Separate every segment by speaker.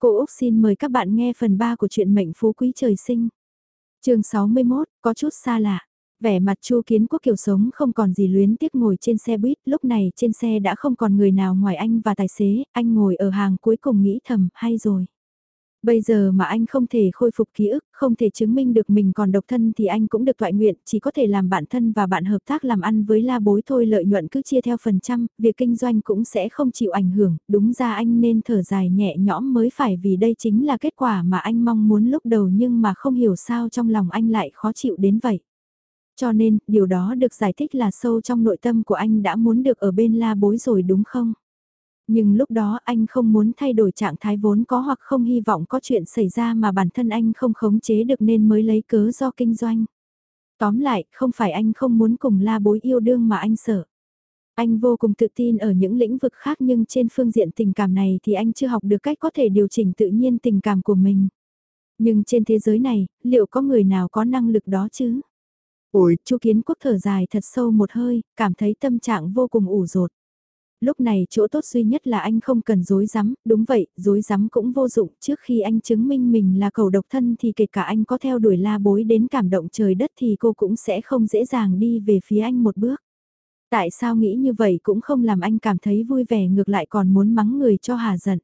Speaker 1: Cô Úc xin mời các bạn nghe phần 3 của truyện mệnh phú quý trời sinh. chương 61, có chút xa lạ. Vẻ mặt Chu Kiến Quốc kiểu sống không còn gì luyến tiếc ngồi trên xe buýt, lúc này trên xe đã không còn người nào ngoài anh và tài xế, anh ngồi ở hàng cuối cùng nghĩ thầm, hay rồi. Bây giờ mà anh không thể khôi phục ký ức, không thể chứng minh được mình còn độc thân thì anh cũng được toại nguyện, chỉ có thể làm bạn thân và bạn hợp tác làm ăn với la bối thôi lợi nhuận cứ chia theo phần trăm, việc kinh doanh cũng sẽ không chịu ảnh hưởng, đúng ra anh nên thở dài nhẹ nhõm mới phải vì đây chính là kết quả mà anh mong muốn lúc đầu nhưng mà không hiểu sao trong lòng anh lại khó chịu đến vậy. Cho nên, điều đó được giải thích là sâu trong nội tâm của anh đã muốn được ở bên la bối rồi đúng không? Nhưng lúc đó anh không muốn thay đổi trạng thái vốn có hoặc không hy vọng có chuyện xảy ra mà bản thân anh không khống chế được nên mới lấy cớ do kinh doanh. Tóm lại, không phải anh không muốn cùng la bối yêu đương mà anh sợ. Anh vô cùng tự tin ở những lĩnh vực khác nhưng trên phương diện tình cảm này thì anh chưa học được cách có thể điều chỉnh tự nhiên tình cảm của mình. Nhưng trên thế giới này, liệu có người nào có năng lực đó chứ? Ôi, chu kiến quốc thở dài thật sâu một hơi, cảm thấy tâm trạng vô cùng ủ rột lúc này chỗ tốt duy nhất là anh không cần dối rắm đúng vậy, dối rắm cũng vô dụng, trước khi anh chứng minh mình là cầu độc thân thì kể cả anh có theo đuổi la bối đến cảm động trời đất thì cô cũng sẽ không dễ dàng đi về phía anh một bước. Tại sao nghĩ như vậy cũng không làm anh cảm thấy vui vẻ ngược lại còn muốn mắng người cho hà giận.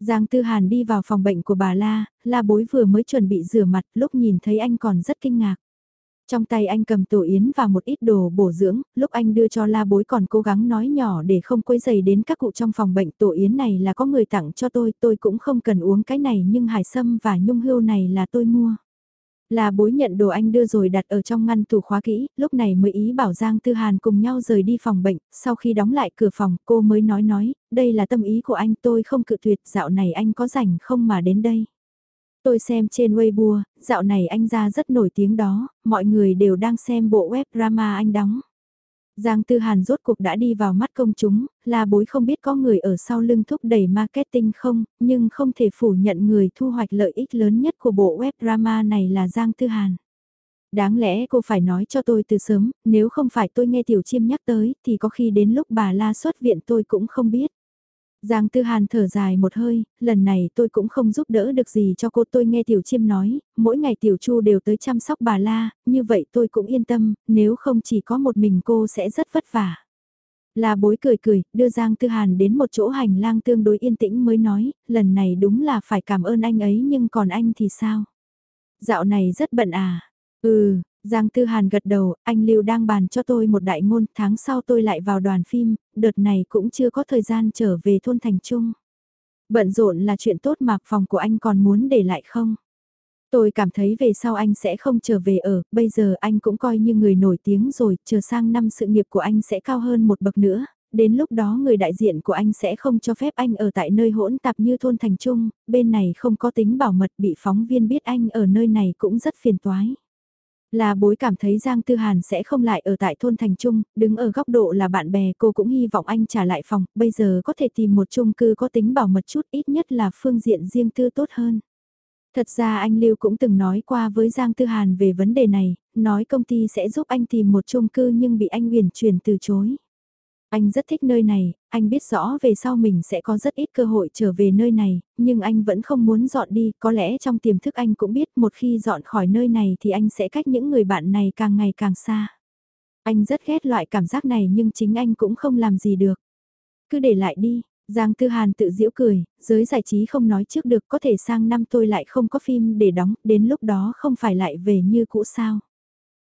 Speaker 1: Giang Tư Hàn đi vào phòng bệnh của bà La, La Bối vừa mới chuẩn bị rửa mặt lúc nhìn thấy anh còn rất kinh ngạc. Trong tay anh cầm tổ yến và một ít đồ bổ dưỡng, lúc anh đưa cho la bối còn cố gắng nói nhỏ để không quấy dày đến các cụ trong phòng bệnh tổ yến này là có người tặng cho tôi, tôi cũng không cần uống cái này nhưng hải sâm và nhung hưu này là tôi mua. La bối nhận đồ anh đưa rồi đặt ở trong ngăn tủ khóa kỹ, lúc này mới ý bảo Giang Tư Hàn cùng nhau rời đi phòng bệnh, sau khi đóng lại cửa phòng cô mới nói nói, đây là tâm ý của anh tôi không cự tuyệt, dạo này anh có rảnh không mà đến đây. Tôi xem trên Weibo, dạo này anh ra rất nổi tiếng đó, mọi người đều đang xem bộ web drama anh đóng. Giang Tư Hàn rốt cuộc đã đi vào mắt công chúng, là bối không biết có người ở sau lưng thúc đẩy marketing không, nhưng không thể phủ nhận người thu hoạch lợi ích lớn nhất của bộ web drama này là Giang Tư Hàn. Đáng lẽ cô phải nói cho tôi từ sớm, nếu không phải tôi nghe Tiểu Chiêm nhắc tới thì có khi đến lúc bà la xuất viện tôi cũng không biết. Giang Tư Hàn thở dài một hơi, lần này tôi cũng không giúp đỡ được gì cho cô tôi nghe Tiểu Chiêm nói, mỗi ngày Tiểu Chu đều tới chăm sóc bà La, như vậy tôi cũng yên tâm, nếu không chỉ có một mình cô sẽ rất vất vả. La bối cười cười, đưa Giang Tư Hàn đến một chỗ hành lang tương đối yên tĩnh mới nói, lần này đúng là phải cảm ơn anh ấy nhưng còn anh thì sao? Dạo này rất bận à? Ừ, Giang Tư Hàn gật đầu, anh Lưu đang bàn cho tôi một đại ngôn, tháng sau tôi lại vào đoàn phim, đợt này cũng chưa có thời gian trở về thôn thành trung. Bận rộn là chuyện tốt mà phòng của anh còn muốn để lại không? Tôi cảm thấy về sau anh sẽ không trở về ở, bây giờ anh cũng coi như người nổi tiếng rồi, chờ sang năm sự nghiệp của anh sẽ cao hơn một bậc nữa, đến lúc đó người đại diện của anh sẽ không cho phép anh ở tại nơi hỗn tạp như thôn thành trung, bên này không có tính bảo mật bị phóng viên biết anh ở nơi này cũng rất phiền toái. Là bối cảm thấy Giang Tư Hàn sẽ không lại ở tại thôn Thành Trung, đứng ở góc độ là bạn bè cô cũng hy vọng anh trả lại phòng, bây giờ có thể tìm một chung cư có tính bảo mật chút ít nhất là phương diện riêng tư tốt hơn. Thật ra anh Lưu cũng từng nói qua với Giang Tư Hàn về vấn đề này, nói công ty sẽ giúp anh tìm một chung cư nhưng bị anh huyền chuyển từ chối. Anh rất thích nơi này, anh biết rõ về sau mình sẽ có rất ít cơ hội trở về nơi này, nhưng anh vẫn không muốn dọn đi, có lẽ trong tiềm thức anh cũng biết một khi dọn khỏi nơi này thì anh sẽ cách những người bạn này càng ngày càng xa. Anh rất ghét loại cảm giác này nhưng chính anh cũng không làm gì được. Cứ để lại đi, Giang Tư Hàn tự giễu cười, giới giải trí không nói trước được có thể sang năm tôi lại không có phim để đóng, đến lúc đó không phải lại về như cũ sao.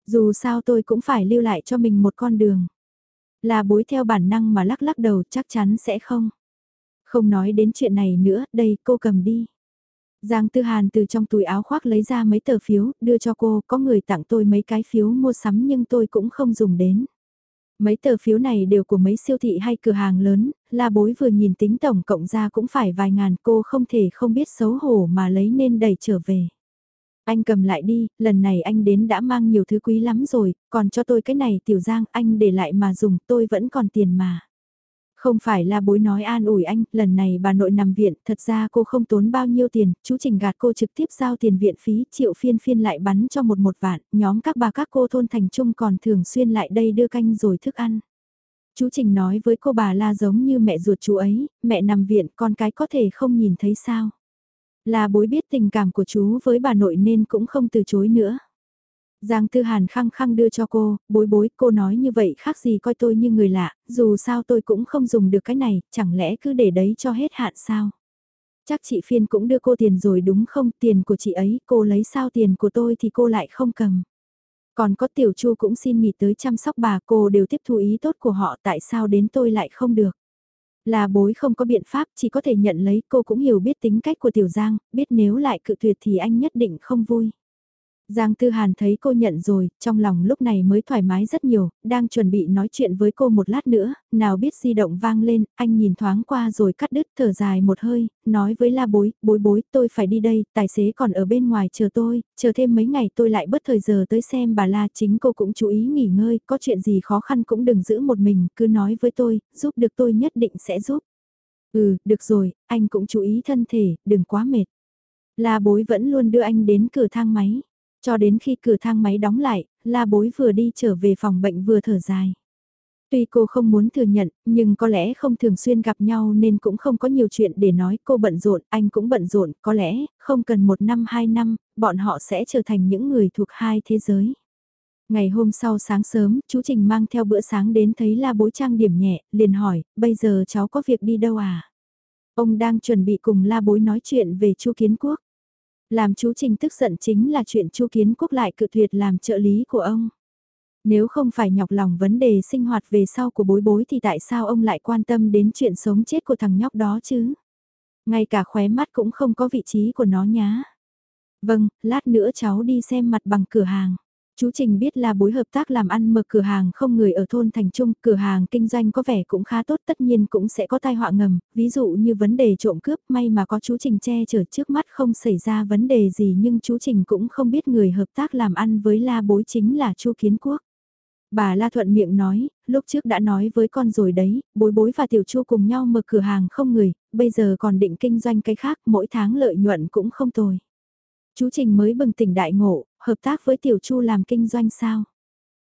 Speaker 1: Dù sao tôi cũng phải lưu lại cho mình một con đường. Là bối theo bản năng mà lắc lắc đầu chắc chắn sẽ không. Không nói đến chuyện này nữa, đây cô cầm đi. Giang Tư Hàn từ trong túi áo khoác lấy ra mấy tờ phiếu, đưa cho cô, có người tặng tôi mấy cái phiếu mua sắm nhưng tôi cũng không dùng đến. Mấy tờ phiếu này đều của mấy siêu thị hay cửa hàng lớn, la bối vừa nhìn tính tổng cộng ra cũng phải vài ngàn cô không thể không biết xấu hổ mà lấy nên đẩy trở về. Anh cầm lại đi, lần này anh đến đã mang nhiều thứ quý lắm rồi, còn cho tôi cái này tiểu giang anh để lại mà dùng tôi vẫn còn tiền mà. Không phải là bối nói an ủi anh, lần này bà nội nằm viện, thật ra cô không tốn bao nhiêu tiền, chú Trình gạt cô trực tiếp giao tiền viện phí, triệu phiên phiên lại bắn cho một một vạn, nhóm các bà các cô thôn thành trung còn thường xuyên lại đây đưa canh rồi thức ăn. Chú Trình nói với cô bà la giống như mẹ ruột chú ấy, mẹ nằm viện con cái có thể không nhìn thấy sao. Là bối biết tình cảm của chú với bà nội nên cũng không từ chối nữa. Giang Tư Hàn khăng khăng đưa cho cô, bối bối, cô nói như vậy khác gì coi tôi như người lạ, dù sao tôi cũng không dùng được cái này, chẳng lẽ cứ để đấy cho hết hạn sao? Chắc chị Phiên cũng đưa cô tiền rồi đúng không, tiền của chị ấy, cô lấy sao tiền của tôi thì cô lại không cầm. Còn có Tiểu Chu cũng xin nghỉ tới chăm sóc bà cô đều tiếp thu ý tốt của họ tại sao đến tôi lại không được. Là bối không có biện pháp chỉ có thể nhận lấy cô cũng hiểu biết tính cách của Tiểu Giang, biết nếu lại cự tuyệt thì anh nhất định không vui. Giang Tư Hàn thấy cô nhận rồi, trong lòng lúc này mới thoải mái rất nhiều, đang chuẩn bị nói chuyện với cô một lát nữa, nào biết di động vang lên, anh nhìn thoáng qua rồi cắt đứt thở dài một hơi, nói với la bối, bối bối tôi phải đi đây, tài xế còn ở bên ngoài chờ tôi, chờ thêm mấy ngày tôi lại bất thời giờ tới xem bà la chính cô cũng chú ý nghỉ ngơi, có chuyện gì khó khăn cũng đừng giữ một mình, cứ nói với tôi, giúp được tôi nhất định sẽ giúp. Ừ, được rồi, anh cũng chú ý thân thể, đừng quá mệt. La bối vẫn luôn đưa anh đến cửa thang máy. Cho đến khi cửa thang máy đóng lại, la bối vừa đi trở về phòng bệnh vừa thở dài. Tuy cô không muốn thừa nhận, nhưng có lẽ không thường xuyên gặp nhau nên cũng không có nhiều chuyện để nói cô bận rộn, anh cũng bận rộn, có lẽ không cần một năm hai năm, bọn họ sẽ trở thành những người thuộc hai thế giới. Ngày hôm sau sáng sớm, chú Trình mang theo bữa sáng đến thấy la bối trang điểm nhẹ, liền hỏi, bây giờ cháu có việc đi đâu à? Ông đang chuẩn bị cùng la bối nói chuyện về chu kiến quốc. Làm chú Trình tức giận chính là chuyện Chu Kiến Quốc lại cự tuyệt làm trợ lý của ông. Nếu không phải nhọc lòng vấn đề sinh hoạt về sau của bối bối thì tại sao ông lại quan tâm đến chuyện sống chết của thằng nhóc đó chứ? Ngay cả khóe mắt cũng không có vị trí của nó nhá. Vâng, lát nữa cháu đi xem mặt bằng cửa hàng. Chú Trình biết là bối hợp tác làm ăn mở cửa hàng không người ở thôn thành trung, cửa hàng kinh doanh có vẻ cũng khá tốt tất nhiên cũng sẽ có tai họa ngầm, ví dụ như vấn đề trộm cướp may mà có chú Trình che chở trước mắt không xảy ra vấn đề gì nhưng chú Trình cũng không biết người hợp tác làm ăn với la bối chính là chu Kiến Quốc. Bà La Thuận miệng nói, lúc trước đã nói với con rồi đấy, bối bối và tiểu chu cùng nhau mở cửa hàng không người, bây giờ còn định kinh doanh cái khác, mỗi tháng lợi nhuận cũng không tồi. Chú Trình mới bừng tỉnh đại ngộ, hợp tác với Tiểu Chu làm kinh doanh sao?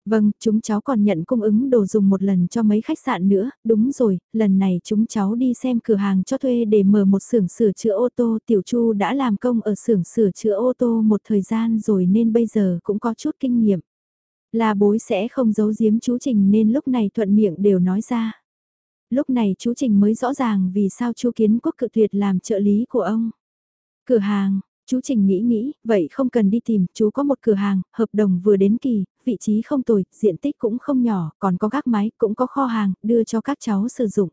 Speaker 1: Vâng, chúng cháu còn nhận cung ứng đồ dùng một lần cho mấy khách sạn nữa, đúng rồi, lần này chúng cháu đi xem cửa hàng cho thuê để mở một xưởng sửa chữa ô tô, Tiểu Chu đã làm công ở xưởng sửa chữa ô tô một thời gian rồi nên bây giờ cũng có chút kinh nghiệm. Là bối sẽ không giấu giếm chú Trình nên lúc này thuận miệng đều nói ra. Lúc này chú Trình mới rõ ràng vì sao chú Kiến Quốc cự tuyệt làm trợ lý của ông. Cửa hàng, Chú Trình nghĩ nghĩ, vậy không cần đi tìm, chú có một cửa hàng, hợp đồng vừa đến kỳ, vị trí không tồi, diện tích cũng không nhỏ, còn có gác máy, cũng có kho hàng, đưa cho các cháu sử dụng.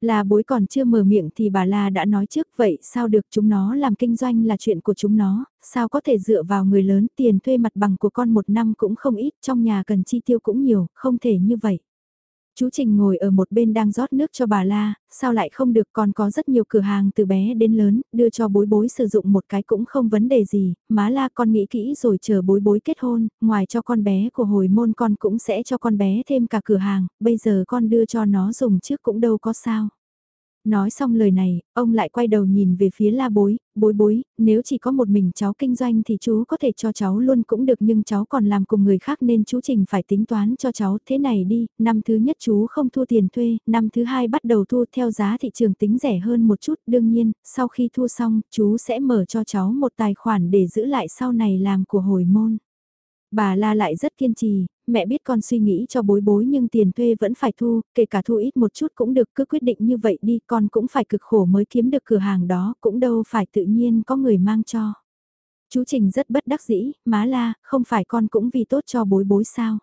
Speaker 1: Là bối còn chưa mở miệng thì bà La đã nói trước vậy sao được chúng nó làm kinh doanh là chuyện của chúng nó, sao có thể dựa vào người lớn tiền thuê mặt bằng của con một năm cũng không ít, trong nhà cần chi tiêu cũng nhiều, không thể như vậy. Chú Trình ngồi ở một bên đang rót nước cho bà La, sao lại không được còn có rất nhiều cửa hàng từ bé đến lớn, đưa cho bối bối sử dụng một cái cũng không vấn đề gì, má La con nghĩ kỹ rồi chờ bối bối kết hôn, ngoài cho con bé của hồi môn con cũng sẽ cho con bé thêm cả cửa hàng, bây giờ con đưa cho nó dùng trước cũng đâu có sao. Nói xong lời này, ông lại quay đầu nhìn về phía la bối, bối bối, nếu chỉ có một mình cháu kinh doanh thì chú có thể cho cháu luôn cũng được nhưng cháu còn làm cùng người khác nên chú Trình phải tính toán cho cháu thế này đi, năm thứ nhất chú không thu tiền thuê, năm thứ hai bắt đầu thu theo giá thị trường tính rẻ hơn một chút, đương nhiên, sau khi thu xong, chú sẽ mở cho cháu một tài khoản để giữ lại sau này làm của hồi môn. Bà La lại rất kiên trì, mẹ biết con suy nghĩ cho bối bối nhưng tiền thuê vẫn phải thu, kể cả thu ít một chút cũng được cứ quyết định như vậy đi con cũng phải cực khổ mới kiếm được cửa hàng đó cũng đâu phải tự nhiên có người mang cho. Chú Trình rất bất đắc dĩ, má la, không phải con cũng vì tốt cho bối bối sao.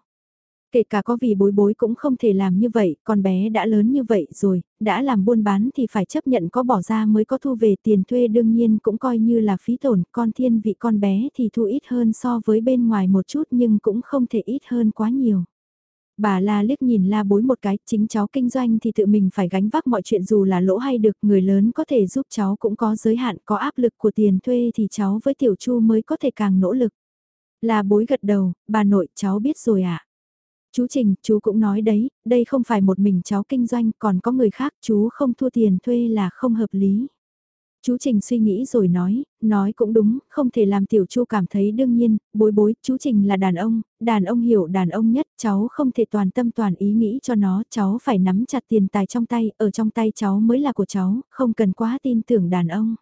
Speaker 1: Kể cả có vì bối bối cũng không thể làm như vậy, con bé đã lớn như vậy rồi, đã làm buôn bán thì phải chấp nhận có bỏ ra mới có thu về tiền thuê đương nhiên cũng coi như là phí tổn, con thiên vị con bé thì thu ít hơn so với bên ngoài một chút nhưng cũng không thể ít hơn quá nhiều. Bà La liếc nhìn La bối một cái, chính cháu kinh doanh thì tự mình phải gánh vác mọi chuyện dù là lỗ hay được, người lớn có thể giúp cháu cũng có giới hạn, có áp lực của tiền thuê thì cháu với Tiểu Chu mới có thể càng nỗ lực. La bối gật đầu, bà nội cháu biết rồi ạ. À? Chú Trình, chú cũng nói đấy, đây không phải một mình cháu kinh doanh, còn có người khác, chú không thua tiền thuê là không hợp lý. Chú Trình suy nghĩ rồi nói, nói cũng đúng, không thể làm tiểu chu cảm thấy đương nhiên, bối bối, chú Trình là đàn ông, đàn ông hiểu đàn ông nhất, cháu không thể toàn tâm toàn ý nghĩ cho nó, cháu phải nắm chặt tiền tài trong tay, ở trong tay cháu mới là của cháu, không cần quá tin tưởng đàn ông.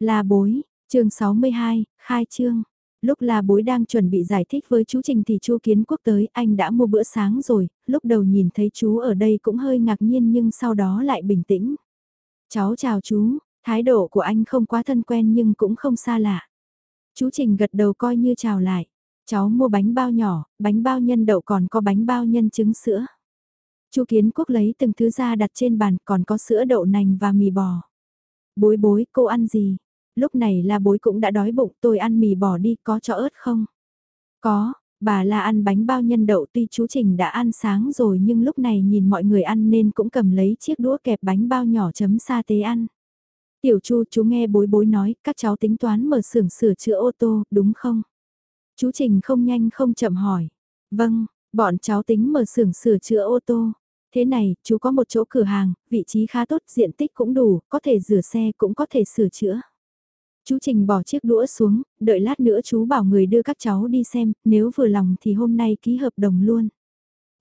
Speaker 1: là bối, chương 62, khai trương. Lúc La bối đang chuẩn bị giải thích với chú Trình thì chú Kiến Quốc tới, anh đã mua bữa sáng rồi, lúc đầu nhìn thấy chú ở đây cũng hơi ngạc nhiên nhưng sau đó lại bình tĩnh. Cháu chào chú, thái độ của anh không quá thân quen nhưng cũng không xa lạ. Chú Trình gật đầu coi như chào lại. Cháu mua bánh bao nhỏ, bánh bao nhân đậu còn có bánh bao nhân trứng sữa. Chu Kiến Quốc lấy từng thứ ra đặt trên bàn còn có sữa đậu nành và mì bò. Bối bối, cô ăn gì? Lúc này là bối cũng đã đói bụng tôi ăn mì bò đi, có cho ớt không? Có, bà la ăn bánh bao nhân đậu tuy chú Trình đã ăn sáng rồi nhưng lúc này nhìn mọi người ăn nên cũng cầm lấy chiếc đũa kẹp bánh bao nhỏ chấm sa tế ăn. Tiểu Chu chú nghe bối bối nói các cháu tính toán mở xưởng sửa chữa ô tô, đúng không? Chú Trình không nhanh không chậm hỏi. Vâng, bọn cháu tính mở xưởng sửa chữa ô tô. Thế này, chú có một chỗ cửa hàng, vị trí khá tốt, diện tích cũng đủ, có thể rửa xe cũng có thể sửa chữa. Chú Trình bỏ chiếc đũa xuống, đợi lát nữa chú bảo người đưa các cháu đi xem, nếu vừa lòng thì hôm nay ký hợp đồng luôn.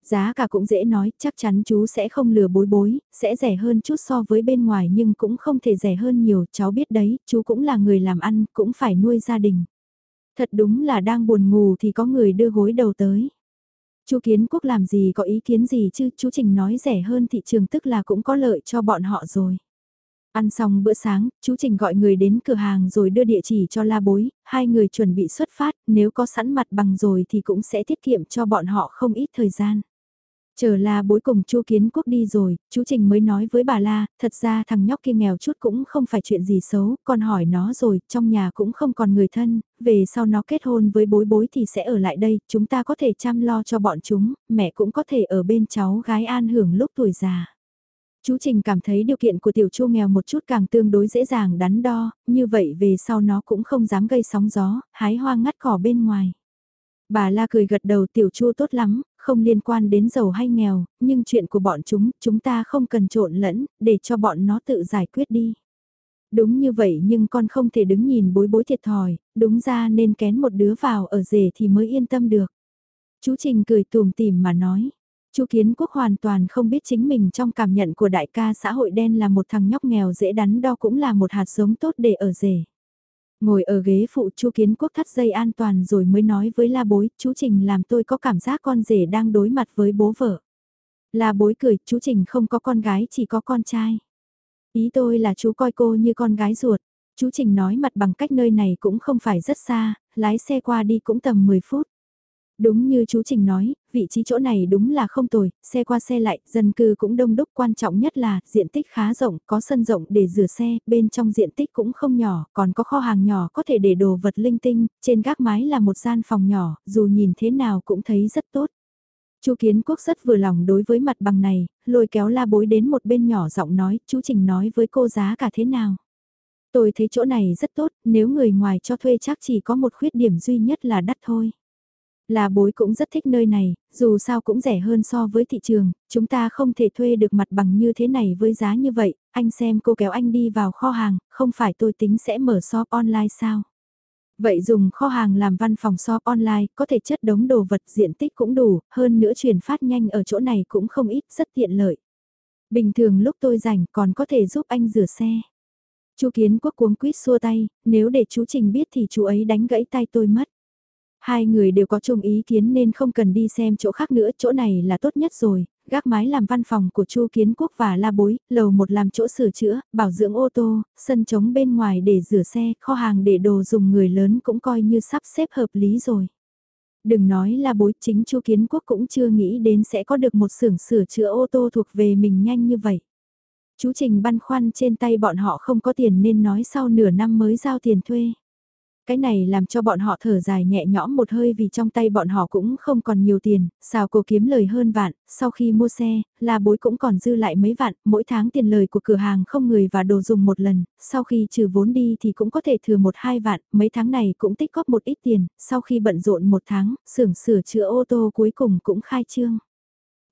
Speaker 1: Giá cả cũng dễ nói, chắc chắn chú sẽ không lừa bối bối, sẽ rẻ hơn chút so với bên ngoài nhưng cũng không thể rẻ hơn nhiều, cháu biết đấy, chú cũng là người làm ăn, cũng phải nuôi gia đình. Thật đúng là đang buồn ngủ thì có người đưa gối đầu tới. chú Kiến Quốc làm gì có ý kiến gì chứ, chú Trình nói rẻ hơn thị trường tức là cũng có lợi cho bọn họ rồi. Ăn xong bữa sáng, chú Trình gọi người đến cửa hàng rồi đưa địa chỉ cho la bối, hai người chuẩn bị xuất phát, nếu có sẵn mặt bằng rồi thì cũng sẽ tiết kiệm cho bọn họ không ít thời gian. Chờ la bối cùng chu kiến quốc đi rồi, chú Trình mới nói với bà la, thật ra thằng nhóc kia nghèo chút cũng không phải chuyện gì xấu, con hỏi nó rồi, trong nhà cũng không còn người thân, về sau nó kết hôn với bối bối thì sẽ ở lại đây, chúng ta có thể chăm lo cho bọn chúng, mẹ cũng có thể ở bên cháu gái an hưởng lúc tuổi già. Chú Trình cảm thấy điều kiện của tiểu chu nghèo một chút càng tương đối dễ dàng đắn đo, như vậy về sau nó cũng không dám gây sóng gió, hái hoa ngắt cỏ bên ngoài. Bà La cười gật đầu tiểu chu tốt lắm, không liên quan đến giàu hay nghèo, nhưng chuyện của bọn chúng, chúng ta không cần trộn lẫn, để cho bọn nó tự giải quyết đi. Đúng như vậy nhưng con không thể đứng nhìn bối bối thiệt thòi, đúng ra nên kén một đứa vào ở rể thì mới yên tâm được. Chú Trình cười tùm tìm mà nói. Chu Kiến Quốc hoàn toàn không biết chính mình trong cảm nhận của đại ca xã hội đen là một thằng nhóc nghèo dễ đắn đo cũng là một hạt giống tốt để ở rể. Ngồi ở ghế phụ Chu Kiến Quốc thắt dây an toàn rồi mới nói với La Bối, chú Trình làm tôi có cảm giác con rể đang đối mặt với bố vợ. La Bối cười, chú Trình không có con gái chỉ có con trai. Ý tôi là chú coi cô như con gái ruột. Chú Trình nói mặt bằng cách nơi này cũng không phải rất xa, lái xe qua đi cũng tầm 10 phút. Đúng như chú Trình nói, vị trí chỗ này đúng là không tồi, xe qua xe lại, dân cư cũng đông đúc quan trọng nhất là diện tích khá rộng, có sân rộng để rửa xe, bên trong diện tích cũng không nhỏ, còn có kho hàng nhỏ có thể để đồ vật linh tinh, trên gác mái là một gian phòng nhỏ, dù nhìn thế nào cũng thấy rất tốt. Chu Kiến Quốc rất vừa lòng đối với mặt bằng này, lôi kéo la bối đến một bên nhỏ giọng nói, chú Trình nói với cô giá cả thế nào. Tôi thấy chỗ này rất tốt, nếu người ngoài cho thuê chắc chỉ có một khuyết điểm duy nhất là đắt thôi. Là bối cũng rất thích nơi này, dù sao cũng rẻ hơn so với thị trường, chúng ta không thể thuê được mặt bằng như thế này với giá như vậy, anh xem cô kéo anh đi vào kho hàng, không phải tôi tính sẽ mở shop online sao? Vậy dùng kho hàng làm văn phòng shop online, có thể chất đống đồ vật diện tích cũng đủ, hơn nữa chuyển phát nhanh ở chỗ này cũng không ít, rất tiện lợi. Bình thường lúc tôi rảnh còn có thể giúp anh rửa xe. Chu Kiến Quốc cuống quýt xua tay, nếu để chú Trình biết thì chú ấy đánh gãy tay tôi mất. Hai người đều có chung ý kiến nên không cần đi xem chỗ khác nữa, chỗ này là tốt nhất rồi, gác mái làm văn phòng của Chu Kiến Quốc và La Bối, lầu một làm chỗ sửa chữa, bảo dưỡng ô tô, sân trống bên ngoài để rửa xe, kho hàng để đồ dùng người lớn cũng coi như sắp xếp hợp lý rồi. Đừng nói La Bối, chính Chu Kiến Quốc cũng chưa nghĩ đến sẽ có được một xưởng sửa chữa ô tô thuộc về mình nhanh như vậy. Chú Trình băn khoăn trên tay bọn họ không có tiền nên nói sau nửa năm mới giao tiền thuê. Cái này làm cho bọn họ thở dài nhẹ nhõm một hơi vì trong tay bọn họ cũng không còn nhiều tiền, sao cô kiếm lời hơn vạn, sau khi mua xe, là bối cũng còn dư lại mấy vạn, mỗi tháng tiền lời của cửa hàng không người và đồ dùng một lần, sau khi trừ vốn đi thì cũng có thể thừa một hai vạn, mấy tháng này cũng tích góp một ít tiền, sau khi bận rộn một tháng, xưởng sửa chữa ô tô cuối cùng cũng khai trương.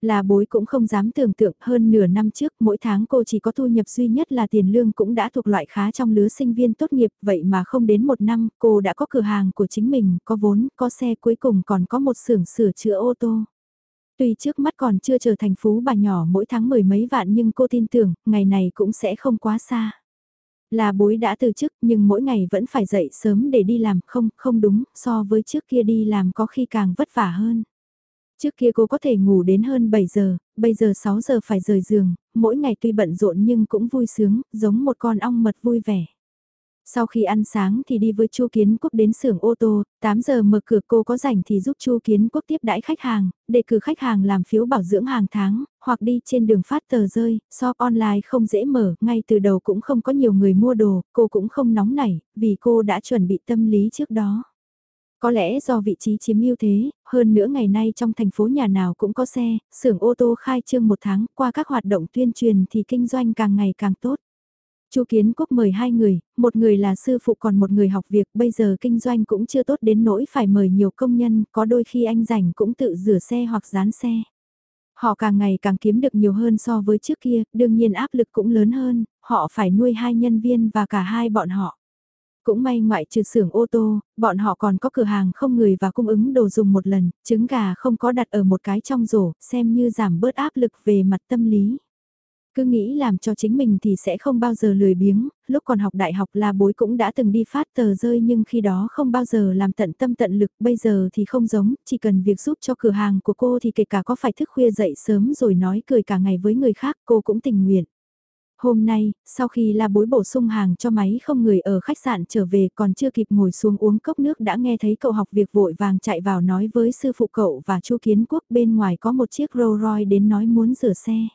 Speaker 1: Là bối cũng không dám tưởng tượng hơn nửa năm trước mỗi tháng cô chỉ có thu nhập duy nhất là tiền lương cũng đã thuộc loại khá trong lứa sinh viên tốt nghiệp vậy mà không đến một năm cô đã có cửa hàng của chính mình, có vốn, có xe cuối cùng còn có một xưởng sửa chữa ô tô. Tuy trước mắt còn chưa trở thành phú bà nhỏ mỗi tháng mười mấy vạn nhưng cô tin tưởng ngày này cũng sẽ không quá xa. Là bối đã từ chức nhưng mỗi ngày vẫn phải dậy sớm để đi làm không, không đúng, so với trước kia đi làm có khi càng vất vả hơn. Trước kia cô có thể ngủ đến hơn 7 giờ, bây giờ 6 giờ phải rời giường, mỗi ngày tuy bận rộn nhưng cũng vui sướng, giống một con ong mật vui vẻ. Sau khi ăn sáng thì đi với Chu Kiến Quốc đến xưởng ô tô, 8 giờ mở cửa cô có rảnh thì giúp Chu Kiến Quốc tiếp đãi khách hàng, để cử khách hàng làm phiếu bảo dưỡng hàng tháng, hoặc đi trên đường phát tờ rơi, shop online không dễ mở, ngay từ đầu cũng không có nhiều người mua đồ, cô cũng không nóng nảy, vì cô đã chuẩn bị tâm lý trước đó. Có lẽ do vị trí chiếm ưu thế, hơn nữa ngày nay trong thành phố nhà nào cũng có xe, xưởng ô tô khai trương một tháng, qua các hoạt động tuyên truyền thì kinh doanh càng ngày càng tốt. Chu Kiến Quốc mời hai người, một người là sư phụ còn một người học việc, bây giờ kinh doanh cũng chưa tốt đến nỗi phải mời nhiều công nhân, có đôi khi anh rảnh cũng tự rửa xe hoặc dán xe. Họ càng ngày càng kiếm được nhiều hơn so với trước kia, đương nhiên áp lực cũng lớn hơn, họ phải nuôi hai nhân viên và cả hai bọn họ. Cũng may ngoại trừ xưởng ô tô, bọn họ còn có cửa hàng không người và cung ứng đồ dùng một lần, trứng gà không có đặt ở một cái trong rổ, xem như giảm bớt áp lực về mặt tâm lý. Cứ nghĩ làm cho chính mình thì sẽ không bao giờ lười biếng, lúc còn học đại học là bối cũng đã từng đi phát tờ rơi nhưng khi đó không bao giờ làm tận tâm tận lực, bây giờ thì không giống, chỉ cần việc giúp cho cửa hàng của cô thì kể cả có phải thức khuya dậy sớm rồi nói cười cả ngày với người khác cô cũng tình nguyện. Hôm nay, sau khi la bối bổ sung hàng cho máy không người ở khách sạn trở về còn chưa kịp ngồi xuống uống cốc nước đã nghe thấy cậu học việc vội vàng chạy vào nói với sư phụ cậu và chu kiến quốc bên ngoài có một chiếc Rolls Royce đến nói muốn rửa xe.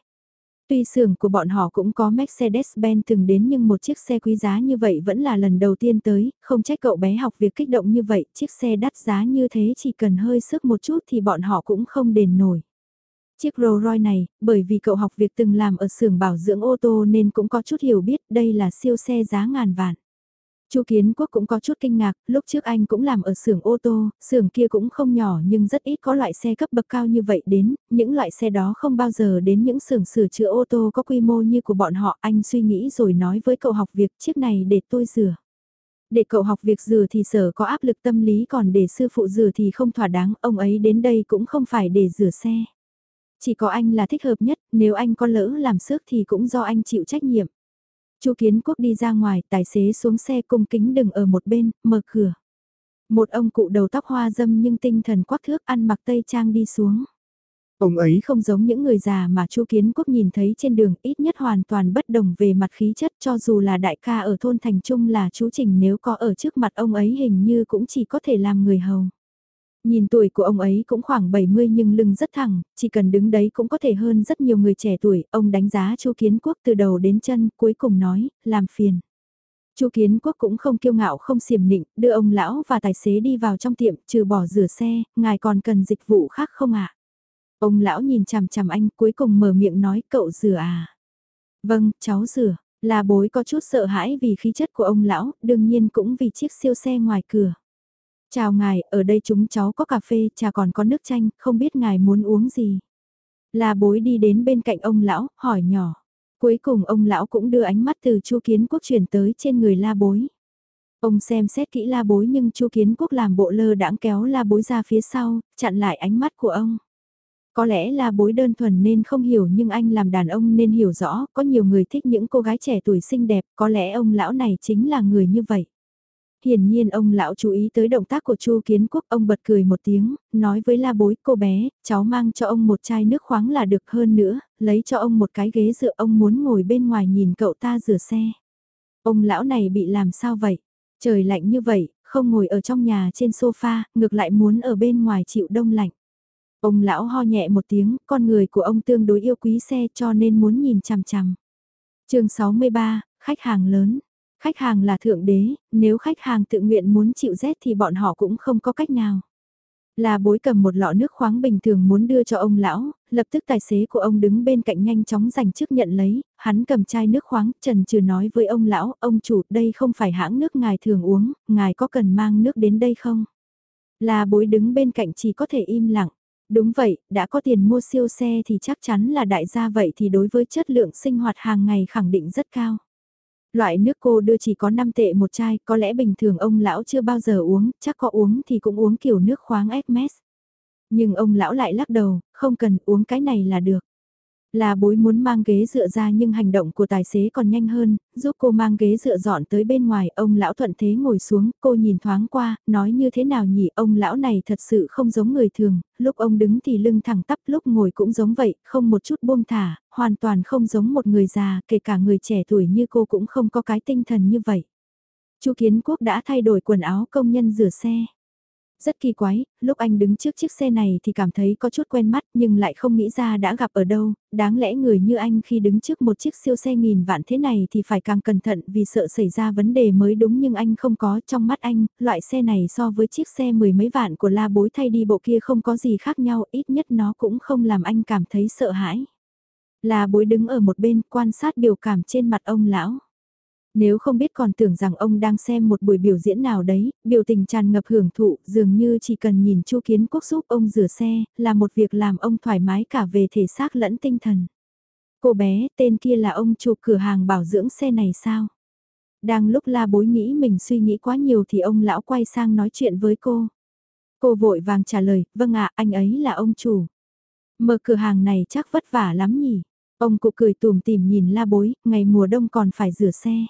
Speaker 1: Tuy xưởng của bọn họ cũng có Mercedes-Benz từng đến nhưng một chiếc xe quý giá như vậy vẫn là lần đầu tiên tới, không trách cậu bé học việc kích động như vậy, chiếc xe đắt giá như thế chỉ cần hơi sức một chút thì bọn họ cũng không đền nổi. Chiếc Rolls Royce này, bởi vì cậu học việc từng làm ở xưởng bảo dưỡng ô tô nên cũng có chút hiểu biết đây là siêu xe giá ngàn vạn. Chu Kiến Quốc cũng có chút kinh ngạc, lúc trước anh cũng làm ở xưởng ô tô, xưởng kia cũng không nhỏ nhưng rất ít có loại xe cấp bậc cao như vậy đến, những loại xe đó không bao giờ đến những xưởng sửa chữa ô tô có quy mô như của bọn họ, anh suy nghĩ rồi nói với cậu học việc chiếc này để tôi rửa. Để cậu học việc rửa thì sở có áp lực tâm lý còn để sư phụ rửa thì không thỏa đáng, ông ấy đến đây cũng không phải để rửa xe. Chỉ có anh là thích hợp nhất, nếu anh có lỡ làm sức thì cũng do anh chịu trách nhiệm. Chu Kiến Quốc đi ra ngoài, tài xế xuống xe cung kính đừng ở một bên, mở cửa. Một ông cụ đầu tóc hoa dâm nhưng tinh thần quắc thước ăn mặc tây trang đi xuống. Ông ấy không giống những người già mà Chu Kiến Quốc nhìn thấy trên đường, ít nhất hoàn toàn bất đồng về mặt khí chất cho dù là đại ca ở thôn Thành Trung là chú Trình nếu có ở trước mặt ông ấy hình như cũng chỉ có thể làm người hầu. Nhìn tuổi của ông ấy cũng khoảng 70 nhưng lưng rất thẳng, chỉ cần đứng đấy cũng có thể hơn rất nhiều người trẻ tuổi, ông đánh giá Chu Kiến Quốc từ đầu đến chân, cuối cùng nói, làm phiền. Chu Kiến Quốc cũng không kiêu ngạo không xiểm nịnh, đưa ông lão và tài xế đi vào trong tiệm, trừ bỏ rửa xe, ngài còn cần dịch vụ khác không ạ? Ông lão nhìn chằm chằm anh, cuối cùng mở miệng nói, cậu rửa à? Vâng, cháu rửa, là bối có chút sợ hãi vì khí chất của ông lão, đương nhiên cũng vì chiếc siêu xe ngoài cửa. Chào ngài, ở đây chúng cháu có cà phê, trà còn có nước chanh, không biết ngài muốn uống gì. La bối đi đến bên cạnh ông lão, hỏi nhỏ. Cuối cùng ông lão cũng đưa ánh mắt từ chu kiến quốc chuyển tới trên người la bối. Ông xem xét kỹ la bối nhưng chu kiến quốc làm bộ lơ đãng kéo la bối ra phía sau, chặn lại ánh mắt của ông. Có lẽ là bối đơn thuần nên không hiểu nhưng anh làm đàn ông nên hiểu rõ, có nhiều người thích những cô gái trẻ tuổi xinh đẹp, có lẽ ông lão này chính là người như vậy. Hiển nhiên ông lão chú ý tới động tác của Chu Kiến Quốc, ông bật cười một tiếng, nói với la bối cô bé, cháu mang cho ông một chai nước khoáng là được hơn nữa, lấy cho ông một cái ghế dựa ông muốn ngồi bên ngoài nhìn cậu ta rửa xe. Ông lão này bị làm sao vậy? Trời lạnh như vậy, không ngồi ở trong nhà trên sofa, ngược lại muốn ở bên ngoài chịu đông lạnh. Ông lão ho nhẹ một tiếng, con người của ông tương đối yêu quý xe cho nên muốn nhìn chằm chằm. chương 63, khách hàng lớn. Khách hàng là thượng đế, nếu khách hàng tự nguyện muốn chịu rét thì bọn họ cũng không có cách nào. Là bối cầm một lọ nước khoáng bình thường muốn đưa cho ông lão, lập tức tài xế của ông đứng bên cạnh nhanh chóng giành chức nhận lấy, hắn cầm chai nước khoáng, trần trừ nói với ông lão, ông chủ, đây không phải hãng nước ngài thường uống, ngài có cần mang nước đến đây không? Là bối đứng bên cạnh chỉ có thể im lặng. Đúng vậy, đã có tiền mua siêu xe thì chắc chắn là đại gia vậy thì đối với chất lượng sinh hoạt hàng ngày khẳng định rất cao. Loại nước cô đưa chỉ có 5 tệ một chai, có lẽ bình thường ông lão chưa bao giờ uống, chắc có uống thì cũng uống kiểu nước khoáng Hermes. Nhưng ông lão lại lắc đầu, không cần uống cái này là được. Là bối muốn mang ghế dựa ra nhưng hành động của tài xế còn nhanh hơn, giúp cô mang ghế dựa dọn tới bên ngoài, ông lão thuận thế ngồi xuống, cô nhìn thoáng qua, nói như thế nào nhỉ, ông lão này thật sự không giống người thường, lúc ông đứng thì lưng thẳng tắp, lúc ngồi cũng giống vậy, không một chút buông thả, hoàn toàn không giống một người già, kể cả người trẻ tuổi như cô cũng không có cái tinh thần như vậy. Chu Kiến Quốc đã thay đổi quần áo công nhân rửa xe. Rất kỳ quái, lúc anh đứng trước chiếc xe này thì cảm thấy có chút quen mắt nhưng lại không nghĩ ra đã gặp ở đâu, đáng lẽ người như anh khi đứng trước một chiếc siêu xe nghìn vạn thế này thì phải càng cẩn thận vì sợ xảy ra vấn đề mới đúng nhưng anh không có trong mắt anh, loại xe này so với chiếc xe mười mấy vạn của la bối thay đi bộ kia không có gì khác nhau, ít nhất nó cũng không làm anh cảm thấy sợ hãi. La bối đứng ở một bên quan sát biểu cảm trên mặt ông lão. Nếu không biết còn tưởng rằng ông đang xem một buổi biểu diễn nào đấy, biểu tình tràn ngập hưởng thụ, dường như chỉ cần nhìn Chu Kiến Quốc giúp ông rửa xe, là một việc làm ông thoải mái cả về thể xác lẫn tinh thần. Cô bé, tên kia là ông chủ cửa hàng bảo dưỡng xe này sao? Đang lúc la bối nghĩ mình suy nghĩ quá nhiều thì ông lão quay sang nói chuyện với cô. Cô vội vàng trả lời, vâng ạ, anh ấy là ông chủ. Mở cửa hàng này chắc vất vả lắm nhỉ? Ông cụ cười tùm tìm nhìn la bối, ngày mùa đông còn phải rửa xe.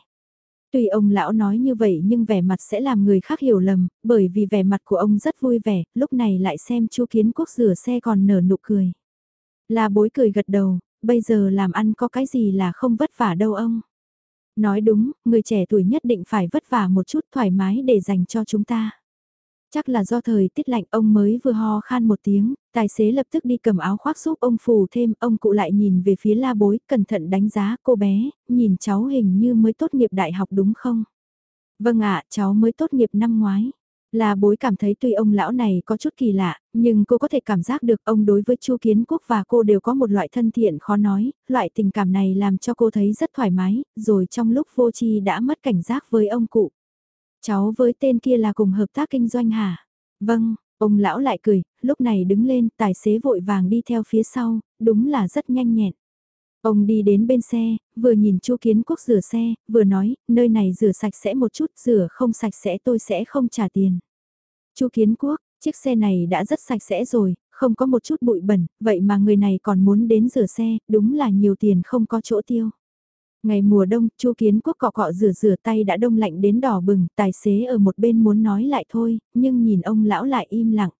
Speaker 1: Tuy ông lão nói như vậy nhưng vẻ mặt sẽ làm người khác hiểu lầm, bởi vì vẻ mặt của ông rất vui vẻ, lúc này lại xem chu kiến quốc rửa xe còn nở nụ cười. Là bối cười gật đầu, bây giờ làm ăn có cái gì là không vất vả đâu ông. Nói đúng, người trẻ tuổi nhất định phải vất vả một chút thoải mái để dành cho chúng ta. Chắc là do thời tiết lạnh ông mới vừa ho khan một tiếng, tài xế lập tức đi cầm áo khoác giúp ông phủ thêm, ông cụ lại nhìn về phía la bối, cẩn thận đánh giá cô bé, nhìn cháu hình như mới tốt nghiệp đại học đúng không? Vâng ạ, cháu mới tốt nghiệp năm ngoái. La bối cảm thấy tuy ông lão này có chút kỳ lạ, nhưng cô có thể cảm giác được ông đối với Chu Kiến Quốc và cô đều có một loại thân thiện khó nói, loại tình cảm này làm cho cô thấy rất thoải mái, rồi trong lúc vô chi đã mất cảnh giác với ông cụ. Cháu với tên kia là cùng hợp tác kinh doanh hả? Vâng, ông lão lại cười, lúc này đứng lên, tài xế vội vàng đi theo phía sau, đúng là rất nhanh nhẹn. Ông đi đến bên xe, vừa nhìn chu kiến quốc rửa xe, vừa nói, nơi này rửa sạch sẽ một chút, rửa không sạch sẽ tôi sẽ không trả tiền. chu kiến quốc, chiếc xe này đã rất sạch sẽ rồi, không có một chút bụi bẩn, vậy mà người này còn muốn đến rửa xe, đúng là nhiều tiền không có chỗ tiêu. Ngày mùa đông, Chu Kiến Quốc cọ cọ rửa rửa tay đã đông lạnh đến đỏ bừng, tài xế ở một bên muốn nói lại thôi, nhưng nhìn ông lão lại im lặng.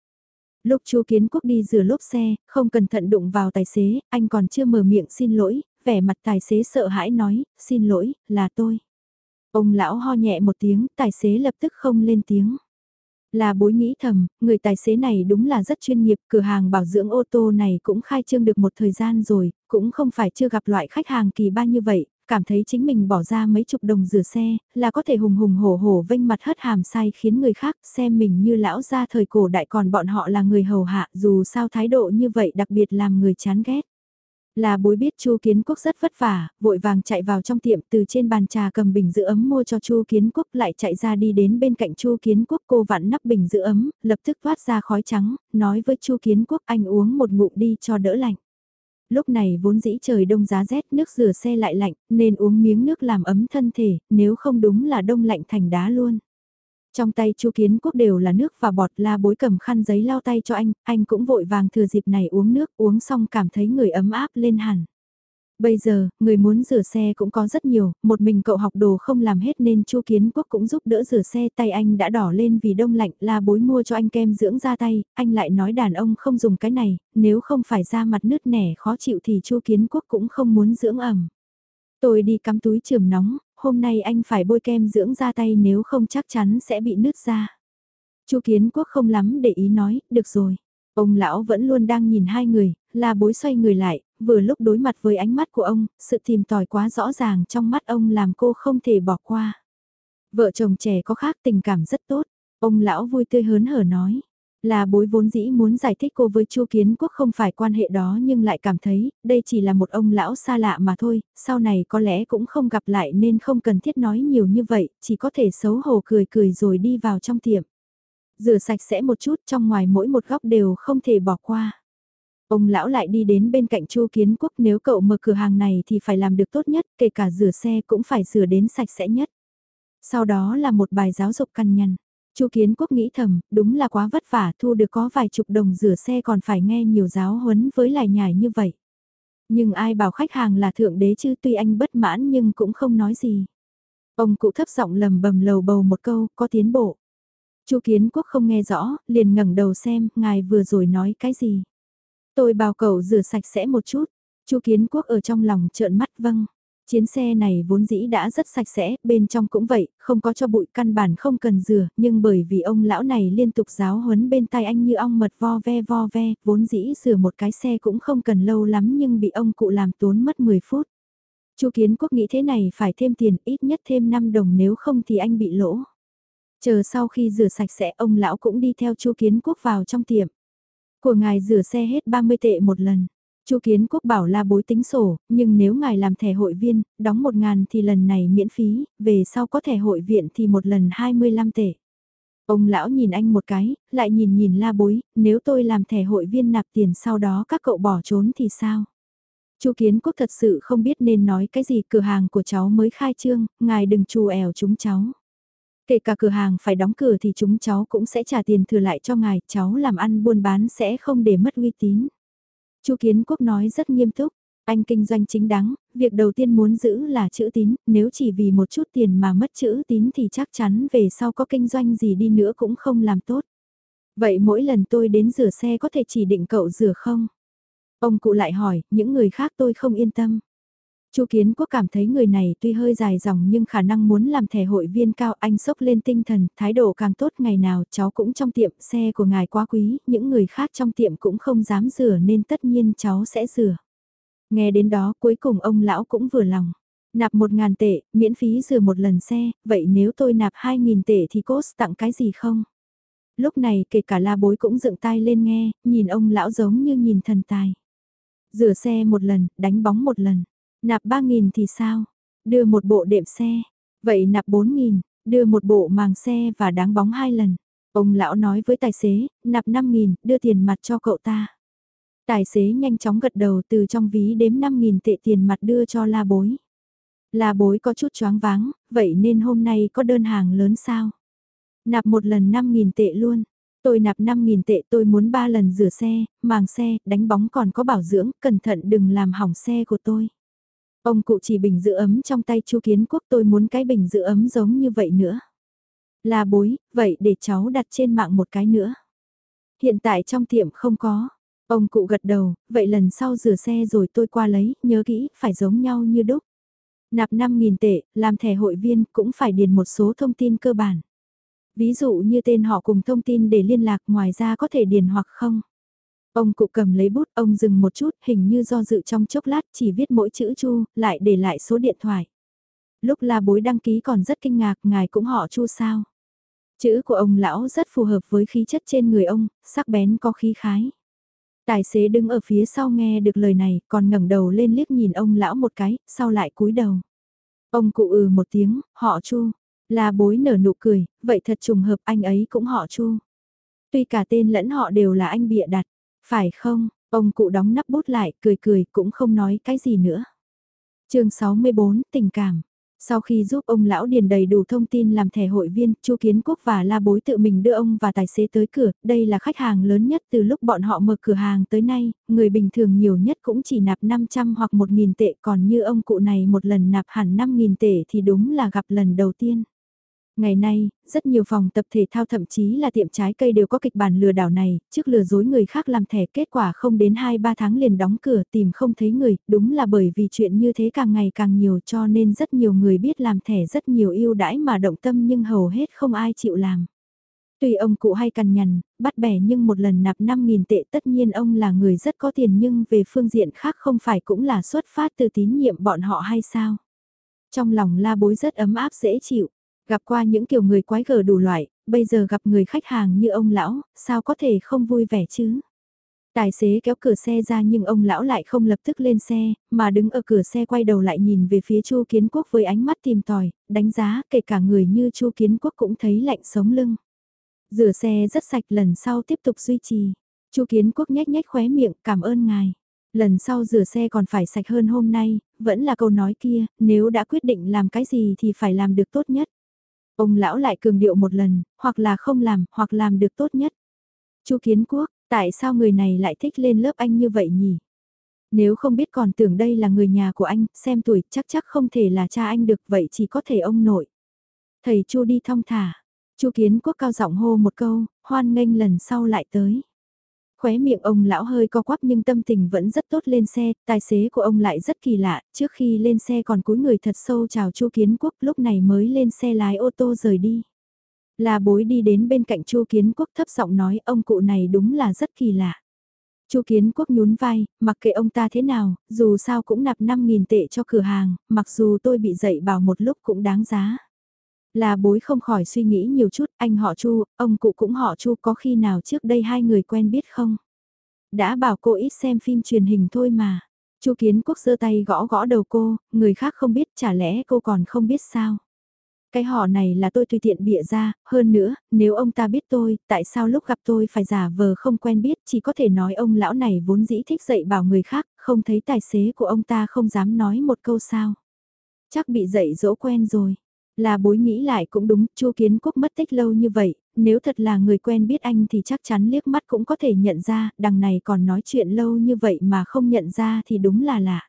Speaker 1: Lúc Chu Kiến Quốc đi rửa lốp xe, không cẩn thận đụng vào tài xế, anh còn chưa mở miệng xin lỗi, vẻ mặt tài xế sợ hãi nói, xin lỗi, là tôi. Ông lão ho nhẹ một tiếng, tài xế lập tức không lên tiếng. Là bối nghĩ thầm, người tài xế này đúng là rất chuyên nghiệp, cửa hàng bảo dưỡng ô tô này cũng khai trương được một thời gian rồi, cũng không phải chưa gặp loại khách hàng kỳ ba như vậy, cảm thấy chính mình bỏ ra mấy chục đồng rửa xe, là có thể hùng hùng hổ hổ vênh mặt hất hàm sai khiến người khác xem mình như lão gia thời cổ đại còn bọn họ là người hầu hạ dù sao thái độ như vậy đặc biệt làm người chán ghét. Là bối biết Chu Kiến Quốc rất vất vả, vội vàng chạy vào trong tiệm từ trên bàn trà cầm bình giữ ấm mua cho Chu Kiến Quốc lại chạy ra đi đến bên cạnh Chu Kiến Quốc cô vặn nắp bình giữ ấm, lập tức thoát ra khói trắng, nói với Chu Kiến Quốc anh uống một ngụm đi cho đỡ lạnh. Lúc này vốn dĩ trời đông giá rét nước rửa xe lại lạnh nên uống miếng nước làm ấm thân thể, nếu không đúng là đông lạnh thành đá luôn. Trong tay Chu Kiến Quốc đều là nước và bọt la bối cầm khăn giấy lau tay cho anh, anh cũng vội vàng thừa dịp này uống nước uống xong cảm thấy người ấm áp lên hẳn. Bây giờ, người muốn rửa xe cũng có rất nhiều, một mình cậu học đồ không làm hết nên Chu Kiến Quốc cũng giúp đỡ rửa xe tay anh đã đỏ lên vì đông lạnh la bối mua cho anh kem dưỡng da tay, anh lại nói đàn ông không dùng cái này, nếu không phải da mặt nứt nẻ khó chịu thì Chu Kiến Quốc cũng không muốn dưỡng ẩm. Tôi đi cắm túi trường nóng, hôm nay anh phải bôi kem dưỡng da tay nếu không chắc chắn sẽ bị nứt da. Chu Kiến Quốc không lắm để ý nói, được rồi. Ông lão vẫn luôn đang nhìn hai người, là bối xoay người lại, vừa lúc đối mặt với ánh mắt của ông, sự tìm tòi quá rõ ràng trong mắt ông làm cô không thể bỏ qua. Vợ chồng trẻ có khác tình cảm rất tốt, ông lão vui tươi hớn hở nói. Là bối vốn dĩ muốn giải thích cô với Chu Kiến Quốc không phải quan hệ đó nhưng lại cảm thấy đây chỉ là một ông lão xa lạ mà thôi, sau này có lẽ cũng không gặp lại nên không cần thiết nói nhiều như vậy, chỉ có thể xấu hổ cười cười rồi đi vào trong tiệm. Rửa sạch sẽ một chút trong ngoài mỗi một góc đều không thể bỏ qua. Ông lão lại đi đến bên cạnh Chu Kiến Quốc nếu cậu mở cửa hàng này thì phải làm được tốt nhất, kể cả rửa xe cũng phải rửa đến sạch sẽ nhất. Sau đó là một bài giáo dục căn nhằn. Chu Kiến Quốc nghĩ thầm, đúng là quá vất vả, thu được có vài chục đồng rửa xe còn phải nghe nhiều giáo huấn với lại nhải như vậy. Nhưng ai bảo khách hàng là thượng đế chứ tuy anh bất mãn nhưng cũng không nói gì. Ông cụ thấp giọng lầm bầm lầu bầu một câu, có tiến bộ. Chu Kiến Quốc không nghe rõ, liền ngẩng đầu xem, ngài vừa rồi nói cái gì. Tôi bảo cậu rửa sạch sẽ một chút. Chu Kiến Quốc ở trong lòng trợn mắt vâng. Chiến xe này vốn dĩ đã rất sạch sẽ, bên trong cũng vậy, không có cho bụi căn bản không cần rửa, nhưng bởi vì ông lão này liên tục giáo huấn bên tai anh như ong mật vo ve vo ve, vốn dĩ rửa một cái xe cũng không cần lâu lắm nhưng bị ông cụ làm tốn mất 10 phút. Chu Kiến Quốc nghĩ thế này phải thêm tiền, ít nhất thêm 5 đồng nếu không thì anh bị lỗ. Chờ sau khi rửa sạch sẽ ông lão cũng đi theo Chu Kiến Quốc vào trong tiệm. Của ngài rửa xe hết 30 tệ một lần. Chu Kiến Quốc bảo là bối tính sổ, nhưng nếu ngài làm thẻ hội viên, đóng một ngàn thì lần này miễn phí, về sau có thẻ hội viện thì một lần 25 tệ. Ông lão nhìn anh một cái, lại nhìn nhìn la bối, nếu tôi làm thẻ hội viên nạp tiền sau đó các cậu bỏ trốn thì sao? Chu Kiến Quốc thật sự không biết nên nói cái gì cửa hàng của cháu mới khai trương, ngài đừng chù ẻo chúng cháu. Kể cả cửa hàng phải đóng cửa thì chúng cháu cũng sẽ trả tiền thừa lại cho ngài, cháu làm ăn buôn bán sẽ không để mất uy tín. Chu Kiến Quốc nói rất nghiêm túc, anh kinh doanh chính đáng, việc đầu tiên muốn giữ là chữ tín, nếu chỉ vì một chút tiền mà mất chữ tín thì chắc chắn về sau có kinh doanh gì đi nữa cũng không làm tốt. Vậy mỗi lần tôi đến rửa xe có thể chỉ định cậu rửa không? Ông cụ lại hỏi, những người khác tôi không yên tâm. Chu Kiến Quốc cảm thấy người này tuy hơi dài dòng nhưng khả năng muốn làm thẻ hội viên cao anh sốc lên tinh thần, thái độ càng tốt ngày nào cháu cũng trong tiệm, xe của ngài quá quý, những người khác trong tiệm cũng không dám rửa nên tất nhiên cháu sẽ rửa. Nghe đến đó cuối cùng ông lão cũng vừa lòng. Nạp một ngàn tệ, miễn phí rửa một lần xe, vậy nếu tôi nạp hai nghìn tệ thì cốt tặng cái gì không? Lúc này kể cả la bối cũng dựng tai lên nghe, nhìn ông lão giống như nhìn thần tài. Rửa xe một lần, đánh bóng một lần. Nạp 3.000 thì sao? Đưa một bộ đệm xe. Vậy nạp 4.000, đưa một bộ màng xe và đáng bóng hai lần. Ông lão nói với tài xế, nạp 5.000, đưa tiền mặt cho cậu ta. Tài xế nhanh chóng gật đầu từ trong ví đếm 5.000 tệ tiền mặt đưa cho la bối. La bối có chút choáng váng, vậy nên hôm nay có đơn hàng lớn sao? Nạp một lần 5.000 tệ luôn. Tôi nạp 5.000 tệ tôi muốn 3 lần rửa xe, màng xe, đánh bóng còn có bảo dưỡng, cẩn thận đừng làm hỏng xe của tôi. Ông cụ chỉ bình giữ ấm trong tay chu kiến quốc tôi muốn cái bình giữ ấm giống như vậy nữa. Là bối, vậy để cháu đặt trên mạng một cái nữa. Hiện tại trong tiệm không có. Ông cụ gật đầu, vậy lần sau rửa xe rồi tôi qua lấy, nhớ kỹ, phải giống nhau như đúc. Nạp 5.000 tệ, làm thẻ hội viên cũng phải điền một số thông tin cơ bản. Ví dụ như tên họ cùng thông tin để liên lạc ngoài ra có thể điền hoặc không. Ông cụ cầm lấy bút, ông dừng một chút, hình như do dự trong chốc lát chỉ viết mỗi chữ chu, lại để lại số điện thoại. Lúc la bối đăng ký còn rất kinh ngạc, ngài cũng họ chu sao. Chữ của ông lão rất phù hợp với khí chất trên người ông, sắc bén có khí khái. Tài xế đứng ở phía sau nghe được lời này, còn ngẩng đầu lên liếc nhìn ông lão một cái, sau lại cúi đầu. Ông cụ ừ một tiếng, họ chu. La bối nở nụ cười, vậy thật trùng hợp anh ấy cũng họ chu. Tuy cả tên lẫn họ đều là anh bịa đặt. Phải không, ông cụ đóng nắp bút lại, cười cười cũng không nói cái gì nữa. chương 64, tình cảm. Sau khi giúp ông lão điền đầy đủ thông tin làm thẻ hội viên, Chu Kiến Quốc và La Bối tự mình đưa ông và tài xế tới cửa, đây là khách hàng lớn nhất từ lúc bọn họ mở cửa hàng tới nay, người bình thường nhiều nhất cũng chỉ nạp 500 hoặc 1.000 tệ, còn như ông cụ này một lần nạp hẳn 5.000 tệ thì đúng là gặp lần đầu tiên. Ngày nay, rất nhiều phòng tập thể thao thậm chí là tiệm trái cây đều có kịch bản lừa đảo này, trước lừa dối người khác làm thẻ kết quả không đến 2-3 tháng liền đóng cửa tìm không thấy người, đúng là bởi vì chuyện như thế càng ngày càng nhiều cho nên rất nhiều người biết làm thẻ rất nhiều yêu đãi mà động tâm nhưng hầu hết không ai chịu làm. Tuy ông cụ hay cằn nhằn, bắt bẻ nhưng một lần nạp 5.000 tệ tất nhiên ông là người rất có tiền nhưng về phương diện khác không phải cũng là xuất phát từ tín nhiệm bọn họ hay sao. Trong lòng la bối rất ấm áp dễ chịu. Gặp qua những kiểu người quái gở đủ loại, bây giờ gặp người khách hàng như ông lão, sao có thể không vui vẻ chứ? Tài xế kéo cửa xe ra nhưng ông lão lại không lập tức lên xe, mà đứng ở cửa xe quay đầu lại nhìn về phía Chu Kiến Quốc với ánh mắt tìm tòi, đánh giá kể cả người như Chu Kiến Quốc cũng thấy lạnh sống lưng. Rửa xe rất sạch lần sau tiếp tục duy trì. Chu Kiến Quốc nhếch nhếch khóe miệng cảm ơn ngài. Lần sau rửa xe còn phải sạch hơn hôm nay, vẫn là câu nói kia, nếu đã quyết định làm cái gì thì phải làm được tốt nhất. Ông lão lại cường điệu một lần, hoặc là không làm, hoặc làm được tốt nhất. Chu Kiến Quốc, tại sao người này lại thích lên lớp anh như vậy nhỉ? Nếu không biết còn tưởng đây là người nhà của anh, xem tuổi chắc chắc không thể là cha anh được vậy chỉ có thể ông nội. Thầy Chu đi thong thả. Chu Kiến Quốc cao giọng hô một câu, hoan nghênh lần sau lại tới. Khóe miệng ông lão hơi co quắp nhưng tâm tình vẫn rất tốt lên xe, tài xế của ông lại rất kỳ lạ, trước khi lên xe còn cúi người thật sâu chào Chu Kiến Quốc lúc này mới lên xe lái ô tô rời đi. Là bối đi đến bên cạnh Chu Kiến Quốc thấp giọng nói ông cụ này đúng là rất kỳ lạ. Chu Kiến Quốc nhún vai, mặc kệ ông ta thế nào, dù sao cũng nạp 5.000 tệ cho cửa hàng, mặc dù tôi bị dậy bảo một lúc cũng đáng giá. Là bối không khỏi suy nghĩ nhiều chút, anh họ Chu, ông cụ cũng họ Chu có khi nào trước đây hai người quen biết không? Đã bảo cô ít xem phim truyền hình thôi mà. Chu Kiến Quốc giơ tay gõ gõ đầu cô, người khác không biết chả lẽ cô còn không biết sao? Cái họ này là tôi tùy tiện bịa ra, hơn nữa, nếu ông ta biết tôi, tại sao lúc gặp tôi phải giả vờ không quen biết, chỉ có thể nói ông lão này vốn dĩ thích dạy bảo người khác, không thấy tài xế của ông ta không dám nói một câu sao. Chắc bị dạy dỗ quen rồi. Là bối nghĩ lại cũng đúng, Chu Kiến Quốc mất tích lâu như vậy, nếu thật là người quen biết anh thì chắc chắn liếc mắt cũng có thể nhận ra, đằng này còn nói chuyện lâu như vậy mà không nhận ra thì đúng là lạ.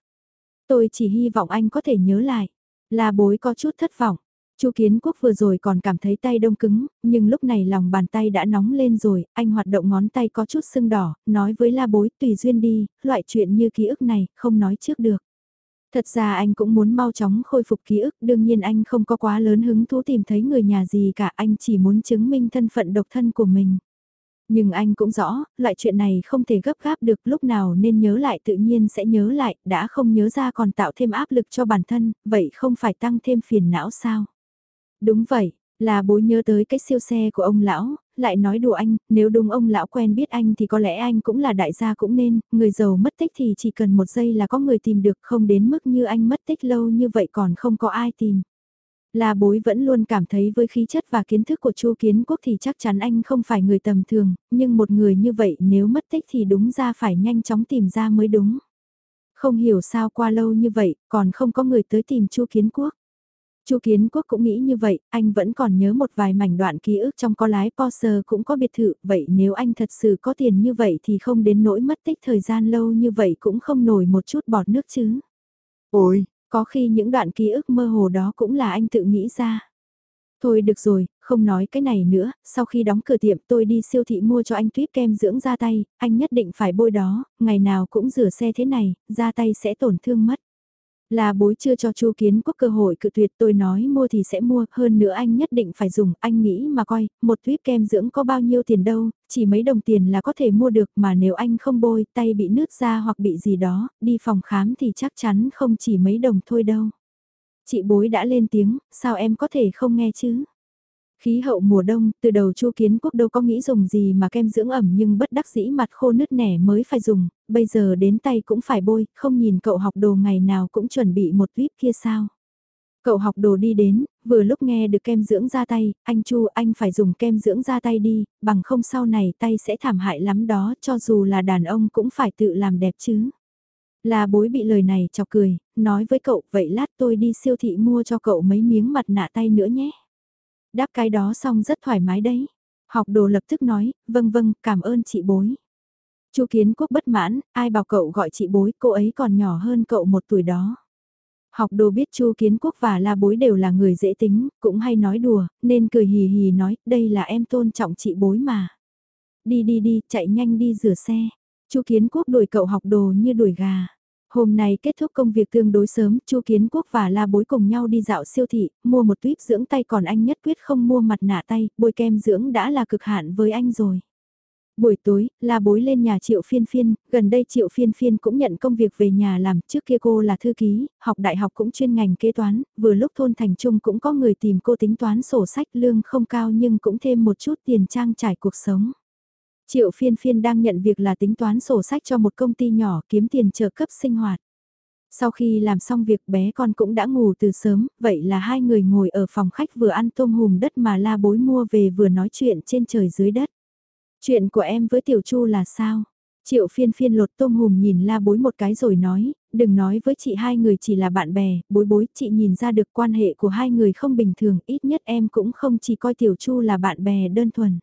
Speaker 1: Tôi chỉ hy vọng anh có thể nhớ lại. Là bối có chút thất vọng. Chu Kiến Quốc vừa rồi còn cảm thấy tay đông cứng, nhưng lúc này lòng bàn tay đã nóng lên rồi, anh hoạt động ngón tay có chút sưng đỏ, nói với la bối tùy duyên đi, loại chuyện như ký ức này, không nói trước được. Thật ra anh cũng muốn mau chóng khôi phục ký ức, đương nhiên anh không có quá lớn hứng thú tìm thấy người nhà gì cả, anh chỉ muốn chứng minh thân phận độc thân của mình. Nhưng anh cũng rõ, loại chuyện này không thể gấp gáp được lúc nào nên nhớ lại tự nhiên sẽ nhớ lại, đã không nhớ ra còn tạo thêm áp lực cho bản thân, vậy không phải tăng thêm phiền não sao? Đúng vậy, là bố nhớ tới cái siêu xe của ông lão, lại nói đùa anh, nếu đúng ông lão quen biết anh thì có lẽ anh cũng là đại gia cũng nên, người giàu mất tích thì chỉ cần một giây là có người tìm được không đến mức như anh mất tích lâu như vậy còn không có ai tìm. Là bối vẫn luôn cảm thấy với khí chất và kiến thức của Chu Kiến Quốc thì chắc chắn anh không phải người tầm thường, nhưng một người như vậy nếu mất tích thì đúng ra phải nhanh chóng tìm ra mới đúng. Không hiểu sao qua lâu như vậy, còn không có người tới tìm Chu Kiến Quốc. Chu Kiến Quốc cũng nghĩ như vậy, anh vẫn còn nhớ một vài mảnh đoạn ký ức trong có lái Porsche cũng có biệt thự, vậy nếu anh thật sự có tiền như vậy thì không đến nỗi mất tích thời gian lâu như vậy cũng không nổi một chút bọt nước chứ. Ôi, có khi những đoạn ký ức mơ hồ đó cũng là anh tự nghĩ ra. Thôi được rồi, không nói cái này nữa, sau khi đóng cửa tiệm tôi đi siêu thị mua cho anh tuyết kem dưỡng da tay, anh nhất định phải bôi đó, ngày nào cũng rửa xe thế này, da tay sẽ tổn thương mất. Là bối chưa cho Chu Kiến Quốc cơ hội cự tuyệt tôi nói mua thì sẽ mua, hơn nữa anh nhất định phải dùng, anh nghĩ mà coi, một tuyết kem dưỡng có bao nhiêu tiền đâu, chỉ mấy đồng tiền là có thể mua được mà nếu anh không bôi tay bị nứt ra hoặc bị gì đó, đi phòng khám thì chắc chắn không chỉ mấy đồng thôi đâu. Chị bối đã lên tiếng, sao em có thể không nghe chứ? Khí hậu mùa đông, từ đầu Chu Kiến Quốc đâu có nghĩ dùng gì mà kem dưỡng ẩm nhưng bất đắc dĩ mặt khô nứt nẻ mới phải dùng, bây giờ đến tay cũng phải bôi, không nhìn cậu học đồ ngày nào cũng chuẩn bị một vip kia sao. Cậu học đồ đi đến, vừa lúc nghe được kem dưỡng da tay, anh Chu anh phải dùng kem dưỡng da tay đi, bằng không sau này tay sẽ thảm hại lắm đó, cho dù là đàn ông cũng phải tự làm đẹp chứ. Là bối bị lời này chọc cười, nói với cậu vậy lát tôi đi siêu thị mua cho cậu mấy miếng mặt nạ tay nữa nhé. Đáp cái đó xong rất thoải mái đấy. Học đồ lập tức nói, vâng vâng, cảm ơn chị bối. Chu Kiến Quốc bất mãn, ai bảo cậu gọi chị bối, cô ấy còn nhỏ hơn cậu một tuổi đó. Học đồ biết Chu Kiến Quốc và La Bối đều là người dễ tính, cũng hay nói đùa, nên cười hì hì nói, đây là em tôn trọng chị bối mà. Đi đi đi, chạy nhanh đi rửa xe. Chu Kiến Quốc đuổi cậu học đồ như đuổi gà. Hôm nay kết thúc công việc tương đối sớm, Chu Kiến Quốc và La Bối cùng nhau đi dạo siêu thị, mua một tuyếp dưỡng tay còn anh nhất quyết không mua mặt nạ tay, bôi kem dưỡng đã là cực hạn với anh rồi. Buổi tối, La Bối lên nhà Triệu Phiên Phiên, gần đây Triệu Phiên Phiên cũng nhận công việc về nhà làm, trước kia cô là thư ký, học đại học cũng chuyên ngành kế toán, vừa lúc thôn thành trung cũng có người tìm cô tính toán sổ sách lương không cao nhưng cũng thêm một chút tiền trang trải cuộc sống. Triệu phiên phiên đang nhận việc là tính toán sổ sách cho một công ty nhỏ kiếm tiền trợ cấp sinh hoạt. Sau khi làm xong việc bé con cũng đã ngủ từ sớm, vậy là hai người ngồi ở phòng khách vừa ăn tôm hùm đất mà la bối mua về vừa nói chuyện trên trời dưới đất. Chuyện của em với Tiểu Chu là sao? Triệu phiên phiên lột tôm hùm nhìn la bối một cái rồi nói, đừng nói với chị hai người chỉ là bạn bè, bối bối chị nhìn ra được quan hệ của hai người không bình thường, ít nhất em cũng không chỉ coi Tiểu Chu là bạn bè đơn thuần.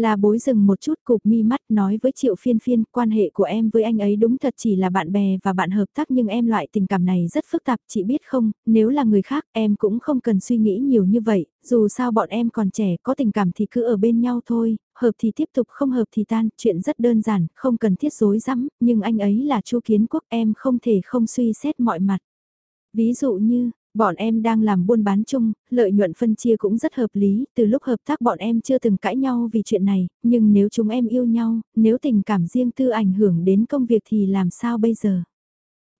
Speaker 1: Là bối dừng một chút cục mi mắt nói với triệu phiên phiên quan hệ của em với anh ấy đúng thật chỉ là bạn bè và bạn hợp tác nhưng em loại tình cảm này rất phức tạp chị biết không, nếu là người khác em cũng không cần suy nghĩ nhiều như vậy, dù sao bọn em còn trẻ có tình cảm thì cứ ở bên nhau thôi, hợp thì tiếp tục không hợp thì tan, chuyện rất đơn giản, không cần thiết dối rắm nhưng anh ấy là chu kiến quốc em không thể không suy xét mọi mặt. Ví dụ như, Bọn em đang làm buôn bán chung, lợi nhuận phân chia cũng rất hợp lý, từ lúc hợp tác bọn em chưa từng cãi nhau vì chuyện này, nhưng nếu chúng em yêu nhau, nếu tình cảm riêng tư ảnh hưởng đến công việc thì làm sao bây giờ?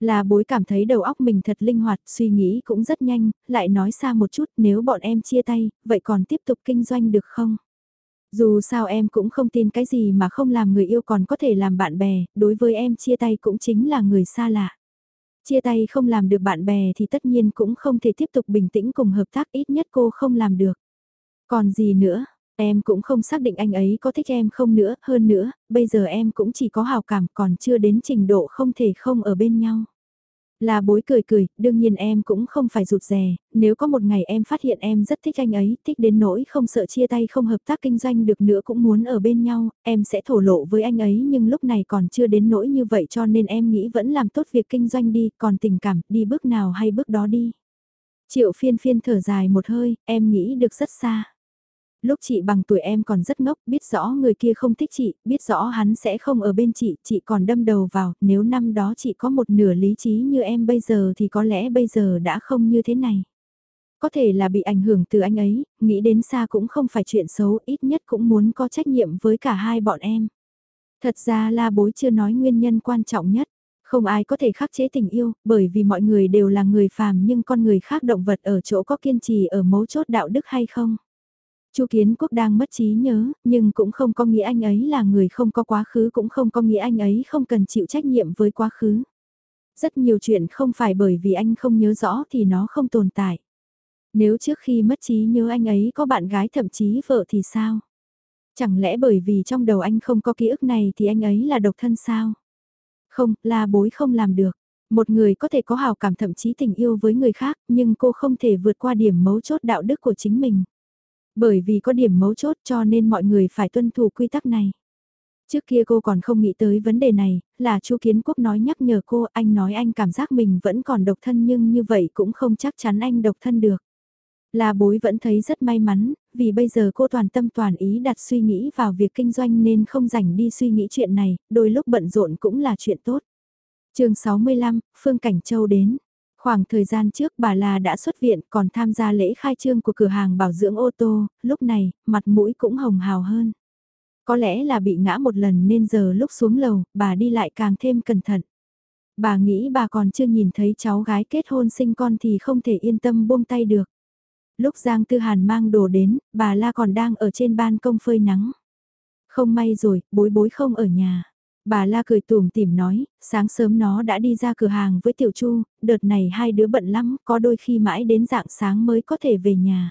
Speaker 1: Là bối cảm thấy đầu óc mình thật linh hoạt, suy nghĩ cũng rất nhanh, lại nói xa một chút nếu bọn em chia tay, vậy còn tiếp tục kinh doanh được không? Dù sao em cũng không tin cái gì mà không làm người yêu còn có thể làm bạn bè, đối với em chia tay cũng chính là người xa lạ. Chia tay không làm được bạn bè thì tất nhiên cũng không thể tiếp tục bình tĩnh cùng hợp tác ít nhất cô không làm được. Còn gì nữa, em cũng không xác định anh ấy có thích em không nữa, hơn nữa, bây giờ em cũng chỉ có hào cảm còn chưa đến trình độ không thể không ở bên nhau. Là bối cười cười, đương nhiên em cũng không phải rụt rè, nếu có một ngày em phát hiện em rất thích anh ấy, thích đến nỗi không sợ chia tay không hợp tác kinh doanh được nữa cũng muốn ở bên nhau, em sẽ thổ lộ với anh ấy nhưng lúc này còn chưa đến nỗi như vậy cho nên em nghĩ vẫn làm tốt việc kinh doanh đi, còn tình cảm, đi bước nào hay bước đó đi. Triệu phiên phiên thở dài một hơi, em nghĩ được rất xa lúc chị bằng tuổi em còn rất ngốc, biết rõ người kia không thích chị, biết rõ hắn sẽ không ở bên chị, chị còn đâm đầu vào, nếu năm đó chị có một nửa lý trí như em bây giờ thì có lẽ bây giờ đã không như thế này. Có thể là bị ảnh hưởng từ anh ấy, nghĩ đến xa cũng không phải chuyện xấu, ít nhất cũng muốn có trách nhiệm với cả hai bọn em. Thật ra la bối chưa nói nguyên nhân quan trọng nhất. Không ai có thể khắc chế tình yêu, bởi vì mọi người đều là người phàm nhưng con người khác động vật ở chỗ có kiên trì ở mấu chốt đạo đức hay không. Chu Kiến Quốc đang mất trí nhớ, nhưng cũng không có nghĩa anh ấy là người không có quá khứ cũng không có nghĩa anh ấy không cần chịu trách nhiệm với quá khứ. Rất nhiều chuyện không phải bởi vì anh không nhớ rõ thì nó không tồn tại. Nếu trước khi mất trí nhớ anh ấy có bạn gái thậm chí vợ thì sao? Chẳng lẽ bởi vì trong đầu anh không có ký ức này thì anh ấy là độc thân sao? Không, là bối không làm được. Một người có thể có hào cảm thậm chí tình yêu với người khác nhưng cô không thể vượt qua điểm mấu chốt đạo đức của chính mình. Bởi vì có điểm mấu chốt cho nên mọi người phải tuân thủ quy tắc này. Trước kia cô còn không nghĩ tới vấn đề này, là chu Kiến Quốc nói nhắc nhở cô, anh nói anh cảm giác mình vẫn còn độc thân nhưng như vậy cũng không chắc chắn anh độc thân được. Là bối vẫn thấy rất may mắn, vì bây giờ cô toàn tâm toàn ý đặt suy nghĩ vào việc kinh doanh nên không rảnh đi suy nghĩ chuyện này, đôi lúc bận rộn cũng là chuyện tốt. chương 65, Phương Cảnh Châu đến. Khoảng thời gian trước bà là đã xuất viện còn tham gia lễ khai trương của cửa hàng bảo dưỡng ô tô, lúc này, mặt mũi cũng hồng hào hơn. Có lẽ là bị ngã một lần nên giờ lúc xuống lầu, bà đi lại càng thêm cẩn thận. Bà nghĩ bà còn chưa nhìn thấy cháu gái kết hôn sinh con thì không thể yên tâm buông tay được. Lúc Giang Tư Hàn mang đồ đến, bà La còn đang ở trên ban công phơi nắng. Không may rồi, bối bối không ở nhà. Bà La cười tùm tìm nói, sáng sớm nó đã đi ra cửa hàng với Tiểu Chu, đợt này hai đứa bận lắm, có đôi khi mãi đến dạng sáng mới có thể về nhà.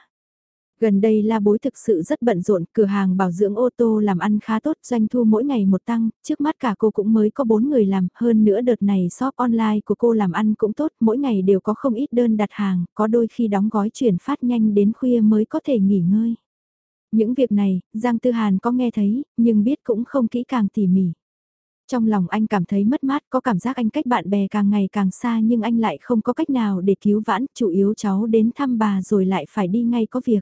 Speaker 1: Gần đây La Bối thực sự rất bận rộn, cửa hàng bảo dưỡng ô tô làm ăn khá tốt, doanh thu mỗi ngày một tăng, trước mắt cả cô cũng mới có bốn người làm, hơn nữa đợt này shop online của cô làm ăn cũng tốt, mỗi ngày đều có không ít đơn đặt hàng, có đôi khi đóng gói chuyển phát nhanh đến khuya mới có thể nghỉ ngơi. Những việc này, Giang Tư Hàn có nghe thấy, nhưng biết cũng không kỹ càng tỉ mỉ. Trong lòng anh cảm thấy mất mát, có cảm giác anh cách bạn bè càng ngày càng xa nhưng anh lại không có cách nào để cứu vãn, chủ yếu cháu đến thăm bà rồi lại phải đi ngay có việc.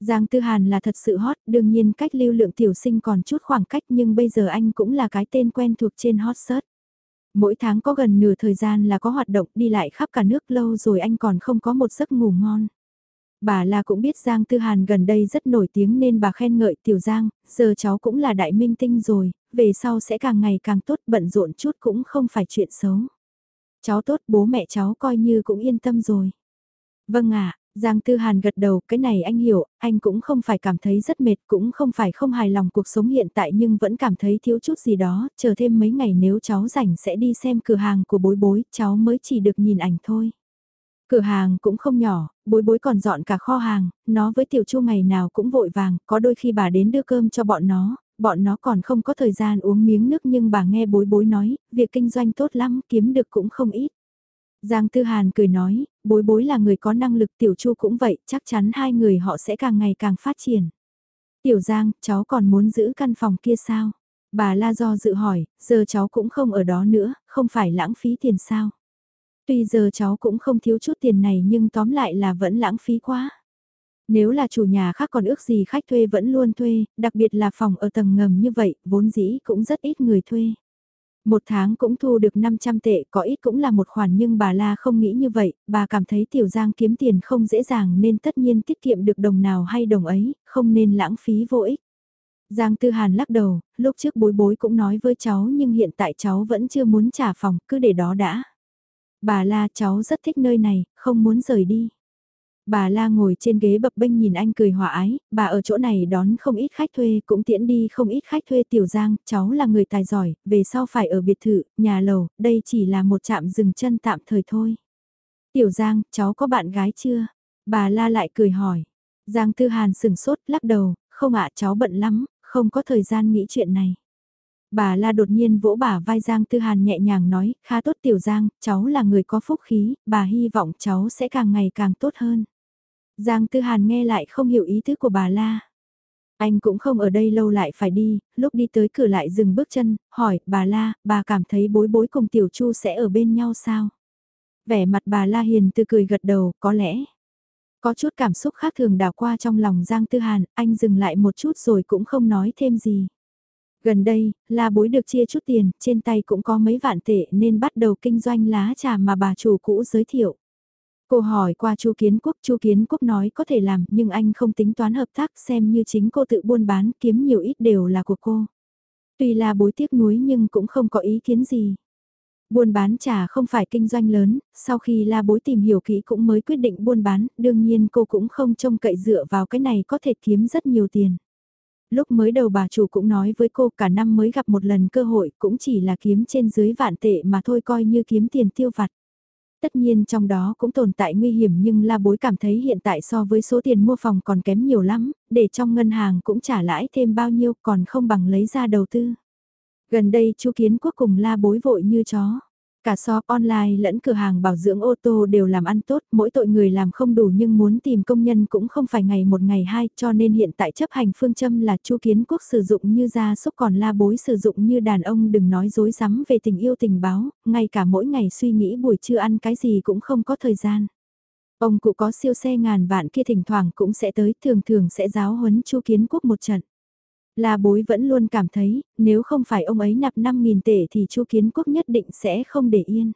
Speaker 1: Giang Tư Hàn là thật sự hot, đương nhiên cách lưu lượng tiểu sinh còn chút khoảng cách nhưng bây giờ anh cũng là cái tên quen thuộc trên hot search. Mỗi tháng có gần nửa thời gian là có hoạt động đi lại khắp cả nước lâu rồi anh còn không có một giấc ngủ ngon. Bà là cũng biết Giang Tư Hàn gần đây rất nổi tiếng nên bà khen ngợi Tiểu Giang, giờ cháu cũng là đại minh tinh rồi, về sau sẽ càng ngày càng tốt bận rộn chút cũng không phải chuyện xấu. Cháu tốt bố mẹ cháu coi như cũng yên tâm rồi. Vâng ạ, Giang Tư Hàn gật đầu, cái này anh hiểu, anh cũng không phải cảm thấy rất mệt, cũng không phải không hài lòng cuộc sống hiện tại nhưng vẫn cảm thấy thiếu chút gì đó, chờ thêm mấy ngày nếu cháu rảnh sẽ đi xem cửa hàng của bối bối, cháu mới chỉ được nhìn ảnh thôi. Cửa hàng cũng không nhỏ, bối bối còn dọn cả kho hàng, nó với tiểu chu ngày nào cũng vội vàng, có đôi khi bà đến đưa cơm cho bọn nó, bọn nó còn không có thời gian uống miếng nước nhưng bà nghe bối bối nói, việc kinh doanh tốt lắm, kiếm được cũng không ít. Giang Tư Hàn cười nói, bối bối là người có năng lực tiểu chu cũng vậy, chắc chắn hai người họ sẽ càng ngày càng phát triển. Tiểu Giang, cháu còn muốn giữ căn phòng kia sao? Bà La do dự hỏi, giờ cháu cũng không ở đó nữa, không phải lãng phí tiền sao? Tuy giờ cháu cũng không thiếu chút tiền này nhưng tóm lại là vẫn lãng phí quá. Nếu là chủ nhà khác còn ước gì khách thuê vẫn luôn thuê, đặc biệt là phòng ở tầng ngầm như vậy, vốn dĩ cũng rất ít người thuê. Một tháng cũng thu được 500 tệ, có ít cũng là một khoản nhưng bà La không nghĩ như vậy, bà cảm thấy Tiểu Giang kiếm tiền không dễ dàng nên tất nhiên tiết kiệm được đồng nào hay đồng ấy, không nên lãng phí vô ích. Giang Tư Hàn lắc đầu, lúc trước bối bối cũng nói với cháu nhưng hiện tại cháu vẫn chưa muốn trả phòng, cứ để đó đã. Bà La cháu rất thích nơi này, không muốn rời đi. Bà La ngồi trên ghế bập bênh nhìn anh cười hòa ái, bà ở chỗ này đón không ít khách thuê, cũng tiễn đi không ít khách thuê Tiểu Giang, cháu là người tài giỏi, về sau phải ở biệt thự, nhà lầu, đây chỉ là một trạm dừng chân tạm thời thôi. Tiểu Giang, cháu có bạn gái chưa? Bà La lại cười hỏi. Giang Tư Hàn sừng sốt, lắc đầu, không ạ cháu bận lắm, không có thời gian nghĩ chuyện này. Bà La đột nhiên vỗ bả vai Giang Tư Hàn nhẹ nhàng nói, khá tốt Tiểu Giang, cháu là người có phúc khí, bà hy vọng cháu sẽ càng ngày càng tốt hơn. Giang Tư Hàn nghe lại không hiểu ý tứ của bà La. Anh cũng không ở đây lâu lại phải đi, lúc đi tới cửa lại dừng bước chân, hỏi, bà La, bà cảm thấy bối bối cùng Tiểu Chu sẽ ở bên nhau sao? Vẻ mặt bà La Hiền từ cười gật đầu, có lẽ. Có chút cảm xúc khác thường đảo qua trong lòng Giang Tư Hàn, anh dừng lại một chút rồi cũng không nói thêm gì. Gần đây, La Bối được chia chút tiền, trên tay cũng có mấy vạn tệ nên bắt đầu kinh doanh lá trà mà bà chủ cũ giới thiệu. Cô hỏi qua Chu Kiến Quốc, Chu Kiến Quốc nói có thể làm, nhưng anh không tính toán hợp tác xem như chính cô tự buôn bán, kiếm nhiều ít đều là của cô. Tuy là bối tiếc nuối nhưng cũng không có ý kiến gì. Buôn bán trà không phải kinh doanh lớn, sau khi la bối tìm hiểu kỹ cũng mới quyết định buôn bán, đương nhiên cô cũng không trông cậy dựa vào cái này có thể kiếm rất nhiều tiền. Lúc mới đầu bà chủ cũng nói với cô cả năm mới gặp một lần cơ hội cũng chỉ là kiếm trên dưới vạn tệ mà thôi coi như kiếm tiền tiêu vặt. Tất nhiên trong đó cũng tồn tại nguy hiểm nhưng la bối cảm thấy hiện tại so với số tiền mua phòng còn kém nhiều lắm, để trong ngân hàng cũng trả lãi thêm bao nhiêu còn không bằng lấy ra đầu tư. Gần đây chu kiến quốc cùng la bối vội như chó. Cả shop online lẫn cửa hàng bảo dưỡng ô tô đều làm ăn tốt, mỗi tội người làm không đủ nhưng muốn tìm công nhân cũng không phải ngày một ngày hai, cho nên hiện tại chấp hành phương châm là chu kiến quốc sử dụng như gia súc còn la bối sử dụng như đàn ông đừng nói dối rắm về tình yêu tình báo, ngay cả mỗi ngày suy nghĩ buổi trưa ăn cái gì cũng không có thời gian. Ông cụ có siêu xe ngàn vạn kia thỉnh thoảng cũng sẽ tới, thường thường sẽ giáo huấn chu kiến quốc một trận. La bối vẫn luôn cảm thấy, nếu không phải ông ấy nạp 5.000 tệ thì chu kiến quốc nhất định sẽ không để yên.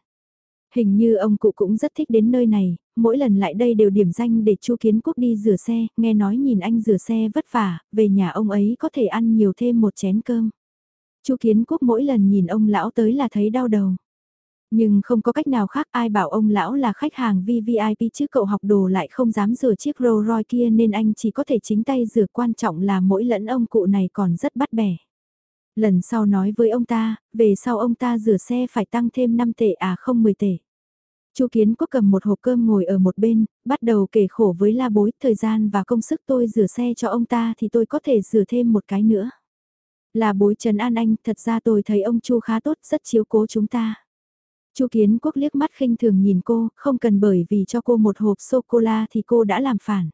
Speaker 1: Hình như ông cụ cũng rất thích đến nơi này, mỗi lần lại đây đều điểm danh để chu kiến quốc đi rửa xe, nghe nói nhìn anh rửa xe vất vả, về nhà ông ấy có thể ăn nhiều thêm một chén cơm. chu kiến quốc mỗi lần nhìn ông lão tới là thấy đau đầu. Nhưng không có cách nào khác ai bảo ông lão là khách hàng VVIP chứ cậu học đồ lại không dám rửa chiếc Rolls Royce kia nên anh chỉ có thể chính tay rửa quan trọng là mỗi lẫn ông cụ này còn rất bắt bẻ. Lần sau nói với ông ta, về sau ông ta rửa xe phải tăng thêm 5 tệ à không 10 tệ. Chu Kiến Quốc cầm một hộp cơm ngồi ở một bên, bắt đầu kể khổ với la bối, thời gian và công sức tôi rửa xe cho ông ta thì tôi có thể rửa thêm một cái nữa. La bối Trần An Anh, thật ra tôi thấy ông Chu khá tốt, rất chiếu cố chúng ta. Chu Kiến Quốc liếc mắt khinh thường nhìn cô, không cần bởi vì cho cô một hộp sô-cô-la thì cô đã làm phản.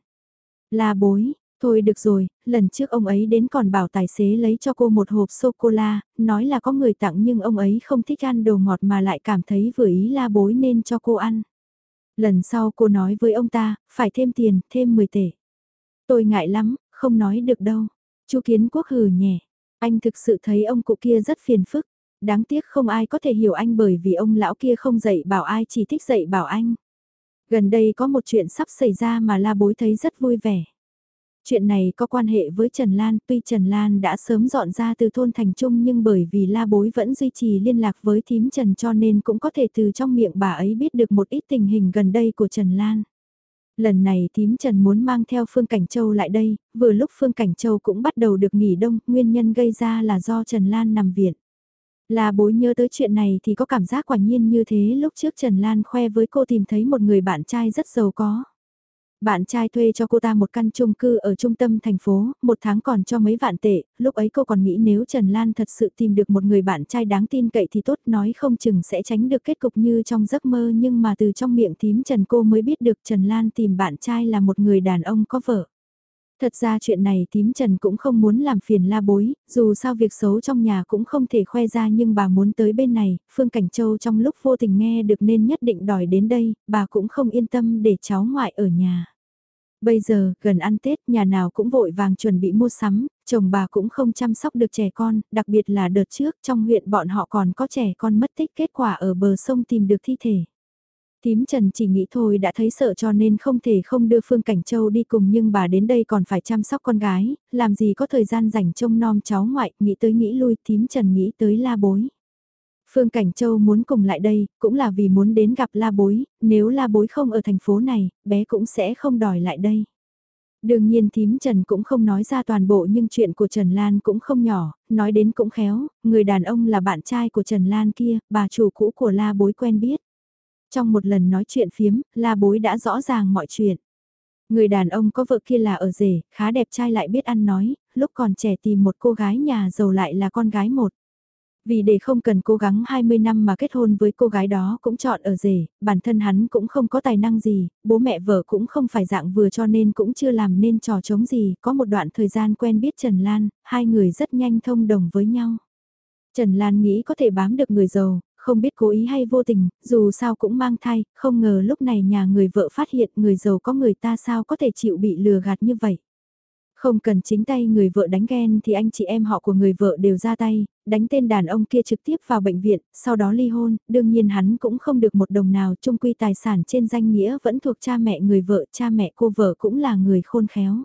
Speaker 1: Là bối, thôi được rồi, lần trước ông ấy đến còn bảo tài xế lấy cho cô một hộp sô-cô-la, nói là có người tặng nhưng ông ấy không thích ăn đồ ngọt mà lại cảm thấy vừa ý la bối nên cho cô ăn. Lần sau cô nói với ông ta, phải thêm tiền, thêm 10 tể. Tôi ngại lắm, không nói được đâu. Chu Kiến Quốc hừ nhẹ, anh thực sự thấy ông cụ kia rất phiền phức. Đáng tiếc không ai có thể hiểu anh bởi vì ông lão kia không dạy bảo ai chỉ thích dạy bảo anh. Gần đây có một chuyện sắp xảy ra mà la bối thấy rất vui vẻ. Chuyện này có quan hệ với Trần Lan, tuy Trần Lan đã sớm dọn ra từ thôn thành trung nhưng bởi vì la bối vẫn duy trì liên lạc với thím Trần cho nên cũng có thể từ trong miệng bà ấy biết được một ít tình hình gần đây của Trần Lan. Lần này thím Trần muốn mang theo Phương Cảnh Châu lại đây, vừa lúc Phương Cảnh Châu cũng bắt đầu được nghỉ đông, nguyên nhân gây ra là do Trần Lan nằm viện. Là bối nhớ tới chuyện này thì có cảm giác quả nhiên như thế lúc trước Trần Lan khoe với cô tìm thấy một người bạn trai rất giàu có. Bạn trai thuê cho cô ta một căn chung cư ở trung tâm thành phố, một tháng còn cho mấy vạn tệ, lúc ấy cô còn nghĩ nếu Trần Lan thật sự tìm được một người bạn trai đáng tin cậy thì tốt nói không chừng sẽ tránh được kết cục như trong giấc mơ nhưng mà từ trong miệng tím Trần cô mới biết được Trần Lan tìm bạn trai là một người đàn ông có vợ. Thật ra chuyện này tím Trần cũng không muốn làm phiền la bối, dù sao việc xấu trong nhà cũng không thể khoe ra nhưng bà muốn tới bên này, Phương Cảnh Châu trong lúc vô tình nghe được nên nhất định đòi đến đây, bà cũng không yên tâm để cháu ngoại ở nhà. Bây giờ, gần ăn Tết, nhà nào cũng vội vàng chuẩn bị mua sắm, chồng bà cũng không chăm sóc được trẻ con, đặc biệt là đợt trước trong huyện bọn họ còn có trẻ con mất tích kết quả ở bờ sông tìm được thi thể. Tím Trần chỉ nghĩ thôi đã thấy sợ cho nên không thể không đưa Phương Cảnh Châu đi cùng nhưng bà đến đây còn phải chăm sóc con gái, làm gì có thời gian dành trông nom cháu ngoại, nghĩ tới nghĩ lui, Tím Trần nghĩ tới la bối. Phương Cảnh Châu muốn cùng lại đây, cũng là vì muốn đến gặp la bối, nếu la bối không ở thành phố này, bé cũng sẽ không đòi lại đây. Đương nhiên thím Trần cũng không nói ra toàn bộ nhưng chuyện của Trần Lan cũng không nhỏ, nói đến cũng khéo, người đàn ông là bạn trai của Trần Lan kia, bà chủ cũ của la bối quen biết. Trong một lần nói chuyện phiếm, la bối đã rõ ràng mọi chuyện. Người đàn ông có vợ kia là ở rể, khá đẹp trai lại biết ăn nói, lúc còn trẻ tìm một cô gái nhà giàu lại là con gái một. Vì để không cần cố gắng 20 năm mà kết hôn với cô gái đó cũng chọn ở rể, bản thân hắn cũng không có tài năng gì, bố mẹ vợ cũng không phải dạng vừa cho nên cũng chưa làm nên trò chống gì, có một đoạn thời gian quen biết Trần Lan, hai người rất nhanh thông đồng với nhau. Trần Lan nghĩ có thể bám được người giàu, không biết cố ý hay vô tình, dù sao cũng mang thai, không ngờ lúc này nhà người vợ phát hiện người giàu có người ta sao có thể chịu bị lừa gạt như vậy. Không cần chính tay người vợ đánh ghen thì anh chị em họ của người vợ đều ra tay, đánh tên đàn ông kia trực tiếp vào bệnh viện, sau đó ly hôn, đương nhiên hắn cũng không được một đồng nào chung quy tài sản trên danh nghĩa vẫn thuộc cha mẹ người vợ, cha mẹ cô vợ cũng là người khôn khéo.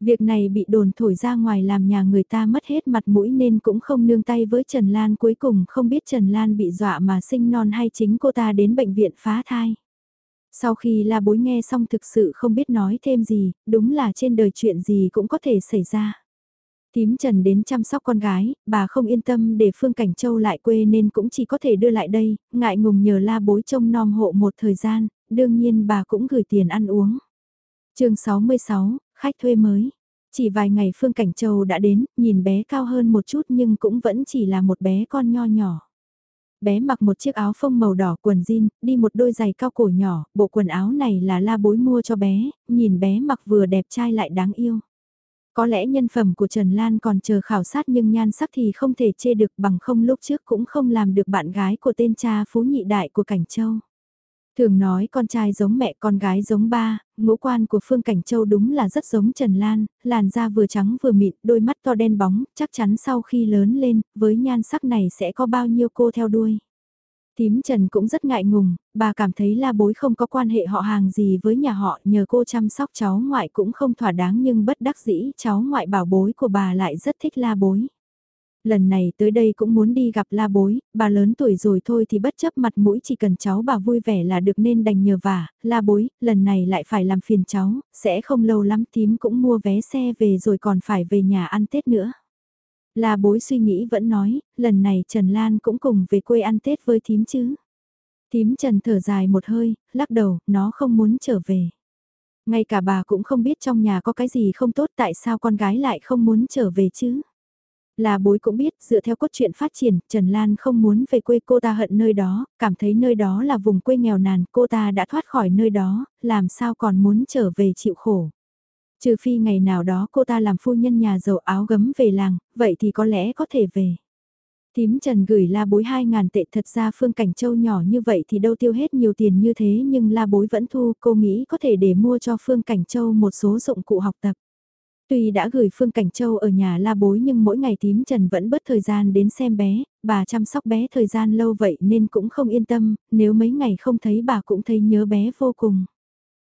Speaker 1: Việc này bị đồn thổi ra ngoài làm nhà người ta mất hết mặt mũi nên cũng không nương tay với Trần Lan cuối cùng không biết Trần Lan bị dọa mà sinh non hay chính cô ta đến bệnh viện phá thai. Sau khi la bối nghe xong thực sự không biết nói thêm gì, đúng là trên đời chuyện gì cũng có thể xảy ra. Tím Trần đến chăm sóc con gái, bà không yên tâm để Phương Cảnh Châu lại quê nên cũng chỉ có thể đưa lại đây, ngại ngùng nhờ la bối trông nom hộ một thời gian, đương nhiên bà cũng gửi tiền ăn uống. chương 66, khách thuê mới. Chỉ vài ngày Phương Cảnh Châu đã đến, nhìn bé cao hơn một chút nhưng cũng vẫn chỉ là một bé con nho nhỏ. Bé mặc một chiếc áo phông màu đỏ quần jean, đi một đôi giày cao cổ nhỏ, bộ quần áo này là la bối mua cho bé, nhìn bé mặc vừa đẹp trai lại đáng yêu. Có lẽ nhân phẩm của Trần Lan còn chờ khảo sát nhưng nhan sắc thì không thể chê được bằng không lúc trước cũng không làm được bạn gái của tên cha phú nhị đại của Cảnh Châu. Thường nói con trai giống mẹ con gái giống ba, ngũ quan của Phương Cảnh Châu đúng là rất giống Trần Lan, làn da vừa trắng vừa mịn, đôi mắt to đen bóng, chắc chắn sau khi lớn lên, với nhan sắc này sẽ có bao nhiêu cô theo đuôi. Tím Trần cũng rất ngại ngùng, bà cảm thấy la bối không có quan hệ họ hàng gì với nhà họ nhờ cô chăm sóc cháu ngoại cũng không thỏa đáng nhưng bất đắc dĩ cháu ngoại bảo bối của bà lại rất thích la bối. Lần này tới đây cũng muốn đi gặp la bối, bà lớn tuổi rồi thôi thì bất chấp mặt mũi chỉ cần cháu bà vui vẻ là được nên đành nhờ vả, la bối, lần này lại phải làm phiền cháu, sẽ không lâu lắm tím cũng mua vé xe về rồi còn phải về nhà ăn Tết nữa. La bối suy nghĩ vẫn nói, lần này Trần Lan cũng cùng về quê ăn Tết với thím chứ. Thím Trần thở dài một hơi, lắc đầu, nó không muốn trở về. Ngay cả bà cũng không biết trong nhà có cái gì không tốt tại sao con gái lại không muốn trở về chứ. Là bối cũng biết, dựa theo cốt truyện phát triển, Trần Lan không muốn về quê cô ta hận nơi đó, cảm thấy nơi đó là vùng quê nghèo nàn, cô ta đã thoát khỏi nơi đó, làm sao còn muốn trở về chịu khổ. Trừ phi ngày nào đó cô ta làm phu nhân nhà giàu áo gấm về làng, vậy thì có lẽ có thể về. Tím Trần gửi la bối 2.000 tệ thật ra phương cảnh châu nhỏ như vậy thì đâu tiêu hết nhiều tiền như thế nhưng la bối vẫn thu cô nghĩ có thể để mua cho phương cảnh châu một số dụng cụ học tập. Tuy đã gửi Phương Cảnh Châu ở nhà la bối nhưng mỗi ngày tím Trần vẫn bớt thời gian đến xem bé, bà chăm sóc bé thời gian lâu vậy nên cũng không yên tâm, nếu mấy ngày không thấy bà cũng thấy nhớ bé vô cùng.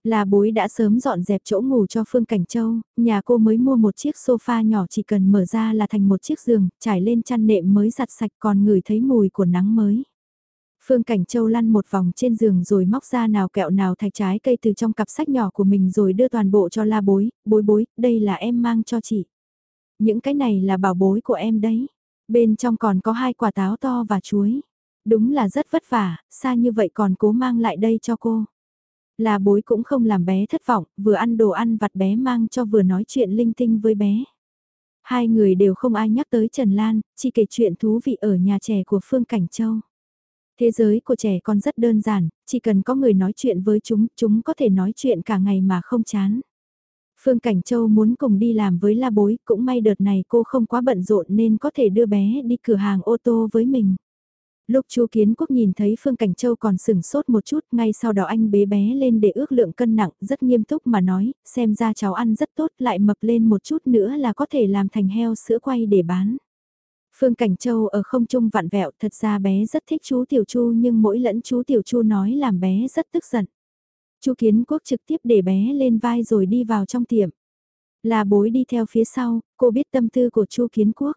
Speaker 1: La bối đã sớm dọn dẹp chỗ ngủ cho Phương Cảnh Châu, nhà cô mới mua một chiếc sofa nhỏ chỉ cần mở ra là thành một chiếc giường, trải lên chăn nệm mới giặt sạch còn ngửi thấy mùi của nắng mới. Phương Cảnh Châu lăn một vòng trên giường rồi móc ra nào kẹo nào thạch trái cây từ trong cặp sách nhỏ của mình rồi đưa toàn bộ cho la bối, bối bối, đây là em mang cho chị. Những cái này là bảo bối của em đấy. Bên trong còn có hai quả táo to và chuối. Đúng là rất vất vả, xa như vậy còn cố mang lại đây cho cô. Là bối cũng không làm bé thất vọng, vừa ăn đồ ăn vặt bé mang cho vừa nói chuyện linh tinh với bé. Hai người đều không ai nhắc tới Trần Lan, chỉ kể chuyện thú vị ở nhà trẻ của Phương Cảnh Châu. Thế giới của trẻ con rất đơn giản, chỉ cần có người nói chuyện với chúng, chúng có thể nói chuyện cả ngày mà không chán. Phương Cảnh Châu muốn cùng đi làm với la bối, cũng may đợt này cô không quá bận rộn nên có thể đưa bé đi cửa hàng ô tô với mình. Lúc chú Kiến Quốc nhìn thấy Phương Cảnh Châu còn sừng sốt một chút, ngay sau đó anh bế bé lên để ước lượng cân nặng, rất nghiêm túc mà nói, xem ra cháu ăn rất tốt lại mập lên một chút nữa là có thể làm thành heo sữa quay để bán. Phương Cảnh Châu ở không trung vặn vẹo, thật ra bé rất thích chú Tiểu Chu nhưng mỗi lẫn chú Tiểu Chu nói làm bé rất tức giận. Chu Kiến Quốc trực tiếp để bé lên vai rồi đi vào trong tiệm. Là bối đi theo phía sau, cô biết tâm tư của Chu Kiến Quốc.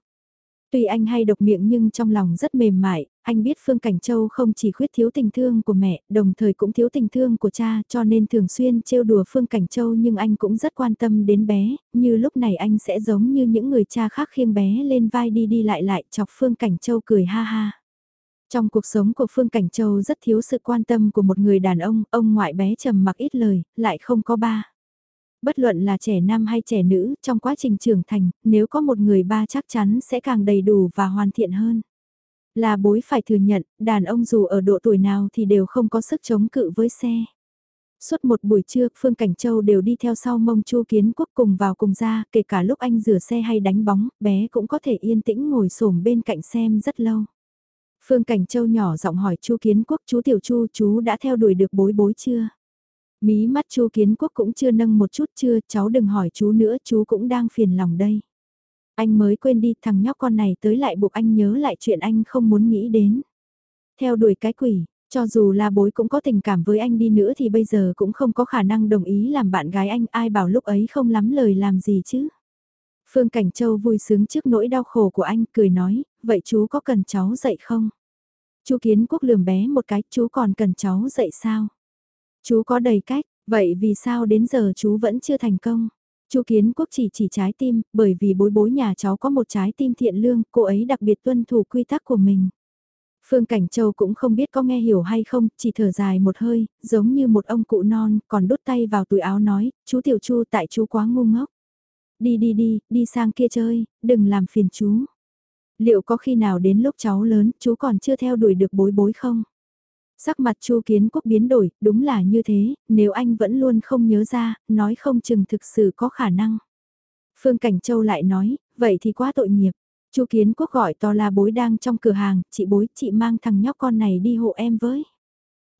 Speaker 1: Tuy anh hay độc miệng nhưng trong lòng rất mềm mại, anh biết Phương Cảnh Châu không chỉ khuyết thiếu tình thương của mẹ, đồng thời cũng thiếu tình thương của cha cho nên thường xuyên trêu đùa Phương Cảnh Châu nhưng anh cũng rất quan tâm đến bé, như lúc này anh sẽ giống như những người cha khác khiêng bé lên vai đi đi lại lại chọc Phương Cảnh Châu cười ha ha. Trong cuộc sống của Phương Cảnh Châu rất thiếu sự quan tâm của một người đàn ông, ông ngoại bé trầm mặc ít lời, lại không có ba. Bất luận là trẻ nam hay trẻ nữ, trong quá trình trưởng thành, nếu có một người ba chắc chắn sẽ càng đầy đủ và hoàn thiện hơn. Là bối phải thừa nhận, đàn ông dù ở độ tuổi nào thì đều không có sức chống cự với xe. Suốt một buổi trưa, Phương Cảnh Châu đều đi theo sau mông Chu Kiến Quốc cùng vào cùng ra, kể cả lúc anh rửa xe hay đánh bóng, bé cũng có thể yên tĩnh ngồi xổm bên cạnh xem rất lâu. Phương Cảnh Châu nhỏ giọng hỏi Chu Kiến Quốc, chú Tiểu Chu, chú đã theo đuổi được bối bối chưa? Mí mắt Chu Kiến Quốc cũng chưa nâng một chút chưa, cháu đừng hỏi chú nữa, chú cũng đang phiền lòng đây. Anh mới quên đi thằng nhóc con này tới lại buộc anh nhớ lại chuyện anh không muốn nghĩ đến. Theo đuổi cái quỷ, cho dù là bối cũng có tình cảm với anh đi nữa thì bây giờ cũng không có khả năng đồng ý làm bạn gái anh ai bảo lúc ấy không lắm lời làm gì chứ. Phương Cảnh Châu vui sướng trước nỗi đau khổ của anh cười nói, vậy chú có cần cháu dạy không? Chú Kiến Quốc lườm bé một cái, chú còn cần cháu dạy sao? Chú có đầy cách, vậy vì sao đến giờ chú vẫn chưa thành công? Chu Kiến Quốc chỉ chỉ trái tim, bởi vì bối bối nhà cháu có một trái tim thiện lương, cô ấy đặc biệt tuân thủ quy tắc của mình. Phương Cảnh Châu cũng không biết có nghe hiểu hay không, chỉ thở dài một hơi, giống như một ông cụ non, còn đút tay vào túi áo nói, chú Tiểu Chu tại chú quá ngu ngốc. Đi đi đi, đi sang kia chơi, đừng làm phiền chú. Liệu có khi nào đến lúc cháu lớn, chú còn chưa theo đuổi được bối bối không? Sắc mặt Chu Kiến Quốc biến đổi, đúng là như thế, nếu anh vẫn luôn không nhớ ra, nói không chừng thực sự có khả năng. Phương Cảnh Châu lại nói, vậy thì quá tội nghiệp. Chu Kiến Quốc gọi to là bối đang trong cửa hàng, chị bối, chị mang thằng nhóc con này đi hộ em với.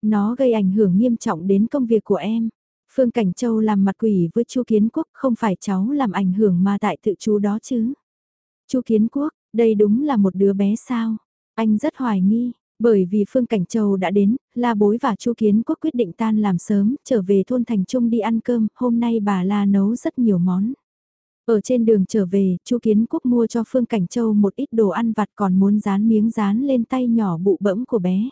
Speaker 1: Nó gây ảnh hưởng nghiêm trọng đến công việc của em. Phương Cảnh Châu làm mặt quỷ với Chu Kiến Quốc, không phải cháu làm ảnh hưởng mà tại tự chú đó chứ. Chu Kiến Quốc, đây đúng là một đứa bé sao? Anh rất hoài nghi, bởi vì Phương Cảnh Châu đã đến, La Bối và Chu Kiến Quốc quyết định tan làm sớm, trở về thôn Thành Trung đi ăn cơm, hôm nay bà La nấu rất nhiều món. Ở trên đường trở về, Chu Kiến Quốc mua cho Phương Cảnh Châu một ít đồ ăn vặt còn muốn dán miếng dán lên tay nhỏ bụ bẫm của bé.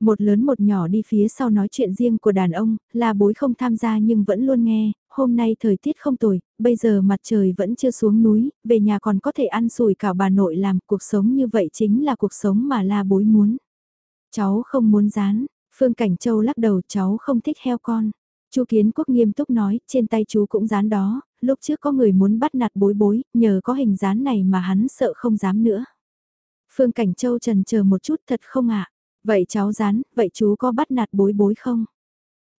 Speaker 1: Một lớn một nhỏ đi phía sau nói chuyện riêng của đàn ông, la bối không tham gia nhưng vẫn luôn nghe, hôm nay thời tiết không tồi, bây giờ mặt trời vẫn chưa xuống núi, về nhà còn có thể ăn sủi cả bà nội làm, cuộc sống như vậy chính là cuộc sống mà la bối muốn. Cháu không muốn dán, Phương Cảnh Châu lắc đầu cháu không thích heo con. Chu Kiến Quốc nghiêm túc nói, trên tay chú cũng dán đó, lúc trước có người muốn bắt nạt bối bối, nhờ có hình dán này mà hắn sợ không dám nữa. Phương Cảnh Châu trần chờ một chút thật không ạ? Vậy cháu dán, vậy chú có bắt nạt bối bối không?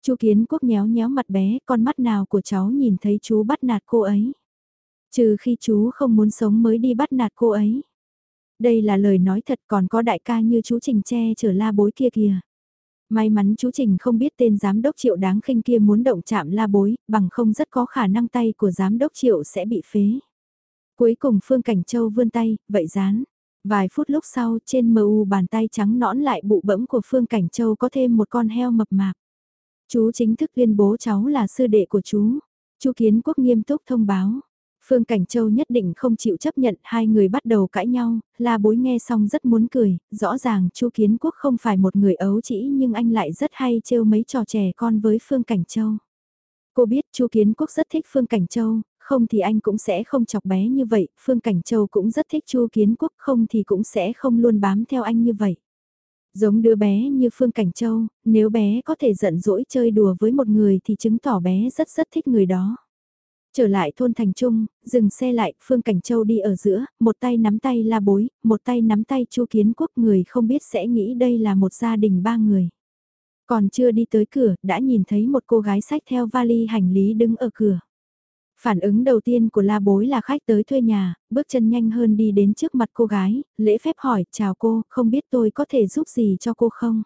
Speaker 1: Chu Kiến Quốc nhéo nhéo mặt bé, con mắt nào của cháu nhìn thấy chú bắt nạt cô ấy? Trừ khi chú không muốn sống mới đi bắt nạt cô ấy. Đây là lời nói thật còn có đại ca như chú Trình che chở la bối kia kìa. May mắn chú Trình không biết tên giám đốc triệu đáng khinh kia muốn động chạm la bối, bằng không rất có khả năng tay của giám đốc triệu sẽ bị phế. Cuối cùng Phương Cảnh Châu vươn tay, vậy dán. Vài phút lúc sau trên mờ u bàn tay trắng nõn lại bụ bẫm của Phương Cảnh Châu có thêm một con heo mập mạp. Chú chính thức tuyên bố cháu là sư đệ của chú. chú Kiến Quốc nghiêm túc thông báo. Phương Cảnh Châu nhất định không chịu chấp nhận hai người bắt đầu cãi nhau, la bối nghe xong rất muốn cười, rõ ràng Chu Kiến Quốc không phải một người ấu chỉ nhưng anh lại rất hay trêu mấy trò trẻ con với Phương Cảnh Châu. Cô biết Chu Kiến Quốc rất thích Phương Cảnh Châu, không thì anh cũng sẽ không chọc bé như vậy, Phương Cảnh Châu cũng rất thích Chu Kiến Quốc, không thì cũng sẽ không luôn bám theo anh như vậy. Giống đứa bé như Phương Cảnh Châu, nếu bé có thể giận dỗi chơi đùa với một người thì chứng tỏ bé rất rất thích người đó. Trở lại thôn thành trung, dừng xe lại, Phương Cảnh Châu đi ở giữa, một tay nắm tay la bối, một tay nắm tay Chu Kiến Quốc người không biết sẽ nghĩ đây là một gia đình ba người. Còn chưa đi tới cửa, đã nhìn thấy một cô gái sách theo vali hành lý đứng ở cửa. Phản ứng đầu tiên của la bối là khách tới thuê nhà, bước chân nhanh hơn đi đến trước mặt cô gái, lễ phép hỏi, chào cô, không biết tôi có thể giúp gì cho cô không?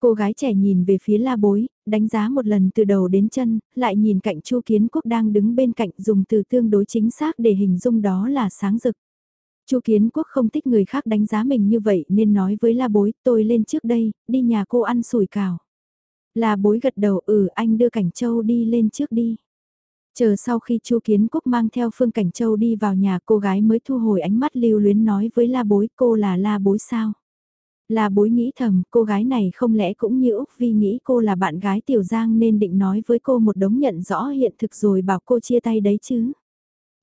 Speaker 1: Cô gái trẻ nhìn về phía la bối, đánh giá một lần từ đầu đến chân, lại nhìn cạnh Chu Kiến Quốc đang đứng bên cạnh dùng từ tương đối chính xác để hình dung đó là sáng rực. Chu Kiến Quốc không thích người khác đánh giá mình như vậy nên nói với la bối, tôi lên trước đây, đi nhà cô ăn sủi cảo." La bối gật đầu, ừ anh đưa Cảnh Châu đi lên trước đi. Chờ sau khi Chu Kiến Quốc mang theo Phương Cảnh Châu đi vào nhà cô gái mới thu hồi ánh mắt lưu luyến nói với la bối cô là la bối sao. La bối nghĩ thầm, cô gái này không lẽ cũng như Úc Vi nghĩ cô là bạn gái Tiểu Giang nên định nói với cô một đống nhận rõ hiện thực rồi bảo cô chia tay đấy chứ.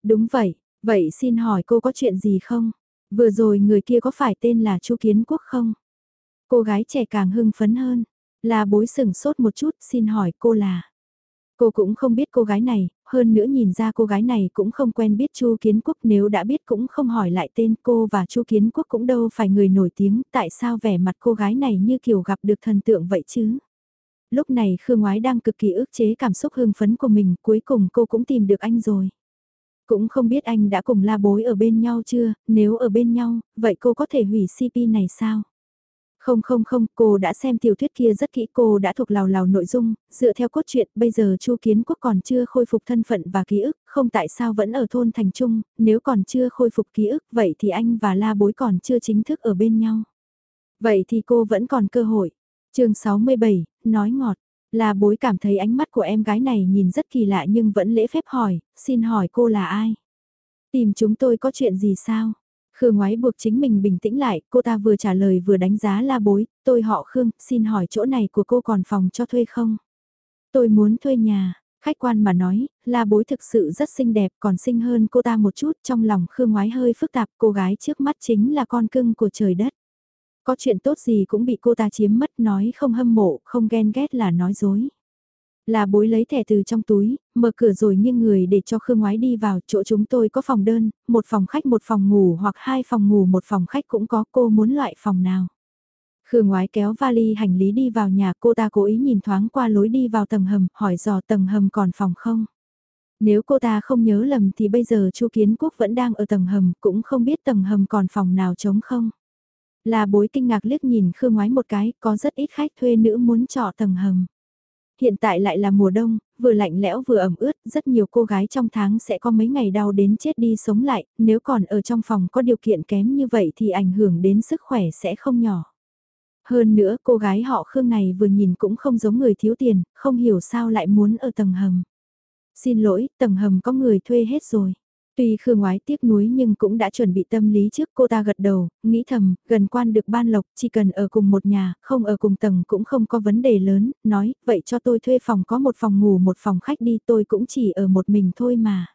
Speaker 1: Đúng vậy, vậy xin hỏi cô có chuyện gì không? Vừa rồi người kia có phải tên là Chu Kiến Quốc không? Cô gái trẻ càng hưng phấn hơn. La bối sừng sốt một chút, xin hỏi cô là... Cô cũng không biết cô gái này, hơn nữa nhìn ra cô gái này cũng không quen biết Chu Kiến Quốc nếu đã biết cũng không hỏi lại tên cô và Chu Kiến Quốc cũng đâu phải người nổi tiếng, tại sao vẻ mặt cô gái này như kiểu gặp được thần tượng vậy chứ? Lúc này Khương Ngoái đang cực kỳ ức chế cảm xúc hưng phấn của mình, cuối cùng cô cũng tìm được anh rồi. Cũng không biết anh đã cùng la bối ở bên nhau chưa, nếu ở bên nhau, vậy cô có thể hủy CP này sao? Không không không, cô đã xem tiểu thuyết kia rất kỹ, cô đã thuộc lào lào nội dung, dựa theo cốt truyện, bây giờ Chu Kiến Quốc còn chưa khôi phục thân phận và ký ức, không tại sao vẫn ở thôn thành trung, nếu còn chưa khôi phục ký ức, vậy thì anh và La Bối còn chưa chính thức ở bên nhau. Vậy thì cô vẫn còn cơ hội. Chương 67, nói ngọt. La Bối cảm thấy ánh mắt của em gái này nhìn rất kỳ lạ nhưng vẫn lễ phép hỏi, xin hỏi cô là ai? Tìm chúng tôi có chuyện gì sao? Khương ngoái buộc chính mình bình tĩnh lại, cô ta vừa trả lời vừa đánh giá la bối, tôi họ Khương, xin hỏi chỗ này của cô còn phòng cho thuê không? Tôi muốn thuê nhà, khách quan mà nói, la bối thực sự rất xinh đẹp còn xinh hơn cô ta một chút trong lòng Khương ngoái hơi phức tạp, cô gái trước mắt chính là con cưng của trời đất. Có chuyện tốt gì cũng bị cô ta chiếm mất nói không hâm mộ, không ghen ghét là nói dối. Là bối lấy thẻ từ trong túi, mở cửa rồi nghiêng người để cho Khương Ngoái đi vào chỗ chúng tôi có phòng đơn, một phòng khách một phòng ngủ hoặc hai phòng ngủ một phòng khách cũng có cô muốn loại phòng nào. Khương Ngoái kéo vali hành lý đi vào nhà cô ta cố ý nhìn thoáng qua lối đi vào tầng hầm hỏi dò tầng hầm còn phòng không. Nếu cô ta không nhớ lầm thì bây giờ Chu Kiến Quốc vẫn đang ở tầng hầm cũng không biết tầng hầm còn phòng nào trống không. Là bối kinh ngạc liếc nhìn Khương Ngoái một cái có rất ít khách thuê nữ muốn trọ tầng hầm hiện tại lại là mùa đông, vừa lạnh lẽo vừa ẩm ướt, rất nhiều cô gái trong tháng sẽ có mấy ngày đau đến chết đi sống lại, nếu còn ở trong phòng có điều kiện kém như vậy thì ảnh hưởng đến sức khỏe sẽ không nhỏ. Hơn nữa cô gái họ Khương này vừa nhìn cũng không giống người thiếu tiền, không hiểu sao lại muốn ở tầng hầm. Xin lỗi, tầng hầm có người thuê hết rồi. Tuy Khương Ngoái tiếc nuối nhưng cũng đã chuẩn bị tâm lý trước cô ta gật đầu, nghĩ thầm, gần quan được ban lộc, chỉ cần ở cùng một nhà, không ở cùng tầng cũng không có vấn đề lớn, nói, vậy cho tôi thuê phòng có một phòng ngủ một phòng khách đi tôi cũng chỉ ở một mình thôi mà.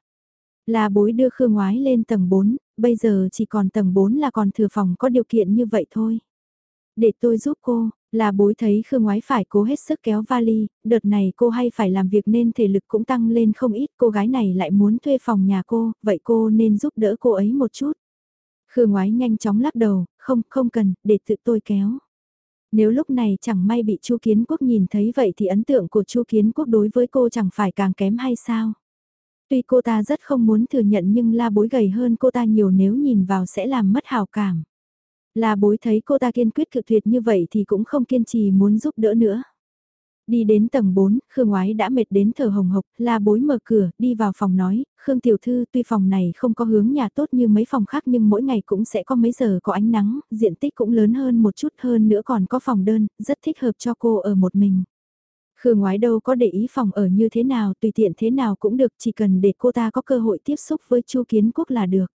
Speaker 1: Là bối đưa Khương Ngoái lên tầng 4, bây giờ chỉ còn tầng 4 là còn thừa phòng có điều kiện như vậy thôi. Để tôi giúp cô, là bối thấy Khương Ngoái phải cố hết sức kéo vali, đợt này cô hay phải làm việc nên thể lực cũng tăng lên không ít, cô gái này lại muốn thuê phòng nhà cô, vậy cô nên giúp đỡ cô ấy một chút. Khương Ngoái nhanh chóng lắc đầu, không, không cần, để tự tôi kéo. Nếu lúc này chẳng may bị Chu Kiến Quốc nhìn thấy vậy thì ấn tượng của Chu Kiến Quốc đối với cô chẳng phải càng kém hay sao? Tuy cô ta rất không muốn thừa nhận nhưng la bối gầy hơn cô ta nhiều nếu nhìn vào sẽ làm mất hào cảm. Là bối thấy cô ta kiên quyết cự tuyệt như vậy thì cũng không kiên trì muốn giúp đỡ nữa. Đi đến tầng 4, Khương Ngoái đã mệt đến thở hồng hộc, là bối mở cửa, đi vào phòng nói, Khương Tiểu Thư tuy phòng này không có hướng nhà tốt như mấy phòng khác nhưng mỗi ngày cũng sẽ có mấy giờ có ánh nắng, diện tích cũng lớn hơn một chút hơn nữa còn có phòng đơn, rất thích hợp cho cô ở một mình. Khương Ngoái đâu có để ý phòng ở như thế nào, tùy tiện thế nào cũng được, chỉ cần để cô ta có cơ hội tiếp xúc với Chu Kiến Quốc là được.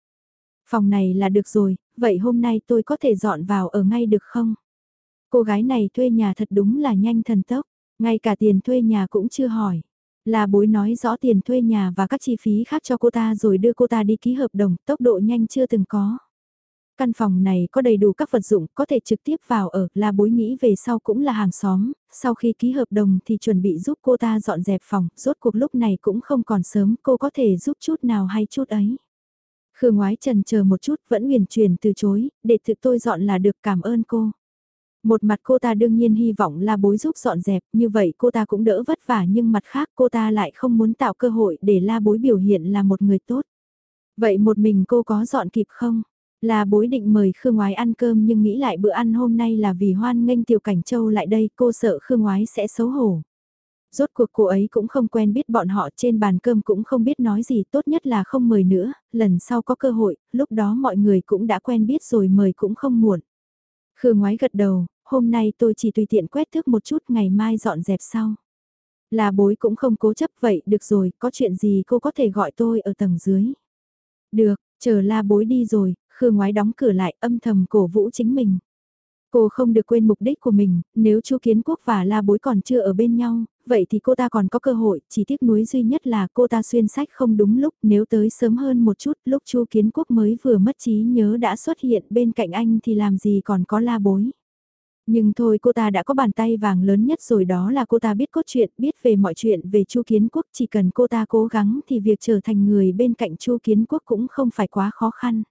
Speaker 1: Phòng này là được rồi, vậy hôm nay tôi có thể dọn vào ở ngay được không? Cô gái này thuê nhà thật đúng là nhanh thần tốc, ngay cả tiền thuê nhà cũng chưa hỏi. Là bối nói rõ tiền thuê nhà và các chi phí khác cho cô ta rồi đưa cô ta đi ký hợp đồng, tốc độ nhanh chưa từng có. Căn phòng này có đầy đủ các vật dụng có thể trực tiếp vào ở, là bối nghĩ về sau cũng là hàng xóm, sau khi ký hợp đồng thì chuẩn bị giúp cô ta dọn dẹp phòng, rốt cuộc lúc này cũng không còn sớm, cô có thể giúp chút nào hay chút ấy. Khương ngoái trần chờ một chút vẫn huyền truyền từ chối, để tự tôi dọn là được cảm ơn cô. Một mặt cô ta đương nhiên hy vọng là bối giúp dọn dẹp, như vậy cô ta cũng đỡ vất vả nhưng mặt khác cô ta lại không muốn tạo cơ hội để la bối biểu hiện là một người tốt. Vậy một mình cô có dọn kịp không? La bối định mời Khương Ngoái ăn cơm nhưng nghĩ lại bữa ăn hôm nay là vì hoan nghênh Tiểu Cảnh Châu lại đây cô sợ Khương Ngoái sẽ xấu hổ. Rốt cuộc cô ấy cũng không quen biết bọn họ trên bàn cơm cũng không biết nói gì tốt nhất là không mời nữa, lần sau có cơ hội, lúc đó mọi người cũng đã quen biết rồi mời cũng không muộn. Khương ngoái gật đầu, hôm nay tôi chỉ tùy tiện quét thước một chút ngày mai dọn dẹp sau. Là bối cũng không cố chấp vậy, được rồi, có chuyện gì cô có thể gọi tôi ở tầng dưới. Được, chờ la bối đi rồi, Khương ngoái đóng cửa lại âm thầm cổ vũ chính mình. Cô không được quên mục đích của mình, nếu Chu Kiến Quốc và La Bối còn chưa ở bên nhau, vậy thì cô ta còn có cơ hội, chỉ tiếc nuối duy nhất là cô ta xuyên sách không đúng lúc, nếu tới sớm hơn một chút, lúc Chu Kiến Quốc mới vừa mất trí nhớ đã xuất hiện bên cạnh anh thì làm gì còn có La Bối. Nhưng thôi cô ta đã có bàn tay vàng lớn nhất rồi đó là cô ta biết cốt truyện, biết về mọi chuyện về Chu Kiến Quốc, chỉ cần cô ta cố gắng thì việc trở thành người bên cạnh Chu Kiến Quốc cũng không phải quá khó khăn.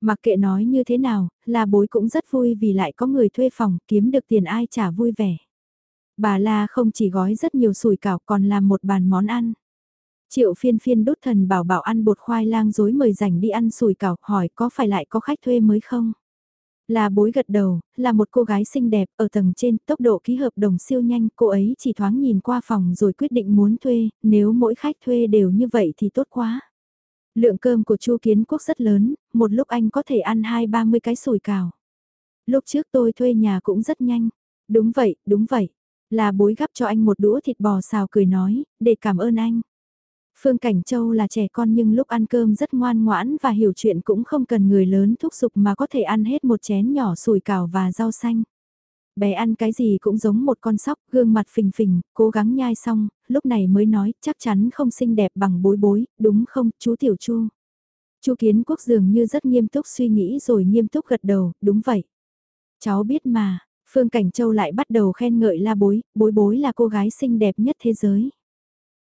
Speaker 1: Mặc kệ nói như thế nào, là bối cũng rất vui vì lại có người thuê phòng kiếm được tiền ai trả vui vẻ. Bà La không chỉ gói rất nhiều sủi cảo còn làm một bàn món ăn. Triệu phiên phiên đốt thần bảo bảo ăn bột khoai lang dối mời rảnh đi ăn sủi cảo hỏi có phải lại có khách thuê mới không? Là bối gật đầu, là một cô gái xinh đẹp ở tầng trên tốc độ ký hợp đồng siêu nhanh cô ấy chỉ thoáng nhìn qua phòng rồi quyết định muốn thuê, nếu mỗi khách thuê đều như vậy thì tốt quá. Lượng cơm của Chu Kiến Quốc rất lớn, một lúc anh có thể ăn hai ba mươi cái sủi cảo. Lúc trước tôi thuê nhà cũng rất nhanh. Đúng vậy, đúng vậy. Là bối gắp cho anh một đũa thịt bò xào cười nói, để cảm ơn anh. Phương Cảnh Châu là trẻ con nhưng lúc ăn cơm rất ngoan ngoãn và hiểu chuyện cũng không cần người lớn thúc giục mà có thể ăn hết một chén nhỏ sủi cảo và rau xanh. Bé ăn cái gì cũng giống một con sóc, gương mặt phình phình, cố gắng nhai xong, lúc này mới nói chắc chắn không xinh đẹp bằng bối bối, đúng không, chú Tiểu Chu. Chu Kiến Quốc dường như rất nghiêm túc suy nghĩ rồi nghiêm túc gật đầu, đúng vậy. Cháu biết mà, Phương Cảnh Châu lại bắt đầu khen ngợi la bối, bối bối là cô gái xinh đẹp nhất thế giới.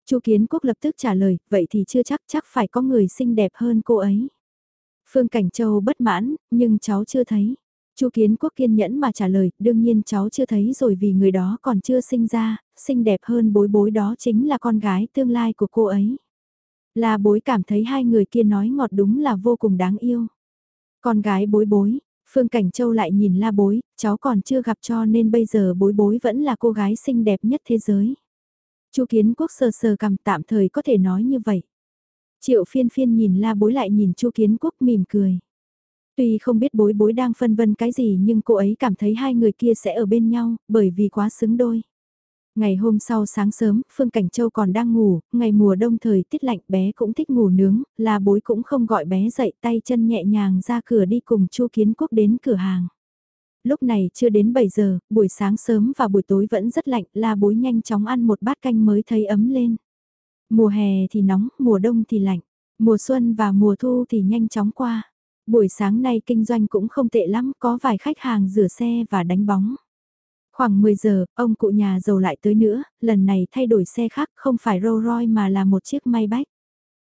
Speaker 1: Chu Kiến Quốc lập tức trả lời, vậy thì chưa chắc chắc phải có người xinh đẹp hơn cô ấy. Phương Cảnh Châu bất mãn, nhưng cháu chưa thấy. Chu Kiến Quốc kiên nhẫn mà trả lời, đương nhiên cháu chưa thấy rồi vì người đó còn chưa sinh ra, xinh đẹp hơn bối bối đó chính là con gái tương lai của cô ấy. Là bối cảm thấy hai người kia nói ngọt đúng là vô cùng đáng yêu. Con gái bối bối, Phương Cảnh Châu lại nhìn la bối, cháu còn chưa gặp cho nên bây giờ bối bối vẫn là cô gái xinh đẹp nhất thế giới. Chu Kiến Quốc sờ sờ cầm tạm thời có thể nói như vậy. Triệu phiên phiên nhìn la bối lại nhìn Chu Kiến Quốc mỉm cười. Tuy không biết bối bối đang phân vân cái gì nhưng cô ấy cảm thấy hai người kia sẽ ở bên nhau, bởi vì quá xứng đôi. Ngày hôm sau sáng sớm, Phương Cảnh Châu còn đang ngủ, ngày mùa đông thời tiết lạnh bé cũng thích ngủ nướng, là bối cũng không gọi bé dậy tay chân nhẹ nhàng ra cửa đi cùng Chu Kiến Quốc đến cửa hàng. Lúc này chưa đến 7 giờ, buổi sáng sớm và buổi tối vẫn rất lạnh, la bối nhanh chóng ăn một bát canh mới thấy ấm lên. Mùa hè thì nóng, mùa đông thì lạnh, mùa xuân và mùa thu thì nhanh chóng qua. Buổi sáng nay kinh doanh cũng không tệ lắm, có vài khách hàng rửa xe và đánh bóng. Khoảng 10 giờ, ông cụ nhà giàu lại tới nữa, lần này thay đổi xe khác không phải Rolls Royce mà là một chiếc may bách.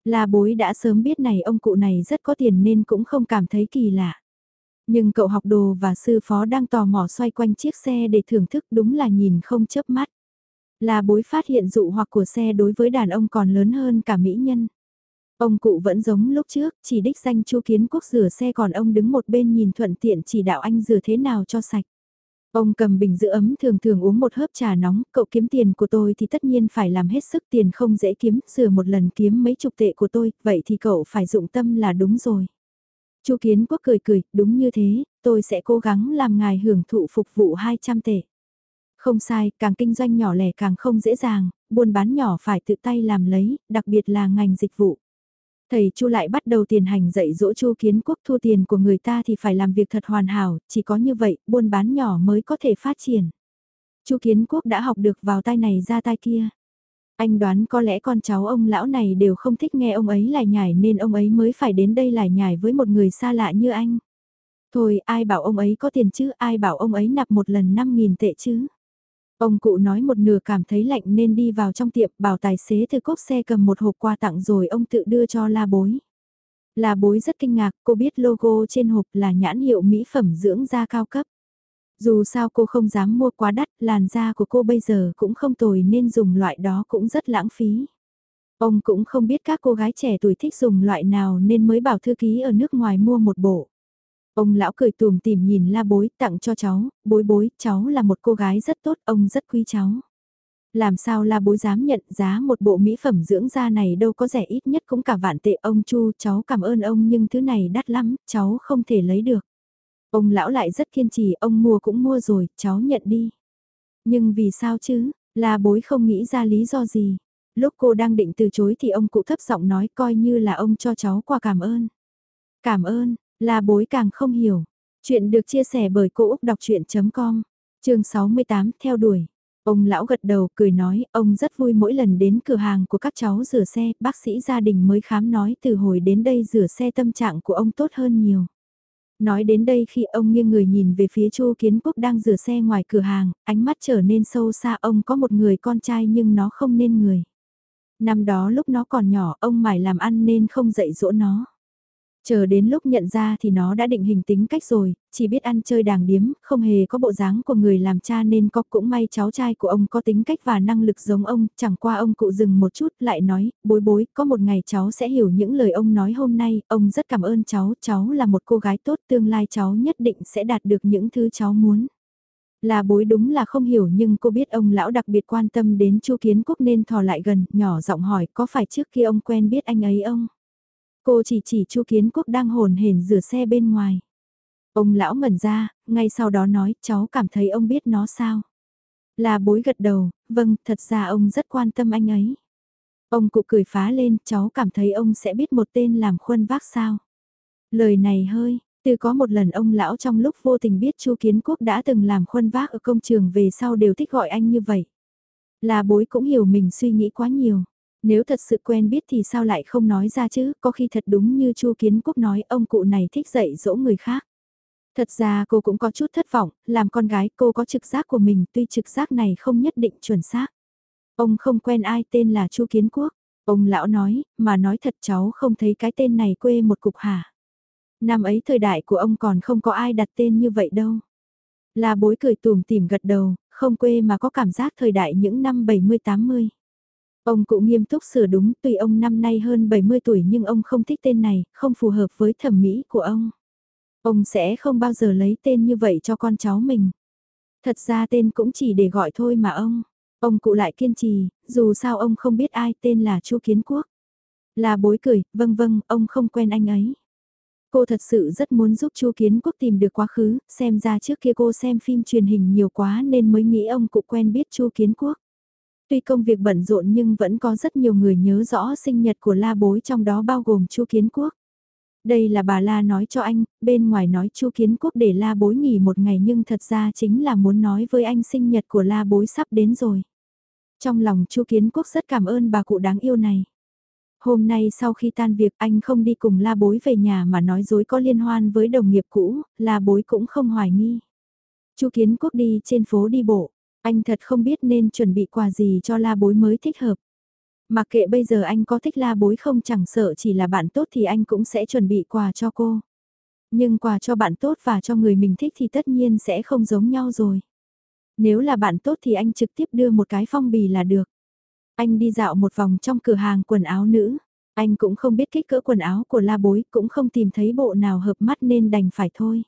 Speaker 1: La bối đã sớm biết này ông cụ này rất có tiền nên cũng không cảm thấy kỳ lạ. Nhưng cậu học đồ và sư phó đang tò mò xoay quanh chiếc xe để thưởng thức đúng là nhìn không chớp mắt. La bối phát hiện dụ hoặc của xe đối với đàn ông còn lớn hơn cả mỹ nhân. Ông cụ vẫn giống lúc trước, chỉ đích danh Chu Kiến Quốc rửa xe còn ông đứng một bên nhìn thuận tiện chỉ đạo anh rửa thế nào cho sạch. Ông cầm bình giữ ấm thường thường uống một hớp trà nóng, cậu kiếm tiền của tôi thì tất nhiên phải làm hết sức tiền không dễ kiếm, rửa một lần kiếm mấy chục tệ của tôi, vậy thì cậu phải dụng tâm là đúng rồi. Chu Kiến Quốc cười cười, đúng như thế, tôi sẽ cố gắng làm ngài hưởng thụ phục vụ 200 tệ. Không sai, càng kinh doanh nhỏ lẻ càng không dễ dàng, buôn bán nhỏ phải tự tay làm lấy, đặc biệt là ngành dịch vụ. Thầy Chu lại bắt đầu tiền hành dạy dỗ Chu Kiến Quốc thu tiền của người ta thì phải làm việc thật hoàn hảo, chỉ có như vậy, buôn bán nhỏ mới có thể phát triển. Chu Kiến Quốc đã học được vào tai này ra tai kia. Anh đoán có lẽ con cháu ông lão này đều không thích nghe ông ấy lải nhải nên ông ấy mới phải đến đây lải nhải với một người xa lạ như anh. Thôi ai bảo ông ấy có tiền chứ, ai bảo ông ấy nạp một lần 5.000 tệ chứ. Ông cụ nói một nửa cảm thấy lạnh nên đi vào trong tiệm bảo tài xế từ cốp xe cầm một hộp quà tặng rồi ông tự đưa cho la bối. La bối rất kinh ngạc, cô biết logo trên hộp là nhãn hiệu mỹ phẩm dưỡng da cao cấp. Dù sao cô không dám mua quá đắt, làn da của cô bây giờ cũng không tồi nên dùng loại đó cũng rất lãng phí. Ông cũng không biết các cô gái trẻ tuổi thích dùng loại nào nên mới bảo thư ký ở nước ngoài mua một bộ. Ông lão cười tùm tìm nhìn la bối tặng cho cháu, bối bối, cháu là một cô gái rất tốt, ông rất quý cháu. Làm sao la bối dám nhận giá một bộ mỹ phẩm dưỡng da này đâu có rẻ ít nhất cũng cả vạn tệ ông Chu cháu cảm ơn ông nhưng thứ này đắt lắm, cháu không thể lấy được. Ông lão lại rất kiên trì, ông mua cũng mua rồi, cháu nhận đi. Nhưng vì sao chứ, la bối không nghĩ ra lý do gì. Lúc cô đang định từ chối thì ông cụ thấp giọng nói coi như là ông cho cháu quà cảm ơn. Cảm ơn, la bối càng không hiểu. Chuyện được chia sẻ bởi Cô Úc Đọc Chuyện.com, trường 68 theo đuổi. Ông lão gật đầu cười nói, ông rất vui mỗi lần đến cửa hàng của các cháu rửa xe, bác sĩ gia đình mới khám nói từ hồi đến đây rửa xe tâm trạng của ông tốt hơn nhiều. Nói đến đây khi ông nghiêng người nhìn về phía Chu Kiến Quốc đang rửa xe ngoài cửa hàng, ánh mắt trở nên sâu xa ông có một người con trai nhưng nó không nên người. Năm đó lúc nó còn nhỏ ông mải làm ăn nên không dạy dỗ nó. Chờ đến lúc nhận ra thì nó đã định hình tính cách rồi, chỉ biết ăn chơi đàng điếm, không hề có bộ dáng của người làm cha nên có cũng may cháu trai của ông có tính cách và năng lực giống ông, chẳng qua ông cụ dừng một chút lại nói, bối bối, có một ngày cháu sẽ hiểu những lời ông nói hôm nay, ông rất cảm ơn cháu, cháu là một cô gái tốt, tương lai cháu nhất định sẽ đạt được những thứ cháu muốn. Là bối đúng là không hiểu nhưng cô biết ông lão đặc biệt quan tâm đến Chu Kiến Quốc nên thò lại gần, nhỏ giọng hỏi có phải trước khi ông quen biết anh ấy ông? Cô chỉ chỉ Chu Kiến Quốc đang hồn hển rửa xe bên ngoài. Ông lão ngẩn ra, ngay sau đó nói cháu cảm thấy ông biết nó sao? Là bối gật đầu, vâng, thật ra ông rất quan tâm anh ấy. Ông cụ cười phá lên, cháu cảm thấy ông sẽ biết một tên làm khuân vác sao? Lời này hơi, từ có một lần ông lão trong lúc vô tình biết Chu Kiến Quốc đã từng làm khuân vác ở công trường về sau đều thích gọi anh như vậy. Là bối cũng hiểu mình suy nghĩ quá nhiều. Nếu thật sự quen biết thì sao lại không nói ra chứ, có khi thật đúng như Chu Kiến Quốc nói ông cụ này thích dạy dỗ người khác. Thật ra cô cũng có chút thất vọng, làm con gái cô có trực giác của mình tuy trực giác này không nhất định chuẩn xác. Ông không quen ai tên là Chu Kiến Quốc. Ông lão nói, mà nói thật cháu không thấy cái tên này quê một cục hả. Năm ấy thời đại của ông còn không có ai đặt tên như vậy đâu. Là bối cười tùm tìm gật đầu, không quê mà có cảm giác thời đại những năm 70-80. Ông cụ nghiêm túc sửa đúng tuy ông năm nay hơn 70 tuổi nhưng ông không thích tên này, không phù hợp với thẩm mỹ của ông. Ông sẽ không bao giờ lấy tên như vậy cho con cháu mình. Thật ra tên cũng chỉ để gọi thôi mà ông. Ông cụ lại kiên trì, dù sao ông không biết ai tên là Chu Kiến Quốc. Là bối cười, vâng vâng, ông không quen anh ấy. Cô thật sự rất muốn giúp Chu Kiến Quốc tìm được quá khứ, xem ra trước kia cô xem phim truyền hình nhiều quá nên mới nghĩ ông cụ quen biết Chu Kiến Quốc. Tuy công việc bận rộn nhưng vẫn có rất nhiều người nhớ rõ sinh nhật của La Bối trong đó bao gồm Chu Kiến Quốc. Đây là bà La nói cho anh, bên ngoài nói Chu Kiến Quốc để La Bối nghỉ một ngày nhưng thật ra chính là muốn nói với anh sinh nhật của La Bối sắp đến rồi. Trong lòng Chu Kiến Quốc rất cảm ơn bà cụ đáng yêu này. Hôm nay sau khi tan việc anh không đi cùng La Bối về nhà mà nói dối có liên hoan với đồng nghiệp cũ, La Bối cũng không hoài nghi. Chu Kiến Quốc đi trên phố đi bộ, anh thật không biết nên chuẩn bị quà gì cho la bối mới thích hợp. Mặc kệ bây giờ anh có thích la bối không chẳng sợ chỉ là bạn tốt thì anh cũng sẽ chuẩn bị quà cho cô. Nhưng quà cho bạn tốt và cho người mình thích thì tất nhiên sẽ không giống nhau rồi. Nếu là bạn tốt thì anh trực tiếp đưa một cái phong bì là được. Anh đi dạo một vòng trong cửa hàng quần áo nữ. Anh cũng không biết kích cỡ quần áo của la bối, cũng không tìm thấy bộ nào hợp mắt nên đành phải thôi.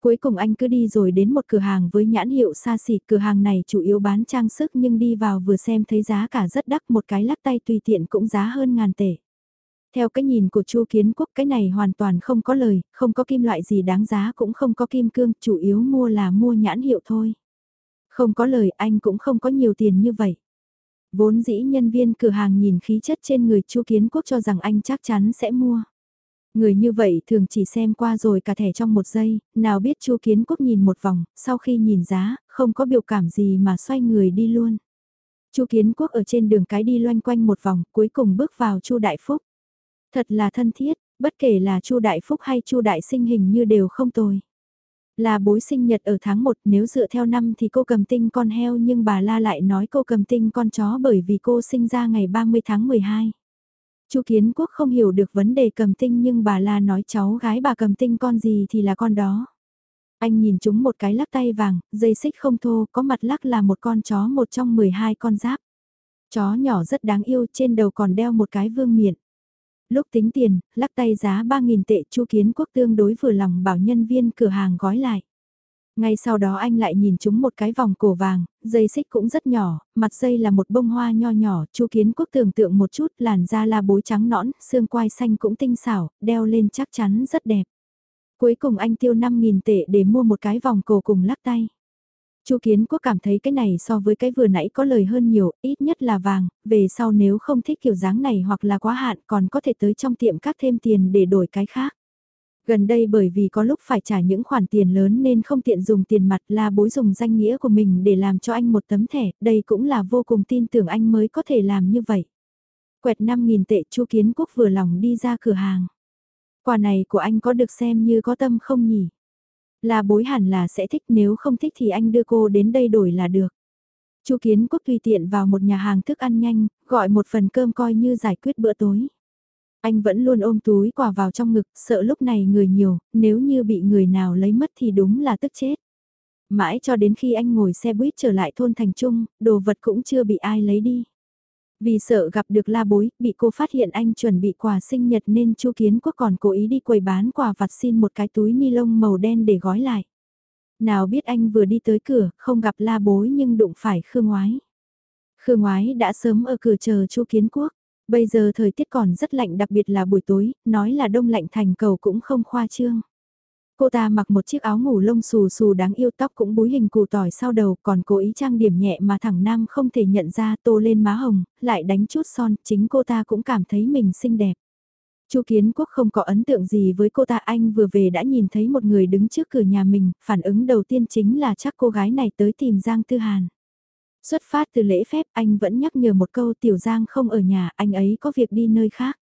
Speaker 1: Cuối cùng anh cứ đi rồi đến một cửa hàng với nhãn hiệu xa xỉ, cửa hàng này chủ yếu bán trang sức nhưng đi vào vừa xem thấy giá cả rất đắt một cái lắc tay tùy tiện cũng giá hơn ngàn tệ. Theo cái nhìn của Chu Kiến Quốc cái này hoàn toàn không có lời, không có kim loại gì đáng giá cũng không có kim cương, chủ yếu mua là mua nhãn hiệu thôi. Không có lời anh cũng không có nhiều tiền như vậy. Vốn dĩ nhân viên cửa hàng nhìn khí chất trên người Chu Kiến Quốc cho rằng anh chắc chắn sẽ mua. Người như vậy thường chỉ xem qua rồi cả thẻ trong một giây, nào biết Chu Kiến Quốc nhìn một vòng, sau khi nhìn giá, không có biểu cảm gì mà xoay người đi luôn. Chu Kiến Quốc ở trên đường cái đi loanh quanh một vòng, cuối cùng bước vào Chu Đại Phúc. Thật là thân thiết, bất kể là Chu Đại Phúc hay Chu Đại Sinh hình như đều không tồi. Là bối sinh nhật ở tháng 1 nếu dựa theo năm thì cô cầm tinh con heo nhưng bà La lại nói cô cầm tinh con chó bởi vì cô sinh ra ngày 30 tháng 12. Chu Kiến Quốc không hiểu được vấn đề cầm tinh nhưng bà La nói cháu gái bà cầm tinh con gì thì là con đó. Anh nhìn chúng một cái lắc tay vàng, dây xích không thô, có mặt lắc là một con chó một trong 12 con giáp. Chó nhỏ rất đáng yêu, trên đầu còn đeo một cái vương miện. Lúc tính tiền, lắc tay giá 3.000 tệ chu kiến quốc tương đối vừa lòng bảo nhân viên cửa hàng gói lại. Ngay sau đó anh lại nhìn chúng một cái vòng cổ vàng, dây xích cũng rất nhỏ, mặt dây là một bông hoa nho nhỏ, chu kiến quốc tưởng tượng một chút, làn da là bối trắng nõn, xương quai xanh cũng tinh xảo, đeo lên chắc chắn rất đẹp. Cuối cùng anh tiêu 5.000 tệ để mua một cái vòng cổ cùng lắc tay. Chu Kiến Quốc cảm thấy cái này so với cái vừa nãy có lời hơn nhiều, ít nhất là vàng, về sau nếu không thích kiểu dáng này hoặc là quá hạn còn có thể tới trong tiệm cắt thêm tiền để đổi cái khác. Gần đây bởi vì có lúc phải trả những khoản tiền lớn nên không tiện dùng tiền mặt là bối dùng danh nghĩa của mình để làm cho anh một tấm thẻ, đây cũng là vô cùng tin tưởng anh mới có thể làm như vậy. Quẹt 5.000 tệ Chu Kiến Quốc vừa lòng đi ra cửa hàng. Quà này của anh có được xem như có tâm không nhỉ? Là bối hẳn là sẽ thích nếu không thích thì anh đưa cô đến đây đổi là được. Chu Kiến Quốc tùy tiện vào một nhà hàng thức ăn nhanh, gọi một phần cơm coi như giải quyết bữa tối. Anh vẫn luôn ôm túi quà vào trong ngực, sợ lúc này người nhiều, nếu như bị người nào lấy mất thì đúng là tức chết. Mãi cho đến khi anh ngồi xe buýt trở lại thôn thành trung, đồ vật cũng chưa bị ai lấy đi. Vì sợ gặp được la bối, bị cô phát hiện anh chuẩn bị quà sinh nhật nên Chu Kiến Quốc còn cố ý đi quầy bán quà vặt xin một cái túi ni lông màu đen để gói lại. Nào biết anh vừa đi tới cửa, không gặp la bối nhưng đụng phải Khương Ngoái. Khương Ngoái đã sớm ở cửa chờ Chu Kiến Quốc. Bây giờ thời tiết còn rất lạnh đặc biệt là buổi tối, nói là đông lạnh thành cầu cũng không khoa trương. Cô ta mặc một chiếc áo ngủ lông xù xù đáng yêu tóc cũng búi hình củ tỏi sau đầu còn cố ý trang điểm nhẹ mà thẳng nam không thể nhận ra tô lên má hồng, lại đánh chút son, chính cô ta cũng cảm thấy mình xinh đẹp. Chu Kiến Quốc không có ấn tượng gì với cô ta anh vừa về đã nhìn thấy một người đứng trước cửa nhà mình, phản ứng đầu tiên chính là chắc cô gái này tới tìm Giang Tư Hàn. Xuất phát từ lễ phép anh vẫn nhắc nhở một câu Tiểu Giang không ở nhà, anh ấy có việc đi nơi khác.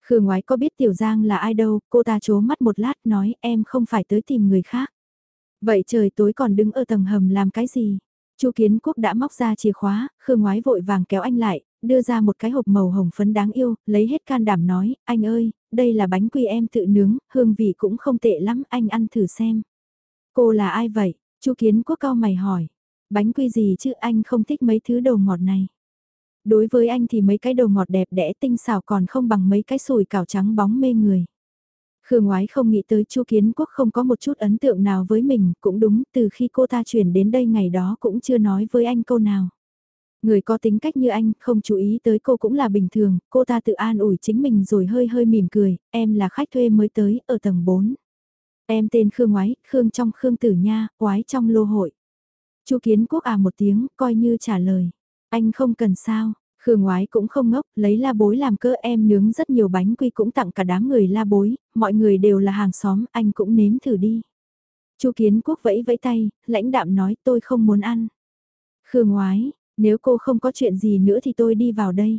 Speaker 1: Khương ngoái có biết Tiểu Giang là ai đâu, cô ta chố mắt một lát nói em không phải tới tìm người khác. Vậy trời tối còn đứng ở tầng hầm làm cái gì? Chu Kiến Quốc đã móc ra chìa khóa, Khương ngoái vội vàng kéo anh lại, đưa ra một cái hộp màu hồng phấn đáng yêu, lấy hết can đảm nói, anh ơi, đây là bánh quy em tự nướng, hương vị cũng không tệ lắm, anh ăn thử xem. Cô là ai vậy? Chu Kiến Quốc cao mày hỏi. Bánh quy gì chứ anh không thích mấy thứ đồ ngọt này. Đối với anh thì mấy cái đồ ngọt đẹp đẽ tinh xảo còn không bằng mấy cái sùi cảo trắng bóng mê người. Khương ngoái không nghĩ tới Chu Kiến Quốc không có một chút ấn tượng nào với mình, cũng đúng, từ khi cô ta chuyển đến đây ngày đó cũng chưa nói với anh câu nào. Người có tính cách như anh, không chú ý tới cô cũng là bình thường, cô ta tự an ủi chính mình rồi hơi hơi mỉm cười, em là khách thuê mới tới, ở tầng 4. Em tên Khương Ngoái, Khương trong Khương Tử Nha, Oái trong lô hội. Chu Kiến Quốc à một tiếng, coi như trả lời. Anh không cần sao, Khương ngoái cũng không ngốc, lấy la bối làm cơ em nướng rất nhiều bánh quy cũng tặng cả đám người la bối, mọi người đều là hàng xóm, anh cũng nếm thử đi. Chu Kiến Quốc vẫy vẫy tay, lãnh đạm nói tôi không muốn ăn. Khương ngoái, nếu cô không có chuyện gì nữa thì tôi đi vào đây.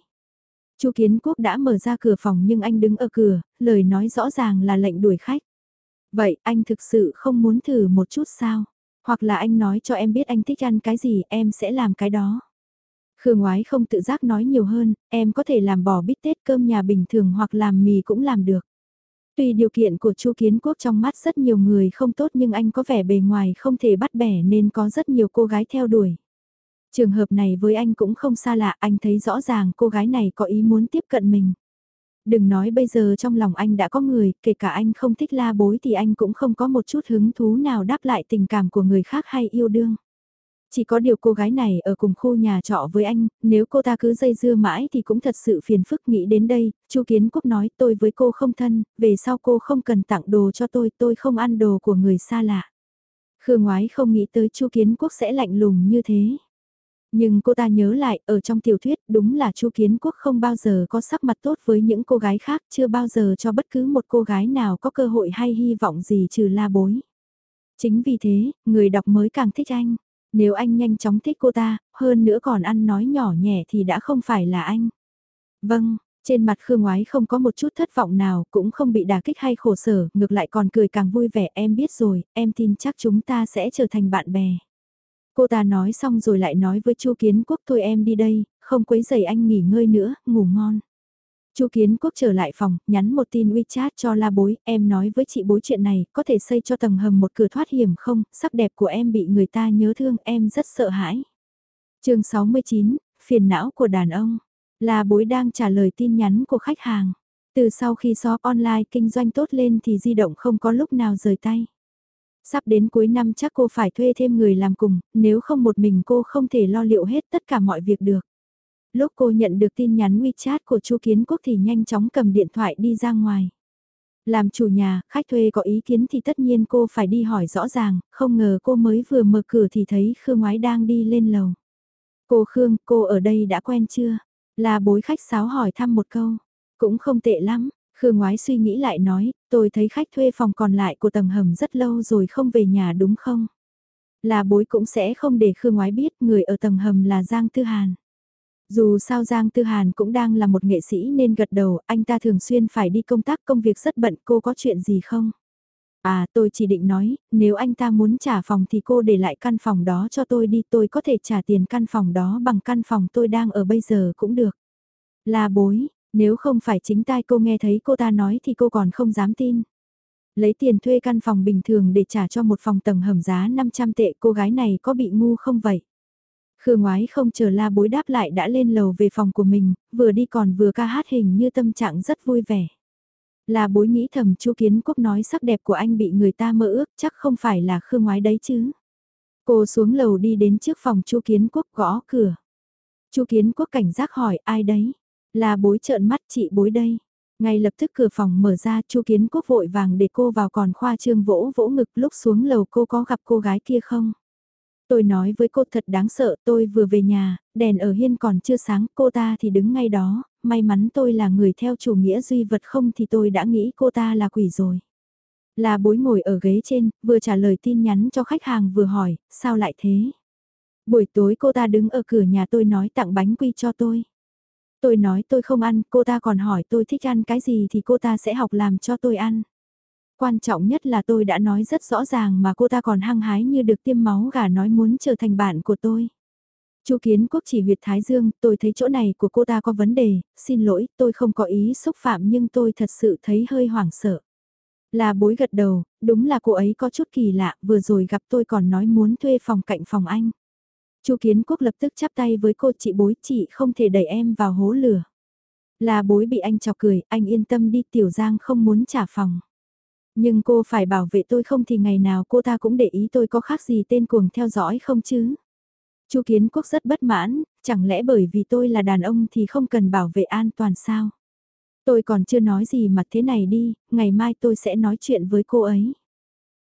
Speaker 1: Chu Kiến Quốc đã mở ra cửa phòng nhưng anh đứng ở cửa, lời nói rõ ràng là lệnh đuổi khách. Vậy anh thực sự không muốn thử một chút sao? Hoặc là anh nói cho em biết anh thích ăn cái gì em sẽ làm cái đó. Khương ngoái không tự giác nói nhiều hơn, em có thể làm bò bít tết cơm nhà bình thường hoặc làm mì cũng làm được. Tuy điều kiện của Chu Kiến Quốc trong mắt rất nhiều người không tốt nhưng anh có vẻ bề ngoài không thể bắt bẻ nên có rất nhiều cô gái theo đuổi. Trường hợp này với anh cũng không xa lạ, anh thấy rõ ràng cô gái này có ý muốn tiếp cận mình. Đừng nói bây giờ trong lòng anh đã có người, kể cả anh không thích la bối thì anh cũng không có một chút hứng thú nào đáp lại tình cảm của người khác hay yêu đương. Chỉ có điều cô gái này ở cùng khu nhà trọ với anh, nếu cô ta cứ dây dưa mãi thì cũng thật sự phiền phức nghĩ đến đây, Chu Kiến Quốc nói tôi với cô không thân, về sau cô không cần tặng đồ cho tôi, tôi không ăn đồ của người xa lạ. Khương ngoái không nghĩ tới Chu Kiến Quốc sẽ lạnh lùng như thế. Nhưng cô ta nhớ lại, ở trong tiểu thuyết đúng là Chu Kiến Quốc không bao giờ có sắc mặt tốt với những cô gái khác, chưa bao giờ cho bất cứ một cô gái nào có cơ hội hay hy vọng gì trừ la bối. Chính vì thế, người đọc mới càng thích anh. Nếu anh nhanh chóng thích cô ta, hơn nữa còn ăn nói nhỏ nhẹ thì đã không phải là anh. Vâng, trên mặt Khương Ngoái không có một chút thất vọng nào, cũng không bị đả kích hay khổ sở, ngược lại còn cười càng vui vẻ, em biết rồi, em tin chắc chúng ta sẽ trở thành bạn bè. Cô ta nói xong rồi lại nói với Chu Kiến Quốc thôi em đi đây, không quấy giày anh nghỉ ngơi nữa, ngủ ngon. Chu Kiến Quốc trở lại phòng, nhắn một tin WeChat cho La Bối, em nói với chị Bối chuyện này, có thể xây cho tầng hầm một cửa thoát hiểm không, sắc đẹp của em bị người ta nhớ thương, em rất sợ hãi. chương 69, phiền não của đàn ông. La Bối đang trả lời tin nhắn của khách hàng. Từ sau khi shop online kinh doanh tốt lên thì di động không có lúc nào rời tay. Sắp đến cuối năm chắc cô phải thuê thêm người làm cùng, nếu không một mình cô không thể lo liệu hết tất cả mọi việc được. Lúc cô nhận được tin nhắn WeChat của Chu Kiến Quốc thì nhanh chóng cầm điện thoại đi ra ngoài. Làm chủ nhà, khách thuê có ý kiến thì tất nhiên cô phải đi hỏi rõ ràng, không ngờ cô mới vừa mở cửa thì thấy Khương Ngoái đang đi lên lầu. Cô Khương, cô ở đây đã quen chưa? Là bối khách sáo hỏi thăm một câu. Cũng không tệ lắm, Khương Ngoái suy nghĩ lại nói, tôi thấy khách thuê phòng còn lại của tầng hầm rất lâu rồi không về nhà đúng không? Là bối cũng sẽ không để Khương Ngoái biết người ở tầng hầm là Giang Tư Hàn. Dù sao Giang Tư Hàn cũng đang là một nghệ sĩ nên gật đầu, anh ta thường xuyên phải đi công tác công việc rất bận, cô có chuyện gì không? À tôi chỉ định nói, nếu anh ta muốn trả phòng thì cô để lại căn phòng đó cho tôi đi, tôi có thể trả tiền căn phòng đó bằng căn phòng tôi đang ở bây giờ cũng được. Là bối, nếu không phải chính tai cô nghe thấy cô ta nói thì cô còn không dám tin. Lấy tiền thuê căn phòng bình thường để trả cho một phòng tầng hầm giá 500 tệ cô gái này có bị ngu không vậy? Khương ngoái không chờ la bối đáp lại đã lên lầu về phòng của mình, vừa đi còn vừa ca hát hình như tâm trạng rất vui vẻ. La bối nghĩ thầm chu kiến quốc nói sắc đẹp của anh bị người ta mơ ước chắc không phải là khương ngoái đấy chứ. Cô xuống lầu đi đến trước phòng chu kiến quốc gõ cửa. chu kiến quốc cảnh giác hỏi ai đấy? Là bối trợn mắt chị bối đây. Ngay lập tức cửa phòng mở ra chu kiến quốc vội vàng để cô vào còn khoa trương vỗ vỗ ngực lúc xuống lầu cô có gặp cô gái kia không? Tôi nói với cô thật đáng sợ tôi vừa về nhà, đèn ở hiên còn chưa sáng cô ta thì đứng ngay đó, may mắn tôi là người theo chủ nghĩa duy vật không thì tôi đã nghĩ cô ta là quỷ rồi. Là bối ngồi ở ghế trên, vừa trả lời tin nhắn cho khách hàng vừa hỏi, sao lại thế? Buổi tối cô ta đứng ở cửa nhà tôi nói tặng bánh quy cho tôi. Tôi nói tôi không ăn, cô ta còn hỏi tôi thích ăn cái gì thì cô ta sẽ học làm cho tôi ăn. Quan trọng nhất là tôi đã nói rất rõ ràng mà cô ta còn hăng hái như được tiêm máu gà nói muốn trở thành bạn của tôi. Chu Kiến Quốc chỉ huyệt Thái Dương, tôi thấy chỗ này của cô ta có vấn đề, xin lỗi, tôi không có ý xúc phạm nhưng tôi thật sự thấy hơi hoảng sợ. Là bối gật đầu, đúng là cô ấy có chút kỳ lạ, vừa rồi gặp tôi còn nói muốn thuê phòng cạnh phòng anh. Chu Kiến Quốc lập tức chắp tay với cô chị bối, chị không thể đẩy em vào hố lửa. Là bối bị anh chọc cười, anh yên tâm đi Tiểu Giang không muốn trả phòng. Nhưng cô phải bảo vệ tôi không thì ngày nào cô ta cũng để ý tôi có khác gì tên cuồng theo dõi không chứ. Chu Kiến Quốc rất bất mãn, chẳng lẽ bởi vì tôi là đàn ông thì không cần bảo vệ an toàn sao? Tôi còn chưa nói gì mà thế này đi, ngày mai tôi sẽ nói chuyện với cô ấy.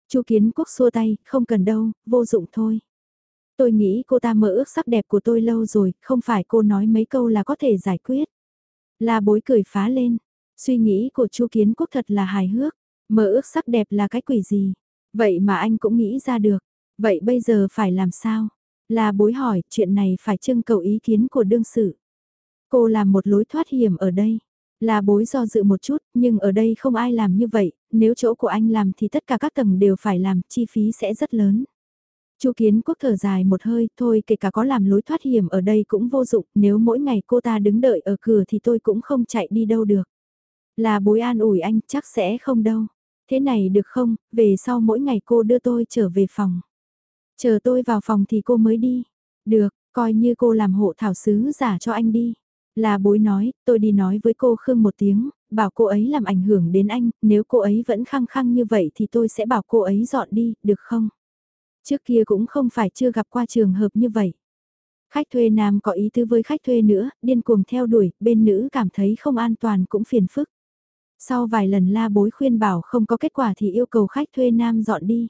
Speaker 1: Chu Kiến Quốc xua tay, không cần đâu, vô dụng thôi. Tôi nghĩ cô ta mơ ước sắc đẹp của tôi lâu rồi, không phải cô nói mấy câu là có thể giải quyết. La bối cười phá lên, suy nghĩ của Chu Kiến Quốc thật là hài hước. Mơ ước sắc đẹp là cái quỷ gì? Vậy mà anh cũng nghĩ ra được. Vậy bây giờ phải làm sao? Là bối hỏi, chuyện này phải trưng cầu ý kiến của đương sự. Cô làm một lối thoát hiểm ở đây. Là bối do dự một chút, nhưng ở đây không ai làm như vậy, nếu chỗ của anh làm thì tất cả các tầng đều phải làm, chi phí sẽ rất lớn. Chu Kiến Quốc thở dài một hơi, thôi kể cả có làm lối thoát hiểm ở đây cũng vô dụng, nếu mỗi ngày cô ta đứng đợi ở cửa thì tôi cũng không chạy đi đâu được. Là bối an ủi anh, chắc sẽ không đâu. Thế này được không, về sau mỗi ngày cô đưa tôi trở về phòng. Chờ tôi vào phòng thì cô mới đi. Được, coi như cô làm hộ thảo sứ giả cho anh đi. Là bối nói, tôi đi nói với cô Khương một tiếng, bảo cô ấy làm ảnh hưởng đến anh, nếu cô ấy vẫn khăng khăng như vậy thì tôi sẽ bảo cô ấy dọn đi, được không? Trước kia cũng không phải chưa gặp qua trường hợp như vậy. Khách thuê nam có ý tứ với khách thuê nữa, điên cuồng theo đuổi, bên nữ cảm thấy không an toàn cũng phiền phức. Sau vài lần la bối khuyên bảo không có kết quả thì yêu cầu khách thuê nam dọn đi.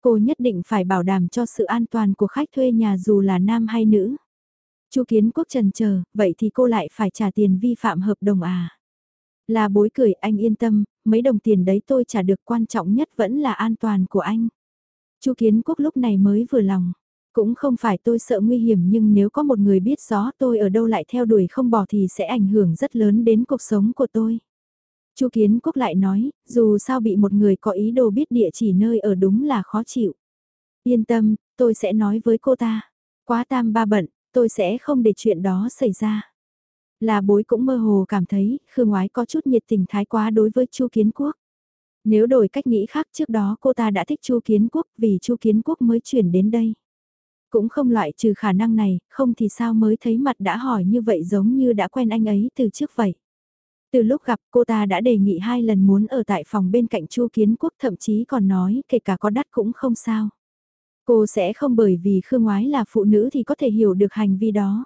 Speaker 1: Cô nhất định phải bảo đảm cho sự an toàn của khách thuê nhà dù là nam hay nữ. Chu Kiến Quốc trần chờ, vậy thì cô lại phải trả tiền vi phạm hợp đồng à? Là bối cười anh yên tâm, mấy đồng tiền đấy tôi trả được quan trọng nhất vẫn là an toàn của anh. Chu Kiến Quốc lúc này mới vừa lòng. Cũng không phải tôi sợ nguy hiểm nhưng nếu có một người biết rõ tôi ở đâu lại theo đuổi không bỏ thì sẽ ảnh hưởng rất lớn đến cuộc sống của tôi. Chu Kiến Quốc lại nói, dù sao bị một người có ý đồ biết địa chỉ nơi ở đúng là khó chịu. Yên tâm, tôi sẽ nói với cô ta. Quá tam ba bận, tôi sẽ không để chuyện đó xảy ra. Là bối cũng mơ hồ cảm thấy Khương Ngoái có chút nhiệt tình thái quá đối với Chu Kiến Quốc. Nếu đổi cách nghĩ khác trước đó cô ta đã thích Chu Kiến Quốc vì Chu Kiến Quốc mới chuyển đến đây. Cũng không loại trừ khả năng này, không thì sao mới thấy mặt đã hỏi như vậy giống như đã quen anh ấy từ trước vậy. Từ lúc gặp cô ta đã đề nghị hai lần muốn ở tại phòng bên cạnh Chu Kiến Quốc thậm chí còn nói kể cả có đắt cũng không sao. Cô sẽ không bởi vì Khương Ngoái là phụ nữ thì có thể hiểu được hành vi đó.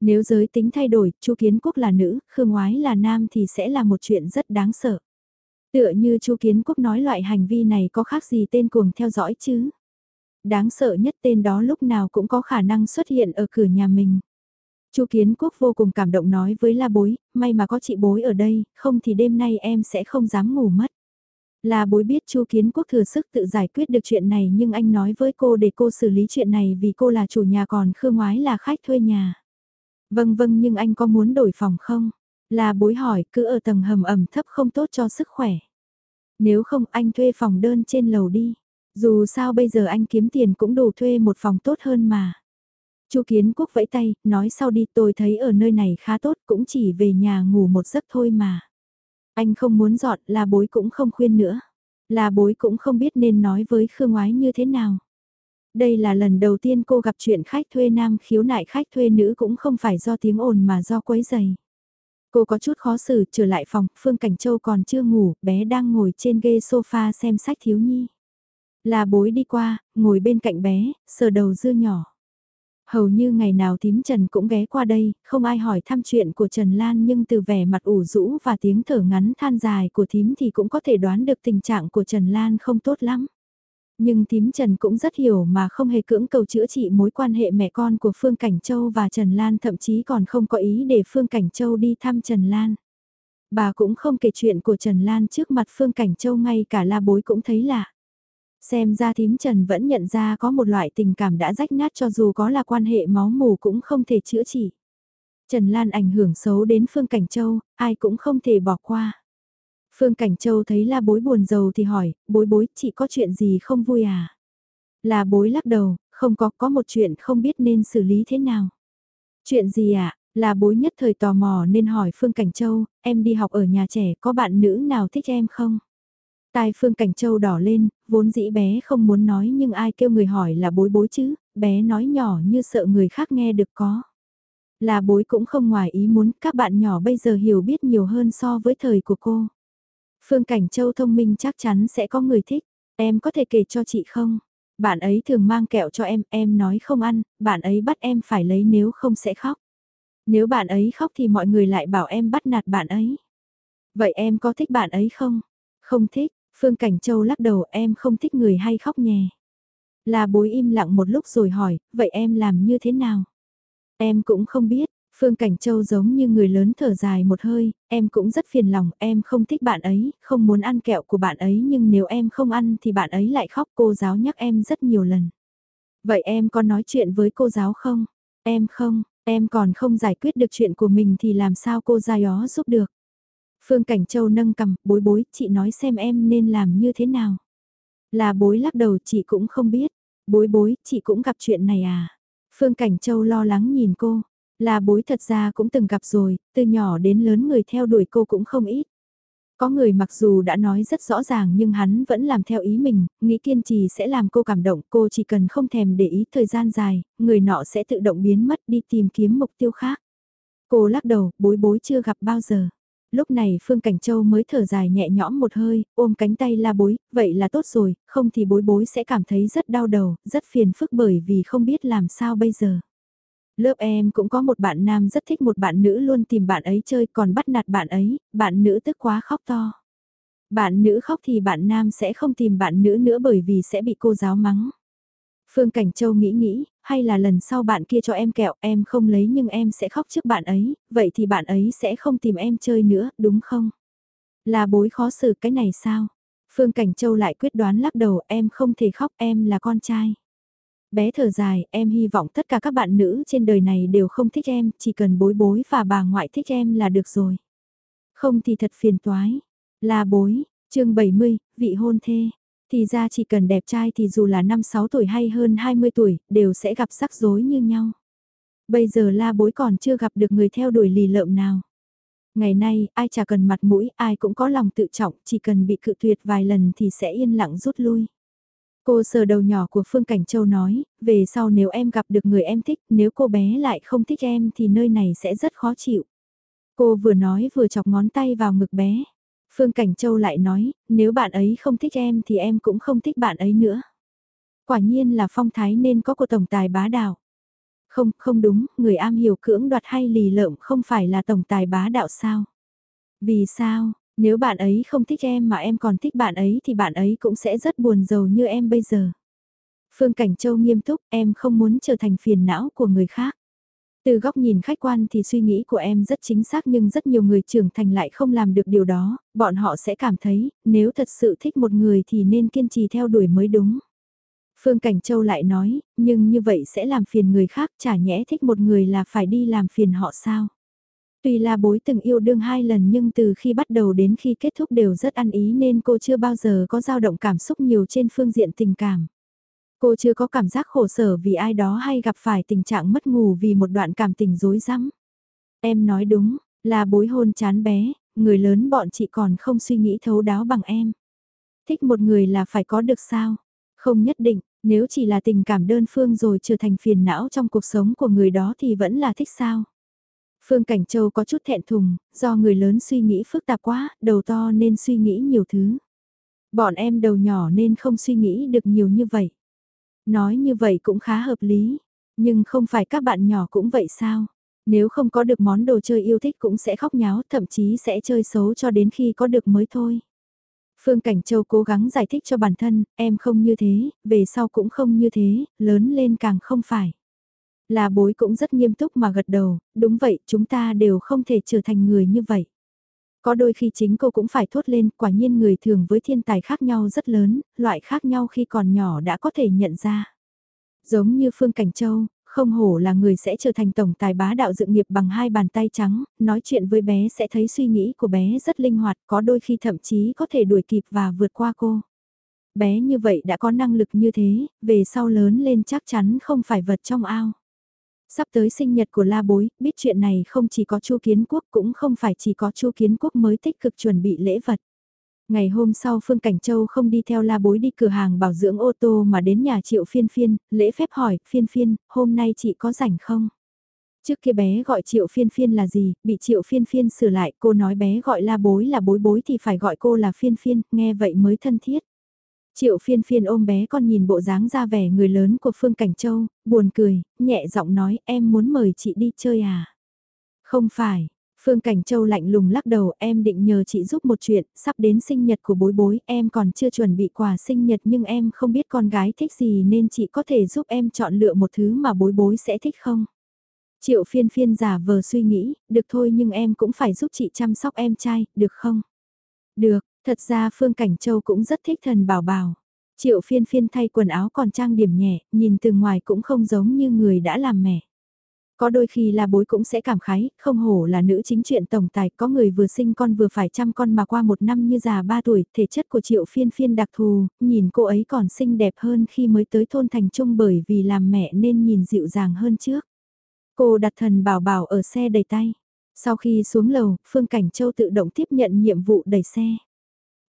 Speaker 1: Nếu giới tính thay đổi, Chu Kiến Quốc là nữ, Khương Ngoái là nam thì sẽ là một chuyện rất đáng sợ. Tựa như Chu Kiến Quốc nói loại hành vi này có khác gì tên cuồng theo dõi chứ? Đáng sợ nhất tên đó lúc nào cũng có khả năng xuất hiện ở cửa nhà mình. Chu Kiến Quốc vô cùng cảm động nói với La Bối, may mà có chị Bối ở đây, không thì đêm nay em sẽ không dám ngủ mất. La Bối biết Chu Kiến Quốc thừa sức tự giải quyết được chuyện này nhưng anh nói với cô để cô xử lý chuyện này vì cô là chủ nhà còn Khương Ngoái là khách thuê nhà. Vâng vâng nhưng anh có muốn đổi phòng không? La Bối hỏi cứ ở tầng hầm ẩm thấp không tốt cho sức khỏe. Nếu không anh thuê phòng đơn trên lầu đi. Dù sao bây giờ anh kiếm tiền cũng đủ thuê một phòng tốt hơn mà. Chu Kiến Quốc vẫy tay, nói sau đi tôi thấy ở nơi này khá tốt cũng chỉ về nhà ngủ một giấc thôi mà. Anh không muốn dọn là bối cũng không khuyên nữa. Là bối cũng không biết nên nói với Khương Ngoái như thế nào. Đây là lần đầu tiên cô gặp chuyện khách thuê nam khiếu nại khách thuê nữ cũng không phải do tiếng ồn mà do quấy giày. Cô có chút khó xử trở lại phòng, Phương Cảnh Châu còn chưa ngủ, bé đang ngồi trên ghê sofa xem sách thiếu nhi. Là bối đi qua, ngồi bên cạnh bé, sờ đầu dưa nhỏ. Hầu như ngày nào thím Trần cũng ghé qua đây, không ai hỏi thăm chuyện của Trần Lan nhưng từ vẻ mặt ủ rũ và tiếng thở ngắn than dài của thím thì cũng có thể đoán được tình trạng của Trần Lan không tốt lắm. Nhưng thím Trần cũng rất hiểu mà không hề cưỡng cầu chữa trị mối quan hệ mẹ con của Phương Cảnh Châu và Trần Lan thậm chí còn không có ý để Phương Cảnh Châu đi thăm Trần Lan. Bà cũng không kể chuyện của Trần Lan trước mặt Phương Cảnh Châu ngay cả la bối cũng thấy lạ. Xem ra thím Trần vẫn nhận ra có một loại tình cảm đã rách nát cho dù có là quan hệ máu mù cũng không thể chữa trị. Trần Lan ảnh hưởng xấu đến Phương Cảnh Châu, ai cũng không thể bỏ qua. Phương Cảnh Châu thấy la bối buồn giàu thì hỏi, bối bối, chị có chuyện gì không vui à? Là bối lắc đầu, không có, có một chuyện không biết nên xử lý thế nào. Chuyện gì ạ? À? Là bối nhất thời tò mò nên hỏi Phương Cảnh Châu, em đi học ở nhà trẻ có bạn nữ nào thích em không? Tai Phương Cảnh Châu đỏ lên, vốn dĩ bé không muốn nói nhưng ai kêu người hỏi là bối bối chứ, bé nói nhỏ như sợ người khác nghe được có. Là bối cũng không ngoài ý muốn các bạn nhỏ bây giờ hiểu biết nhiều hơn so với thời của cô. Phương Cảnh Châu thông minh chắc chắn sẽ có người thích, em có thể kể cho chị không? Bạn ấy thường mang kẹo cho em, em nói không ăn, bạn ấy bắt em phải lấy nếu không sẽ khóc. Nếu bạn ấy khóc thì mọi người lại bảo em bắt nạt bạn ấy. Vậy em có thích bạn ấy không? Không thích, Phương Cảnh Châu lắc đầu em không thích người hay khóc nhè. Là bối im lặng một lúc rồi hỏi, vậy em làm như thế nào? Em cũng không biết, Phương Cảnh Châu giống như người lớn thở dài một hơi, em cũng rất phiền lòng, em không thích bạn ấy, không muốn ăn kẹo của bạn ấy nhưng nếu em không ăn thì bạn ấy lại khóc cô giáo nhắc em rất nhiều lần. Vậy em có nói chuyện với cô giáo không? Em không, em còn không giải quyết được chuyện của mình thì làm sao cô giáo đó giúp được? Phương Cảnh Châu nâng cầm, bối bối, chị nói xem em nên làm như thế nào. Là bối lắc đầu chị cũng không biết. Bối bối, chị cũng gặp chuyện này à? Phương Cảnh Châu lo lắng nhìn cô. Là bối thật ra cũng từng gặp rồi, từ nhỏ đến lớn người theo đuổi cô cũng không ít. Có người mặc dù đã nói rất rõ ràng nhưng hắn vẫn làm theo ý mình, nghĩ kiên trì sẽ làm cô cảm động, cô chỉ cần không thèm để ý thời gian dài, người nọ sẽ tự động biến mất đi tìm kiếm mục tiêu khác. Cô lắc đầu, bối bối chưa gặp bao giờ. Lúc này Phương Cảnh Châu mới thở dài nhẹ nhõm một hơi, ôm cánh tay la bối, vậy là tốt rồi, không thì bối bối sẽ cảm thấy rất đau đầu, rất phiền phức bởi vì không biết làm sao bây giờ. Lớp em cũng có một bạn nam rất thích một bạn nữ luôn tìm bạn ấy chơi còn bắt nạt bạn ấy, bạn nữ tức quá khóc to. Bạn nữ khóc thì bạn nam sẽ không tìm bạn nữ nữa bởi vì sẽ bị cô giáo mắng. Phương Cảnh Châu nghĩ nghĩ, hay là lần sau bạn kia cho em kẹo em không lấy nhưng em sẽ khóc trước bạn ấy, vậy thì bạn ấy sẽ không tìm em chơi nữa, đúng không? Là bối khó xử cái này sao? Phương Cảnh Châu lại quyết đoán lắc đầu em không thể khóc em là con trai. Bé thở dài, em hy vọng tất cả các bạn nữ trên đời này đều không thích em, chỉ cần bối bối và bà ngoại thích em là được rồi. Không thì thật phiền toái. Là bối, chương 70, vị hôn thê. Thì ra chỉ cần đẹp trai thì dù là 5-6 tuổi hay hơn 20 tuổi, đều sẽ gặp rắc rối như nhau. Bây giờ la bối còn chưa gặp được người theo đuổi lì lợm nào. Ngày nay, ai chả cần mặt mũi, ai cũng có lòng tự trọng, chỉ cần bị cự tuyệt vài lần thì sẽ yên lặng rút lui. Cô sờ đầu nhỏ của Phương Cảnh Châu nói, về sau nếu em gặp được người em thích, nếu cô bé lại không thích em thì nơi này sẽ rất khó chịu. Cô vừa nói vừa chọc ngón tay vào ngực bé. Phương Cảnh Châu lại nói, nếu bạn ấy không thích em thì em cũng không thích bạn ấy nữa. Quả nhiên là phong thái nên có của tổng tài bá đạo. Không, không đúng, người am hiểu cưỡng đoạt hay lì lợm không phải là tổng tài bá đạo sao? Vì sao, nếu bạn ấy không thích em mà em còn thích bạn ấy thì bạn ấy cũng sẽ rất buồn giàu như em bây giờ. Phương Cảnh Châu nghiêm túc, em không muốn trở thành phiền não của người khác. Từ góc nhìn khách quan thì suy nghĩ của em rất chính xác nhưng rất nhiều người trưởng thành lại không làm được điều đó, bọn họ sẽ cảm thấy, nếu thật sự thích một người thì nên kiên trì theo đuổi mới đúng. Phương Cảnh Châu lại nói, nhưng như vậy sẽ làm phiền người khác, chả nhẽ thích một người là phải đi làm phiền họ sao? Tuy là bối từng yêu đương hai lần nhưng từ khi bắt đầu đến khi kết thúc đều rất ăn ý nên cô chưa bao giờ có dao động cảm xúc nhiều trên phương diện tình cảm. Cô chưa có cảm giác khổ sở vì ai đó hay gặp phải tình trạng mất ngủ vì một đoạn cảm tình rối rắm. Em nói đúng, là bối hôn chán bé, người lớn bọn chị còn không suy nghĩ thấu đáo bằng em. Thích một người là phải có được sao? Không nhất định, nếu chỉ là tình cảm đơn phương rồi trở thành phiền não trong cuộc sống của người đó thì vẫn là thích sao? Phương Cảnh Châu có chút thẹn thùng, do người lớn suy nghĩ phức tạp quá, đầu to nên suy nghĩ nhiều thứ. Bọn em đầu nhỏ nên không suy nghĩ được nhiều như vậy. Nói như vậy cũng khá hợp lý, nhưng không phải các bạn nhỏ cũng vậy sao? Nếu không có được món đồ chơi yêu thích cũng sẽ khóc nháo, thậm chí sẽ chơi xấu cho đến khi có được mới thôi. Phương Cảnh Châu cố gắng giải thích cho bản thân, em không như thế, về sau cũng không như thế, lớn lên càng không phải. Là bối cũng rất nghiêm túc mà gật đầu, đúng vậy, chúng ta đều không thể trở thành người như vậy. Có đôi khi chính cô cũng phải thốt lên, quả nhiên người thường với thiên tài khác nhau rất lớn, loại khác nhau khi còn nhỏ đã có thể nhận ra. Giống như Phương Cảnh Châu, không hổ là người sẽ trở thành tổng tài bá đạo dự nghiệp bằng hai bàn tay trắng, nói chuyện với bé sẽ thấy suy nghĩ của bé rất linh hoạt, có đôi khi thậm chí có thể đuổi kịp và vượt qua cô. Bé như vậy đã có năng lực như thế, về sau lớn lên chắc chắn không phải vật trong ao. Sắp tới sinh nhật của La Bối, biết chuyện này không chỉ có Chu Kiến Quốc cũng không phải chỉ có Chu Kiến Quốc mới tích cực chuẩn bị lễ vật. Ngày hôm sau Phương Cảnh Châu không đi theo La Bối đi cửa hàng bảo dưỡng ô tô mà đến nhà Triệu Phiên Phiên, lễ phép hỏi, Phiên Phiên, hôm nay chị có rảnh không? Trước kia bé gọi Triệu Phiên Phiên là gì, bị Triệu Phiên Phiên sửa lại, cô nói bé gọi La Bối là bối bối thì phải gọi cô là Phiên Phiên, nghe vậy mới thân thiết. Triệu phiên phiên ôm bé con nhìn bộ dáng ra vẻ người lớn của Phương Cảnh Châu, buồn cười, nhẹ giọng nói em muốn mời chị đi chơi à? Không phải, Phương Cảnh Châu lạnh lùng lắc đầu em định nhờ chị giúp một chuyện, sắp đến sinh nhật của bối bối, em còn chưa chuẩn bị quà sinh nhật nhưng em không biết con gái thích gì nên chị có thể giúp em chọn lựa một thứ mà bối bối sẽ thích không? Triệu phiên phiên giả vờ suy nghĩ, được thôi nhưng em cũng phải giúp chị chăm sóc em trai, được không? Được, Thật ra Phương Cảnh Châu cũng rất thích thần bảo bảo. Triệu phiên phiên thay quần áo còn trang điểm nhẹ, nhìn từ ngoài cũng không giống như người đã làm mẹ. Có đôi khi là bối cũng sẽ cảm khái, không hổ là nữ chính truyện tổng tài, có người vừa sinh con vừa phải chăm con mà qua một năm như già ba tuổi, thể chất của triệu phiên phiên đặc thù, nhìn cô ấy còn xinh đẹp hơn khi mới tới thôn thành trung bởi vì làm mẹ nên nhìn dịu dàng hơn trước. Cô đặt thần bảo bảo ở xe đầy tay. Sau khi xuống lầu, Phương Cảnh Châu tự động tiếp nhận nhiệm vụ đẩy xe.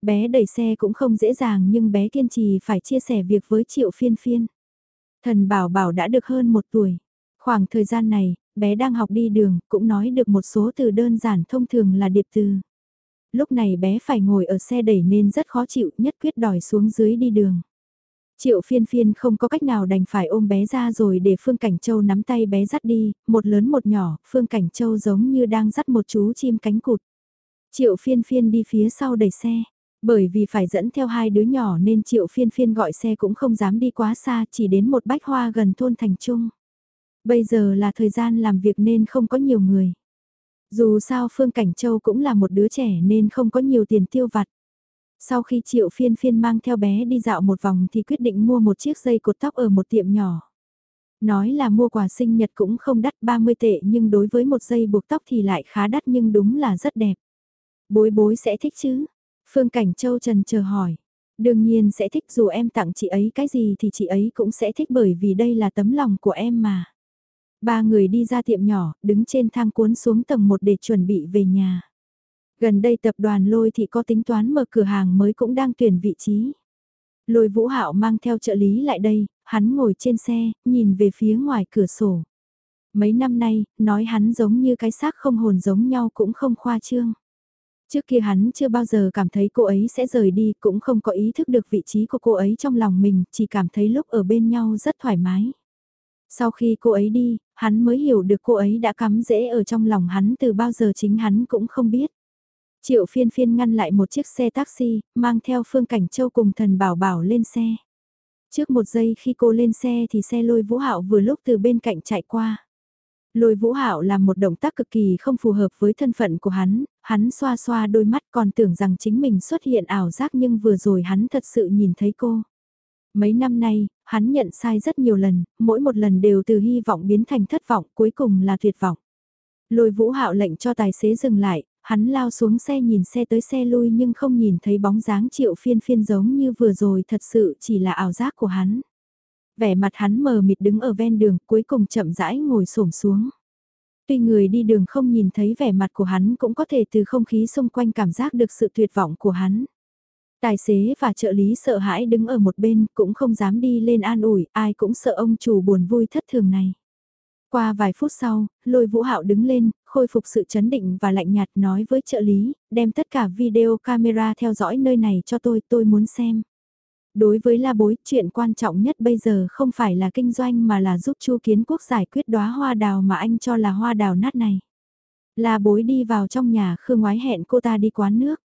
Speaker 1: Bé đẩy xe cũng không dễ dàng nhưng bé kiên trì phải chia sẻ việc với triệu phiên phiên. Thần bảo bảo đã được hơn một tuổi. Khoảng thời gian này, bé đang học đi đường, cũng nói được một số từ đơn giản thông thường là điệp từ. Lúc này bé phải ngồi ở xe đẩy nên rất khó chịu, nhất quyết đòi xuống dưới đi đường. Triệu phiên phiên không có cách nào đành phải ôm bé ra rồi để Phương Cảnh Châu nắm tay bé dắt đi, một lớn một nhỏ, Phương Cảnh Châu giống như đang dắt một chú chim cánh cụt. Triệu phiên phiên đi phía sau đẩy xe, bởi vì phải dẫn theo hai đứa nhỏ nên triệu phiên phiên gọi xe cũng không dám đi quá xa, chỉ đến một bách hoa gần thôn thành trung. Bây giờ là thời gian làm việc nên không có nhiều người. Dù sao Phương Cảnh Châu cũng là một đứa trẻ nên không có nhiều tiền tiêu vặt. Sau khi triệu phiên phiên mang theo bé đi dạo một vòng thì quyết định mua một chiếc dây cột tóc ở một tiệm nhỏ. Nói là mua quà sinh nhật cũng không đắt 30 tệ nhưng đối với một dây buộc tóc thì lại khá đắt nhưng đúng là rất đẹp. Bối bối sẽ thích chứ, Phương Cảnh Châu trần chờ hỏi. Đương nhiên sẽ thích dù em tặng chị ấy cái gì thì chị ấy cũng sẽ thích bởi vì đây là tấm lòng của em mà. Ba người đi ra tiệm nhỏ, đứng trên thang cuốn xuống tầng 1 để chuẩn bị về nhà. Gần đây tập đoàn lôi thì có tính toán mở cửa hàng mới cũng đang tuyển vị trí. Lôi vũ hạo mang theo trợ lý lại đây, hắn ngồi trên xe, nhìn về phía ngoài cửa sổ. Mấy năm nay, nói hắn giống như cái xác không hồn giống nhau cũng không khoa trương. Trước kia hắn chưa bao giờ cảm thấy cô ấy sẽ rời đi, cũng không có ý thức được vị trí của cô ấy trong lòng mình, chỉ cảm thấy lúc ở bên nhau rất thoải mái. Sau khi cô ấy đi, hắn mới hiểu được cô ấy đã cắm rễ ở trong lòng hắn từ bao giờ chính hắn cũng không biết. Triệu phiên phiên ngăn lại một chiếc xe taxi, mang theo Phương Cảnh Châu cùng thần bảo bảo lên xe. Trước một giây khi cô lên xe thì xe lôi vũ hạo vừa lúc từ bên cạnh chạy qua. Lôi vũ hạo làm một động tác cực kỳ không phù hợp với thân phận của hắn, hắn xoa xoa đôi mắt còn tưởng rằng chính mình xuất hiện ảo giác nhưng vừa rồi hắn thật sự nhìn thấy cô. Mấy năm nay, hắn nhận sai rất nhiều lần, mỗi một lần đều từ hy vọng biến thành thất vọng cuối cùng là tuyệt vọng. Lôi vũ hạo lệnh cho tài xế dừng lại, hắn lao xuống xe nhìn xe tới xe lui nhưng không nhìn thấy bóng dáng triệu phiên phiên giống như vừa rồi thật sự chỉ là ảo giác của hắn. Vẻ mặt hắn mờ mịt đứng ở ven đường cuối cùng chậm rãi ngồi xổm xuống. Tuy người đi đường không nhìn thấy vẻ mặt của hắn cũng có thể từ không khí xung quanh cảm giác được sự tuyệt vọng của hắn. Tài xế và trợ lý sợ hãi đứng ở một bên cũng không dám đi lên an ủi, ai cũng sợ ông chủ buồn vui thất thường này. Qua vài phút sau, lôi vũ hạo đứng lên, khôi phục sự chấn định và lạnh nhạt nói với trợ lý, đem tất cả video camera theo dõi nơi này cho tôi, tôi muốn xem. Đối với la bối, chuyện quan trọng nhất bây giờ không phải là kinh doanh mà là giúp Chu Kiến Quốc giải quyết đóa hoa đào mà anh cho là hoa đào nát này. La bối đi vào trong nhà Khương Ngoái hẹn cô ta đi quán nước.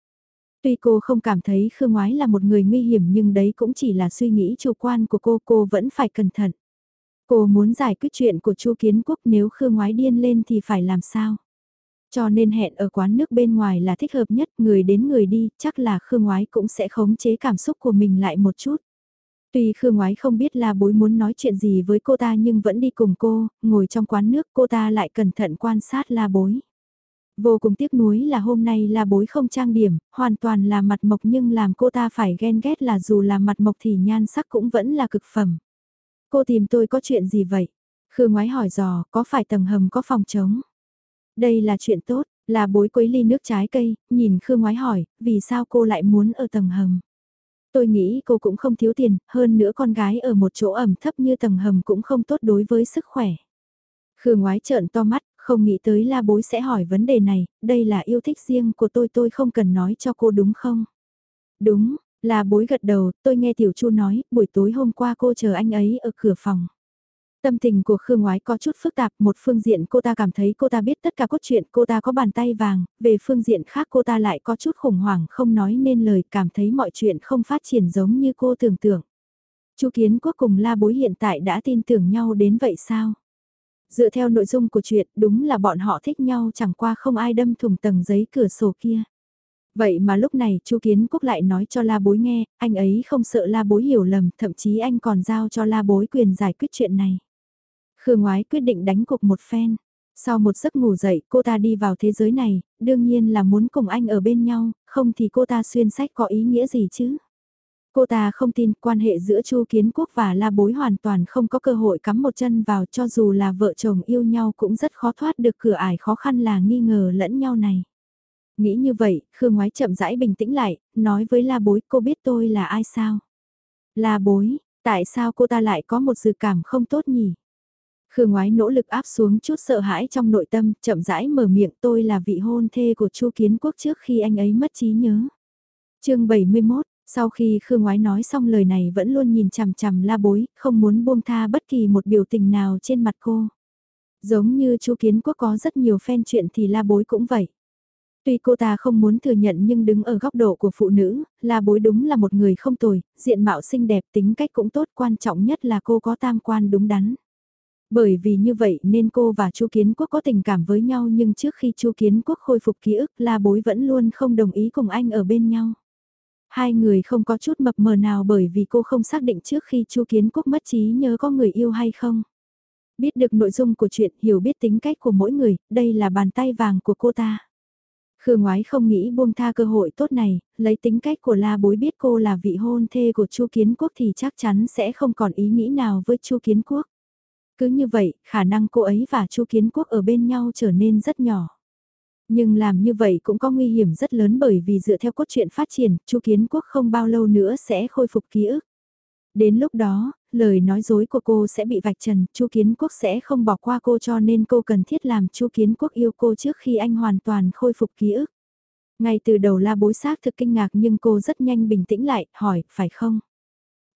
Speaker 1: Tuy cô không cảm thấy Khương Ngoái là một người nguy hiểm nhưng đấy cũng chỉ là suy nghĩ chủ quan của cô, cô vẫn phải cẩn thận. Cô muốn giải quyết chuyện của Chu Kiến Quốc nếu Khương Ngoái điên lên thì phải làm sao? Cho nên hẹn ở quán nước bên ngoài là thích hợp nhất, người đến người đi, chắc là Khương Ngoái cũng sẽ khống chế cảm xúc của mình lại một chút. Tuy Khương Ngoái không biết La Bối muốn nói chuyện gì với cô ta nhưng vẫn đi cùng cô, ngồi trong quán nước cô ta lại cẩn thận quan sát La Bối. Vô cùng tiếc nuối là hôm nay La Bối không trang điểm, hoàn toàn là mặt mộc nhưng làm cô ta phải ghen ghét là dù là mặt mộc thì nhan sắc cũng vẫn là cực phẩm. Cô tìm tôi có chuyện gì vậy? Khương Ngoái hỏi dò, có phải tầng hầm có phòng trống? Đây là chuyện tốt, là bối quấy ly nước trái cây, nhìn Khương Ngoái hỏi, vì sao cô lại muốn ở tầng hầm? Tôi nghĩ cô cũng không thiếu tiền, hơn nữa con gái ở một chỗ ẩm thấp như tầng hầm cũng không tốt đối với sức khỏe. Khương Ngoái trợn to mắt, không nghĩ tới la bối sẽ hỏi vấn đề này, đây là yêu thích riêng của tôi tôi không cần nói cho cô đúng không? Đúng, là bối gật đầu, tôi nghe Tiểu Chu nói, buổi tối hôm qua cô chờ anh ấy ở cửa phòng. Tâm tình của Khương Ngoái có chút phức tạp, một phương diện cô ta cảm thấy cô ta biết tất cả cốt truyện, cô ta có bàn tay vàng, về phương diện khác cô ta lại có chút khủng hoảng không nói nên lời, cảm thấy mọi chuyện không phát triển giống như cô tưởng tượng. Chu Kiến Quốc cùng La Bối hiện tại đã tin tưởng nhau đến vậy sao? Dựa theo nội dung của chuyện, đúng là bọn họ thích nhau chẳng qua không ai đâm thủng tầng giấy cửa sổ kia. Vậy mà lúc này Chu Kiến Quốc lại nói cho La Bối nghe, anh ấy không sợ La Bối hiểu lầm, thậm chí anh còn giao cho La Bối quyền giải quyết chuyện này. Khương Ngoái quyết định đánh cuộc một phen. Sau một giấc ngủ dậy, cô ta đi vào thế giới này, đương nhiên là muốn cùng anh ở bên nhau, không thì cô ta xuyên sách có ý nghĩa gì chứ. Cô ta không tin quan hệ giữa Chu Kiến Quốc và La Bối hoàn toàn không có cơ hội cắm một chân vào cho dù là vợ chồng yêu nhau cũng rất khó thoát được cửa ải khó khăn là nghi ngờ lẫn nhau này. Nghĩ như vậy, Khương Ngoái chậm rãi bình tĩnh lại, nói với La Bối cô biết tôi là ai sao? La Bối, tại sao cô ta lại có một dự cảm không tốt nhỉ? Khương Ngoái nỗ lực áp xuống chút sợ hãi trong nội tâm, chậm rãi mở miệng tôi là vị hôn thê của Chu Kiến Quốc trước khi anh ấy mất trí nhớ. chương 71, sau khi Khương Ngoái nói xong lời này vẫn luôn nhìn chằm chằm la bối, không muốn buông tha bất kỳ một biểu tình nào trên mặt cô. Giống như Chu Kiến Quốc có rất nhiều fan chuyện thì la bối cũng vậy. Tuy cô ta không muốn thừa nhận nhưng đứng ở góc độ của phụ nữ, la bối đúng là một người không tồi, diện mạo xinh đẹp tính cách cũng tốt quan trọng nhất là cô có tam quan đúng đắn. Bởi vì như vậy nên cô và Chu Kiến Quốc có tình cảm với nhau nhưng trước khi Chu Kiến Quốc khôi phục ký ức La Bối vẫn luôn không đồng ý cùng anh ở bên nhau. Hai người không có chút mập mờ nào bởi vì cô không xác định trước khi Chu Kiến Quốc mất trí nhớ có người yêu hay không. Biết được nội dung của chuyện, hiểu biết tính cách của mỗi người, đây là bàn tay vàng của cô ta. Khương ngoái không nghĩ buông tha cơ hội tốt này, lấy tính cách của La Bối biết cô là vị hôn thê của Chu Kiến Quốc thì chắc chắn sẽ không còn ý nghĩ nào với Chu Kiến Quốc. Cứ như vậy, khả năng cô ấy và Chu Kiến Quốc ở bên nhau trở nên rất nhỏ. Nhưng làm như vậy cũng có nguy hiểm rất lớn bởi vì dựa theo cốt truyện phát triển, Chu Kiến Quốc không bao lâu nữa sẽ khôi phục ký ức. Đến lúc đó, lời nói dối của cô sẽ bị vạch trần, Chu Kiến Quốc sẽ không bỏ qua cô cho nên cô cần thiết làm Chu Kiến Quốc yêu cô trước khi anh hoàn toàn khôi phục ký ức. Ngay từ đầu la bối xác thực kinh ngạc nhưng cô rất nhanh bình tĩnh lại, hỏi, phải không?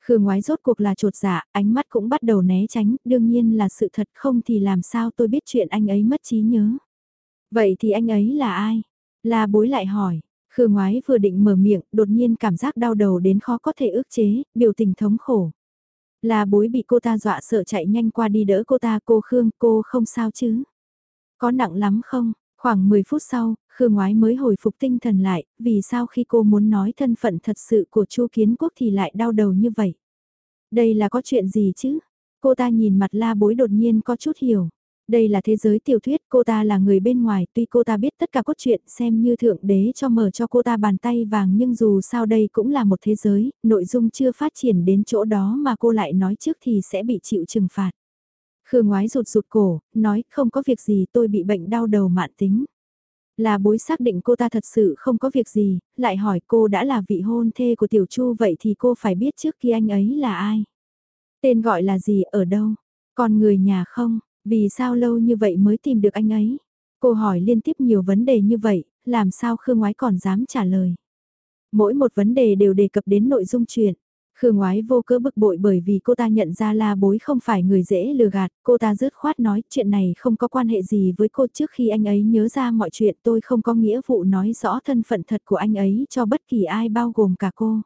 Speaker 1: Khương ngoái rốt cuộc là trột dạ, ánh mắt cũng bắt đầu né tránh, đương nhiên là sự thật không thì làm sao tôi biết chuyện anh ấy mất trí nhớ. Vậy thì anh ấy là ai? La bối lại hỏi, Khương ngoái vừa định mở miệng, đột nhiên cảm giác đau đầu đến khó có thể ước chế, biểu tình thống khổ. La bối bị cô ta dọa sợ chạy nhanh qua đi đỡ cô ta, cô Khương, cô không sao chứ? Có nặng lắm không? Khoảng 10 phút sau, Khương ngoái mới hồi phục tinh thần lại, vì sao khi cô muốn nói thân phận thật sự của Chu Kiến Quốc thì lại đau đầu như vậy? Đây là có chuyện gì chứ? Cô ta nhìn mặt la bối đột nhiên có chút hiểu. Đây là thế giới tiểu thuyết, cô ta là người bên ngoài, tuy cô ta biết tất cả cốt truyện xem như thượng đế cho mở cho cô ta bàn tay vàng nhưng dù sao đây cũng là một thế giới, nội dung chưa phát triển đến chỗ đó mà cô lại nói trước thì sẽ bị chịu trừng phạt. Khương ngoái rụt rụt cổ, nói không có việc gì tôi bị bệnh đau đầu mạn tính. Là bối xác định cô ta thật sự không có việc gì, lại hỏi cô đã là vị hôn thê của Tiểu Chu vậy thì cô phải biết trước khi anh ấy là ai. Tên gọi là gì ở đâu, còn người nhà không, vì sao lâu như vậy mới tìm được anh ấy? Cô hỏi liên tiếp nhiều vấn đề như vậy, làm sao Khương Ngoái còn dám trả lời? Mỗi một vấn đề đều đề cập đến nội dung chuyện. Khương Ngoái vô cớ bực bội bởi vì cô ta nhận ra la bối không phải người dễ lừa gạt, cô ta rứt khoát nói chuyện này không có quan hệ gì với cô trước khi anh ấy nhớ ra mọi chuyện tôi không có nghĩa vụ nói rõ thân phận thật của anh ấy cho bất kỳ ai bao gồm cả cô.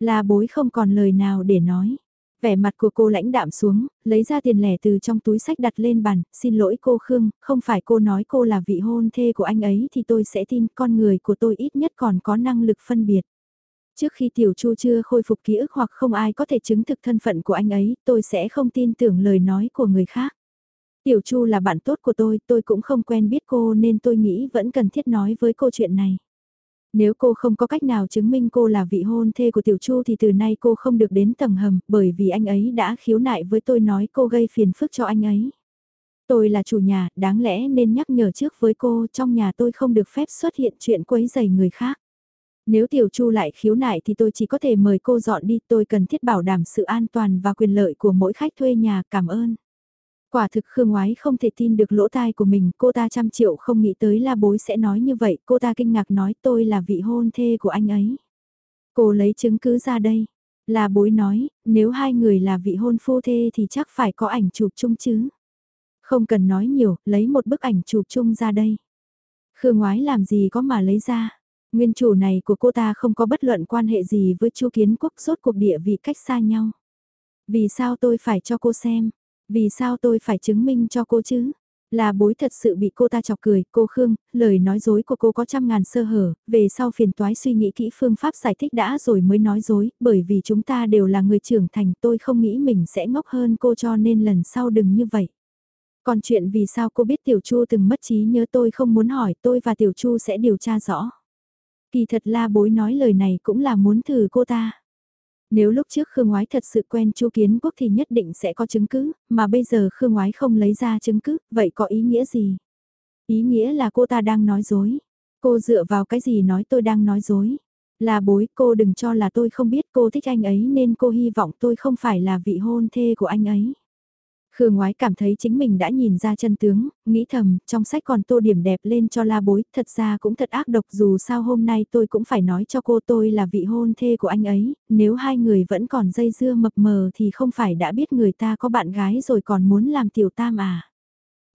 Speaker 1: La bối không còn lời nào để nói. Vẻ mặt của cô lãnh đạm xuống, lấy ra tiền lẻ từ trong túi sách đặt lên bàn, xin lỗi cô Khương, không phải cô nói cô là vị hôn thê của anh ấy thì tôi sẽ tin con người của tôi ít nhất còn có năng lực phân biệt. Trước khi Tiểu Chu chưa khôi phục ký ức hoặc không ai có thể chứng thực thân phận của anh ấy, tôi sẽ không tin tưởng lời nói của người khác. Tiểu Chu là bạn tốt của tôi, tôi cũng không quen biết cô nên tôi nghĩ vẫn cần thiết nói với cô chuyện này. Nếu cô không có cách nào chứng minh cô là vị hôn thê của Tiểu Chu thì từ nay cô không được đến tầng hầm bởi vì anh ấy đã khiếu nại với tôi nói cô gây phiền phức cho anh ấy. Tôi là chủ nhà, đáng lẽ nên nhắc nhở trước với cô trong nhà tôi không được phép xuất hiện chuyện quấy rầy người khác. Nếu Tiểu Chu lại khiếu nại thì tôi chỉ có thể mời cô dọn đi, tôi cần thiết bảo đảm sự an toàn và quyền lợi của mỗi khách thuê nhà, cảm ơn. Quả thực Khương Ngoái không thể tin được lỗ tai của mình, cô ta trăm triệu không nghĩ tới la bối sẽ nói như vậy, cô ta kinh ngạc nói tôi là vị hôn thê của anh ấy. Cô lấy chứng cứ ra đây. La bối nói, nếu hai người là vị hôn phu thê thì chắc phải có ảnh chụp chung chứ. Không cần nói nhiều, lấy một bức ảnh chụp chung ra đây. Khương Ngoái làm gì có mà lấy ra. Nguyên chủ này của cô ta không có bất luận quan hệ gì với Chu Kiến Quốc rốt cuộc địa vị cách xa nhau. Vì sao tôi phải cho cô xem? Vì sao tôi phải chứng minh cho cô chứ? Là bối thật sự bị cô ta chọc cười, cô Khương, lời nói dối của cô có trăm ngàn sơ hở, về sau phiền toái suy nghĩ kỹ phương pháp giải thích đã rồi mới nói dối, bởi vì chúng ta đều là người trưởng thành tôi không nghĩ mình sẽ ngốc hơn cô cho nên lần sau đừng như vậy. Còn chuyện vì sao cô biết Tiểu Chu từng mất trí nhớ tôi không muốn hỏi tôi và Tiểu Chu sẽ điều tra rõ. Kỳ thật la bối nói lời này cũng là muốn thử cô ta. Nếu lúc trước Khương Ngoái thật sự quen Chu Kiến Quốc thì nhất định sẽ có chứng cứ, mà bây giờ Khương Ngoái không lấy ra chứng cứ, vậy có ý nghĩa gì? Ý nghĩa là cô ta đang nói dối. Cô dựa vào cái gì nói tôi đang nói dối? Là bối cô đừng cho là tôi không biết cô thích anh ấy nên cô hy vọng tôi không phải là vị hôn thê của anh ấy. Khương ngoái cảm thấy chính mình đã nhìn ra chân tướng, nghĩ thầm, trong sách còn tô điểm đẹp lên cho la bối, thật ra cũng thật ác độc dù sao hôm nay tôi cũng phải nói cho cô tôi là vị hôn thê của anh ấy, nếu hai người vẫn còn dây dưa mập mờ thì không phải đã biết người ta có bạn gái rồi còn muốn làm tiểu tam à.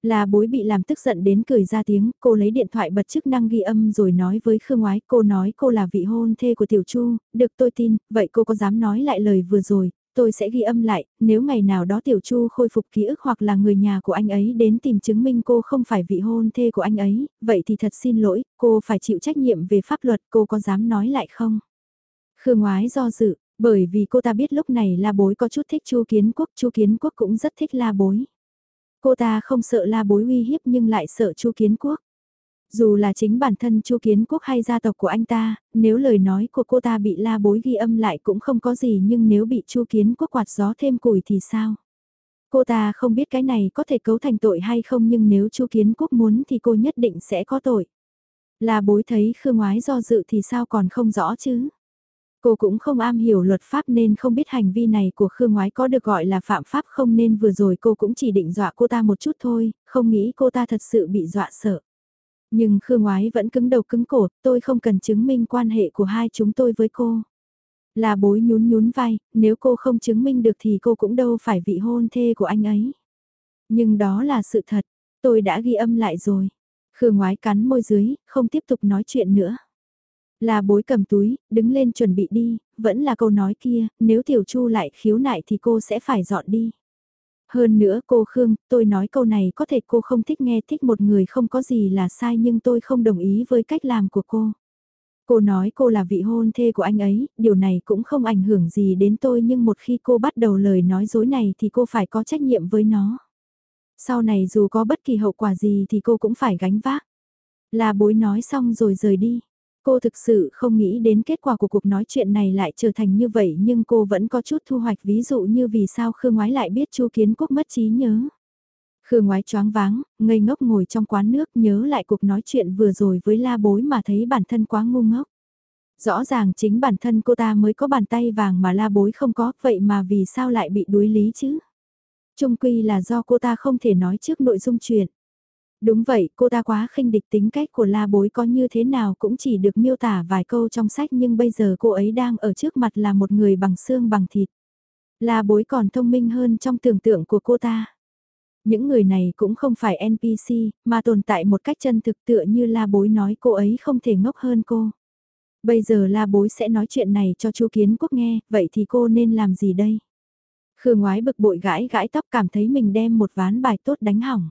Speaker 1: La bối bị làm tức giận đến cười ra tiếng, cô lấy điện thoại bật chức năng ghi âm rồi nói với Khương Ngoái, cô nói cô là vị hôn thê của Tiểu Chu, được tôi tin, vậy cô có dám nói lại lời vừa rồi, tôi sẽ ghi âm lại, nếu ngày nào đó Tiểu Chu khôi phục ký ức hoặc là người nhà của anh ấy đến tìm chứng minh cô không phải vị hôn thê của anh ấy, vậy thì thật xin lỗi, cô phải chịu trách nhiệm về pháp luật, cô có dám nói lại không? Khương Ngoái do dự, bởi vì cô ta biết lúc này La Bối có chút thích Chu Kiến Quốc, Chu Kiến Quốc cũng rất thích La Bối. Cô ta không sợ La Bối uy hiếp nhưng lại sợ Chu Kiến Quốc. Dù là chính bản thân Chu Kiến Quốc hay gia tộc của anh ta, nếu lời nói của cô ta bị la bối ghi âm lại cũng không có gì nhưng nếu bị Chu Kiến Quốc quạt gió thêm củi thì sao? Cô ta không biết cái này có thể cấu thành tội hay không nhưng nếu Chu Kiến Quốc muốn thì cô nhất định sẽ có tội. la bối thấy Khương Ngoái do dự thì sao còn không rõ chứ? Cô cũng không am hiểu luật pháp nên không biết hành vi này của Khương Ngoái có được gọi là phạm pháp không nên vừa rồi cô cũng chỉ định dọa cô ta một chút thôi, không nghĩ cô ta thật sự bị dọa sợ. Nhưng Khương Ngoái vẫn cứng đầu cứng cổ, tôi không cần chứng minh quan hệ của hai chúng tôi với cô. Là bối nhún nhún vai, nếu cô không chứng minh được thì cô cũng đâu phải vị hôn thê của anh ấy. Nhưng đó là sự thật, tôi đã ghi âm lại rồi. Khương ngoái cắn môi dưới, không tiếp tục nói chuyện nữa. Là bối cầm túi, đứng lên chuẩn bị đi, vẫn là câu nói kia, nếu tiểu chu lại khiếu nại thì cô sẽ phải dọn đi. Hơn nữa cô Khương, tôi nói câu này có thể cô không thích nghe thích một người không có gì là sai nhưng tôi không đồng ý với cách làm của cô. Cô nói cô là vị hôn thê của anh ấy, điều này cũng không ảnh hưởng gì đến tôi nhưng một khi cô bắt đầu lời nói dối này thì cô phải có trách nhiệm với nó. Sau này dù có bất kỳ hậu quả gì thì cô cũng phải gánh vác. Là bối nói xong rồi rời đi. Cô thực sự không nghĩ đến kết quả của cuộc nói chuyện này lại trở thành như vậy nhưng cô vẫn có chút thu hoạch ví dụ như vì sao Khương Ngoái lại biết Chu Kiến Quốc mất trí nhớ. Khương Ngoái choáng váng, ngây ngốc ngồi trong quán nước nhớ lại cuộc nói chuyện vừa rồi với la bối mà thấy bản thân quá ngu ngốc. Rõ ràng chính bản thân cô ta mới có bàn tay vàng mà la bối không có, vậy mà vì sao lại bị đuối lý chứ? Trung quy là do cô ta không thể nói trước nội dung chuyện. Đúng vậy, cô ta quá khinh địch tính cách của la bối có như thế nào cũng chỉ được miêu tả vài câu trong sách nhưng bây giờ cô ấy đang ở trước mặt là một người bằng xương bằng thịt. La bối còn thông minh hơn trong tưởng tượng của cô ta. Những người này cũng không phải NPC, mà tồn tại một cách chân thực tựa như la bối nói cô ấy không thể ngốc hơn cô. Bây giờ la bối sẽ nói chuyện này cho chu Kiến Quốc nghe, vậy thì cô nên làm gì đây? Khương ngoái bực bội gãi gãi tóc cảm thấy mình đem một ván bài tốt đánh hỏng.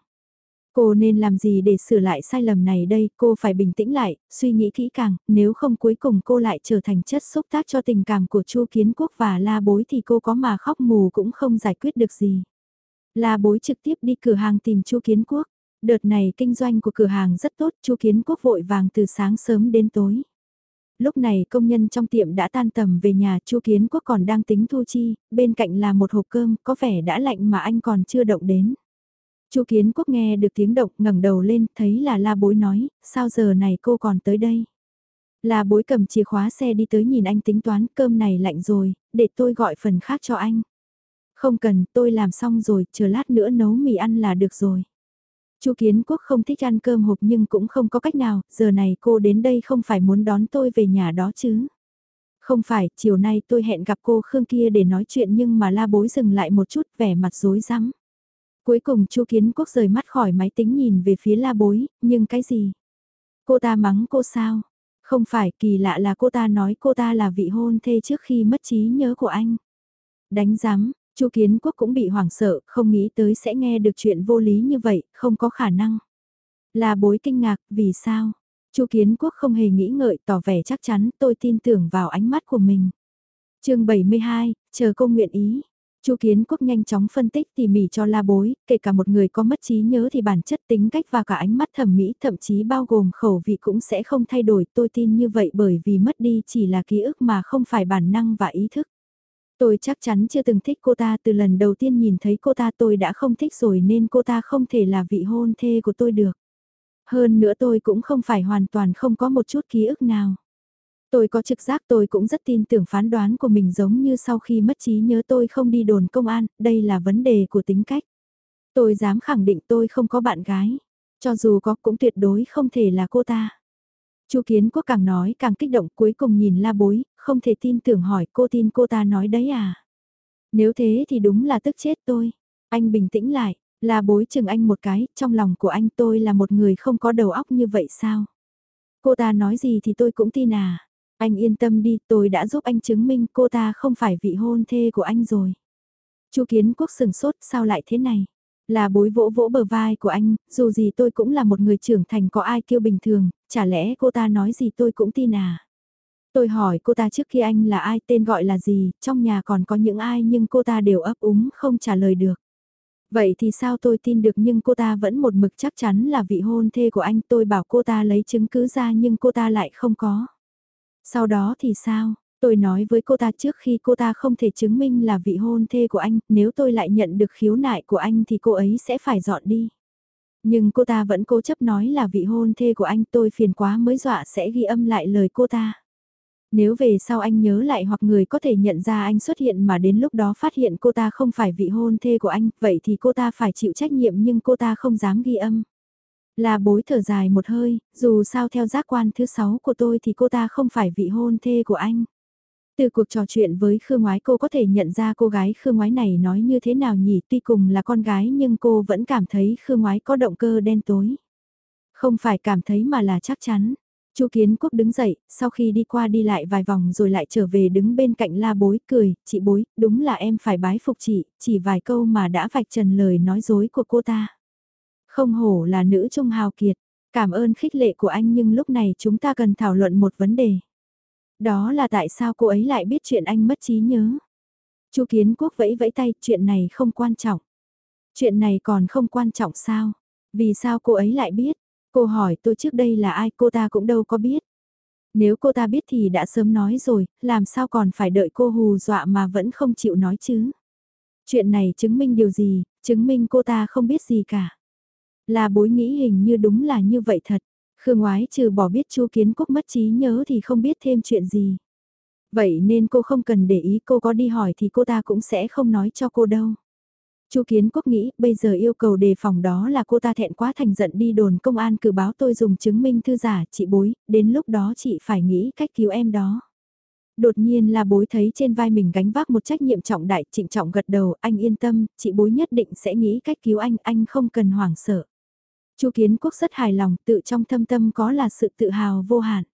Speaker 1: Cô nên làm gì để sửa lại sai lầm này đây, cô phải bình tĩnh lại, suy nghĩ kỹ càng, nếu không cuối cùng cô lại trở thành chất xúc tác cho tình cảm của Chu Kiến Quốc và La Bối thì cô có mà khóc mù cũng không giải quyết được gì. La Bối trực tiếp đi cửa hàng tìm Chu Kiến Quốc. Đợt này kinh doanh của cửa hàng rất tốt, Chu Kiến Quốc vội vàng từ sáng sớm đến tối. Lúc này công nhân trong tiệm đã tan tầm về nhà, Chu Kiến Quốc còn đang tính thu chi, bên cạnh là một hộp cơm, có vẻ đã lạnh mà anh còn chưa động đến. Chu Kiến Quốc nghe được tiếng động, ngẩng đầu lên, thấy là La Bối nói, sao giờ này cô còn tới đây? La Bối cầm chìa khóa xe đi tới nhìn anh tính toán, cơm này lạnh rồi, để tôi gọi phần khác cho anh. Không cần, tôi làm xong rồi, chờ lát nữa nấu mì ăn là được rồi. Chu Kiến Quốc không thích ăn cơm hộp nhưng cũng không có cách nào, giờ này cô đến đây không phải muốn đón tôi về nhà đó chứ. Không phải, chiều nay tôi hẹn gặp cô Khương kia để nói chuyện nhưng mà la bối dừng lại một chút vẻ mặt rối rắm. Cuối cùng Chu Kiến Quốc rời mắt khỏi máy tính nhìn về phía la bối, nhưng cái gì? Cô ta mắng cô sao? Không phải, kỳ lạ là cô ta nói cô ta là vị hôn thê trước khi mất trí nhớ của anh. Đánh giám, Chu Kiến Quốc cũng bị hoảng sợ, không nghĩ tới sẽ nghe được chuyện vô lý như vậy, không có khả năng. Là bối kinh ngạc, vì sao? Chu Kiến Quốc không hề nghĩ ngợi, tỏ vẻ chắc chắn, tôi tin tưởng vào ánh mắt của mình. chương 72, chờ cô nguyện ý. Chu Kiến Quốc nhanh chóng phân tích tỉ mỉ cho la bối, kể cả một người có mất trí nhớ thì bản chất tính cách và cả ánh mắt thẩm mỹ thậm chí bao gồm khẩu vị cũng sẽ không thay đổi. Tôi tin như vậy bởi vì mất đi chỉ là ký ức mà không phải bản năng và ý thức. Tôi chắc chắn chưa từng thích cô ta từ lần đầu tiên nhìn thấy cô ta tôi đã không thích rồi nên cô ta không thể là vị hôn thê của tôi được. Hơn nữa tôi cũng không phải hoàn toàn không có một chút ký ức nào. Tôi có trực giác tôi cũng rất tin tưởng phán đoán của mình giống như sau khi mất trí nhớ tôi không đi đồn công an, đây là vấn đề của tính cách. Tôi dám khẳng định tôi không có bạn gái, cho dù có cũng tuyệt đối không thể là cô ta. Chu Kiến Quốc càng nói càng kích động cuối cùng nhìn la bối, không thể tin tưởng hỏi cô tin cô ta nói đấy à. Nếu thế thì đúng là tức chết tôi. Anh bình tĩnh lại, la bối chừng anh một cái, trong lòng của anh tôi là một người không có đầu óc như vậy sao? Cô ta nói gì thì tôi cũng tin à. Anh yên tâm đi, tôi đã giúp anh chứng minh cô ta không phải vị hôn thê của anh rồi. Chu Kiến Quốc sừng sốt, sao lại thế này? Là bối vỗ vỗ bờ vai của anh, dù gì tôi cũng là một người trưởng thành có ai kêu bình thường, chả lẽ cô ta nói gì tôi cũng tin à? Tôi hỏi cô ta trước khi anh là ai tên gọi là gì, trong nhà còn có những ai nhưng cô ta đều ấp úng không trả lời được. Vậy thì sao tôi tin được nhưng cô ta vẫn một mực chắc chắn là vị hôn thê của anh tôi bảo cô ta lấy chứng cứ ra nhưng cô ta lại không có. Sau đó thì sao? Tôi nói với cô ta trước khi cô ta không thể chứng minh là vị hôn thê của anh, nếu tôi lại nhận được khiếu nại của anh thì cô ấy sẽ phải dọn đi. Nhưng cô ta vẫn cố chấp nói là vị hôn thê của anh tôi phiền quá mới dọa sẽ ghi âm lại lời cô ta. Nếu về sau anh nhớ lại hoặc người có thể nhận ra anh xuất hiện mà đến lúc đó phát hiện cô ta không phải vị hôn thê của anh, vậy thì cô ta phải chịu trách nhiệm nhưng cô ta không dám ghi âm. Là bối thở dài một hơi, dù sao theo giác quan thứ sáu của tôi thì cô ta không phải vị hôn thê của anh. Từ cuộc trò chuyện với Khương Ngoái cô có thể nhận ra cô gái Khương Ngoái này nói như thế nào nhỉ tuy cùng là con gái nhưng cô vẫn cảm thấy Khương Ngoái có động cơ đen tối. Không phải cảm thấy mà là chắc chắn. Chu Kiến Quốc đứng dậy, sau khi đi qua đi lại vài vòng rồi lại trở về đứng bên cạnh la bối cười, chị bối, đúng là em phải bái phục chị, chỉ vài câu mà đã vạch trần lời nói dối của cô ta. Không hổ là nữ trung hào kiệt, cảm ơn khích lệ của anh nhưng lúc này chúng ta cần thảo luận một vấn đề. Đó là tại sao cô ấy lại biết chuyện anh mất trí nhớ. Chu Kiến Quốc vẫy vẫy tay, chuyện này không quan trọng. Chuyện này còn không quan trọng sao? Vì sao cô ấy lại biết? Cô hỏi tôi trước đây là ai cô ta cũng đâu có biết. Nếu cô ta biết thì đã sớm nói rồi, làm sao còn phải đợi cô hù dọa mà vẫn không chịu nói chứ? Chuyện này chứng minh điều gì, chứng minh cô ta không biết gì cả. Là bối nghĩ hình như đúng là như vậy thật. Khương Ngoái trừ bỏ biết Chu Kiến Quốc mất trí nhớ thì không biết thêm chuyện gì. Vậy nên cô không cần để ý cô có đi hỏi thì cô ta cũng sẽ không nói cho cô đâu. Chu Kiến Quốc nghĩ bây giờ yêu cầu đề phòng đó là cô ta thẹn quá thành giận đi đồn công an cử báo tôi dùng chứng minh thư giả chị bối, đến lúc đó chị phải nghĩ cách cứu em đó. Đột nhiên là bối thấy trên vai mình gánh vác một trách nhiệm trọng đại trịnh trọng gật đầu anh yên tâm, chị bối nhất định sẽ nghĩ cách cứu anh, anh không cần hoảng sợ. Chu Kiến Quốc rất hài lòng, tự trong thâm tâm có là sự tự hào vô hạn.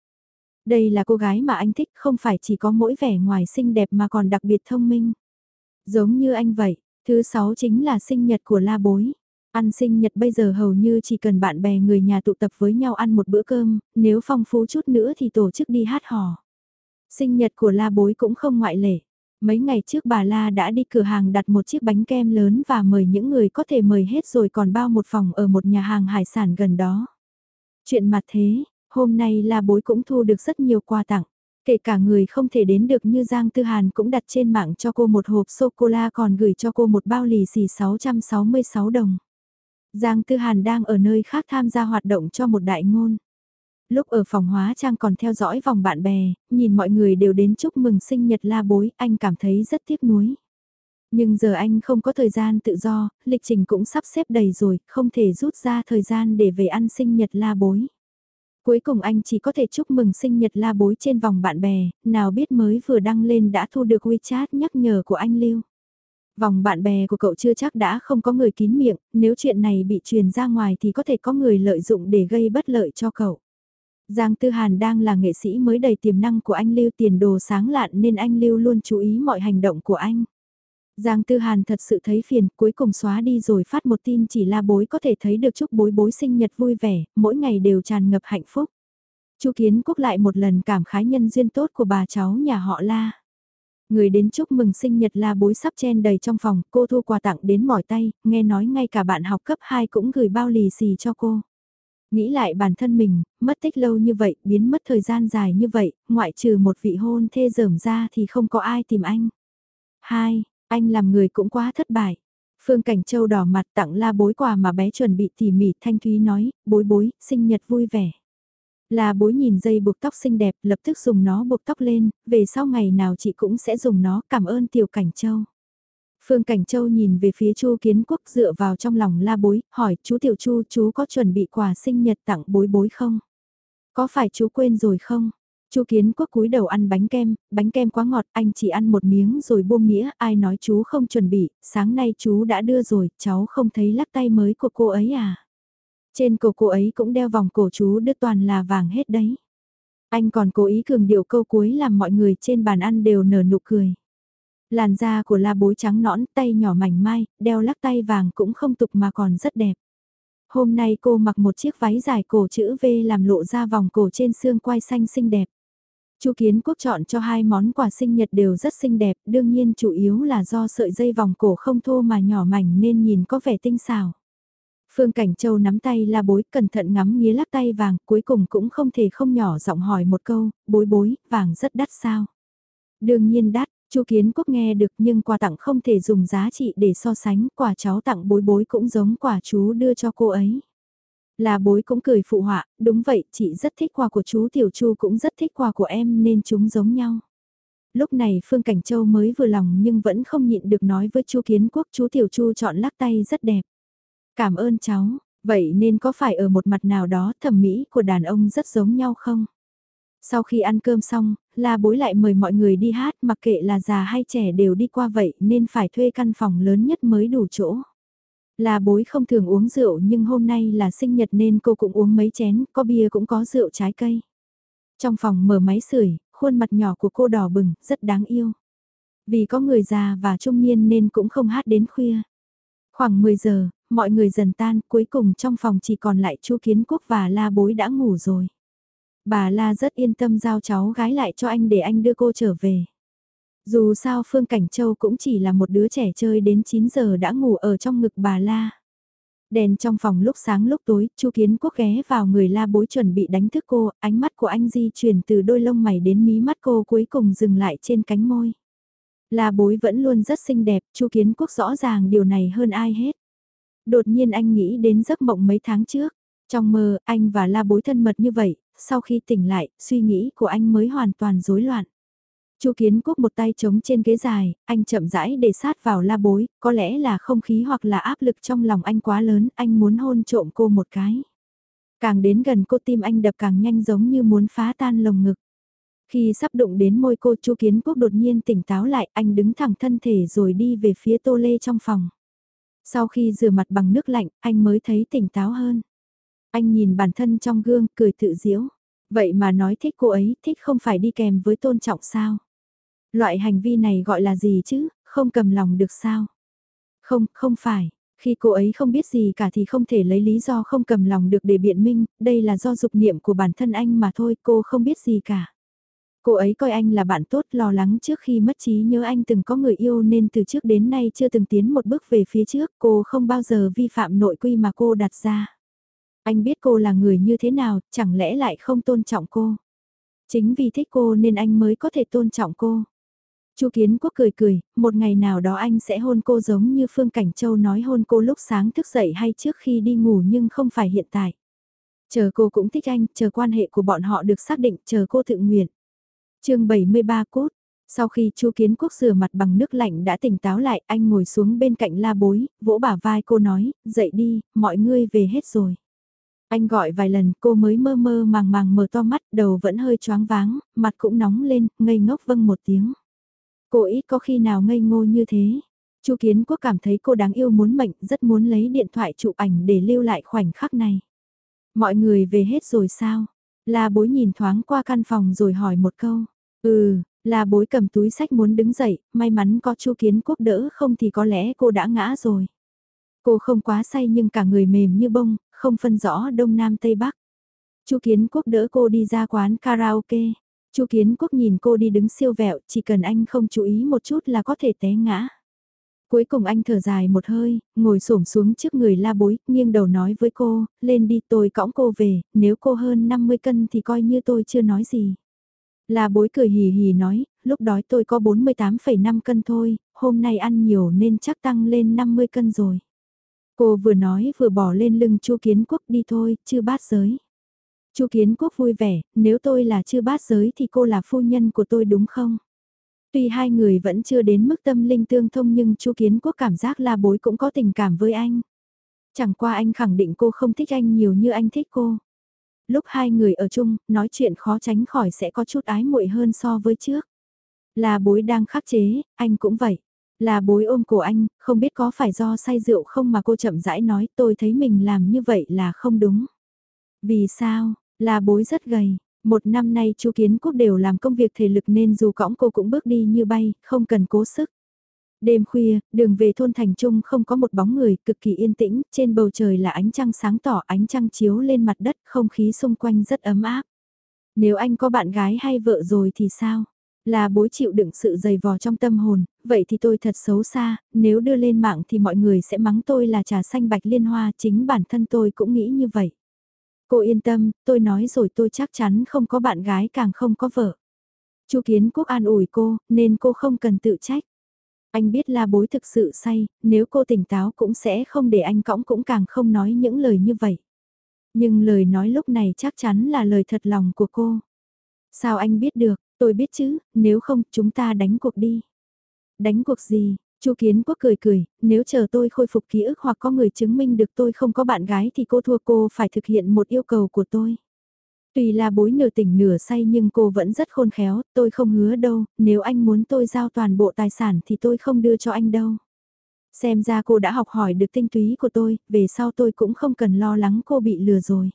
Speaker 1: Đây là cô gái mà anh thích, không phải chỉ có mỗi vẻ ngoài xinh đẹp mà còn đặc biệt thông minh. Giống như anh vậy, thứ sáu chính là sinh nhật của La Bối. Ăn sinh nhật bây giờ hầu như chỉ cần bạn bè người nhà tụ tập với nhau ăn một bữa cơm, nếu phong phú chút nữa thì tổ chức đi hát hò. Sinh nhật của La Bối cũng không ngoại lệ. Mấy ngày trước bà La đã đi cửa hàng đặt một chiếc bánh kem lớn và mời những người có thể mời hết rồi còn bao một phòng ở một nhà hàng hải sản gần đó. Chuyện mặt thế, hôm nay La Bối cũng thu được rất nhiều quà tặng. Kể cả người không thể đến được như Giang Tư Hàn cũng đặt trên mạng cho cô một hộp sô-cô-la còn gửi cho cô một bao lì xì 666 đồng. Giang Tư Hàn đang ở nơi khác tham gia hoạt động cho một đại ngôn. Lúc ở phòng hóa trang còn theo dõi vòng bạn bè, nhìn mọi người đều đến chúc mừng sinh nhật la bối, anh cảm thấy rất tiếc nuối. Nhưng giờ anh không có thời gian tự do, lịch trình cũng sắp xếp đầy rồi, không thể rút ra thời gian để về ăn sinh nhật la bối. Cuối cùng anh chỉ có thể chúc mừng sinh nhật la bối trên vòng bạn bè, nào biết mới vừa đăng lên đã thu được WeChat nhắc nhở của anh Lưu. Vòng bạn bè của cậu chưa chắc đã không có người kín miệng, nếu chuyện này bị truyền ra ngoài thì có thể có người lợi dụng để gây bất lợi cho cậu. Giang Tư Hàn đang là nghệ sĩ mới đầy tiềm năng của anh Lưu tiền đồ sáng lạn nên anh Lưu luôn chú ý mọi hành động của anh. Giang Tư Hàn thật sự thấy phiền, cuối cùng xóa đi rồi phát một tin chỉ la bối có thể thấy được chúc bối bối sinh nhật vui vẻ, mỗi ngày đều tràn ngập hạnh phúc. Chu Kiến Quốc lại một lần cảm khái nhân duyên tốt của bà cháu nhà họ La. Người đến chúc mừng sinh nhật La bối sắp chen đầy trong phòng, cô thu quà tặng đến mỏi tay, nghe nói ngay cả bạn học cấp 2 cũng gửi bao lì xì cho cô. Nghĩ lại bản thân mình, mất tích lâu như vậy, biến mất thời gian dài như vậy, ngoại trừ một vị hôn thê dởm ra thì không có ai tìm anh. Hai, anh làm người cũng quá thất bại. Phương Cảnh Châu đỏ mặt tặng la bối quà mà bé chuẩn bị tỉ mỉ thanh thúy nói, bối bối, sinh nhật vui vẻ. La bối nhìn dây buộc tóc xinh đẹp lập tức dùng nó buộc tóc lên, về sau ngày nào chị cũng sẽ dùng nó cảm ơn tiểu Cảnh Châu. Phương Cảnh Châu nhìn về phía Chu Kiến Quốc dựa vào trong lòng la bối, hỏi chú Tiểu Chu chú có chuẩn bị quà sinh nhật tặng bối bối không? Có phải chú quên rồi không? Chu Kiến Quốc cúi đầu ăn bánh kem, bánh kem quá ngọt, anh chỉ ăn một miếng rồi buông nghĩa, ai nói chú không chuẩn bị, sáng nay chú đã đưa rồi, cháu không thấy lắc tay mới của cô ấy à? Trên cổ cô ấy cũng đeo vòng cổ chú đứt toàn là vàng hết đấy. Anh còn cố ý cường điệu câu cuối làm mọi người trên bàn ăn đều nở nụ cười. Làn da của la bối trắng nõn, tay nhỏ mảnh mai, đeo lắc tay vàng cũng không tục mà còn rất đẹp. Hôm nay cô mặc một chiếc váy dài cổ chữ V làm lộ ra vòng cổ trên xương quai xanh xinh đẹp. Chu Kiến Quốc chọn cho hai món quà sinh nhật đều rất xinh đẹp, đương nhiên chủ yếu là do sợi dây vòng cổ không thô mà nhỏ mảnh nên nhìn có vẻ tinh xảo. Phương Cảnh Châu nắm tay la bối cẩn thận ngắm nghía lắc tay vàng, cuối cùng cũng không thể không nhỏ giọng hỏi một câu, bối bối, vàng rất đắt sao. Đương nhiên đắt, Chu Kiến Quốc nghe được nhưng quà tặng không thể dùng giá trị để so sánh, quà cháu tặng bối bối cũng giống quà chú đưa cho cô ấy. Là bối cũng cười phụ họa, đúng vậy, chị rất thích quà của chú Tiểu Chu cũng rất thích quà của em nên chúng giống nhau. Lúc này Phương Cảnh Châu mới vừa lòng nhưng vẫn không nhịn được nói với Chu Kiến Quốc chú Tiểu Chu chọn lắc tay rất đẹp. Cảm ơn cháu, vậy nên có phải ở một mặt nào đó thẩm mỹ của đàn ông rất giống nhau không? Sau khi ăn cơm xong, La Bối lại mời mọi người đi hát mặc kệ là già hay trẻ đều đi qua vậy nên phải thuê căn phòng lớn nhất mới đủ chỗ. La Bối không thường uống rượu nhưng hôm nay là sinh nhật nên cô cũng uống mấy chén, có bia cũng có rượu trái cây. Trong phòng mở máy sưởi, khuôn mặt nhỏ của cô đỏ bừng, rất đáng yêu. Vì có người già và trung niên nên cũng không hát đến khuya. Khoảng 10 giờ, mọi người dần tan, cuối cùng trong phòng chỉ còn lại Chu Kiến Quốc và La Bối đã ngủ rồi. Bà La rất yên tâm giao cháu gái lại cho anh để anh đưa cô trở về. Dù sao Phương Cảnh Châu cũng chỉ là một đứa trẻ chơi đến 9 giờ đã ngủ ở trong ngực bà La. Đèn trong phòng lúc sáng lúc tối, Chu Kiến Quốc ghé vào người la bối chuẩn bị đánh thức cô, ánh mắt của anh di chuyển từ đôi lông mày đến mí mắt cô cuối cùng dừng lại trên cánh môi. La bối vẫn luôn rất xinh đẹp, Chu Kiến Quốc rõ ràng điều này hơn ai hết. Đột nhiên anh nghĩ đến giấc mộng mấy tháng trước. Trong mơ, anh và la bối thân mật như vậy, sau khi tỉnh lại, suy nghĩ của anh mới hoàn toàn rối loạn. Chu Kiến Quốc một tay chống trên ghế dài, anh chậm rãi để sát vào la bối, có lẽ là không khí hoặc là áp lực trong lòng anh quá lớn, anh muốn hôn trộm cô một cái. Càng đến gần cô tim anh đập càng nhanh giống như muốn phá tan lồng ngực. Khi sắp đụng đến môi cô Chu Kiến Quốc đột nhiên tỉnh táo lại, anh đứng thẳng thân thể rồi đi về phía tô lê trong phòng. Sau khi rửa mặt bằng nước lạnh, anh mới thấy tỉnh táo hơn. Anh nhìn bản thân trong gương, cười tự diễu. Vậy mà nói thích cô ấy, thích không phải đi kèm với tôn trọng sao? Loại hành vi này gọi là gì chứ, không cầm lòng được sao? Không, không phải. Khi cô ấy không biết gì cả thì không thể lấy lý do không cầm lòng được để biện minh, đây là do dục niệm của bản thân anh mà thôi, cô không biết gì cả. Cô ấy coi anh là bạn tốt lo lắng trước khi mất trí nhớ anh từng có người yêu nên từ trước đến nay chưa từng tiến một bước về phía trước, cô không bao giờ vi phạm nội quy mà cô đặt ra. Anh biết cô là người như thế nào, chẳng lẽ lại không tôn trọng cô. Chính vì thích cô nên anh mới có thể tôn trọng cô. Chu Kiến Quốc cười cười, một ngày nào đó anh sẽ hôn cô giống như Phương Cảnh Châu nói hôn cô lúc sáng thức dậy hay trước khi đi ngủ nhưng không phải hiện tại. Chờ cô cũng thích anh, chờ quan hệ của bọn họ được xác định, chờ cô tự nguyện. chương 73 cốt, sau khi Chu Kiến Quốc rửa mặt bằng nước lạnh đã tỉnh táo lại, anh ngồi xuống bên cạnh la bối, vỗ bả vai cô nói, dậy đi, mọi người về hết rồi. Anh gọi vài lần cô mới mơ mơ màng màng mở to mắt, đầu vẫn hơi choáng váng, mặt cũng nóng lên, ngây ngốc vâng một tiếng. Cô ít có khi nào ngây ngô như thế. Chu Kiến Quốc cảm thấy cô đáng yêu muốn mệnh, rất muốn lấy điện thoại chụp ảnh để lưu lại khoảnh khắc này. Mọi người về hết rồi sao? La bối nhìn thoáng qua căn phòng rồi hỏi một câu. Ừ, la bối cầm túi sách muốn đứng dậy, may mắn có Chu Kiến Quốc đỡ không thì có lẽ cô đã ngã rồi. Cô không quá say nhưng cả người mềm như bông, không phân rõ đông nam tây bắc. Chu Kiến Quốc đỡ cô đi ra quán karaoke. Chu Kiến Quốc nhìn cô đi đứng siêu vẹo, chỉ cần anh không chú ý một chút là có thể té ngã. Cuối cùng anh thở dài một hơi, ngồi xổm xuống trước người la bối, nghiêng đầu nói với cô, lên đi tôi cõng cô về, nếu cô hơn 50 cân thì coi như tôi chưa nói gì. La bối cười hì hì nói, lúc đó tôi có 48,5 cân thôi, hôm nay ăn nhiều nên chắc tăng lên 50 cân rồi. Cô vừa nói vừa bỏ lên lưng Chu Kiến Quốc đi thôi, chưa bát giới. Chu Kiến Quốc vui vẻ, nếu tôi là chưa bát giới thì cô là phu nhân của tôi đúng không? Tuy hai người vẫn chưa đến mức tâm linh tương thông nhưng Chu Kiến Quốc cảm giác là bối cũng có tình cảm với anh. Chẳng qua anh khẳng định cô không thích anh nhiều như anh thích cô. Lúc hai người ở chung, nói chuyện khó tránh khỏi sẽ có chút ái muội hơn so với trước. Là bối đang khắc chế, anh cũng vậy. Là bối ôm cổ anh, không biết có phải do say rượu không mà cô chậm rãi nói tôi thấy mình làm như vậy là không đúng. Vì sao, là bối rất gầy, một năm nay chú Kiến Quốc đều làm công việc thể lực nên dù cõng cô cũng bước đi như bay, không cần cố sức. Đêm khuya, đường về thôn thành trung không có một bóng người, cực kỳ yên tĩnh, trên bầu trời là ánh trăng sáng tỏ, ánh trăng chiếu lên mặt đất, không khí xung quanh rất ấm áp. Nếu anh có bạn gái hay vợ rồi thì sao? Là bối chịu đựng sự dày vò trong tâm hồn, vậy thì tôi thật xấu xa, nếu đưa lên mạng thì mọi người sẽ mắng tôi là trà xanh bạch liên hoa, chính bản thân tôi cũng nghĩ như vậy. Cô yên tâm, tôi nói rồi tôi chắc chắn không có bạn gái càng không có vợ. Chu Kiến Quốc an ủi cô, nên cô không cần tự trách. Anh biết là bối thực sự say, nếu cô tỉnh táo cũng sẽ không để anh cõng cũng càng không nói những lời như vậy. Nhưng lời nói lúc này chắc chắn là lời thật lòng của cô. Sao anh biết được, tôi biết chứ, nếu không chúng ta đánh cuộc đi. Đánh cuộc gì? Chu Kiến Quốc cười cười, nếu chờ tôi khôi phục ký ức hoặc có người chứng minh được tôi không có bạn gái thì cô thua cô phải thực hiện một yêu cầu của tôi. Tuy là bối nửa tỉnh nửa say nhưng cô vẫn rất khôn khéo, tôi không hứa đâu, nếu anh muốn tôi giao toàn bộ tài sản thì tôi không đưa cho anh đâu. Xem ra cô đã học hỏi được tinh túy của tôi, về sau tôi cũng không cần lo lắng cô bị lừa rồi.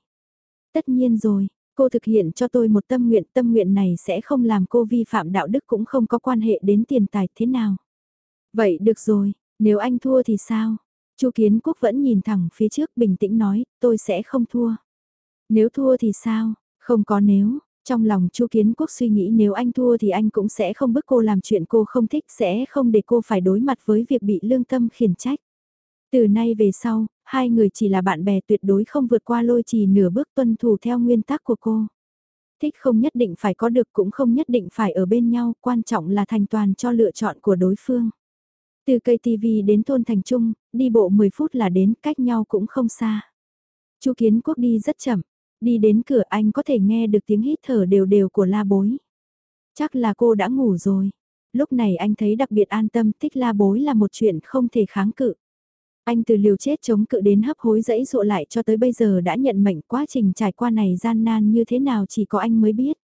Speaker 1: Tất nhiên rồi, cô thực hiện cho tôi một tâm nguyện, tâm nguyện này sẽ không làm cô vi phạm đạo đức cũng không có quan hệ đến tiền tài thế nào. Vậy được rồi, nếu anh thua thì sao? Chu Kiến Quốc vẫn nhìn thẳng phía trước bình tĩnh nói, tôi sẽ không thua. Nếu thua thì sao? Không có nếu, trong lòng Chu Kiến Quốc suy nghĩ nếu anh thua thì anh cũng sẽ không bức cô làm chuyện cô không thích, sẽ không để cô phải đối mặt với việc bị lương tâm khiển trách. Từ nay về sau, hai người chỉ là bạn bè tuyệt đối không vượt qua lôi trì nửa bước tuân thủ theo nguyên tắc của cô. Thích không nhất định phải có được cũng không nhất định phải ở bên nhau, quan trọng là thành toàn cho lựa chọn của đối phương. Từ cây TV đến thôn Thành Trung, đi bộ 10 phút là đến, cách nhau cũng không xa. Chu Kiến Quốc đi rất chậm, Đi đến cửa anh có thể nghe được tiếng hít thở đều đều của la bối. Chắc là cô đã ngủ rồi. Lúc này anh thấy đặc biệt an tâm thích la bối là một chuyện không thể kháng cự. Anh từ liều chết chống cự đến hấp hối dẫy dụa lại cho tới bây giờ đã nhận mệnh quá trình trải qua này gian nan như thế nào chỉ có anh mới biết.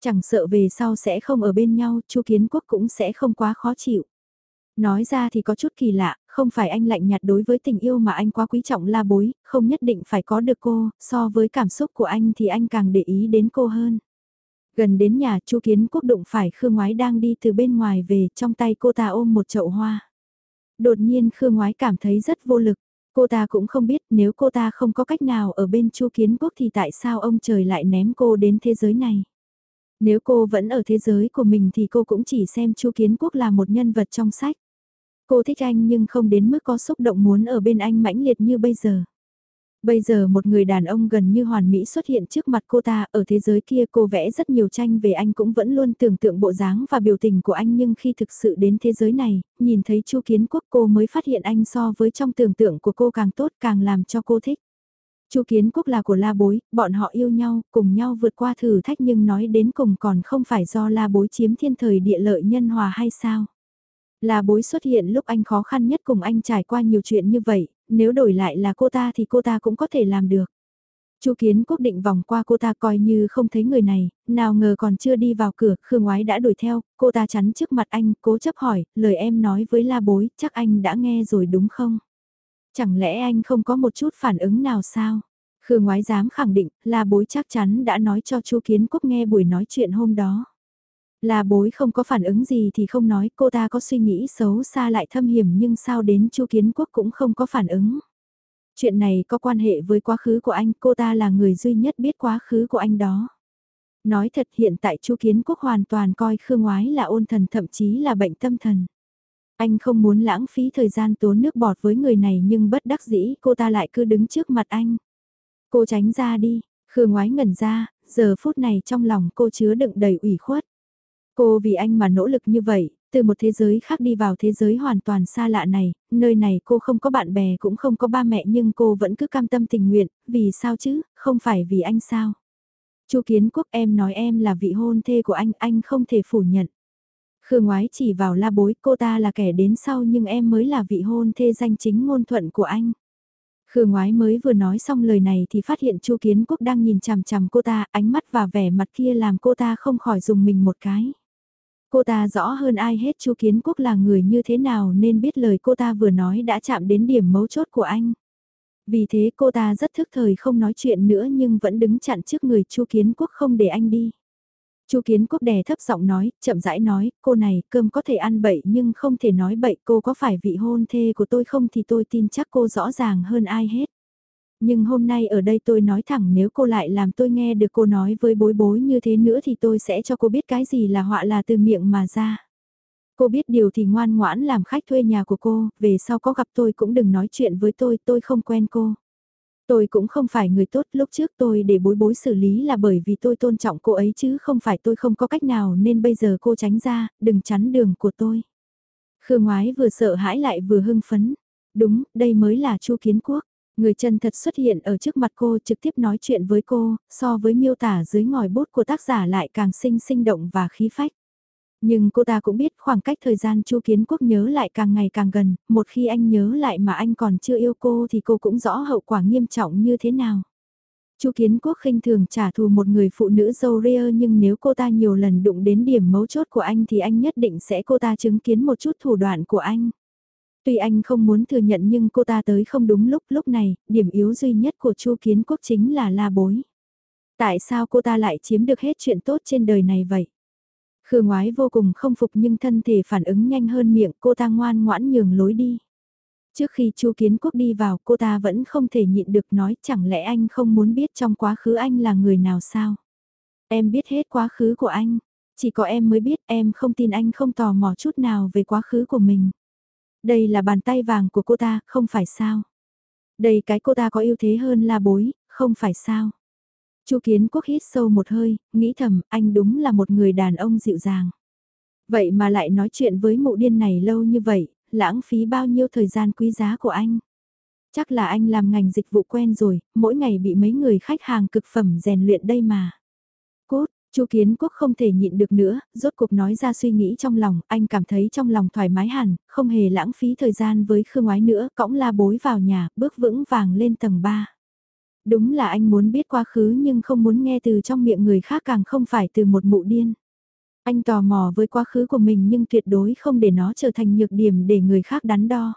Speaker 1: Chẳng sợ về sau sẽ không ở bên nhau, chu kiến quốc cũng sẽ không quá khó chịu. Nói ra thì có chút kỳ lạ, không phải anh lạnh nhạt đối với tình yêu mà anh quá quý trọng la bối, không nhất định phải có được cô, so với cảm xúc của anh thì anh càng để ý đến cô hơn. Gần đến nhà Chu Kiến Quốc đụng phải Khương Ngoái đang đi từ bên ngoài về, trong tay cô ta ôm một chậu hoa. Đột nhiên Khương Ngoái cảm thấy rất vô lực, cô ta cũng không biết nếu cô ta không có cách nào ở bên Chu Kiến Quốc thì tại sao ông trời lại ném cô đến thế giới này. Nếu cô vẫn ở thế giới của mình thì cô cũng chỉ xem Chu Kiến Quốc là một nhân vật trong sách. Cô thích anh nhưng không đến mức có xúc động muốn ở bên anh mãnh liệt như bây giờ. Bây giờ một người đàn ông gần như hoàn mỹ xuất hiện trước mặt cô ta, ở thế giới kia cô vẽ rất nhiều tranh về anh cũng vẫn luôn tưởng tượng bộ dáng và biểu tình của anh nhưng khi thực sự đến thế giới này, nhìn thấy Chu Kiến Quốc cô mới phát hiện anh so với trong tưởng tượng của cô càng tốt càng làm cho cô thích. Chu Kiến Quốc là của La Bối, bọn họ yêu nhau, cùng nhau vượt qua thử thách nhưng nói đến cùng còn không phải do La Bối chiếm thiên thời địa lợi nhân hòa hay sao? La Bối xuất hiện lúc anh khó khăn nhất cùng anh trải qua nhiều chuyện như vậy, nếu đổi lại là cô ta thì cô ta cũng có thể làm được. Chu Kiến Quốc định vòng qua cô ta coi như không thấy người này, nào ngờ còn chưa đi vào cửa, Khương Oái đã đuổi theo, cô ta chắn trước mặt anh, cố chấp hỏi, lời em nói với La Bối, chắc anh đã nghe rồi đúng không? Chẳng lẽ anh không có một chút phản ứng nào sao? Khương Oái dám khẳng định, La Bối chắc chắn đã nói cho Chu Kiến Quốc nghe buổi nói chuyện hôm đó. La Bối không có phản ứng gì thì không nói, cô ta có suy nghĩ xấu xa lại thâm hiểm nhưng sao đến Chu Kiến Quốc cũng không có phản ứng. Chuyện này có quan hệ với quá khứ của anh, cô ta là người duy nhất biết quá khứ của anh đó. Nói thật hiện tại Chu Kiến Quốc hoàn toàn coi Khương Ngoái là ôn thần thậm chí là bệnh tâm thần. Anh không muốn lãng phí thời gian tốn nước bọt với người này nhưng bất đắc dĩ cô ta lại cứ đứng trước mặt anh. Cô tránh ra đi, Khương Ngoái ngẩn ra, giờ phút này trong lòng cô chứa đựng đầy ủy khuất. Cô vì anh mà nỗ lực như vậy, từ một thế giới khác đi vào thế giới hoàn toàn xa lạ này, nơi này cô không có bạn bè cũng không có ba mẹ nhưng cô vẫn cứ cam tâm tình nguyện, vì sao chứ, không phải vì anh sao. Chu Kiến Quốc em nói em là vị hôn thê của anh, anh không thể phủ nhận. Khương ngoái chỉ vào la bối cô ta là kẻ đến sau nhưng em mới là vị hôn thê danh chính ngôn thuận của anh. Khương ngoái mới vừa nói xong lời này thì phát hiện Chu Kiến Quốc đang nhìn chằm chằm cô ta, ánh mắt và vẻ mặt kia làm cô ta không khỏi dùng mình một cái. Cô ta rõ hơn ai hết Chu Kiến Quốc là người như thế nào nên biết lời cô ta vừa nói đã chạm đến điểm mấu chốt của anh. Vì thế cô ta rất thức thời không nói chuyện nữa nhưng vẫn đứng chặn trước người Chu Kiến Quốc không để anh đi. Chu Kiến Quốc đè thấp giọng nói, chậm rãi nói, cô này, cơm có thể ăn bậy nhưng không thể nói bậy, cô có phải vị hôn thê của tôi không thì tôi tin chắc cô rõ ràng hơn ai hết. Nhưng hôm nay ở đây tôi nói thẳng nếu cô lại làm tôi nghe được cô nói với bối bối như thế nữa thì tôi sẽ cho cô biết cái gì là họa là từ miệng mà ra. Cô biết điều thì ngoan ngoãn làm khách thuê nhà của cô, về sau có gặp tôi cũng đừng nói chuyện với tôi, tôi không quen cô. Tôi cũng không phải người tốt, lúc trước tôi để bối bối xử lý là bởi vì tôi tôn trọng cô ấy chứ không phải tôi không có cách nào nên bây giờ cô tránh ra, đừng chắn đường của tôi. Khương ngoái vừa sợ hãi lại vừa hưng phấn. Đúng, đây mới là Chu Kiến Quốc. Người chân thật xuất hiện ở trước mặt cô trực tiếp nói chuyện với cô, so với miêu tả dưới ngòi bút của tác giả lại càng sinh sinh động và khí phách. Nhưng cô ta cũng biết khoảng cách thời gian Chu Kiến Quốc nhớ lại càng ngày càng gần, một khi anh nhớ lại mà anh còn chưa yêu cô thì cô cũng rõ hậu quả nghiêm trọng như thế nào. Chu Kiến Quốc khinh thường trả thù một người phụ nữ dâu ria nhưng nếu cô ta nhiều lần đụng đến điểm mấu chốt của anh thì anh nhất định sẽ cô ta chứng kiến một chút thủ đoạn của anh. Tuy anh không muốn thừa nhận nhưng cô ta tới không đúng lúc lúc này, điểm yếu duy nhất của Chu Kiến Quốc chính là la bối. Tại sao cô ta lại chiếm được hết chuyện tốt trên đời này vậy? Khương ngoái vô cùng không phục nhưng thân thể phản ứng nhanh hơn miệng cô ta ngoan ngoãn nhường lối đi. Trước khi Chu Kiến Quốc đi vào cô ta vẫn không thể nhịn được nói chẳng lẽ anh không muốn biết trong quá khứ anh là người nào sao? Em biết hết quá khứ của anh, chỉ có em mới biết em không tin anh không tò mò chút nào về quá khứ của mình. Đây là bàn tay vàng của cô ta, không phải sao? Đây cái cô ta có ưu thế hơn la bối, không phải sao? Chu Kiến Quốc hít sâu một hơi, nghĩ thầm, anh đúng là một người đàn ông dịu dàng. Vậy mà lại nói chuyện với mụ điên này lâu như vậy, lãng phí bao nhiêu thời gian quý giá của anh. Chắc là anh làm ngành dịch vụ quen rồi, mỗi ngày bị mấy người khách hàng cực phẩm rèn luyện đây mà. Cốt, Chu Kiến Quốc không thể nhịn được nữa, rốt cuộc nói ra suy nghĩ trong lòng, anh cảm thấy trong lòng thoải mái hẳn, không hề lãng phí thời gian với Khương Oái nữa, cõng la bối vào nhà, bước vững vàng lên tầng 3. Đúng là anh muốn biết quá khứ nhưng không muốn nghe từ trong miệng người khác càng không phải từ một mụ điên. Anh tò mò với quá khứ của mình nhưng tuyệt đối không để nó trở thành nhược điểm để người khác đắn đo.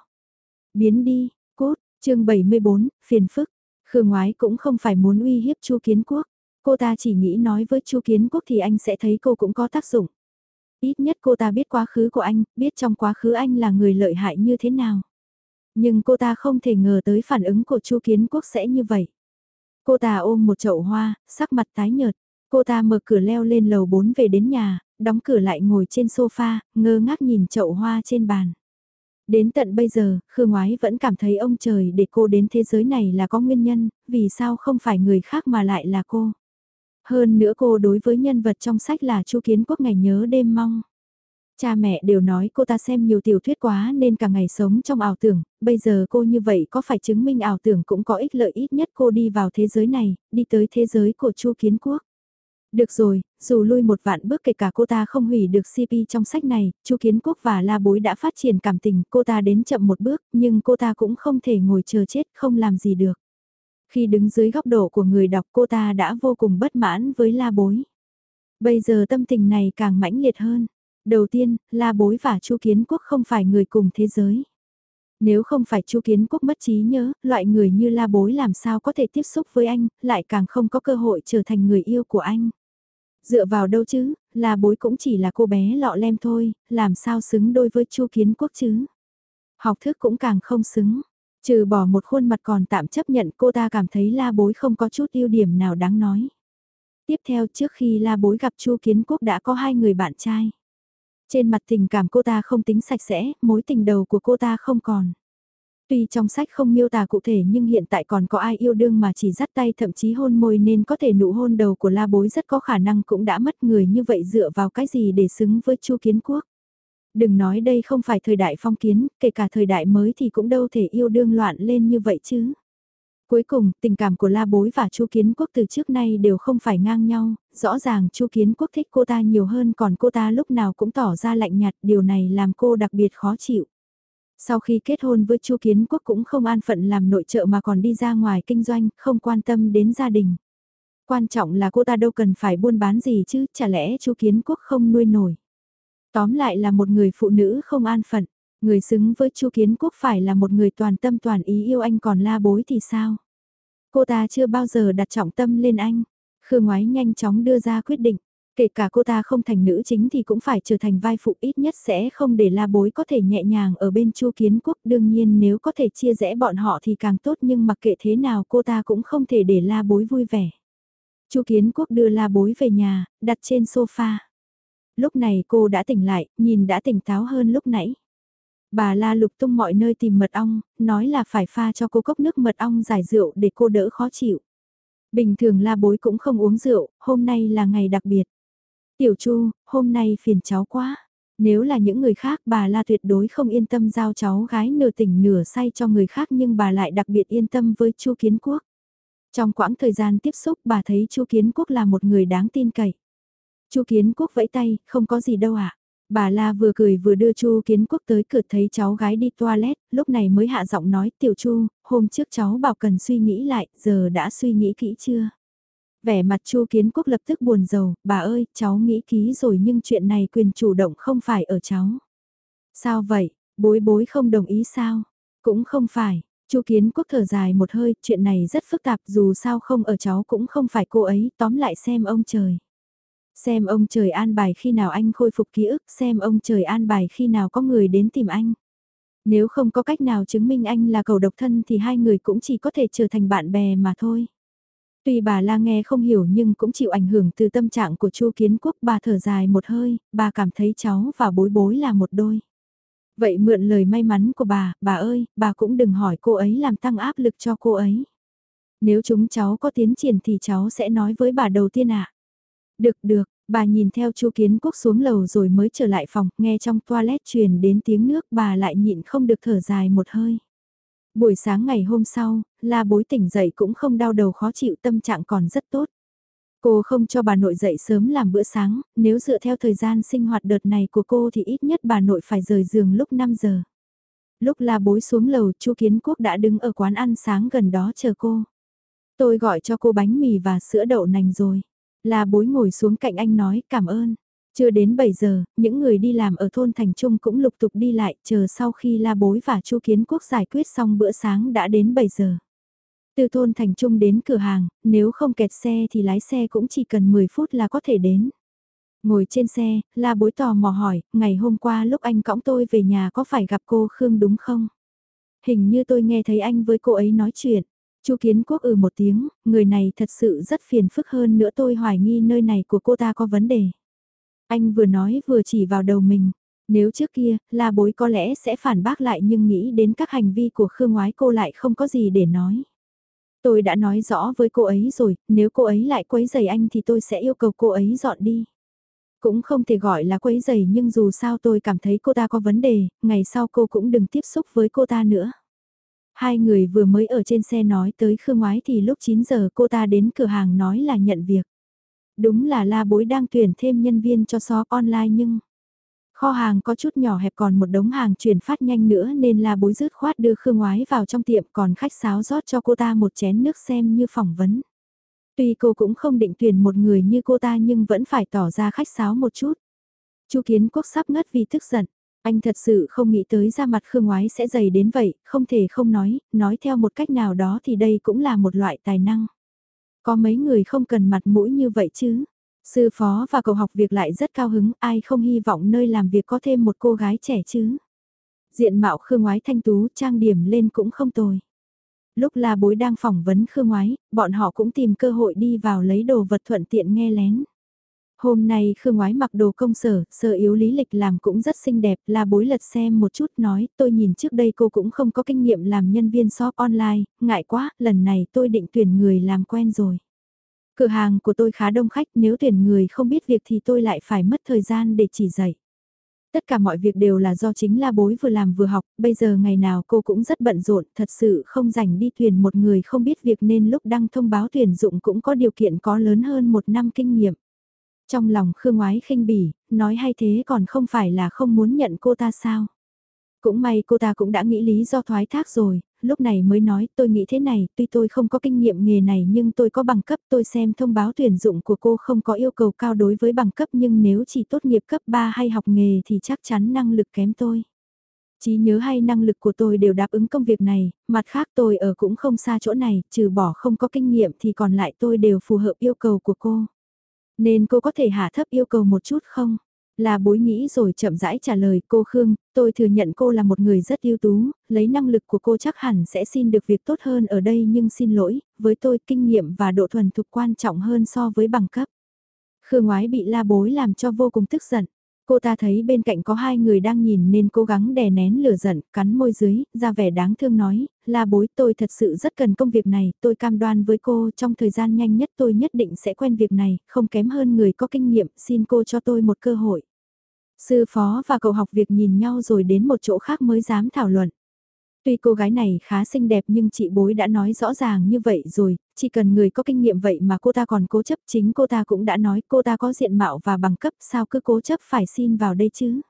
Speaker 1: Biến đi, cốt, chương 74, phiền phức. Khương Oái cũng không phải muốn uy hiếp Chu Kiến Quốc. Cô ta chỉ nghĩ nói với Chu Kiến Quốc thì anh sẽ thấy cô cũng có tác dụng. Ít nhất cô ta biết quá khứ của anh, biết trong quá khứ anh là người lợi hại như thế nào. Nhưng cô ta không thể ngờ tới phản ứng của Chu Kiến Quốc sẽ như vậy. Cô ta ôm một chậu hoa, sắc mặt tái nhợt. Cô ta mở cửa leo lên lầu 4 về đến nhà, đóng cửa lại ngồi trên sofa, ngơ ngác nhìn chậu hoa trên bàn. Đến tận bây giờ, Khương Ngoái vẫn cảm thấy ông trời để cô đến thế giới này là có nguyên nhân, vì sao không phải người khác mà lại là cô. Hơn nữa cô đối với nhân vật trong sách là Chu Kiến Quốc ngày nhớ đêm mong. Cha mẹ đều nói cô ta xem nhiều tiểu thuyết quá nên cả ngày sống trong ảo tưởng, bây giờ cô như vậy có phải chứng minh ảo tưởng cũng có ích lợi ít nhất cô đi vào thế giới này, đi tới thế giới của Chu Kiến Quốc. Được rồi, dù lui một vạn bước kể cả cô ta không hủy được CP trong sách này, Chu Kiến Quốc và La Bối đã phát triển cảm tình, cô ta đến chậm một bước, nhưng cô ta cũng không thể ngồi chờ chết, không làm gì được. Khi đứng dưới góc độ của người đọc cô ta đã vô cùng bất mãn với La Bối. Bây giờ tâm tình này càng mãnh liệt hơn. Đầu tiên, La Bối và Chu Kiến Quốc không phải người cùng thế giới. Nếu không phải Chu Kiến Quốc mất trí nhớ, loại người như La Bối làm sao có thể tiếp xúc với anh, lại càng không có cơ hội trở thành người yêu của anh. Dựa vào đâu chứ, La Bối cũng chỉ là cô bé lọ lem thôi, làm sao xứng đôi với Chu Kiến Quốc chứ. Học thức cũng càng không xứng. Trừ bỏ một khuôn mặt còn tạm chấp nhận cô ta cảm thấy La Bối không có chút ưu điểm nào đáng nói. Tiếp theo trước khi La Bối gặp Chu Kiến Quốc đã có hai người bạn trai. Trên mặt tình cảm cô ta không tính sạch sẽ, mối tình đầu của cô ta không còn. Tuy trong sách không miêu tả cụ thể nhưng hiện tại còn có ai yêu đương mà chỉ dắt tay thậm chí hôn môi nên có thể nụ hôn đầu của la bối rất có khả năng cũng đã mất người như vậy dựa vào cái gì để xứng với chu kiến quốc. Đừng nói đây không phải thời đại phong kiến, kể cả thời đại mới thì cũng đâu thể yêu đương loạn lên như vậy chứ. Cuối cùng, tình cảm của La Bối và Chu Kiến Quốc từ trước nay đều không phải ngang nhau, rõ ràng Chu Kiến Quốc thích cô ta nhiều hơn còn cô ta lúc nào cũng tỏ ra lạnh nhạt, điều này làm cô đặc biệt khó chịu. Sau khi kết hôn với Chu Kiến Quốc cũng không an phận làm nội trợ mà còn đi ra ngoài kinh doanh, không quan tâm đến gia đình. Quan trọng là cô ta đâu cần phải buôn bán gì chứ, chả lẽ Chu Kiến Quốc không nuôi nổi. Tóm lại là một người phụ nữ không an phận. Người xứng với Chu Kiến Quốc phải là một người toàn tâm toàn ý yêu anh còn la bối thì sao? Cô ta chưa bao giờ đặt trọng tâm lên anh. Khương Ngoái nhanh chóng đưa ra quyết định. Kể cả cô ta không thành nữ chính thì cũng phải trở thành vai phụ ít nhất sẽ không để la bối có thể nhẹ nhàng ở bên Chu Kiến Quốc. Đương nhiên nếu có thể chia rẽ bọn họ thì càng tốt nhưng mặc kệ thế nào cô ta cũng không thể để la bối vui vẻ. Chu Kiến Quốc đưa la bối về nhà, đặt trên sofa. Lúc này cô đã tỉnh lại, nhìn đã tỉnh táo hơn lúc nãy. Bà la lục tung mọi nơi tìm mật ong, nói là phải pha cho cô cốc nước mật ong giải rượu để cô đỡ khó chịu. Bình thường la bối cũng không uống rượu, hôm nay là ngày đặc biệt. Tiểu Chu, hôm nay phiền cháu quá. Nếu là những người khác bà la tuyệt đối không yên tâm giao cháu gái nửa tỉnh nửa say cho người khác nhưng bà lại đặc biệt yên tâm với Chu Kiến Quốc. Trong quãng thời gian tiếp xúc bà thấy Chu Kiến Quốc là một người đáng tin cậy. Chu Kiến Quốc vẫy tay, không có gì đâu ạ. À. Bà La vừa cười vừa đưa Chu Kiến Quốc tới cửa thấy cháu gái đi toilet, lúc này mới hạ giọng nói tiểu Chu, hôm trước cháu bảo cần suy nghĩ lại, giờ đã suy nghĩ kỹ chưa? Vẻ mặt Chu Kiến Quốc lập tức buồn rầu, bà ơi, cháu nghĩ kỹ rồi nhưng chuyện này quyền chủ động không phải ở cháu. Sao vậy, bối bối không đồng ý sao? Cũng không phải, Chu Kiến Quốc thở dài một hơi, chuyện này rất phức tạp dù sao không ở cháu cũng không phải cô ấy, tóm lại xem ông trời. Xem ông trời an bài khi nào anh khôi phục ký ức, xem ông trời an bài khi nào có người đến tìm anh. Nếu không có cách nào chứng minh anh là cầu độc thân thì hai người cũng chỉ có thể trở thành bạn bè mà thôi. Tuy bà la nghe không hiểu nhưng cũng chịu ảnh hưởng từ tâm trạng của Chu Kiến Quốc bà thở dài một hơi, bà cảm thấy cháu và bối bối là một đôi. Vậy mượn lời may mắn của bà, bà ơi, bà cũng đừng hỏi cô ấy làm tăng áp lực cho cô ấy. Nếu chúng cháu có tiến triển thì cháu sẽ nói với bà đầu tiên ạ. Được được, bà nhìn theo Chu Kiến Quốc xuống lầu rồi mới trở lại phòng, nghe trong toilet truyền đến tiếng nước bà lại nhịn không được thở dài một hơi. Buổi sáng ngày hôm sau, la bối tỉnh dậy cũng không đau đầu khó chịu tâm trạng còn rất tốt. Cô không cho bà nội dậy sớm làm bữa sáng, nếu dựa theo thời gian sinh hoạt đợt này của cô thì ít nhất bà nội phải rời giường lúc 5 giờ. Lúc la bối xuống lầu, chu Kiến Quốc đã đứng ở quán ăn sáng gần đó chờ cô. Tôi gọi cho cô bánh mì và sữa đậu nành rồi. La bối ngồi xuống cạnh anh nói cảm ơn. Chưa đến 7 giờ, những người đi làm ở thôn Thành Trung cũng lục tục đi lại, chờ sau khi La Bối và Chu Kiến Quốc giải quyết xong bữa sáng đã đến 7 giờ. Từ thôn Thành Trung đến cửa hàng, nếu không kẹt xe thì lái xe cũng chỉ cần 10 phút là có thể đến. Ngồi trên xe, La Bối tò mò hỏi, ngày hôm qua lúc anh cõng tôi về nhà có phải gặp cô Khương đúng không? Hình như tôi nghe thấy anh với cô ấy nói chuyện. Chu Kiến Quốc ừ một tiếng, người này thật sự rất phiền phức hơn nữa tôi hoài nghi nơi này của cô ta có vấn đề. Anh vừa nói vừa chỉ vào đầu mình. Nếu trước kia, la bối có lẽ sẽ phản bác lại nhưng nghĩ đến các hành vi của Khương Ngoái cô lại không có gì để nói. Tôi đã nói rõ với cô ấy rồi, nếu cô ấy lại quấy giày anh thì tôi sẽ yêu cầu cô ấy dọn đi. Cũng không thể gọi là quấy giày nhưng dù sao tôi cảm thấy cô ta có vấn đề, ngày sau cô cũng đừng tiếp xúc với cô ta nữa. Hai người vừa mới ở trên xe nói tới Khương Ngoái thì lúc 9 giờ cô ta đến cửa hàng nói là nhận việc. Đúng là la bối đang tuyển thêm nhân viên cho shop online nhưng... Kho hàng có chút nhỏ hẹp còn một đống hàng chuyển phát nhanh nữa nên la bối rứt khoát đưa Khương Ngoái vào trong tiệm còn khách sáo rót cho cô ta một chén nước xem như phỏng vấn. Tuy cô cũng không định tuyển một người như cô ta nhưng vẫn phải tỏ ra khách sáo một chút. Chu Kiến Quốc sắp ngất vì tức giận. Anh thật sự không nghĩ tới ra mặt Khương Ngoái sẽ dày đến vậy, không thể không nói, nói theo một cách nào đó thì đây cũng là một loại tài năng. Có mấy người không cần mặt mũi như vậy chứ. Sư phó và cậu học việc lại rất cao hứng, ai không hy vọng nơi làm việc có thêm một cô gái trẻ chứ. Diện mạo Khương Ngoái thanh tú trang điểm lên cũng không tồi. Lúc là bối đang phỏng vấn Khương Ngoái, bọn họ cũng tìm cơ hội đi vào lấy đồ vật thuận tiện nghe lén. Hôm nay Khương Ngoái mặc đồ công sở, sơ yếu lý lịch làm cũng rất xinh đẹp, la bối lật xem một chút nói, tôi nhìn trước đây cô cũng không có kinh nghiệm làm nhân viên shop online, ngại quá, lần này tôi định tuyển người làm quen rồi. Cửa hàng của tôi khá đông khách, nếu tuyển người không biết việc thì tôi lại phải mất thời gian để chỉ dạy. Tất cả mọi việc đều là do chính la bối vừa làm vừa học, bây giờ ngày nào cô cũng rất bận rộn, thật sự không rảnh đi tuyển một người không biết việc nên lúc đăng thông báo tuyển dụng cũng có điều kiện có lớn hơn một năm kinh nghiệm. Trong lòng Khương Ngoái khinh bỉ, nói hay thế còn không phải là không muốn nhận cô ta sao. Cũng may cô ta cũng đã nghĩ lý do thoái thác rồi, lúc này mới nói tôi nghĩ thế này, tuy tôi không có kinh nghiệm nghề này nhưng tôi có bằng cấp tôi xem thông báo tuyển dụng của cô không có yêu cầu cao đối với bằng cấp nhưng nếu chỉ tốt nghiệp cấp 3 hay học nghề thì chắc chắn năng lực kém tôi. Trí nhớ hay năng lực của tôi đều đáp ứng công việc này, mặt khác tôi ở cũng không xa chỗ này, trừ bỏ không có kinh nghiệm thì còn lại tôi đều phù hợp yêu cầu của cô. Nên cô có thể hạ thấp yêu cầu một chút không? Là bối nghĩ rồi chậm rãi trả lời cô Khương, tôi thừa nhận cô là một người rất ưu tú, lấy năng lực của cô chắc hẳn sẽ xin được việc tốt hơn ở đây nhưng xin lỗi, với tôi kinh nghiệm và độ thuần thục quan trọng hơn so với bằng cấp. Khương ngoái bị la bối làm cho vô cùng tức giận. Cô ta thấy bên cạnh có hai người đang nhìn nên cố gắng đè nén lửa giận, cắn môi dưới, ra vẻ đáng thương nói, là bối tôi thật sự rất cần công việc này, tôi cam đoan với cô trong thời gian nhanh nhất tôi nhất định sẽ quen việc này, không kém hơn người có kinh nghiệm, xin cô cho tôi một cơ hội. Sư phó và cậu học việc nhìn nhau rồi đến một chỗ khác mới dám thảo luận. Tuy cô gái này khá xinh đẹp nhưng chị bối đã nói rõ ràng như vậy rồi, chỉ cần người có kinh nghiệm vậy mà cô ta còn cố chấp chính cô ta cũng đã nói cô ta có diện mạo và bằng cấp sao cứ cố chấp phải xin vào đây chứ.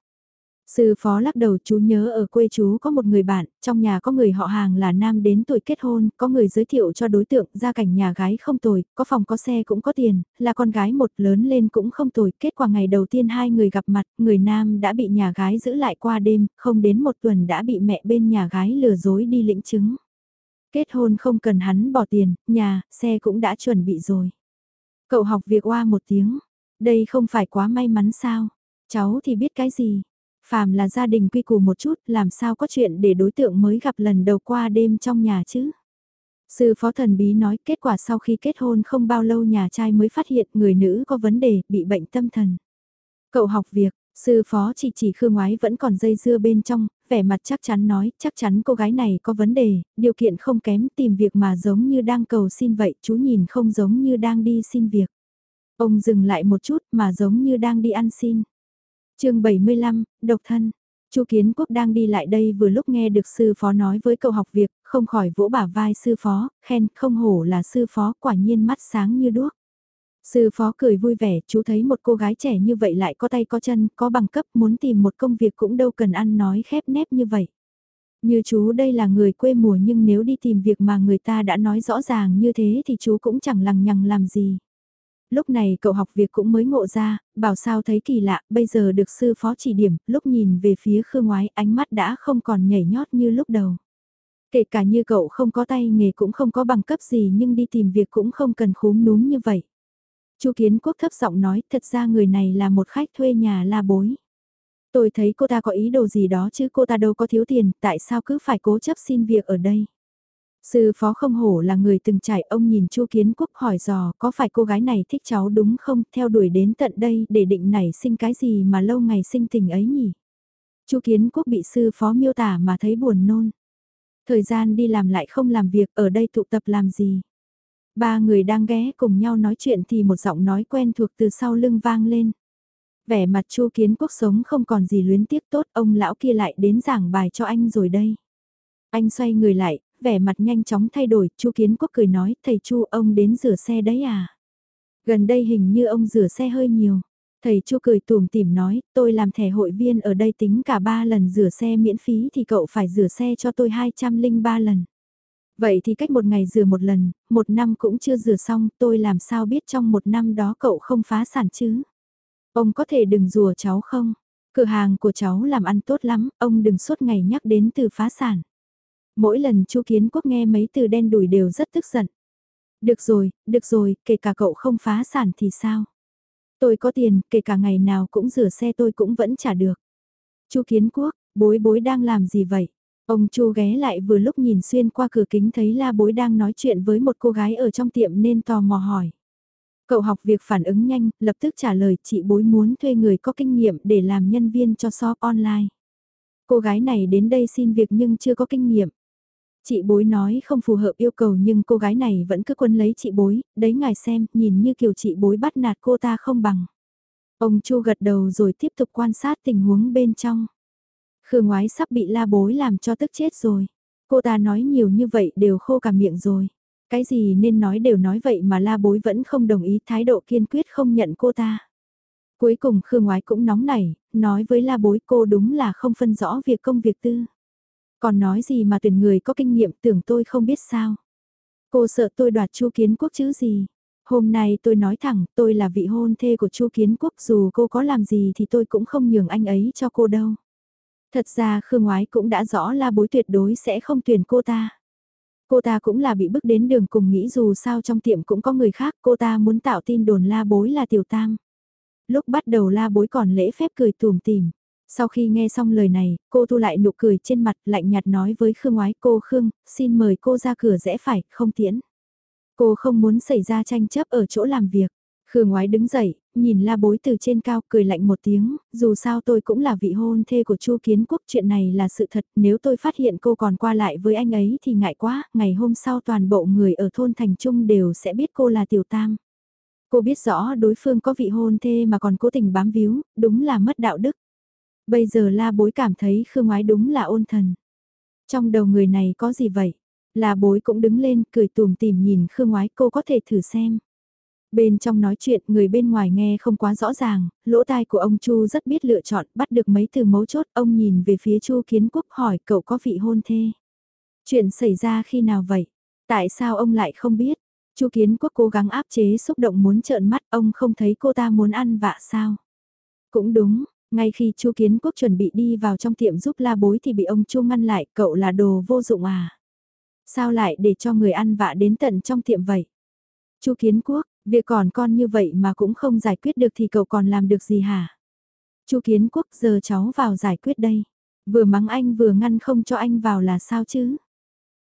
Speaker 1: Sư phó lắc đầu chú nhớ ở quê chú có một người bạn, trong nhà có người họ hàng là nam đến tuổi kết hôn, có người giới thiệu cho đối tượng gia cảnh nhà gái không tồi, có phòng có xe cũng có tiền, là con gái một lớn lên cũng không tồi. Kết quả ngày đầu tiên hai người gặp mặt, người nam đã bị nhà gái giữ lại qua đêm, không đến một tuần đã bị mẹ bên nhà gái lừa dối đi lĩnh chứng. Kết hôn không cần hắn bỏ tiền, nhà, xe cũng đã chuẩn bị rồi. Cậu học việc qua một tiếng, đây không phải quá may mắn sao? Cháu thì biết cái gì? Phàm là gia đình quy củ một chút, làm sao có chuyện để đối tượng mới gặp lần đầu qua đêm trong nhà chứ? Sư phó thần bí nói kết quả sau khi kết hôn không bao lâu nhà trai mới phát hiện người nữ có vấn đề, bị bệnh tâm thần. Cậu học việc, sư phó chỉ chỉ khương ngoái vẫn còn dây dưa bên trong, vẻ mặt chắc chắn nói, chắc chắn cô gái này có vấn đề, điều kiện không kém, tìm việc mà giống như đang cầu xin vậy, chú nhìn không giống như đang đi xin việc. Ông dừng lại một chút mà giống như đang đi ăn xin chương 75, độc thân. Chu Kiến Quốc đang đi lại đây vừa lúc nghe được sư phó nói với cậu học việc, không khỏi vỗ bả vai sư phó, khen không hổ là sư phó quả nhiên mắt sáng như đuốc. Sư phó cười vui vẻ, chú thấy một cô gái trẻ như vậy lại có tay có chân, có bằng cấp, muốn tìm một công việc cũng đâu cần ăn nói khép nép như vậy. Như chú đây là người quê mùa nhưng nếu đi tìm việc mà người ta đã nói rõ ràng như thế thì chú cũng chẳng lằng nhằng làm gì. Lúc này cậu học việc cũng mới ngộ ra, bảo sao thấy kỳ lạ, bây giờ được sư phó chỉ điểm, lúc nhìn về phía khương ngoái ánh mắt đã không còn nhảy nhót như lúc đầu. Kể cả như cậu không có tay nghề cũng không có bằng cấp gì nhưng đi tìm việc cũng không cần khúm núm như vậy. Chu Kiến Quốc thấp giọng nói thật ra người này là một khách thuê nhà la bối. Tôi thấy cô ta có ý đồ gì đó chứ cô ta đâu có thiếu tiền, tại sao cứ phải cố chấp xin việc ở đây. Sư phó không hổ là người từng trải ông nhìn Chu Kiến Quốc hỏi dò có phải cô gái này thích cháu đúng không theo đuổi đến tận đây để định nảy sinh cái gì mà lâu ngày sinh tình ấy nhỉ. Chu Kiến Quốc bị sư phó miêu tả mà thấy buồn nôn. Thời gian đi làm lại không làm việc ở đây tụ tập làm gì. Ba người đang ghé cùng nhau nói chuyện thì một giọng nói quen thuộc từ sau lưng vang lên. Vẻ mặt Chu Kiến Quốc sống không còn gì luyến tiếc tốt ông lão kia lại đến giảng bài cho anh rồi đây. Anh xoay người lại, vẻ mặt nhanh chóng thay đổi, Chu Kiến Quốc cười nói, thầy Chu ông đến rửa xe đấy à? Gần đây hình như ông rửa xe hơi nhiều. Thầy Chu cười tùm tìm nói, tôi làm thẻ hội viên ở đây tính cả 3 lần rửa xe miễn phí thì cậu phải rửa xe cho tôi 203 lần. Vậy thì cách một ngày rửa một lần, một năm cũng chưa rửa xong, tôi làm sao biết trong một năm đó cậu không phá sản chứ? Ông có thể đừng rùa cháu không? Cửa hàng của cháu làm ăn tốt lắm, ông đừng suốt ngày nhắc đến từ phá sản. Mỗi lần Chu Kiến Quốc nghe mấy từ đen đủi đều rất tức giận. Được rồi, được rồi, kể cả cậu không phá sản thì sao? Tôi có tiền, kể cả ngày nào cũng rửa xe tôi cũng vẫn trả được. Chu Kiến Quốc, bối bối đang làm gì vậy? Ông Chu ghé lại vừa lúc nhìn xuyên qua cửa kính thấy la bối đang nói chuyện với một cô gái ở trong tiệm nên tò mò hỏi. Cậu học việc phản ứng nhanh, lập tức trả lời chị bối muốn thuê người có kinh nghiệm để làm nhân viên cho shop online. Cô gái này đến đây xin việc nhưng chưa có kinh nghiệm. Chị bối nói không phù hợp yêu cầu nhưng cô gái này vẫn cứ quân lấy chị bối, đấy ngài xem, nhìn như kiểu chị bối bắt nạt cô ta không bằng. Ông Chu gật đầu rồi tiếp tục quan sát tình huống bên trong. Khương ngoái sắp bị la bối làm cho tức chết rồi. Cô ta nói nhiều như vậy đều khô cả miệng rồi. Cái gì nên nói đều nói vậy mà la bối vẫn không đồng ý thái độ kiên quyết không nhận cô ta. Cuối cùng Khương ngoái cũng nóng nảy, nói với la bối cô đúng là không phân rõ việc công việc tư. Còn nói gì mà tuyển người có kinh nghiệm tưởng tôi không biết sao. Cô sợ tôi đoạt Chu Kiến Quốc chứ gì. Hôm nay tôi nói thẳng, tôi là vị hôn thê của Chu Kiến Quốc dù cô có làm gì thì tôi cũng không nhường anh ấy cho cô đâu. Thật ra Khương Ngoái cũng đã rõ là bối tuyệt đối sẽ không tuyển cô ta. Cô ta cũng là bị bức đến đường cùng nghĩ dù sao trong tiệm cũng có người khác cô ta muốn tạo tin đồn la bối là tiểu tam. Lúc bắt đầu la bối còn lễ phép cười tùm tìm. Sau khi nghe xong lời này, cô thu lại nụ cười trên mặt lạnh nhạt nói với Khương Ngoái cô Khương, xin mời cô ra cửa rẽ phải, không tiễn. Cô không muốn xảy ra tranh chấp ở chỗ làm việc. Khương Ngoái đứng dậy, nhìn la bối từ trên cao cười lạnh một tiếng, dù sao tôi cũng là vị hôn thê của Chu Kiến Quốc chuyện này là sự thật, nếu tôi phát hiện cô còn qua lại với anh ấy thì ngại quá, ngày hôm sau toàn bộ người ở thôn Thành Trung đều sẽ biết cô là Tiểu Tam. Cô biết rõ đối phương có vị hôn thê mà còn cố tình bám víu, đúng là mất đạo đức. Bây giờ la bối cảm thấy khương ngoái đúng là ôn thần. Trong đầu người này có gì vậy? La bối cũng đứng lên cười tùm tìm nhìn khương ngoái cô có thể thử xem. Bên trong nói chuyện người bên ngoài nghe không quá rõ ràng, lỗ tai của ông Chu rất biết lựa chọn, bắt được mấy từ mấu chốt, ông nhìn về phía Chu Kiến Quốc hỏi cậu có vị hôn thê. Chuyện xảy ra khi nào vậy? Tại sao ông lại không biết? Chu Kiến Quốc cố gắng áp chế xúc động muốn trợn mắt, ông không thấy cô ta muốn ăn vạ sao? Cũng đúng, ngay khi Chu Kiến Quốc chuẩn bị đi vào trong tiệm giúp la bối thì bị ông Chu ngăn lại, cậu là đồ vô dụng à? Sao lại để cho người ăn vạ đến tận trong tiệm vậy? Chu Kiến Quốc, việc còn con như vậy mà cũng không giải quyết được thì cậu còn làm được gì hả? Chu Kiến Quốc giờ cháu vào giải quyết đây. Vừa mắng anh vừa ngăn không cho anh vào là sao chứ?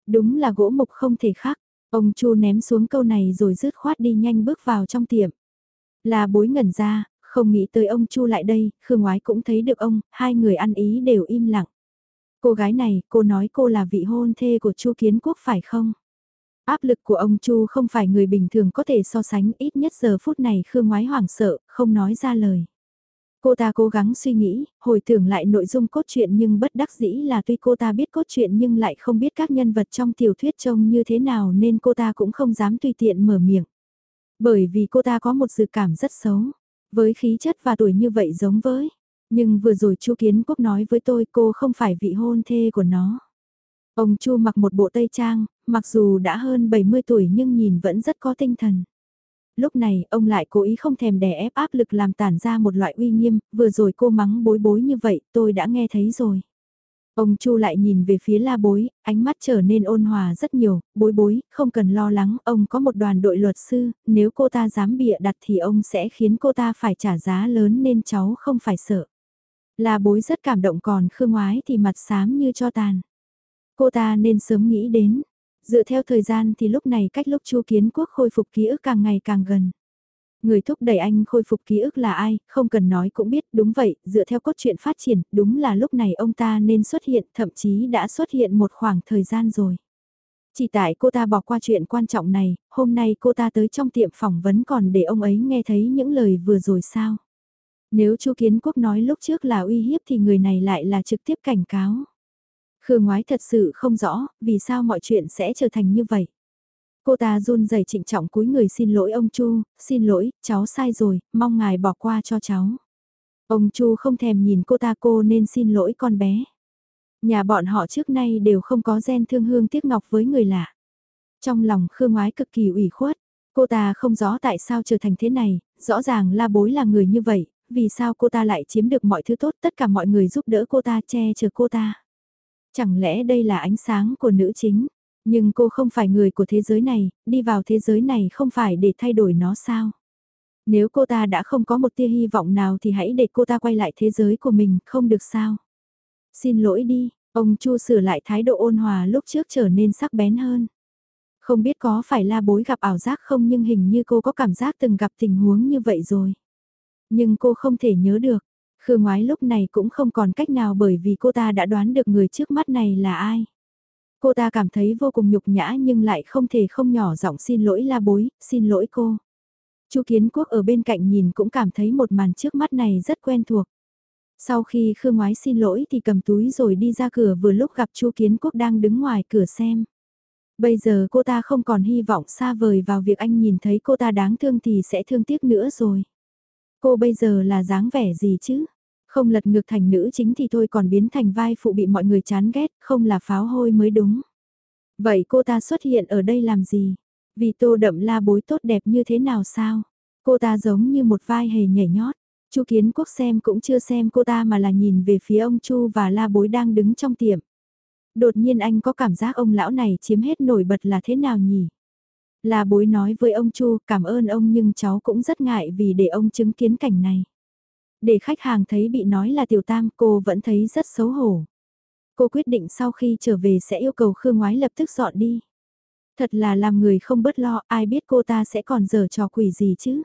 Speaker 1: Đúng là gỗ mục không thể khác. Ông Chu ném xuống câu này rồi rứt khoát đi nhanh bước vào trong tiệm. Là bối ngẩn ra, không nghĩ tới ông Chu lại đây, Khương Ngoái cũng thấy được ông, hai người ăn ý đều im lặng. Cô gái này, cô nói cô là vị hôn thê của Chu Kiến Quốc phải không? Áp lực của ông Chu không phải người bình thường có thể so sánh ít nhất giờ phút này Khương Ngoái hoảng sợ, không nói ra lời. Cô ta cố gắng suy nghĩ, hồi tưởng lại nội dung cốt truyện nhưng bất đắc dĩ là tuy cô ta biết cốt truyện nhưng lại không biết các nhân vật trong tiểu thuyết trông như thế nào nên cô ta cũng không dám tùy tiện mở miệng. Bởi vì cô ta có một dự cảm rất xấu, với khí chất và tuổi như vậy giống với. Nhưng vừa rồi Chu Kiến Quốc nói với tôi cô không phải vị hôn thê của nó. Ông Chu mặc một bộ tây trang, mặc dù đã hơn 70 tuổi nhưng nhìn vẫn rất có tinh thần. Lúc này, ông lại cố ý không thèm đè ép áp lực làm tản ra một loại uy nghiêm, vừa rồi cô mắng bối bối như vậy, tôi đã nghe thấy rồi. Ông Chu lại nhìn về phía la bối, ánh mắt trở nên ôn hòa rất nhiều, bối bối, không cần lo lắng, ông có một đoàn đội luật sư, nếu cô ta dám bịa đặt thì ông sẽ khiến cô ta phải trả giá lớn nên cháu không phải sợ. La bối rất cảm động còn khương ngoái thì mặt xám như cho tàn. Cô ta nên sớm nghĩ đến, Dựa theo thời gian thì lúc này cách lúc Chu Kiến Quốc khôi phục ký ức càng ngày càng gần. Người thúc đẩy anh khôi phục ký ức là ai, không cần nói cũng biết, đúng vậy, dựa theo cốt truyện phát triển, đúng là lúc này ông ta nên xuất hiện, thậm chí đã xuất hiện một khoảng thời gian rồi. Chỉ tại cô ta bỏ qua chuyện quan trọng này, hôm nay cô ta tới trong tiệm phỏng vấn còn để ông ấy nghe thấy những lời vừa rồi sao. Nếu Chu Kiến Quốc nói lúc trước là uy hiếp thì người này lại là trực tiếp cảnh cáo. Khương ngoái thật sự không rõ, vì sao mọi chuyện sẽ trở thành như vậy. Cô ta run rẩy trịnh trọng cúi người xin lỗi ông Chu, xin lỗi, cháu sai rồi, mong ngài bỏ qua cho cháu. Ông Chu không thèm nhìn cô ta cô nên xin lỗi con bé. Nhà bọn họ trước nay đều không có gen thương hương tiếc ngọc với người lạ. Trong lòng Khương ngoái cực kỳ ủy khuất, cô ta không rõ tại sao trở thành thế này, rõ ràng la bối là người như vậy, vì sao cô ta lại chiếm được mọi thứ tốt tất cả mọi người giúp đỡ cô ta che chở cô ta. Chẳng lẽ đây là ánh sáng của nữ chính? Nhưng cô không phải người của thế giới này, đi vào thế giới này không phải để thay đổi nó sao? Nếu cô ta đã không có một tia hy vọng nào thì hãy để cô ta quay lại thế giới của mình, không được sao? Xin lỗi đi, ông Chu sửa lại thái độ ôn hòa lúc trước trở nên sắc bén hơn. Không biết có phải la bối gặp ảo giác không nhưng hình như cô có cảm giác từng gặp tình huống như vậy rồi. Nhưng cô không thể nhớ được, Khương ngoái lúc này cũng không còn cách nào bởi vì cô ta đã đoán được người trước mắt này là ai. Cô ta cảm thấy vô cùng nhục nhã nhưng lại không thể không nhỏ giọng xin lỗi la bối, xin lỗi cô. Chu Kiến Quốc ở bên cạnh nhìn cũng cảm thấy một màn trước mắt này rất quen thuộc. Sau khi Khương Ngoái xin lỗi thì cầm túi rồi đi ra cửa vừa lúc gặp Chu Kiến Quốc đang đứng ngoài cửa xem. Bây giờ cô ta không còn hy vọng xa vời vào việc anh nhìn thấy cô ta đáng thương thì sẽ thương tiếc nữa rồi. Cô bây giờ là dáng vẻ gì chứ? Không lật ngược thành nữ chính thì thôi còn biến thành vai phụ bị mọi người chán ghét, không là pháo hôi mới đúng. Vậy cô ta xuất hiện ở đây làm gì? Vì tô đậm la bối tốt đẹp như thế nào sao? Cô ta giống như một vai hề nhảy nhót. Chu Kiến Quốc xem cũng chưa xem cô ta mà là nhìn về phía ông Chu và la bối đang đứng trong tiệm. Đột nhiên anh có cảm giác ông lão này chiếm hết nổi bật là thế nào nhỉ? Là bối nói với ông Chu cảm ơn ông nhưng cháu cũng rất ngại vì để ông chứng kiến cảnh này. Để khách hàng thấy bị nói là tiểu tam cô vẫn thấy rất xấu hổ. Cô quyết định sau khi trở về sẽ yêu cầu Khương Ngoái lập tức dọn đi. Thật là làm người không bớt lo ai biết cô ta sẽ còn dở trò quỷ gì chứ.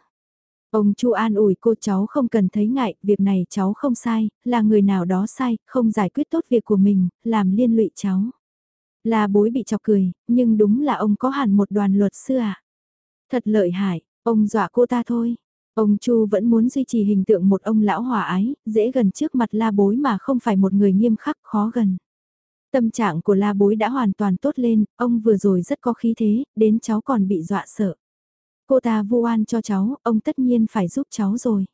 Speaker 1: Ông Chu an ủi cô cháu không cần thấy ngại, việc này cháu không sai, là người nào đó sai, không giải quyết tốt việc của mình, làm liên lụy cháu. Là bối bị chọc cười, nhưng đúng là ông có hẳn một đoàn luật sư à. Thật lợi hại, ông dọa cô ta thôi. Ông Chu vẫn muốn duy trì hình tượng một ông lão hòa ái, dễ gần trước mặt la bối mà không phải một người nghiêm khắc khó gần. Tâm trạng của la bối đã hoàn toàn tốt lên, ông vừa rồi rất có khí thế, đến cháu còn bị dọa sợ. Cô ta vu oan cho cháu, ông tất nhiên phải giúp cháu rồi.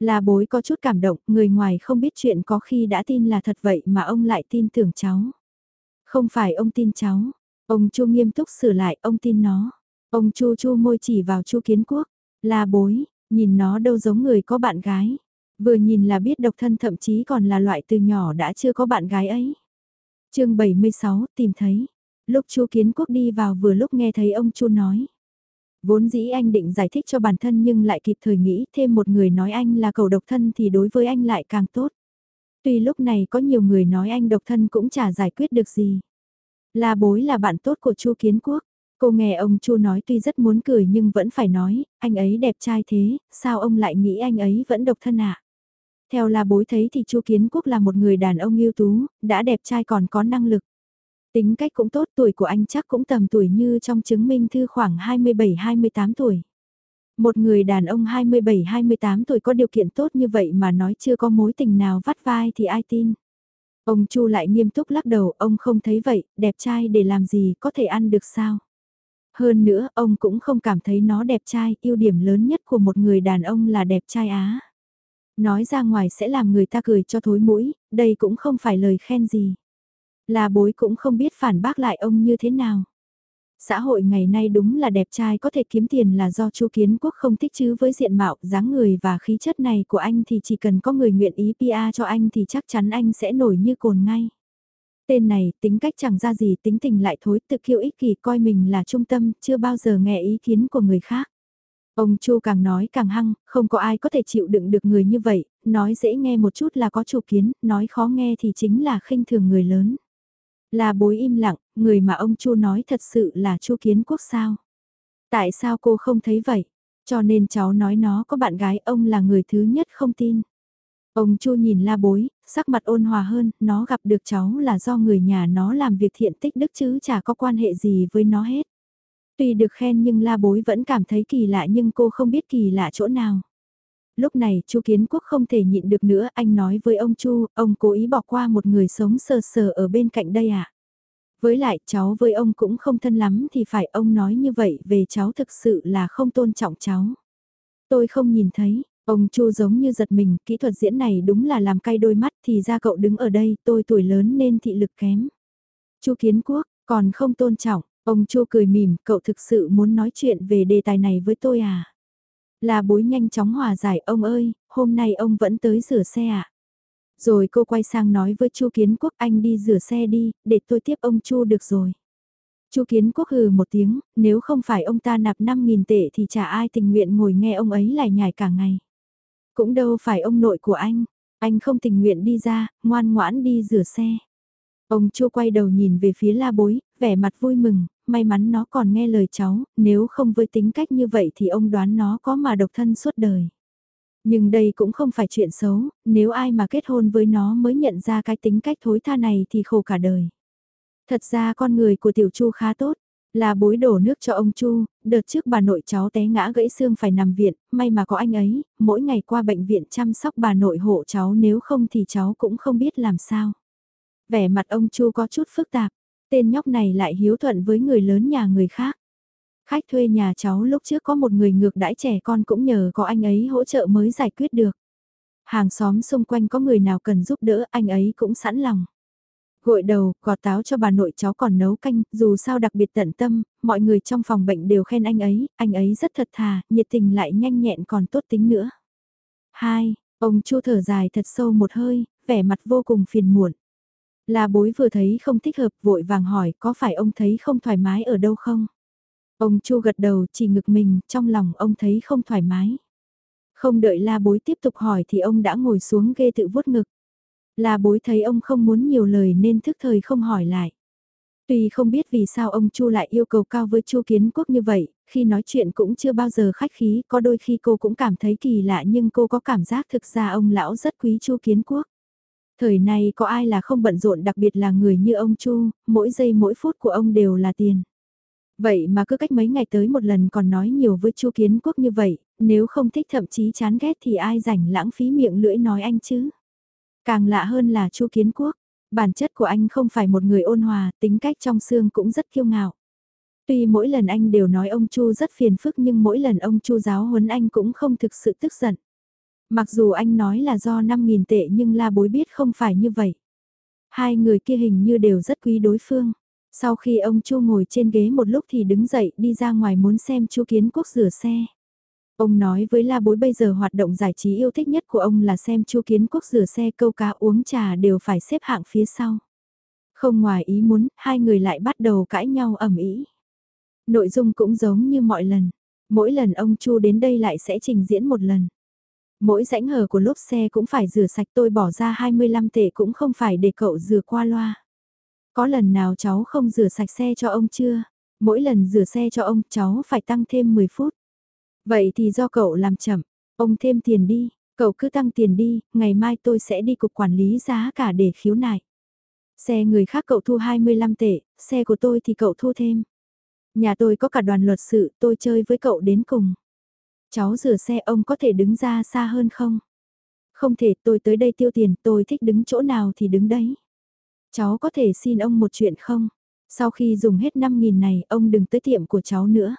Speaker 1: La bối có chút cảm động, người ngoài không biết chuyện có khi đã tin là thật vậy mà ông lại tin tưởng cháu. Không phải ông tin cháu, ông Chu nghiêm túc sửa lại, ông tin nó. Ông Chu Chu môi chỉ vào Chu Kiến Quốc, la bối, nhìn nó đâu giống người có bạn gái. Vừa nhìn là biết độc thân thậm chí còn là loại từ nhỏ đã chưa có bạn gái ấy. chương 76 tìm thấy. Lúc Chu Kiến Quốc đi vào vừa lúc nghe thấy ông Chu nói. Vốn dĩ anh định giải thích cho bản thân nhưng lại kịp thời nghĩ thêm một người nói anh là cầu độc thân thì đối với anh lại càng tốt. Tuy lúc này có nhiều người nói anh độc thân cũng chả giải quyết được gì. La bối là bạn tốt của Chu Kiến Quốc. Cô nghe ông Chu nói tuy rất muốn cười nhưng vẫn phải nói, anh ấy đẹp trai thế, sao ông lại nghĩ anh ấy vẫn độc thân ạ? À? Theo la bối thấy thì Chu Kiến Quốc là một người đàn ông ưu tú, đã đẹp trai còn có năng lực. Tính cách cũng tốt tuổi của anh chắc cũng tầm tuổi như trong chứng minh thư khoảng 27-28 tuổi. Một người đàn ông 27-28 tuổi có điều kiện tốt như vậy mà nói chưa có mối tình nào vắt vai thì ai tin. Ông Chu lại nghiêm túc lắc đầu, ông không thấy vậy, đẹp trai để làm gì, có thể ăn được sao? Hơn nữa, ông cũng không cảm thấy nó đẹp trai, ưu điểm lớn nhất của một người đàn ông là đẹp trai á. Nói ra ngoài sẽ làm người ta cười cho thối mũi, đây cũng không phải lời khen gì. Là bối cũng không biết phản bác lại ông như thế nào. Xã hội ngày nay đúng là đẹp trai có thể kiếm tiền là do chu kiến quốc không thích chứ với diện mạo, dáng người và khí chất này của anh thì chỉ cần có người nguyện ý PA cho anh thì chắc chắn anh sẽ nổi như cồn ngay. Tên này tính cách chẳng ra gì tính tình lại thối tự kiêu ích kỷ coi mình là trung tâm, chưa bao giờ nghe ý kiến của người khác. Ông Chu càng nói càng hăng, không có ai có thể chịu đựng được người như vậy, nói dễ nghe một chút là có chủ kiến, nói khó nghe thì chính là khinh thường người lớn. Là bối im lặng, người mà ông Chu nói thật sự là Chu Kiến Quốc sao? Tại sao cô không thấy vậy? Cho nên cháu nói nó có bạn gái ông là người thứ nhất không tin. Ông Chu nhìn la bối, sắc mặt ôn hòa hơn, nó gặp được cháu là do người nhà nó làm việc thiện tích đức chứ chả có quan hệ gì với nó hết. Tuy được khen nhưng la bối vẫn cảm thấy kỳ lạ nhưng cô không biết kỳ lạ chỗ nào. Lúc này Chu Kiến Quốc không thể nhịn được nữa, anh nói với ông Chu, ông cố ý bỏ qua một người sống sờ sờ ở bên cạnh đây à. Với lại cháu với ông cũng không thân lắm thì phải ông nói như vậy về cháu thực sự là không tôn trọng cháu. Tôi không nhìn thấy, ông Chu giống như giật mình, kỹ thuật diễn này đúng là làm cay đôi mắt thì ra cậu đứng ở đây, tôi tuổi lớn nên thị lực kém. Chu Kiến Quốc, còn không tôn trọng, ông Chu cười mỉm, cậu thực sự muốn nói chuyện về đề tài này với tôi à? Là bối nhanh chóng hòa giải, ông ơi, hôm nay ông vẫn tới rửa xe à? Rồi cô quay sang nói với Chu Kiến Quốc anh đi rửa xe đi, để tôi tiếp ông Chu được rồi. Chu Kiến Quốc hừ một tiếng, nếu không phải ông ta nạp 5.000 tệ thì chả ai tình nguyện ngồi nghe ông ấy lại nhải cả ngày. Cũng đâu phải ông nội của anh, anh không tình nguyện đi ra, ngoan ngoãn đi rửa xe. Ông Chu quay đầu nhìn về phía la bối, vẻ mặt vui mừng, may mắn nó còn nghe lời cháu, nếu không với tính cách như vậy thì ông đoán nó có mà độc thân suốt đời. Nhưng đây cũng không phải chuyện xấu, nếu ai mà kết hôn với nó mới nhận ra cái tính cách thối tha này thì khổ cả đời. Thật ra con người của Tiểu Chu khá tốt, là bối đổ nước cho ông Chu, đợt trước bà nội cháu té ngã gãy xương phải nằm viện, may mà có anh ấy, mỗi ngày qua bệnh viện chăm sóc bà nội hộ cháu nếu không thì cháu cũng không biết làm sao. Vẻ mặt ông Chu có chút phức tạp, tên nhóc này lại hiếu thuận với người lớn nhà người khác. Khách thuê nhà cháu lúc trước có một người ngược đãi trẻ con cũng nhờ có anh ấy hỗ trợ mới giải quyết được. Hàng xóm xung quanh có người nào cần giúp đỡ anh ấy cũng sẵn lòng. Gội đầu, gọt táo cho bà nội cháu còn nấu canh, dù sao đặc biệt tận tâm, mọi người trong phòng bệnh đều khen anh ấy, anh ấy rất thật thà, nhiệt tình lại nhanh nhẹn còn tốt tính nữa. 2. Ông Chu thở dài thật sâu một hơi, vẻ mặt vô cùng phiền muộn. Là bối vừa thấy không thích hợp vội vàng hỏi có phải ông thấy không thoải mái ở đâu không? Ông Chu gật đầu chỉ ngực mình, trong lòng ông thấy không thoải mái. Không đợi la bối tiếp tục hỏi thì ông đã ngồi xuống ghê tự vuốt ngực. La bối thấy ông không muốn nhiều lời nên thức thời không hỏi lại. Tuy không biết vì sao ông Chu lại yêu cầu cao với Chu Kiến Quốc như vậy, khi nói chuyện cũng chưa bao giờ khách khí, có đôi khi cô cũng cảm thấy kỳ lạ nhưng cô có cảm giác thực ra ông lão rất quý Chu Kiến Quốc. Thời này có ai là không bận rộn đặc biệt là người như ông Chu, mỗi giây mỗi phút của ông đều là tiền. Vậy mà cứ cách mấy ngày tới một lần còn nói nhiều với Chu Kiến Quốc như vậy, nếu không thích thậm chí chán ghét thì ai rảnh lãng phí miệng lưỡi nói anh chứ. Càng lạ hơn là Chu Kiến Quốc, bản chất của anh không phải một người ôn hòa, tính cách trong xương cũng rất kiêu ngạo. Tuy mỗi lần anh đều nói ông Chu rất phiền phức nhưng mỗi lần ông Chu giáo huấn anh cũng không thực sự tức giận. Mặc dù anh nói là do 5.000 tệ nhưng la bối biết không phải như vậy. Hai người kia hình như đều rất quý đối phương. Sau khi ông Chu ngồi trên ghế một lúc thì đứng dậy đi ra ngoài muốn xem Chu Kiến Quốc rửa xe. Ông nói với La Bối bây giờ hoạt động giải trí yêu thích nhất của ông là xem Chu Kiến Quốc rửa xe câu cá uống trà đều phải xếp hạng phía sau. Không ngoài ý muốn, hai người lại bắt đầu cãi nhau ầm ĩ. Nội dung cũng giống như mọi lần, mỗi lần ông Chu đến đây lại sẽ trình diễn một lần. Mỗi rãnh hở của lốp xe cũng phải rửa sạch tôi bỏ ra 25 tệ cũng không phải để cậu rửa qua loa. Có lần nào cháu không rửa sạch xe cho ông chưa? Mỗi lần rửa xe cho ông cháu phải tăng thêm 10 phút. Vậy thì do cậu làm chậm, ông thêm tiền đi, cậu cứ tăng tiền đi, ngày mai tôi sẽ đi cục quản lý giá cả để khiếu nại. Xe người khác cậu thu 25 tệ, xe của tôi thì cậu thu thêm. Nhà tôi có cả đoàn luật sự, tôi chơi với cậu đến cùng. Cháu rửa xe ông có thể đứng ra xa hơn không? Không thể tôi tới đây tiêu tiền, tôi thích đứng chỗ nào thì đứng đấy. Cháu có thể xin ông một chuyện không? Sau khi dùng hết 5.000 này, ông đừng tới tiệm của cháu nữa.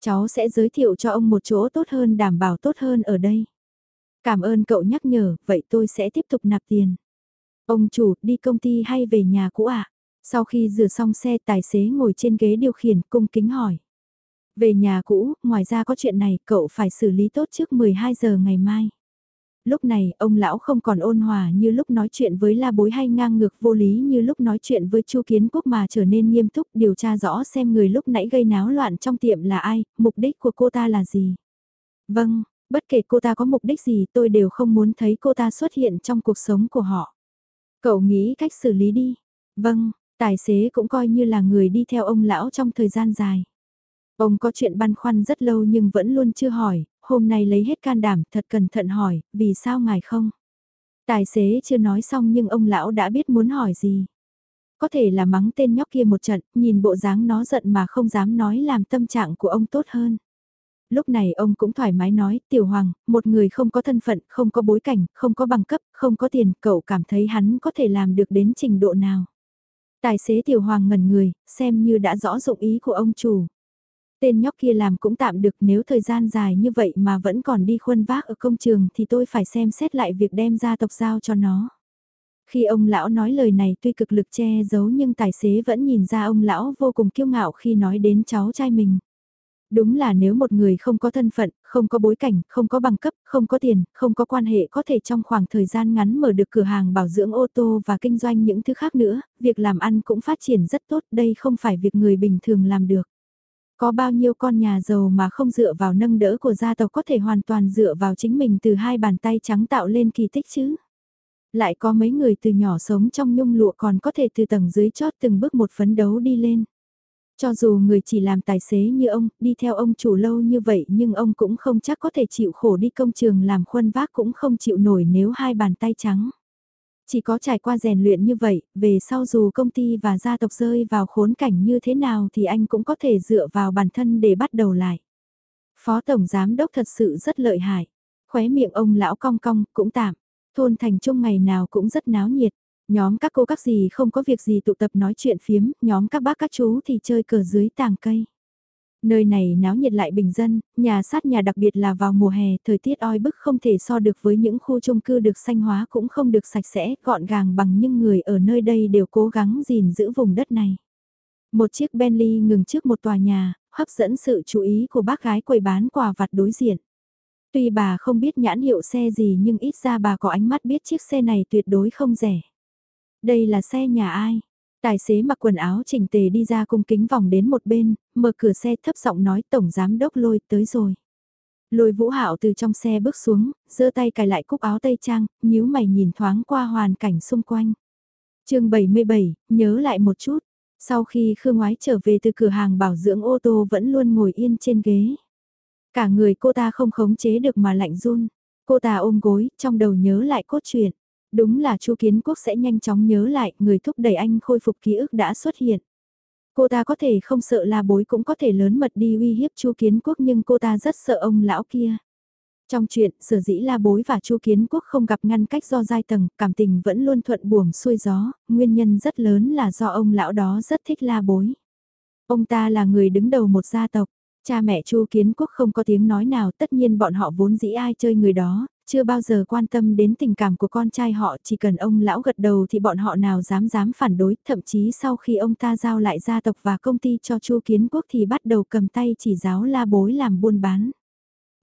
Speaker 1: Cháu sẽ giới thiệu cho ông một chỗ tốt hơn đảm bảo tốt hơn ở đây. Cảm ơn cậu nhắc nhở, vậy tôi sẽ tiếp tục nạp tiền. Ông chủ, đi công ty hay về nhà cũ ạ? À? Sau khi rửa xong xe tài xế ngồi trên ghế điều khiển cung kính hỏi. Về nhà cũ, ngoài ra có chuyện này cậu phải xử lý tốt trước 12 giờ ngày mai. Lúc này, ông lão không còn ôn hòa như lúc nói chuyện với la bối hay ngang ngược vô lý như lúc nói chuyện với chu kiến quốc mà trở nên nghiêm túc điều tra rõ xem người lúc nãy gây náo loạn trong tiệm là ai, mục đích của cô ta là gì. Vâng, bất kể cô ta có mục đích gì tôi đều không muốn thấy cô ta xuất hiện trong cuộc sống của họ. Cậu nghĩ cách xử lý đi. Vâng, tài xế cũng coi như là người đi theo ông lão trong thời gian dài. Ông có chuyện băn khoăn rất lâu nhưng vẫn luôn chưa hỏi, hôm nay lấy hết can đảm thật cẩn thận hỏi, vì sao ngài không? Tài xế chưa nói xong nhưng ông lão đã biết muốn hỏi gì. Có thể là mắng tên nhóc kia một trận, nhìn bộ dáng nó giận mà không dám nói làm tâm trạng của ông tốt hơn. Lúc này ông cũng thoải mái nói, tiểu hoàng, một người không có thân phận, không có bối cảnh, không có bằng cấp, không có tiền, cậu cảm thấy hắn có thể làm được đến trình độ nào. Tài xế tiểu hoàng ngẩn người, xem như đã rõ dụng ý của ông chủ. Tên nhóc kia làm cũng tạm được nếu thời gian dài như vậy mà vẫn còn đi khuân vác ở công trường thì tôi phải xem xét lại việc đem ra tộc giao cho nó. Khi ông lão nói lời này tuy cực lực che giấu nhưng tài xế vẫn nhìn ra ông lão vô cùng kiêu ngạo khi nói đến cháu trai mình. Đúng là nếu một người không có thân phận, không có bối cảnh, không có bằng cấp, không có tiền, không có quan hệ có thể trong khoảng thời gian ngắn mở được cửa hàng bảo dưỡng ô tô và kinh doanh những thứ khác nữa, việc làm ăn cũng phát triển rất tốt, đây không phải việc người bình thường làm được. Có bao nhiêu con nhà giàu mà không dựa vào nâng đỡ của gia tộc có thể hoàn toàn dựa vào chính mình từ hai bàn tay trắng tạo lên kỳ tích chứ? Lại có mấy người từ nhỏ sống trong nhung lụa còn có thể từ tầng dưới chót từng bước một phấn đấu đi lên. Cho dù người chỉ làm tài xế như ông, đi theo ông chủ lâu như vậy nhưng ông cũng không chắc có thể chịu khổ đi công trường làm khuân vác cũng không chịu nổi nếu hai bàn tay trắng. Chỉ có trải qua rèn luyện như vậy, về sau dù công ty và gia tộc rơi vào khốn cảnh như thế nào thì anh cũng có thể dựa vào bản thân để bắt đầu lại. Phó Tổng Giám Đốc thật sự rất lợi hại. Khóe miệng ông lão cong cong, cũng tạm. Thôn thành trung ngày nào cũng rất náo nhiệt. Nhóm các cô các gì không có việc gì tụ tập nói chuyện phiếm, nhóm các bác các chú thì chơi cờ dưới tàng cây. Nơi này náo nhiệt lại bình dân, nhà sát nhà đặc biệt là vào mùa hè, thời tiết oi bức không thể so được với những khu chung cư được xanh hóa cũng không được sạch sẽ, gọn gàng bằng những người ở nơi đây đều cố gắng gìn giữ vùng đất này. Một chiếc Bentley ngừng trước một tòa nhà, hấp dẫn sự chú ý của bác gái quầy bán quà vặt đối diện. Tuy bà không biết nhãn hiệu xe gì nhưng ít ra bà có ánh mắt biết chiếc xe này tuyệt đối không rẻ. Đây là xe nhà ai? Tài xế mặc quần áo chỉnh tề đi ra cung kính vòng đến một bên, mở cửa xe thấp giọng nói tổng giám đốc lôi tới rồi. Lôi vũ hạo từ trong xe bước xuống, giơ tay cài lại cúc áo tây trang, nhíu mày nhìn thoáng qua hoàn cảnh xung quanh. chương 77, nhớ lại một chút. Sau khi Khương Ngoái trở về từ cửa hàng bảo dưỡng ô tô vẫn luôn ngồi yên trên ghế. Cả người cô ta không khống chế được mà lạnh run. Cô ta ôm gối, trong đầu nhớ lại cốt truyện. Đúng là Chu Kiến Quốc sẽ nhanh chóng nhớ lại, người thúc đẩy anh khôi phục ký ức đã xuất hiện. Cô ta có thể không sợ la bối cũng có thể lớn mật đi uy hiếp Chu Kiến Quốc nhưng cô ta rất sợ ông lão kia. Trong chuyện, sở dĩ La Bối và Chu Kiến Quốc không gặp ngăn cách do giai tầng, cảm tình vẫn luôn thuận buồm xuôi gió, nguyên nhân rất lớn là do ông lão đó rất thích La Bối. Ông ta là người đứng đầu một gia tộc, cha mẹ Chu Kiến Quốc không có tiếng nói nào, tất nhiên bọn họ vốn dĩ ai chơi người đó, chưa bao giờ quan tâm đến tình cảm của con trai họ, chỉ cần ông lão gật đầu thì bọn họ nào dám dám phản đối, thậm chí sau khi ông ta giao lại gia tộc và công ty cho Chu Kiến Quốc thì bắt đầu cầm tay chỉ giáo La Bối làm buôn bán.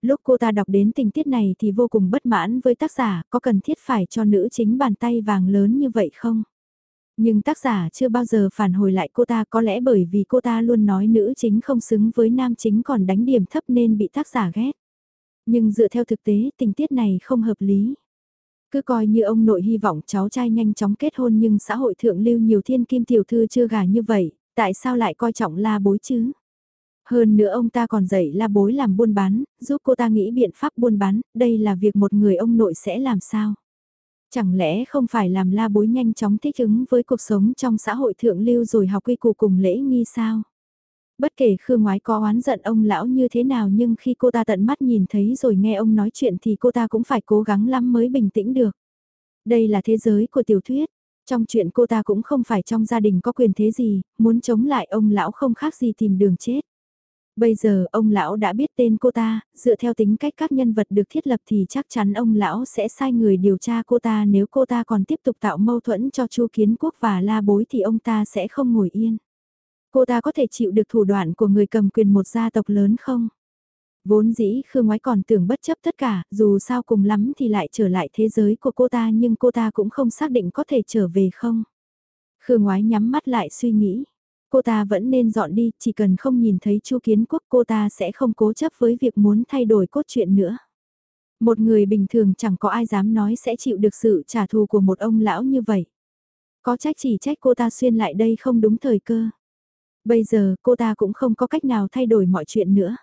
Speaker 1: Lúc cô ta đọc đến tình tiết này thì vô cùng bất mãn với tác giả, có cần thiết phải cho nữ chính bàn tay vàng lớn như vậy không? Nhưng tác giả chưa bao giờ phản hồi lại cô ta có lẽ bởi vì cô ta luôn nói nữ chính không xứng với nam chính còn đánh điểm thấp nên bị tác giả ghét. Nhưng dựa theo thực tế tình tiết này không hợp lý. Cứ coi như ông nội hy vọng cháu trai nhanh chóng kết hôn nhưng xã hội thượng lưu nhiều thiên kim tiểu thư chưa gả như vậy, tại sao lại coi trọng la bối chứ? Hơn nữa ông ta còn dạy la bối làm buôn bán, giúp cô ta nghĩ biện pháp buôn bán, đây là việc một người ông nội sẽ làm sao? Chẳng lẽ không phải làm la bối nhanh chóng thích ứng với cuộc sống trong xã hội thượng lưu rồi học quy củ cùng lễ nghi sao? Bất kể Khương Ngoái có oán giận ông lão như thế nào nhưng khi cô ta tận mắt nhìn thấy rồi nghe ông nói chuyện thì cô ta cũng phải cố gắng lắm mới bình tĩnh được. Đây là thế giới của tiểu thuyết. Trong chuyện cô ta cũng không phải trong gia đình có quyền thế gì, muốn chống lại ông lão không khác gì tìm đường chết. Bây giờ ông lão đã biết tên cô ta, dựa theo tính cách các nhân vật được thiết lập thì chắc chắn ông lão sẽ sai người điều tra cô ta nếu cô ta còn tiếp tục tạo mâu thuẫn cho Chu Kiến Quốc và La Bối thì ông ta sẽ không ngồi yên. Cô ta có thể chịu được thủ đoạn của người cầm quyền một gia tộc lớn không? Vốn dĩ Khương Ngoái còn tưởng bất chấp tất cả, dù sao cùng lắm thì lại trở lại thế giới của cô ta nhưng cô ta cũng không xác định có thể trở về không. Khương Ngoái nhắm mắt lại suy nghĩ. Cô ta vẫn nên dọn đi, chỉ cần không nhìn thấy Chu Kiến Quốc cô ta sẽ không cố chấp với việc muốn thay đổi cốt truyện nữa. Một người bình thường chẳng có ai dám nói sẽ chịu được sự trả thù của một ông lão như vậy. Có trách chỉ trách cô ta xuyên lại đây không đúng thời cơ. Bây giờ cô ta cũng không có cách nào thay đổi mọi chuyện nữa.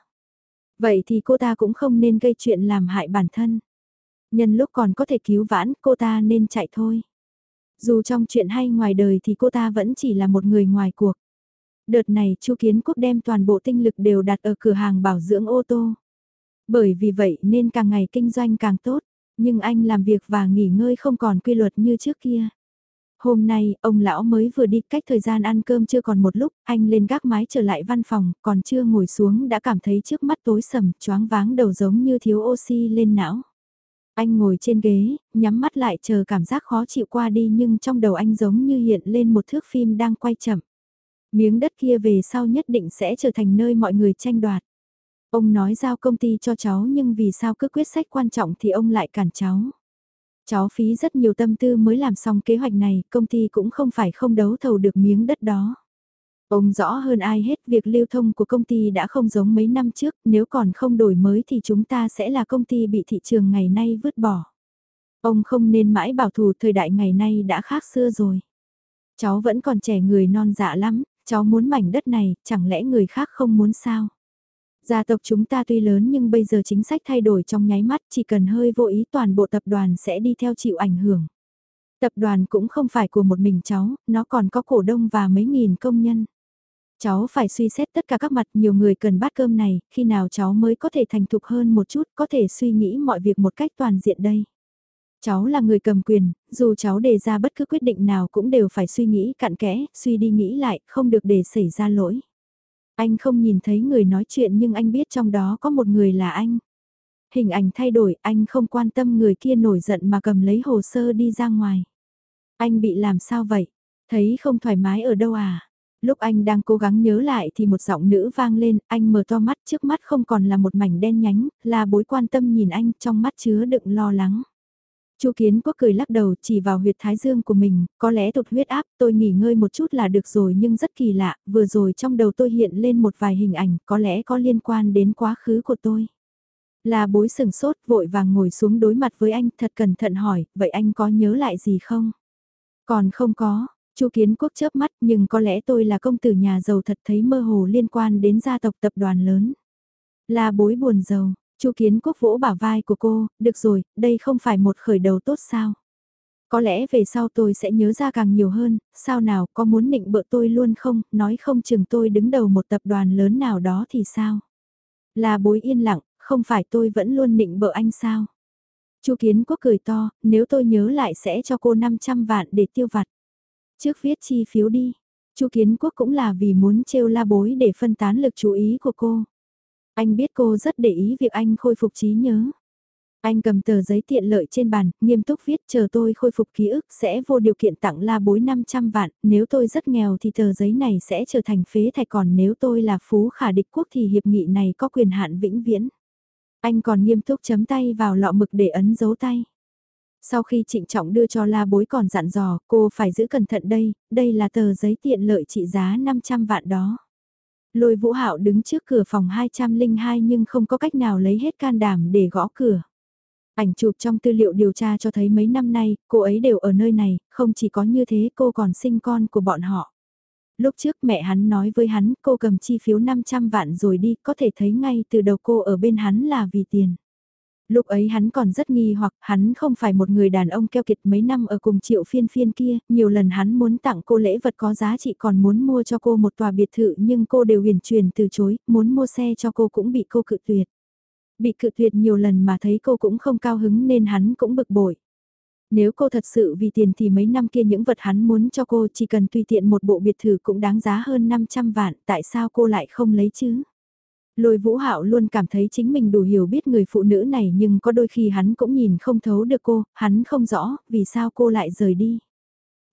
Speaker 1: Vậy thì cô ta cũng không nên gây chuyện làm hại bản thân. Nhân lúc còn có thể cứu vãn cô ta nên chạy thôi. Dù trong chuyện hay ngoài đời thì cô ta vẫn chỉ là một người ngoài cuộc. Đợt này Chu Kiến Quốc đem toàn bộ tinh lực đều đặt ở cửa hàng bảo dưỡng ô tô. Bởi vì vậy nên càng ngày kinh doanh càng tốt, nhưng anh làm việc và nghỉ ngơi không còn quy luật như trước kia. Hôm nay, ông lão mới vừa đi cách thời gian ăn cơm chưa còn một lúc, anh lên gác mái trở lại văn phòng, còn chưa ngồi xuống đã cảm thấy trước mắt tối sầm, choáng váng đầu giống như thiếu oxy lên não. Anh ngồi trên ghế, nhắm mắt lại chờ cảm giác khó chịu qua đi nhưng trong đầu anh giống như hiện lên một thước phim đang quay chậm. Miếng đất kia về sau nhất định sẽ trở thành nơi mọi người tranh đoạt. Ông nói giao công ty cho cháu nhưng vì sao cứ quyết sách quan trọng thì ông lại cản cháu. Cháu phí rất nhiều tâm tư mới làm xong kế hoạch này, công ty cũng không phải không đấu thầu được miếng đất đó. Ông rõ hơn ai hết việc lưu thông của công ty đã không giống mấy năm trước, nếu còn không đổi mới thì chúng ta sẽ là công ty bị thị trường ngày nay vứt bỏ. Ông không nên mãi bảo thủ thời đại ngày nay đã khác xưa rồi. Cháu vẫn còn trẻ người non dạ lắm, cháu muốn mảnh đất này, chẳng lẽ người khác không muốn sao? Gia tộc chúng ta tuy lớn nhưng bây giờ chính sách thay đổi trong nháy mắt, chỉ cần hơi vô ý toàn bộ tập đoàn sẽ đi theo chịu ảnh hưởng. Tập đoàn cũng không phải của một mình cháu, nó còn có cổ đông và mấy nghìn công nhân. Cháu phải suy xét tất cả các mặt nhiều người cần bát cơm này, khi nào cháu mới có thể thành thục hơn một chút, có thể suy nghĩ mọi việc một cách toàn diện đây. Cháu là người cầm quyền, dù cháu đề ra bất cứ quyết định nào cũng đều phải suy nghĩ cặn kẽ, suy đi nghĩ lại, không được để xảy ra lỗi. Anh không nhìn thấy người nói chuyện nhưng anh biết trong đó có một người là anh. Hình ảnh thay đổi, anh không quan tâm người kia nổi giận mà cầm lấy hồ sơ đi ra ngoài. Anh bị làm sao vậy? Thấy không thoải mái ở đâu à? Lúc anh đang cố gắng nhớ lại thì một giọng nữ vang lên, anh mở to mắt trước mắt không còn là một mảnh đen nhánh, là bối quan tâm nhìn anh trong mắt chứa đựng lo lắng. Chu Kiến Quốc cười lắc đầu chỉ vào huyệt thái dương của mình, có lẽ tụt huyết áp, tôi nghỉ ngơi một chút là được rồi nhưng rất kỳ lạ, vừa rồi trong đầu tôi hiện lên một vài hình ảnh, có lẽ có liên quan đến quá khứ của tôi. Là bối sừng sốt, vội vàng ngồi xuống đối mặt với anh, thật cẩn thận hỏi, vậy anh có nhớ lại gì không? Còn không có, Chu Kiến Quốc chớp mắt nhưng có lẽ tôi là công tử nhà giàu thật thấy mơ hồ liên quan đến gia tộc tập đoàn lớn. Là bối buồn giàu, Chu Kiến Quốc vỗ bả vai của cô, được rồi, đây không phải một khởi đầu tốt sao. Có lẽ về sau tôi sẽ nhớ ra càng nhiều hơn, sao nào có muốn nịnh bợ tôi luôn không, nói không chừng tôi đứng đầu một tập đoàn lớn nào đó thì sao. Là bối yên lặng, không phải tôi vẫn luôn nịnh bợ anh sao. Chu Kiến Quốc cười to, nếu tôi nhớ lại sẽ cho cô 500 vạn để tiêu vặt. Trước viết chi phiếu đi. Chu Kiến Quốc cũng là vì muốn trêu la bối để phân tán lực chú ý của cô. Anh biết cô rất để ý việc anh khôi phục trí nhớ. Anh cầm tờ giấy tiện lợi trên bàn, nghiêm túc viết chờ tôi khôi phục ký ức sẽ vô điều kiện tặng la bối 500 vạn, nếu tôi rất nghèo thì tờ giấy này sẽ trở thành phế thạch còn nếu tôi là phú khả địch quốc thì hiệp nghị này có quyền hạn vĩnh viễn. Anh còn nghiêm túc chấm tay vào lọ mực để ấn dấu tay. Sau khi trịnh trọng đưa cho la bối còn dặn dò, cô phải giữ cẩn thận đây, đây là tờ giấy tiện lợi trị giá 500 vạn đó. Lôi vũ hạo đứng trước cửa phòng 202 nhưng không có cách nào lấy hết can đảm để gõ cửa. Ảnh chụp trong tư liệu điều tra cho thấy mấy năm nay, cô ấy đều ở nơi này, không chỉ có như thế cô còn sinh con của bọn họ. Lúc trước mẹ hắn nói với hắn cô cầm chi phiếu 500 vạn rồi đi, có thể thấy ngay từ đầu cô ở bên hắn là vì tiền. Lúc ấy hắn còn rất nghi hoặc hắn không phải một người đàn ông keo kiệt mấy năm ở cùng triệu phiên phiên kia, nhiều lần hắn muốn tặng cô lễ vật có giá trị còn muốn mua cho cô một tòa biệt thự nhưng cô đều huyền truyền từ chối, muốn mua xe cho cô cũng bị cô cự tuyệt. Bị cự tuyệt nhiều lần mà thấy cô cũng không cao hứng nên hắn cũng bực bội. Nếu cô thật sự vì tiền thì mấy năm kia những vật hắn muốn cho cô chỉ cần tùy tiện một bộ biệt thự cũng đáng giá hơn 500 vạn, tại sao cô lại không lấy chứ? Lôi vũ hạo luôn cảm thấy chính mình đủ hiểu biết người phụ nữ này nhưng có đôi khi hắn cũng nhìn không thấu được cô, hắn không rõ vì sao cô lại rời đi.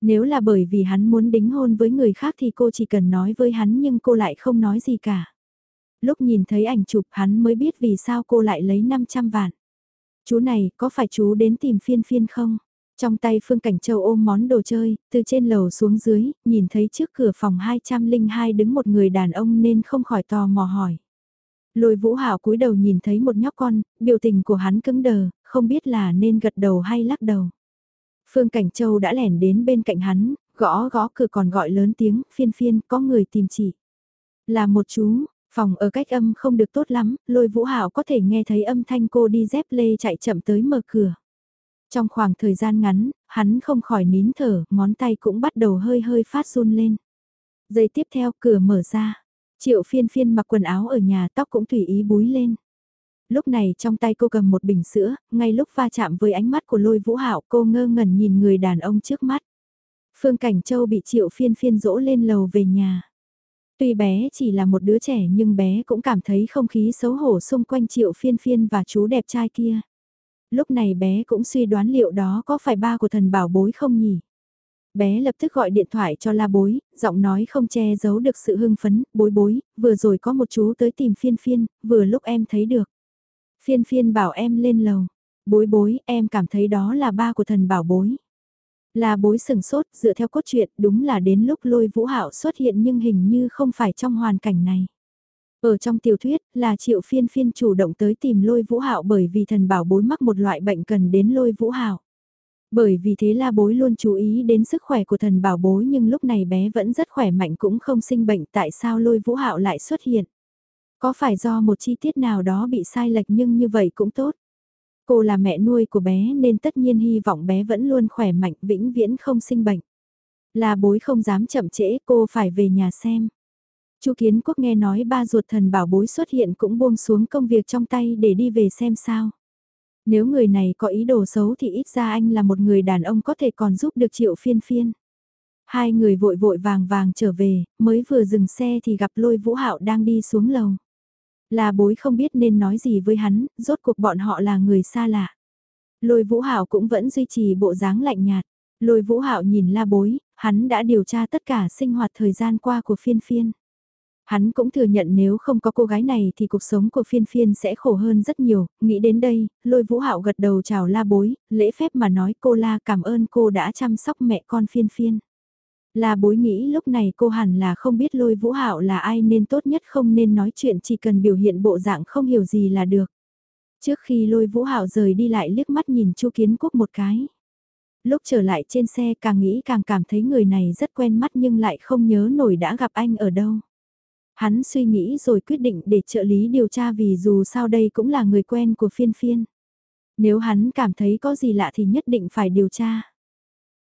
Speaker 1: Nếu là bởi vì hắn muốn đính hôn với người khác thì cô chỉ cần nói với hắn nhưng cô lại không nói gì cả. Lúc nhìn thấy ảnh chụp hắn mới biết vì sao cô lại lấy 500 vạn. Chú này có phải chú đến tìm phiên phiên không? Trong tay Phương Cảnh Châu ôm món đồ chơi, từ trên lầu xuống dưới, nhìn thấy trước cửa phòng 202 đứng một người đàn ông nên không khỏi tò mò hỏi. Lôi vũ hảo cúi đầu nhìn thấy một nhóc con, biểu tình của hắn cứng đờ, không biết là nên gật đầu hay lắc đầu. Phương Cảnh Châu đã lẻn đến bên cạnh hắn, gõ gõ cửa còn gọi lớn tiếng, phiên phiên, có người tìm chị. Là một chú, phòng ở cách âm không được tốt lắm, lôi vũ hảo có thể nghe thấy âm thanh cô đi dép lê chạy chậm tới mở cửa. Trong khoảng thời gian ngắn, hắn không khỏi nín thở, ngón tay cũng bắt đầu hơi hơi phát run lên. Giây tiếp theo cửa mở ra. Triệu phiên phiên mặc quần áo ở nhà tóc cũng tùy ý búi lên. Lúc này trong tay cô cầm một bình sữa, ngay lúc va chạm với ánh mắt của lôi vũ hạo cô ngơ ngẩn nhìn người đàn ông trước mắt. Phương Cảnh Châu bị triệu phiên phiên dỗ lên lầu về nhà. Tuy bé chỉ là một đứa trẻ nhưng bé cũng cảm thấy không khí xấu hổ xung quanh triệu phiên phiên và chú đẹp trai kia. Lúc này bé cũng suy đoán liệu đó có phải ba của thần bảo bối không nhỉ? Bé lập tức gọi điện thoại cho la bối, giọng nói không che giấu được sự hưng phấn, bối bối, vừa rồi có một chú tới tìm phiên phiên, vừa lúc em thấy được. Phiên phiên bảo em lên lầu. Bối bối, em cảm thấy đó là ba của thần bảo bối. La bối sừng sốt, dựa theo cốt truyện, đúng là đến lúc lôi vũ hạo xuất hiện nhưng hình như không phải trong hoàn cảnh này. Ở trong tiểu thuyết, là triệu phiên phiên chủ động tới tìm lôi vũ hạo bởi vì thần bảo bối mắc một loại bệnh cần đến lôi vũ hạo. Bởi vì thế la bối luôn chú ý đến sức khỏe của thần bảo bối nhưng lúc này bé vẫn rất khỏe mạnh cũng không sinh bệnh, tại sao lôi vũ hạo lại xuất hiện. Có phải do một chi tiết nào đó bị sai lệch nhưng như vậy cũng tốt. Cô là mẹ nuôi của bé nên tất nhiên hy vọng bé vẫn luôn khỏe mạnh, vĩnh viễn không sinh bệnh. La bối không dám chậm trễ, cô phải về nhà xem. Chu Kiến Quốc nghe nói ba ruột thần bảo bối xuất hiện cũng buông xuống công việc trong tay để đi về xem sao. Nếu người này có ý đồ xấu thì ít ra anh là một người đàn ông có thể còn giúp được triệu phiên phiên. Hai người vội vội vàng vàng trở về, mới vừa dừng xe thì gặp lôi vũ hạo đang đi xuống lầu. Là bối không biết nên nói gì với hắn, rốt cuộc bọn họ là người xa lạ. Lôi vũ hạo cũng vẫn duy trì bộ dáng lạnh nhạt. Lôi vũ hạo nhìn la bối, hắn đã điều tra tất cả sinh hoạt thời gian qua của phiên phiên. Hắn cũng thừa nhận nếu không có cô gái này thì cuộc sống của phiên phiên sẽ khổ hơn rất nhiều, nghĩ đến đây, lôi vũ hạo gật đầu chào la bối, lễ phép mà nói cô la cảm ơn cô đã chăm sóc mẹ con phiên phiên. La bối nghĩ lúc này cô hẳn là không biết lôi vũ hạo là ai nên tốt nhất không nên nói chuyện chỉ cần biểu hiện bộ dạng không hiểu gì là được. Trước khi lôi vũ hạo rời đi lại liếc mắt nhìn chu kiến quốc một cái. Lúc trở lại trên xe càng nghĩ càng cảm thấy người này rất quen mắt nhưng lại không nhớ nổi đã gặp anh ở đâu. Hắn suy nghĩ rồi quyết định để trợ lý điều tra vì dù sao đây cũng là người quen của phiên phiên. Nếu hắn cảm thấy có gì lạ thì nhất định phải điều tra.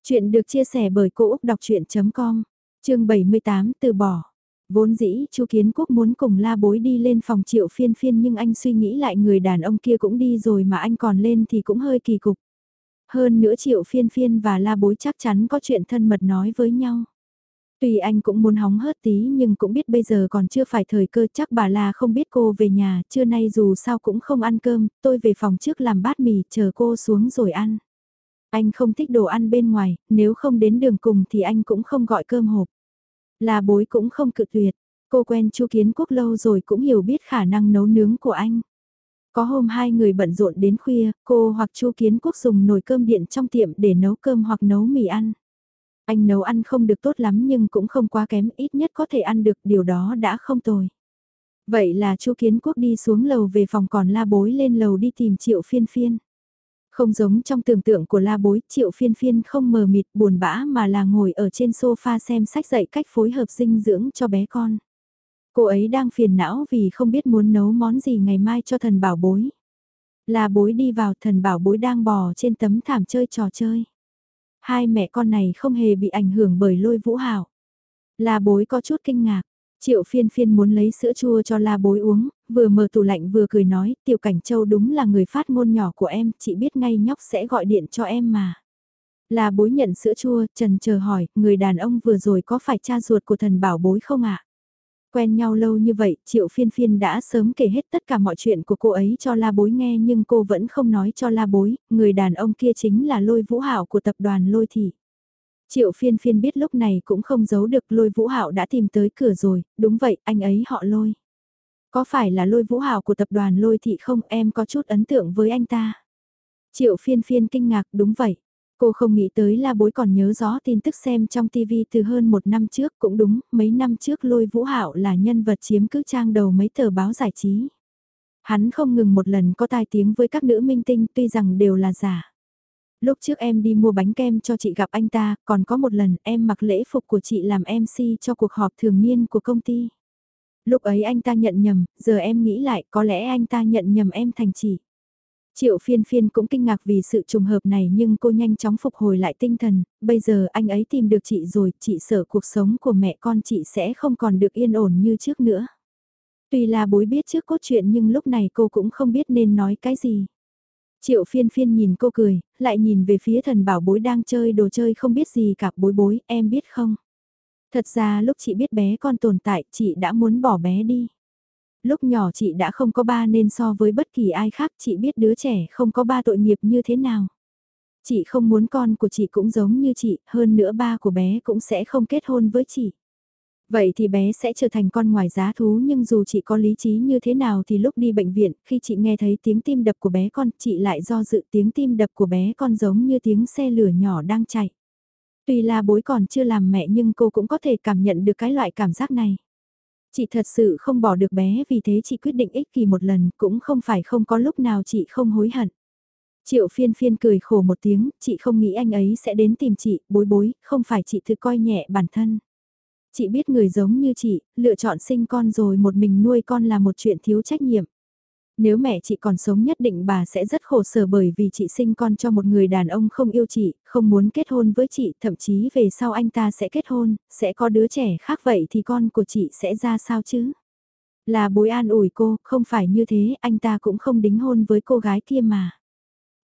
Speaker 1: Chuyện được chia sẻ bởi Cô Úc Đọc Chuyện.com, chương 78 từ bỏ. Vốn dĩ chu Kiến Quốc muốn cùng la bối đi lên phòng triệu phiên phiên nhưng anh suy nghĩ lại người đàn ông kia cũng đi rồi mà anh còn lên thì cũng hơi kỳ cục. Hơn nữa triệu phiên phiên và la bối chắc chắn có chuyện thân mật nói với nhau. Tuy anh cũng muốn hóng hớt tí nhưng cũng biết bây giờ còn chưa phải thời cơ chắc bà là không biết cô về nhà, trưa nay dù sao cũng không ăn cơm, tôi về phòng trước làm bát mì chờ cô xuống rồi ăn. Anh không thích đồ ăn bên ngoài, nếu không đến đường cùng thì anh cũng không gọi cơm hộp. Là bối cũng không cự tuyệt, cô quen chu Kiến Quốc lâu rồi cũng hiểu biết khả năng nấu nướng của anh. Có hôm hai người bận rộn đến khuya, cô hoặc chu Kiến Quốc dùng nồi cơm điện trong tiệm để nấu cơm hoặc nấu mì ăn. Anh nấu ăn không được tốt lắm nhưng cũng không quá kém, ít nhất có thể ăn được, điều đó đã không tồi. Vậy là chu Kiến Quốc đi xuống lầu về phòng còn la bối lên lầu đi tìm triệu phiên phiên. Không giống trong tưởng tượng của la bối, triệu phiên phiên không mờ mịt buồn bã mà là ngồi ở trên sofa xem sách dạy cách phối hợp dinh dưỡng cho bé con. Cô ấy đang phiền não vì không biết muốn nấu món gì ngày mai cho thần bảo bối. La bối đi vào thần bảo bối đang bò trên tấm thảm chơi trò chơi. Hai mẹ con này không hề bị ảnh hưởng bởi lôi vũ hảo. La bối có chút kinh ngạc. Triệu phiên phiên muốn lấy sữa chua cho la bối uống, vừa mở tủ lạnh vừa cười nói, tiểu cảnh châu đúng là người phát ngôn nhỏ của em, chị biết ngay nhóc sẽ gọi điện cho em mà. La bối nhận sữa chua, trần chờ hỏi, người đàn ông vừa rồi có phải cha ruột của thần bảo bối không ạ? Quen nhau lâu như vậy, triệu phiên phiên đã sớm kể hết tất cả mọi chuyện của cô ấy cho la bối nghe nhưng cô vẫn không nói cho la bối, người đàn ông kia chính là lôi vũ hảo của tập đoàn lôi thị. Triệu phiên phiên biết lúc này cũng không giấu được lôi vũ hảo đã tìm tới cửa rồi, đúng vậy, anh ấy họ lôi. Có phải là lôi vũ hảo của tập đoàn lôi thị không em có chút ấn tượng với anh ta? Triệu phiên phiên kinh ngạc, đúng vậy. Cô không nghĩ tới là bối còn nhớ rõ tin tức xem trong TV từ hơn một năm trước cũng đúng, mấy năm trước lôi vũ hạo là nhân vật chiếm cứ trang đầu mấy tờ báo giải trí. Hắn không ngừng một lần có tai tiếng với các nữ minh tinh tuy rằng đều là giả. Lúc trước em đi mua bánh kem cho chị gặp anh ta, còn có một lần em mặc lễ phục của chị làm MC cho cuộc họp thường niên của công ty. Lúc ấy anh ta nhận nhầm, giờ em nghĩ lại có lẽ anh ta nhận nhầm em thành chị. Triệu phiên phiên cũng kinh ngạc vì sự trùng hợp này nhưng cô nhanh chóng phục hồi lại tinh thần, bây giờ anh ấy tìm được chị rồi, chị sợ cuộc sống của mẹ con chị sẽ không còn được yên ổn như trước nữa. Tuy là bối biết trước cốt truyện nhưng lúc này cô cũng không biết nên nói cái gì. Triệu phiên phiên nhìn cô cười, lại nhìn về phía thần bảo bối đang chơi đồ chơi không biết gì cả bối bối, em biết không? Thật ra lúc chị biết bé con tồn tại, chị đã muốn bỏ bé đi. Lúc nhỏ chị đã không có ba nên so với bất kỳ ai khác chị biết đứa trẻ không có ba tội nghiệp như thế nào. Chị không muốn con của chị cũng giống như chị, hơn nữa ba của bé cũng sẽ không kết hôn với chị. Vậy thì bé sẽ trở thành con ngoài giá thú nhưng dù chị có lý trí như thế nào thì lúc đi bệnh viện, khi chị nghe thấy tiếng tim đập của bé con, chị lại do dự tiếng tim đập của bé con giống như tiếng xe lửa nhỏ đang chạy. Tuy là bối còn chưa làm mẹ nhưng cô cũng có thể cảm nhận được cái loại cảm giác này. Chị thật sự không bỏ được bé vì thế chị quyết định ích kỳ một lần cũng không phải không có lúc nào chị không hối hận. Triệu phiên phiên cười khổ một tiếng, chị không nghĩ anh ấy sẽ đến tìm chị, bối bối, không phải chị thực coi nhẹ bản thân. Chị biết người giống như chị, lựa chọn sinh con rồi một mình nuôi con là một chuyện thiếu trách nhiệm. Nếu mẹ chị còn sống nhất định bà sẽ rất khổ sở bởi vì chị sinh con cho một người đàn ông không yêu chị, không muốn kết hôn với chị, thậm chí về sau anh ta sẽ kết hôn, sẽ có đứa trẻ khác vậy thì con của chị sẽ ra sao chứ? Là bối an ủi cô, không phải như thế, anh ta cũng không đính hôn với cô gái kia mà.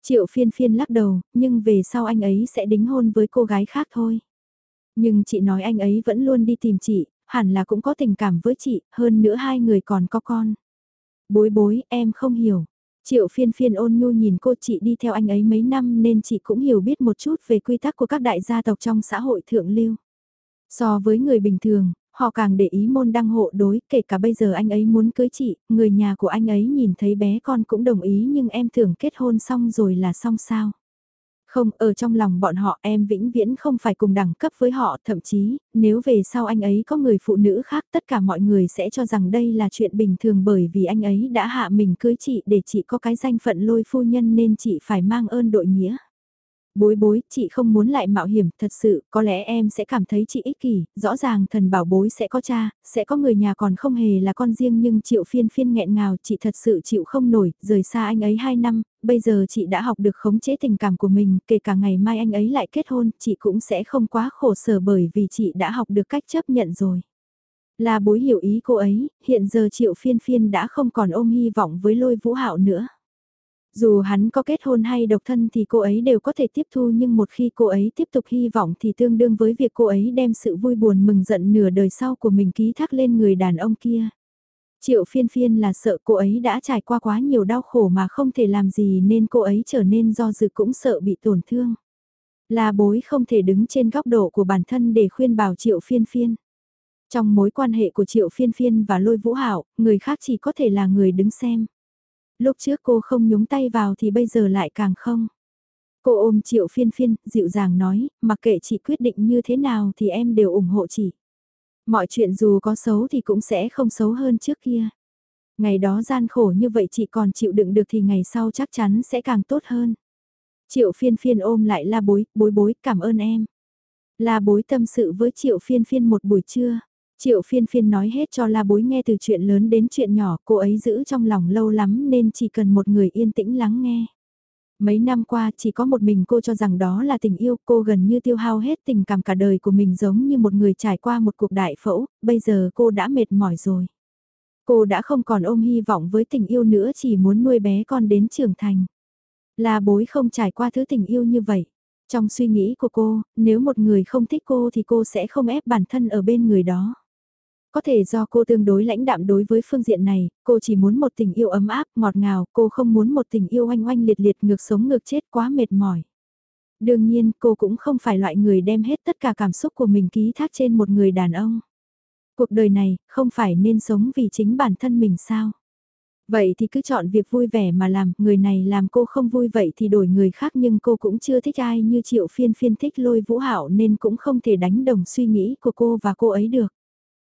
Speaker 1: Triệu phiên phiên lắc đầu, nhưng về sau anh ấy sẽ đính hôn với cô gái khác thôi. Nhưng chị nói anh ấy vẫn luôn đi tìm chị, hẳn là cũng có tình cảm với chị, hơn nữa hai người còn có con. Bối bối, em không hiểu. Triệu phiên phiên ôn nhu nhìn cô chị đi theo anh ấy mấy năm nên chị cũng hiểu biết một chút về quy tắc của các đại gia tộc trong xã hội thượng lưu. So với người bình thường, họ càng để ý môn đăng hộ đối, kể cả bây giờ anh ấy muốn cưới chị, người nhà của anh ấy nhìn thấy bé con cũng đồng ý nhưng em tưởng kết hôn xong rồi là xong sao. Không, ở trong lòng bọn họ em vĩnh viễn không phải cùng đẳng cấp với họ, thậm chí, nếu về sau anh ấy có người phụ nữ khác tất cả mọi người sẽ cho rằng đây là chuyện bình thường bởi vì anh ấy đã hạ mình cưới chị để chị có cái danh phận lôi phu nhân nên chị phải mang ơn đội nghĩa. Bối bối, chị không muốn lại mạo hiểm, thật sự, có lẽ em sẽ cảm thấy chị ích kỷ, rõ ràng thần bảo bối sẽ có cha, sẽ có người nhà còn không hề là con riêng nhưng triệu phiên phiên nghẹn ngào, chị thật sự chịu không nổi, rời xa anh ấy 2 năm, bây giờ chị đã học được khống chế tình cảm của mình, kể cả ngày mai anh ấy lại kết hôn, chị cũng sẽ không quá khổ sở bởi vì chị đã học được cách chấp nhận rồi. Là bối hiểu ý cô ấy, hiện giờ triệu phiên phiên đã không còn ôm hy vọng với lôi vũ hạo nữa. Dù hắn có kết hôn hay độc thân thì cô ấy đều có thể tiếp thu nhưng một khi cô ấy tiếp tục hy vọng thì tương đương với việc cô ấy đem sự vui buồn mừng giận nửa đời sau của mình ký thác lên người đàn ông kia. Triệu phiên phiên là sợ cô ấy đã trải qua quá nhiều đau khổ mà không thể làm gì nên cô ấy trở nên do dự cũng sợ bị tổn thương. Là bối không thể đứng trên góc độ của bản thân để khuyên bảo triệu phiên phiên. Trong mối quan hệ của triệu phiên phiên và lôi vũ hảo, người khác chỉ có thể là người đứng xem. Lúc trước cô không nhúng tay vào thì bây giờ lại càng không. Cô ôm triệu phiên phiên, dịu dàng nói, mặc kệ chị quyết định như thế nào thì em đều ủng hộ chị. Mọi chuyện dù có xấu thì cũng sẽ không xấu hơn trước kia. Ngày đó gian khổ như vậy chị còn chịu đựng được thì ngày sau chắc chắn sẽ càng tốt hơn. Triệu phiên phiên ôm lại la bối, bối bối, cảm ơn em. La bối tâm sự với triệu phiên phiên một buổi trưa. Triệu phiên phiên nói hết cho la bối nghe từ chuyện lớn đến chuyện nhỏ, cô ấy giữ trong lòng lâu lắm nên chỉ cần một người yên tĩnh lắng nghe. Mấy năm qua chỉ có một mình cô cho rằng đó là tình yêu, cô gần như tiêu hao hết tình cảm cả đời của mình giống như một người trải qua một cuộc đại phẫu, bây giờ cô đã mệt mỏi rồi. Cô đã không còn ôm hy vọng với tình yêu nữa chỉ muốn nuôi bé con đến trưởng thành. La bối không trải qua thứ tình yêu như vậy. Trong suy nghĩ của cô, nếu một người không thích cô thì cô sẽ không ép bản thân ở bên người đó. Có thể do cô tương đối lãnh đạm đối với phương diện này, cô chỉ muốn một tình yêu ấm áp, ngọt ngào, cô không muốn một tình yêu oanh oanh liệt liệt ngược sống ngược chết quá mệt mỏi. Đương nhiên, cô cũng không phải loại người đem hết tất cả cảm xúc của mình ký thác trên một người đàn ông. Cuộc đời này, không phải nên sống vì chính bản thân mình sao? Vậy thì cứ chọn việc vui vẻ mà làm, người này làm cô không vui vậy thì đổi người khác nhưng cô cũng chưa thích ai như triệu phiên phiên thích lôi vũ hạo nên cũng không thể đánh đồng suy nghĩ của cô và cô ấy được.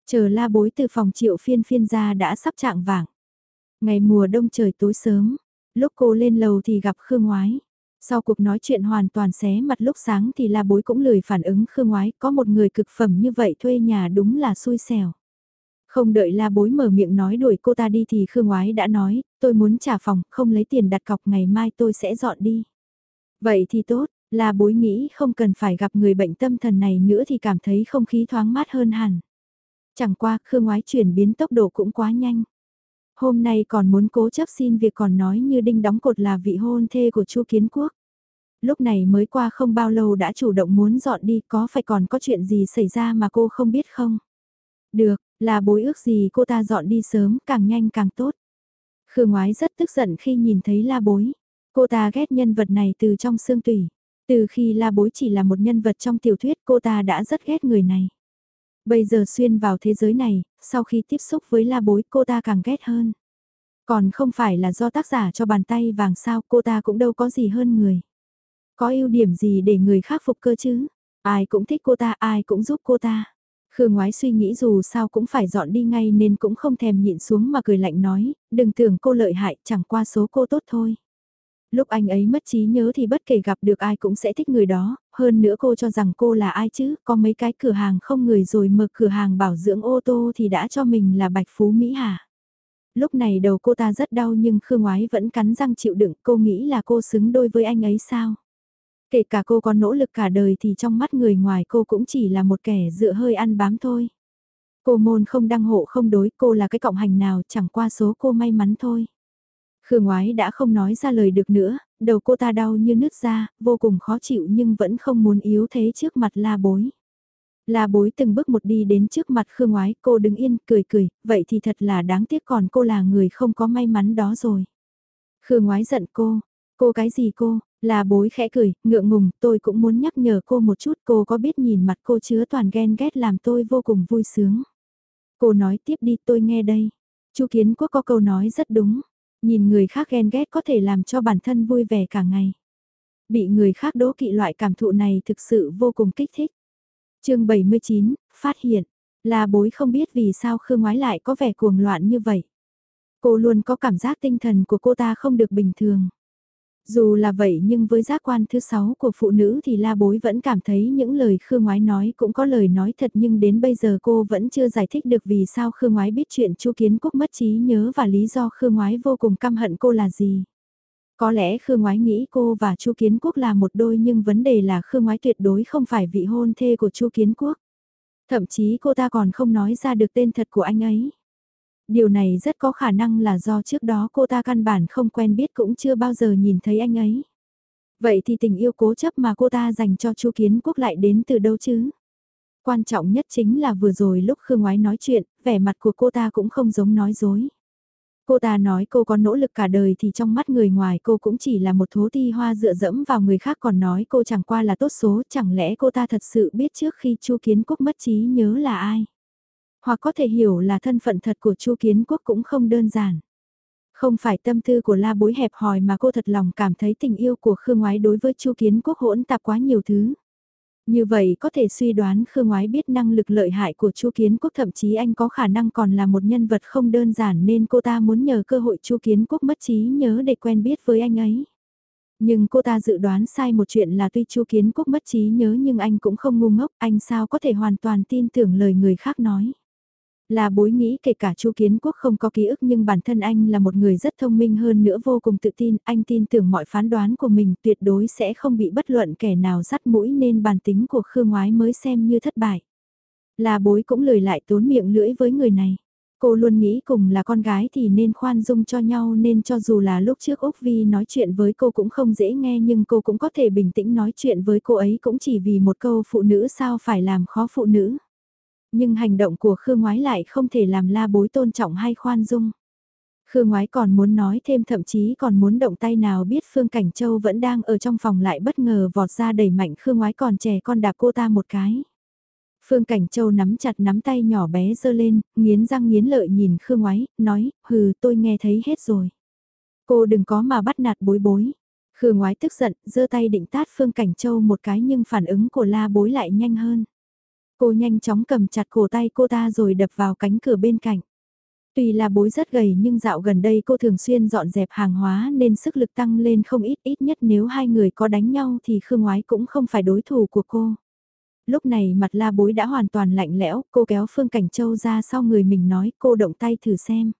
Speaker 1: Chờ la bối từ phòng triệu phiên phiên ra đã sắp trạng vàng. Ngày mùa đông trời tối sớm, lúc cô lên lầu thì gặp Khương Ngoái. Sau cuộc nói chuyện hoàn toàn xé mặt lúc sáng thì la bối cũng lười phản ứng Khương Ngoái, có một người cực phẩm như vậy thuê nhà đúng là xui xẻo. Không đợi la bối mở miệng nói đuổi cô ta đi thì Khương Ngoái đã nói, tôi muốn trả phòng, không lấy tiền đặt cọc ngày mai tôi sẽ dọn đi. Vậy thì tốt, la bối nghĩ không cần phải gặp người bệnh tâm thần này nữa thì cảm thấy không khí thoáng mát hơn hẳn. Chẳng qua, Khương Ngoái chuyển biến tốc độ cũng quá nhanh. Hôm nay còn muốn cố chấp xin việc còn nói như đinh đóng cột là vị hôn thê của Chu Kiến Quốc. Lúc này mới qua không bao lâu đã chủ động muốn dọn đi có phải còn có chuyện gì xảy ra mà cô không biết không? Được, là bối ước gì cô ta dọn đi sớm, càng nhanh càng tốt. Khương Ngoái rất tức giận khi nhìn thấy la bối. Cô ta ghét nhân vật này từ trong xương tủy. Từ khi la bối chỉ là một nhân vật trong tiểu thuyết cô ta đã rất ghét người này. Bây giờ xuyên vào thế giới này, sau khi tiếp xúc với la bối cô ta càng ghét hơn. Còn không phải là do tác giả cho bàn tay vàng sao cô ta cũng đâu có gì hơn người. Có ưu điểm gì để người khác phục cơ chứ? Ai cũng thích cô ta, ai cũng giúp cô ta. Khương ngoái suy nghĩ dù sao cũng phải dọn đi ngay nên cũng không thèm nhịn xuống mà cười lạnh nói, đừng tưởng cô lợi hại chẳng qua số cô tốt thôi. Lúc anh ấy mất trí nhớ thì bất kể gặp được ai cũng sẽ thích người đó, hơn nữa cô cho rằng cô là ai chứ, có mấy cái cửa hàng không người rồi mở cửa hàng bảo dưỡng ô tô thì đã cho mình là bạch phú Mỹ hả? Lúc này đầu cô ta rất đau nhưng Khương Ngoái vẫn cắn răng chịu đựng, cô nghĩ là cô xứng đôi với anh ấy sao? Kể cả cô có nỗ lực cả đời thì trong mắt người ngoài cô cũng chỉ là một kẻ dựa hơi ăn bám thôi. Cô môn không đăng hộ không đối, cô là cái cộng hành nào chẳng qua số cô may mắn thôi. Khương ngoái đã không nói ra lời được nữa, đầu cô ta đau như nứt ra, vô cùng khó chịu nhưng vẫn không muốn yếu thế trước mặt la bối. La bối từng bước một đi đến trước mặt Khương ngoái, cô đứng yên, cười cười, vậy thì thật là đáng tiếc còn cô là người không có may mắn đó rồi. Khương ngoái giận cô, cô cái gì cô, là bối khẽ cười, ngượng ngùng, tôi cũng muốn nhắc nhở cô một chút, cô có biết nhìn mặt cô chứa toàn ghen ghét làm tôi vô cùng vui sướng. Cô nói tiếp đi tôi nghe đây. Chu Kiến Quốc có câu nói rất đúng. Nhìn người khác ghen ghét có thể làm cho bản thân vui vẻ cả ngày. Bị người khác đố kỵ loại cảm thụ này thực sự vô cùng kích thích. chương 79, phát hiện, là bối không biết vì sao Khương Ngoái lại có vẻ cuồng loạn như vậy. Cô luôn có cảm giác tinh thần của cô ta không được bình thường. Dù là vậy nhưng với giác quan thứ sáu của phụ nữ thì la bối vẫn cảm thấy những lời Khương Ngoái nói cũng có lời nói thật nhưng đến bây giờ cô vẫn chưa giải thích được vì sao Khương Ngoái biết chuyện Chu Kiến Quốc mất trí nhớ và lý do Khương Ngoái vô cùng căm hận cô là gì. Có lẽ Khương Ngoái nghĩ cô và Chu Kiến Quốc là một đôi nhưng vấn đề là Khương Ngoái tuyệt đối không phải vị hôn thê của Chu Kiến Quốc. Thậm chí cô ta còn không nói ra được tên thật của anh ấy. Điều này rất có khả năng là do trước đó cô ta căn bản không quen biết cũng chưa bao giờ nhìn thấy anh ấy. Vậy thì tình yêu cố chấp mà cô ta dành cho Chu Kiến Quốc lại đến từ đâu chứ? Quan trọng nhất chính là vừa rồi lúc Khương Ngoái nói chuyện, vẻ mặt của cô ta cũng không giống nói dối. Cô ta nói cô có nỗ lực cả đời thì trong mắt người ngoài cô cũng chỉ là một thố ti hoa dựa dẫm vào người khác còn nói cô chẳng qua là tốt số chẳng lẽ cô ta thật sự biết trước khi Chu Kiến Quốc mất trí nhớ là ai. Hoặc có thể hiểu là thân phận thật của Chu Kiến Quốc cũng không đơn giản. Không phải tâm tư của la bối hẹp hòi mà cô thật lòng cảm thấy tình yêu của Khương Ngoái đối với Chu Kiến Quốc hỗn tạp quá nhiều thứ. Như vậy có thể suy đoán Khương Ngoái biết năng lực lợi hại của Chu Kiến Quốc thậm chí anh có khả năng còn là một nhân vật không đơn giản nên cô ta muốn nhờ cơ hội Chu Kiến Quốc mất trí nhớ để quen biết với anh ấy. Nhưng cô ta dự đoán sai một chuyện là tuy Chu Kiến Quốc mất trí nhớ nhưng anh cũng không ngu ngốc, anh sao có thể hoàn toàn tin tưởng lời người khác nói. Là bối nghĩ kể cả Chu Kiến Quốc không có ký ức nhưng bản thân anh là một người rất thông minh hơn nữa vô cùng tự tin, anh tin tưởng mọi phán đoán của mình tuyệt đối sẽ không bị bất luận kẻ nào dắt mũi nên bản tính của Khương Ngoái mới xem như thất bại. Là bối cũng lười lại tốn miệng lưỡi với người này. Cô luôn nghĩ cùng là con gái thì nên khoan dung cho nhau nên cho dù là lúc trước Úc Vi nói chuyện với cô cũng không dễ nghe nhưng cô cũng có thể bình tĩnh nói chuyện với cô ấy cũng chỉ vì một câu phụ nữ sao phải làm khó phụ nữ. Nhưng hành động của Khương Ngoái lại không thể làm la bối tôn trọng hay khoan dung. Khương Ngoái còn muốn nói thêm thậm chí còn muốn động tay nào biết Phương Cảnh Châu vẫn đang ở trong phòng lại bất ngờ vọt ra đẩy mạnh Khương Ngoái còn trẻ con đạp cô ta một cái. Phương Cảnh Châu nắm chặt nắm tay nhỏ bé dơ lên, nghiến răng nghiến lợi nhìn Khương Ngoái, nói, hừ tôi nghe thấy hết rồi. Cô đừng có mà bắt nạt bối bối. Khương Ngoái tức giận, giơ tay định tát Phương Cảnh Châu một cái nhưng phản ứng của la bối lại nhanh hơn. Cô nhanh chóng cầm chặt cổ tay cô ta rồi đập vào cánh cửa bên cạnh. Tuy là bối rất gầy nhưng dạo gần đây cô thường xuyên dọn dẹp hàng hóa nên sức lực tăng lên không ít ít nhất nếu hai người có đánh nhau thì Khương Ngoái cũng không phải đối thủ của cô. Lúc này mặt la bối đã hoàn toàn lạnh lẽo, cô kéo Phương Cảnh Châu ra sau người mình nói cô động tay thử xem.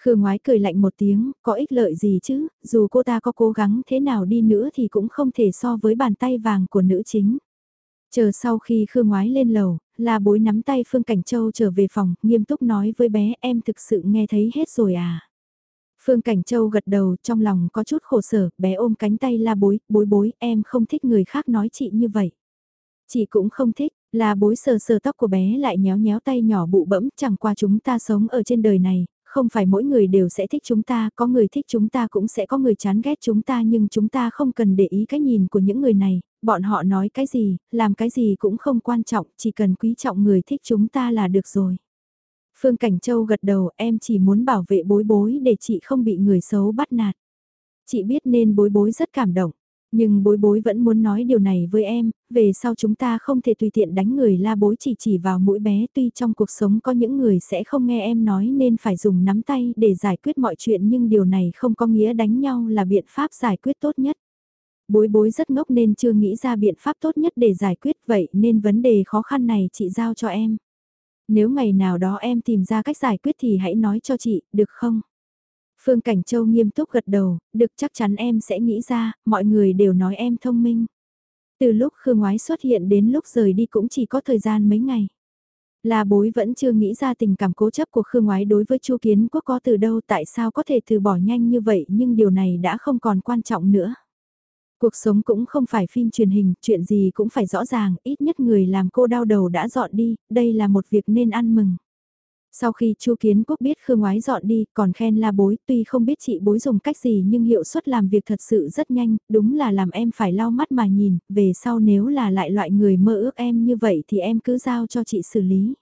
Speaker 1: Khương Ngoái cười lạnh một tiếng, có ích lợi gì chứ, dù cô ta có cố gắng thế nào đi nữa thì cũng không thể so với bàn tay vàng của nữ chính. Chờ sau khi Khương Ngoái lên lầu, là bối nắm tay Phương Cảnh Châu trở về phòng, nghiêm túc nói với bé em thực sự nghe thấy hết rồi à. Phương Cảnh Châu gật đầu trong lòng có chút khổ sở, bé ôm cánh tay la bối, bối bối, em không thích người khác nói chị như vậy. Chị cũng không thích, là bối sờ sờ tóc của bé lại nhéo nhéo tay nhỏ bụ bẫm, chẳng qua chúng ta sống ở trên đời này, không phải mỗi người đều sẽ thích chúng ta, có người thích chúng ta cũng sẽ có người chán ghét chúng ta nhưng chúng ta không cần để ý cái nhìn của những người này, bọn họ nói cái gì, làm cái gì cũng không quan trọng, chỉ cần quý trọng người thích chúng ta là được rồi. Phương Cảnh Châu gật đầu em chỉ muốn bảo vệ bối bối để chị không bị người xấu bắt nạt. Chị biết nên bối bối rất cảm động. Nhưng bối bối vẫn muốn nói điều này với em, về sau chúng ta không thể tùy tiện đánh người la bối chỉ chỉ vào mũi bé tuy trong cuộc sống có những người sẽ không nghe em nói nên phải dùng nắm tay để giải quyết mọi chuyện nhưng điều này không có nghĩa đánh nhau là biện pháp giải quyết tốt nhất. Bối bối rất ngốc nên chưa nghĩ ra biện pháp tốt nhất để giải quyết vậy nên vấn đề khó khăn này chị giao cho em. Nếu ngày nào đó em tìm ra cách giải quyết thì hãy nói cho chị, được không? Phương Cảnh Châu nghiêm túc gật đầu, được chắc chắn em sẽ nghĩ ra, mọi người đều nói em thông minh. Từ lúc Khương Ngoái xuất hiện đến lúc rời đi cũng chỉ có thời gian mấy ngày. Là bối vẫn chưa nghĩ ra tình cảm cố chấp của Khương Ngoái đối với Chu Kiến Quốc có từ đâu tại sao có thể từ bỏ nhanh như vậy nhưng điều này đã không còn quan trọng nữa. Cuộc sống cũng không phải phim truyền hình, chuyện gì cũng phải rõ ràng, ít nhất người làm cô đau đầu đã dọn đi, đây là một việc nên ăn mừng. Sau khi Chu Kiến Quốc biết Khương Ngoái dọn đi, còn khen la bối, tuy không biết chị bối dùng cách gì nhưng hiệu suất làm việc thật sự rất nhanh, đúng là làm em phải lau mắt mà nhìn, về sau nếu là lại loại người mơ ước em như vậy thì em cứ giao cho chị xử lý.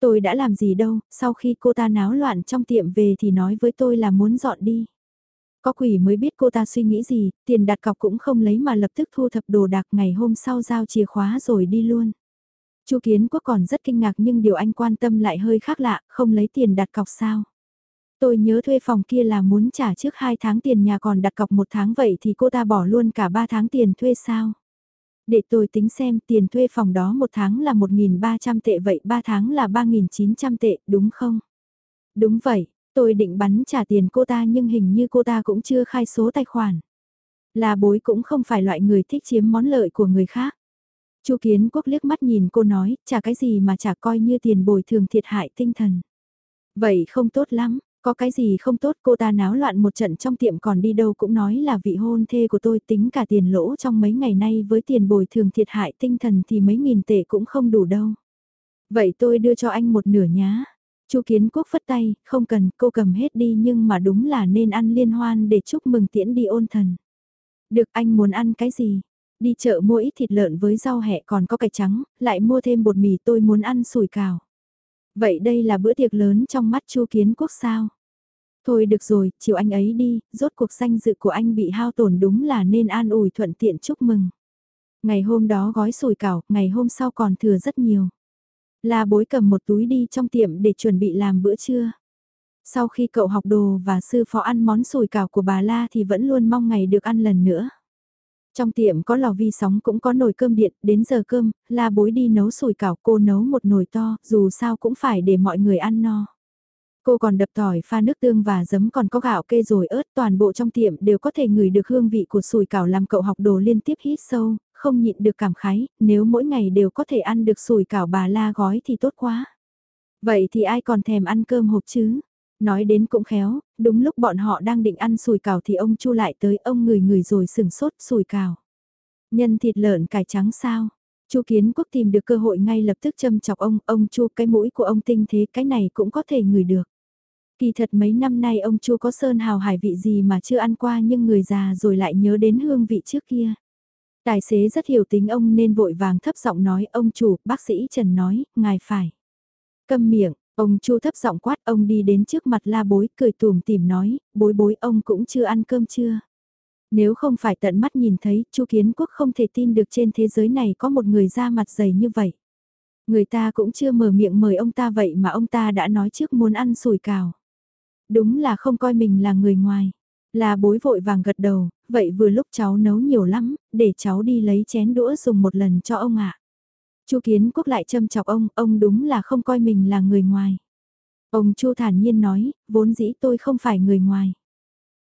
Speaker 1: Tôi đã làm gì đâu, sau khi cô ta náo loạn trong tiệm về thì nói với tôi là muốn dọn đi. Có quỷ mới biết cô ta suy nghĩ gì, tiền đặt cọc cũng không lấy mà lập tức thu thập đồ đạc ngày hôm sau giao chìa khóa rồi đi luôn. Chu Kiến Quốc còn rất kinh ngạc nhưng điều anh quan tâm lại hơi khác lạ, không lấy tiền đặt cọc sao. Tôi nhớ thuê phòng kia là muốn trả trước 2 tháng tiền nhà còn đặt cọc một tháng vậy thì cô ta bỏ luôn cả 3 tháng tiền thuê sao? Để tôi tính xem tiền thuê phòng đó một tháng là 1.300 tệ vậy 3 tháng là 3.900 tệ đúng không? Đúng vậy, tôi định bắn trả tiền cô ta nhưng hình như cô ta cũng chưa khai số tài khoản. Là bối cũng không phải loại người thích chiếm món lợi của người khác. Chu Kiến Quốc liếc mắt nhìn cô nói, trả cái gì mà trả coi như tiền bồi thường thiệt hại tinh thần. Vậy không tốt lắm, có cái gì không tốt cô ta náo loạn một trận trong tiệm còn đi đâu cũng nói là vị hôn thê của tôi tính cả tiền lỗ trong mấy ngày nay với tiền bồi thường thiệt hại tinh thần thì mấy nghìn tệ cũng không đủ đâu. Vậy tôi đưa cho anh một nửa nhá. Chu Kiến Quốc phất tay, không cần, cô cầm hết đi nhưng mà đúng là nên ăn liên hoan để chúc mừng tiễn đi ôn thần. Được anh muốn ăn cái gì? Đi chợ mua ít thịt lợn với rau hẹ còn có cải trắng, lại mua thêm bột mì tôi muốn ăn sủi cào. Vậy đây là bữa tiệc lớn trong mắt Chu Kiến Quốc sao? Thôi được rồi, chiều anh ấy đi, rốt cuộc danh dự của anh bị hao tổn đúng là nên an ủi thuận tiện chúc mừng. Ngày hôm đó gói sủi cảo, ngày hôm sau còn thừa rất nhiều. La bối cầm một túi đi trong tiệm để chuẩn bị làm bữa trưa. Sau khi cậu học đồ và sư phó ăn món sủi cảo của bà La thì vẫn luôn mong ngày được ăn lần nữa. Trong tiệm có lò vi sóng cũng có nồi cơm điện, đến giờ cơm, la bối đi nấu sủi cảo cô nấu một nồi to, dù sao cũng phải để mọi người ăn no. Cô còn đập tỏi pha nước tương và giấm còn có gạo kê rồi ớt toàn bộ trong tiệm đều có thể ngửi được hương vị của sủi cảo làm cậu học đồ liên tiếp hít sâu, không nhịn được cảm khái, nếu mỗi ngày đều có thể ăn được sủi cảo bà la gói thì tốt quá. Vậy thì ai còn thèm ăn cơm hộp chứ? Nói đến cũng khéo, đúng lúc bọn họ đang định ăn sùi cào thì ông Chu lại tới ông người người rồi sừng sốt sùi cào. Nhân thịt lợn cải trắng sao? Chu Kiến Quốc tìm được cơ hội ngay lập tức châm chọc ông, ông Chu cái mũi của ông tinh thế cái này cũng có thể ngửi được. Kỳ thật mấy năm nay ông Chu có sơn hào hải vị gì mà chưa ăn qua nhưng người già rồi lại nhớ đến hương vị trước kia. Tài xế rất hiểu tính ông nên vội vàng thấp giọng nói ông chủ, bác sĩ Trần nói, ngài phải. Câm miệng, Ông Chu thấp giọng quát ông đi đến trước mặt la bối cười tùm tìm nói, bối bối ông cũng chưa ăn cơm chưa. Nếu không phải tận mắt nhìn thấy, Chu Kiến Quốc không thể tin được trên thế giới này có một người da mặt dày như vậy. Người ta cũng chưa mở miệng mời ông ta vậy mà ông ta đã nói trước muốn ăn sủi cào. Đúng là không coi mình là người ngoài. Là bối vội vàng gật đầu, vậy vừa lúc cháu nấu nhiều lắm, để cháu đi lấy chén đũa dùng một lần cho ông ạ. Chu Kiến Quốc lại châm chọc ông, ông đúng là không coi mình là người ngoài. Ông Chu thản nhiên nói, vốn dĩ tôi không phải người ngoài.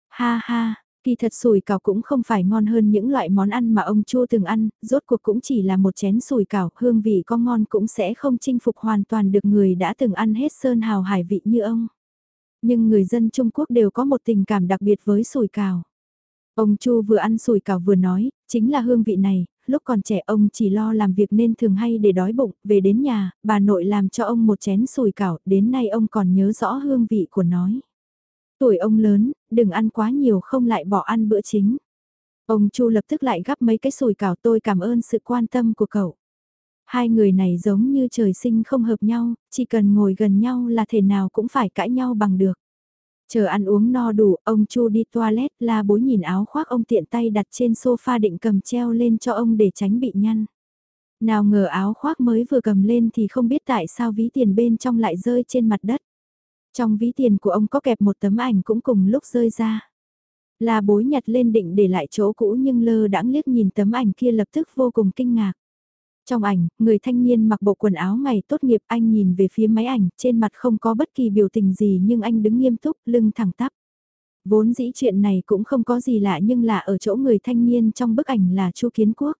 Speaker 1: Ha ha, kỳ thật sủi cảo cũng không phải ngon hơn những loại món ăn mà ông Chu từng ăn, rốt cuộc cũng chỉ là một chén sủi cảo, hương vị có ngon cũng sẽ không chinh phục hoàn toàn được người đã từng ăn hết sơn hào hải vị như ông. Nhưng người dân Trung Quốc đều có một tình cảm đặc biệt với sủi cảo. Ông Chu vừa ăn sủi cảo vừa nói, chính là hương vị này, lúc còn trẻ ông chỉ lo làm việc nên thường hay để đói bụng, về đến nhà, bà nội làm cho ông một chén sủi cảo, đến nay ông còn nhớ rõ hương vị của nói. Tuổi ông lớn, đừng ăn quá nhiều không lại bỏ ăn bữa chính. Ông Chu lập tức lại gắp mấy cái sủi cảo tôi cảm ơn sự quan tâm của cậu. Hai người này giống như trời sinh không hợp nhau, chỉ cần ngồi gần nhau là thể nào cũng phải cãi nhau bằng được. Chờ ăn uống no đủ, ông Chu đi toilet, la bối nhìn áo khoác ông tiện tay đặt trên sofa định cầm treo lên cho ông để tránh bị nhăn. Nào ngờ áo khoác mới vừa cầm lên thì không biết tại sao ví tiền bên trong lại rơi trên mặt đất. Trong ví tiền của ông có kẹp một tấm ảnh cũng cùng lúc rơi ra. La bối nhặt lên định để lại chỗ cũ nhưng lơ đãng liếc nhìn tấm ảnh kia lập tức vô cùng kinh ngạc. Trong ảnh, người thanh niên mặc bộ quần áo ngày tốt nghiệp anh nhìn về phía máy ảnh, trên mặt không có bất kỳ biểu tình gì nhưng anh đứng nghiêm túc, lưng thẳng tắp. Vốn dĩ chuyện này cũng không có gì lạ nhưng là ở chỗ người thanh niên trong bức ảnh là Chu Kiến Quốc.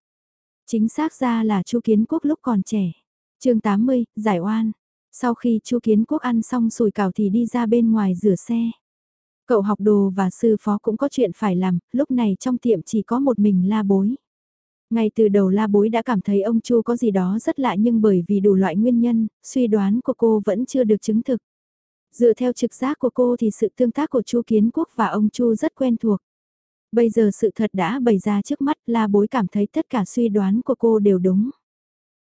Speaker 1: Chính xác ra là Chu Kiến Quốc lúc còn trẻ. chương 80, giải oan. Sau khi Chu Kiến Quốc ăn xong sùi cảo thì đi ra bên ngoài rửa xe. Cậu học đồ và sư phó cũng có chuyện phải làm, lúc này trong tiệm chỉ có một mình la bối. Ngay từ đầu la bối đã cảm thấy ông Chu có gì đó rất lạ nhưng bởi vì đủ loại nguyên nhân, suy đoán của cô vẫn chưa được chứng thực. Dựa theo trực giác của cô thì sự tương tác của Chu Kiến Quốc và ông Chu rất quen thuộc. Bây giờ sự thật đã bày ra trước mắt la bối cảm thấy tất cả suy đoán của cô đều đúng.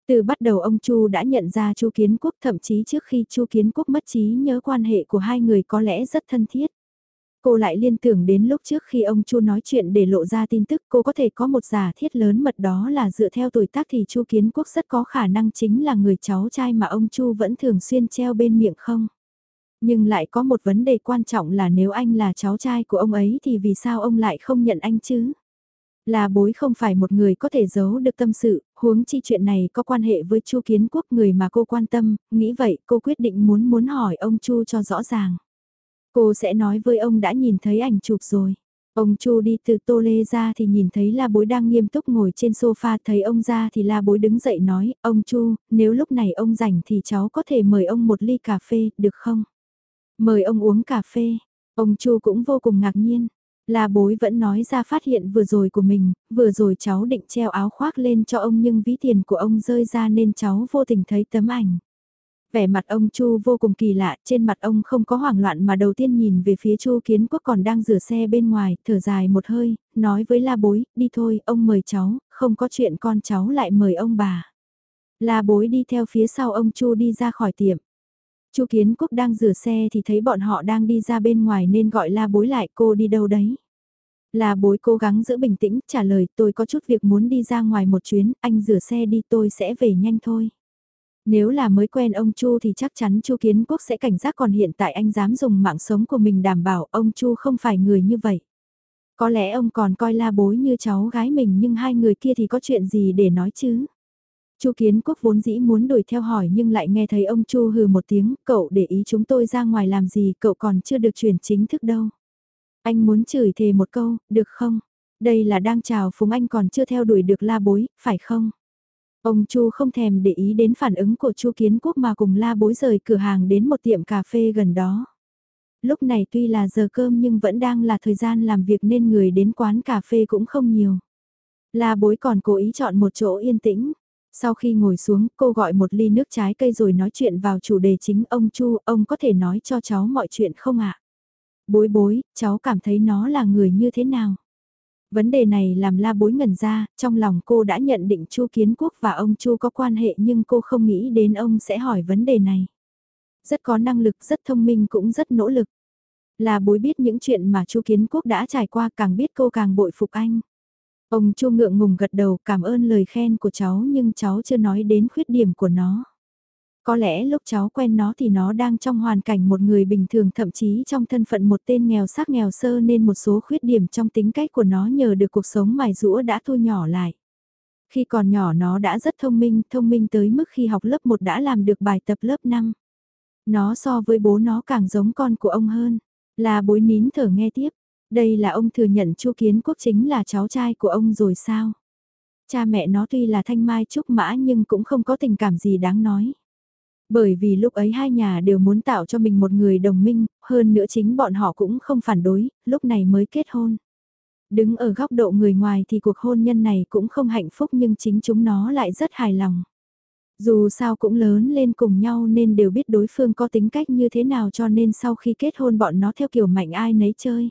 Speaker 1: Từ bắt đầu ông Chu đã nhận ra Chu Kiến Quốc thậm chí trước khi Chu Kiến Quốc mất trí nhớ quan hệ của hai người có lẽ rất thân thiết. Cô lại liên tưởng đến lúc trước khi ông Chu nói chuyện để lộ ra tin tức cô có thể có một giả thiết lớn mật đó là dựa theo tuổi tác thì Chu Kiến Quốc rất có khả năng chính là người cháu trai mà ông Chu vẫn thường xuyên treo bên miệng không. Nhưng lại có một vấn đề quan trọng là nếu anh là cháu trai của ông ấy thì vì sao ông lại không nhận anh chứ? Là bối không phải một người có thể giấu được tâm sự, huống chi chuyện này có quan hệ với Chu Kiến Quốc người mà cô quan tâm, nghĩ vậy cô quyết định muốn muốn hỏi ông Chu cho rõ ràng. Cô sẽ nói với ông đã nhìn thấy ảnh chụp rồi. Ông Chu đi từ tô lê ra thì nhìn thấy la bối đang nghiêm túc ngồi trên sofa thấy ông ra thì la bối đứng dậy nói, ông Chu, nếu lúc này ông rảnh thì cháu có thể mời ông một ly cà phê, được không? Mời ông uống cà phê, ông Chu cũng vô cùng ngạc nhiên. La bối vẫn nói ra phát hiện vừa rồi của mình, vừa rồi cháu định treo áo khoác lên cho ông nhưng ví tiền của ông rơi ra nên cháu vô tình thấy tấm ảnh. Vẻ mặt ông Chu vô cùng kỳ lạ, trên mặt ông không có hoảng loạn mà đầu tiên nhìn về phía Chu Kiến Quốc còn đang rửa xe bên ngoài, thở dài một hơi, nói với La Bối, đi thôi, ông mời cháu, không có chuyện con cháu lại mời ông bà. La Bối đi theo phía sau ông Chu đi ra khỏi tiệm. Chu Kiến Quốc đang rửa xe thì thấy bọn họ đang đi ra bên ngoài nên gọi La Bối lại cô đi đâu đấy. La Bối cố gắng giữ bình tĩnh trả lời tôi có chút việc muốn đi ra ngoài một chuyến, anh rửa xe đi tôi sẽ về nhanh thôi. Nếu là mới quen ông Chu thì chắc chắn Chu Kiến Quốc sẽ cảnh giác còn hiện tại anh dám dùng mạng sống của mình đảm bảo ông Chu không phải người như vậy. Có lẽ ông còn coi la bối như cháu gái mình nhưng hai người kia thì có chuyện gì để nói chứ? Chu Kiến Quốc vốn dĩ muốn đuổi theo hỏi nhưng lại nghe thấy ông Chu hừ một tiếng, cậu để ý chúng tôi ra ngoài làm gì, cậu còn chưa được chuyển chính thức đâu. Anh muốn chửi thề một câu, được không? Đây là đang chào phúng anh còn chưa theo đuổi được la bối, phải không? Ông Chu không thèm để ý đến phản ứng của Chu Kiến Quốc mà cùng la bối rời cửa hàng đến một tiệm cà phê gần đó. Lúc này tuy là giờ cơm nhưng vẫn đang là thời gian làm việc nên người đến quán cà phê cũng không nhiều. La bối còn cố ý chọn một chỗ yên tĩnh. Sau khi ngồi xuống, cô gọi một ly nước trái cây rồi nói chuyện vào chủ đề chính ông Chu, ông có thể nói cho cháu mọi chuyện không ạ? Bối bối, cháu cảm thấy nó là người như thế nào? Vấn đề này làm la bối ngẩn ra, trong lòng cô đã nhận định Chu Kiến Quốc và ông Chu có quan hệ nhưng cô không nghĩ đến ông sẽ hỏi vấn đề này. Rất có năng lực, rất thông minh cũng rất nỗ lực. La bối biết những chuyện mà Chu Kiến Quốc đã trải qua càng biết cô càng bội phục anh. Ông Chu ngượng ngùng gật đầu cảm ơn lời khen của cháu nhưng cháu chưa nói đến khuyết điểm của nó. Có lẽ lúc cháu quen nó thì nó đang trong hoàn cảnh một người bình thường thậm chí trong thân phận một tên nghèo sắc nghèo sơ nên một số khuyết điểm trong tính cách của nó nhờ được cuộc sống mài rũa đã thu nhỏ lại. Khi còn nhỏ nó đã rất thông minh, thông minh tới mức khi học lớp 1 đã làm được bài tập lớp 5. Nó so với bố nó càng giống con của ông hơn. Là bối nín thở nghe tiếp. Đây là ông thừa nhận Chu Kiến Quốc chính là cháu trai của ông rồi sao? Cha mẹ nó tuy là thanh mai trúc mã nhưng cũng không có tình cảm gì đáng nói. Bởi vì lúc ấy hai nhà đều muốn tạo cho mình một người đồng minh, hơn nữa chính bọn họ cũng không phản đối, lúc này mới kết hôn. Đứng ở góc độ người ngoài thì cuộc hôn nhân này cũng không hạnh phúc nhưng chính chúng nó lại rất hài lòng. Dù sao cũng lớn lên cùng nhau nên đều biết đối phương có tính cách như thế nào cho nên sau khi kết hôn bọn nó theo kiểu mạnh ai nấy chơi.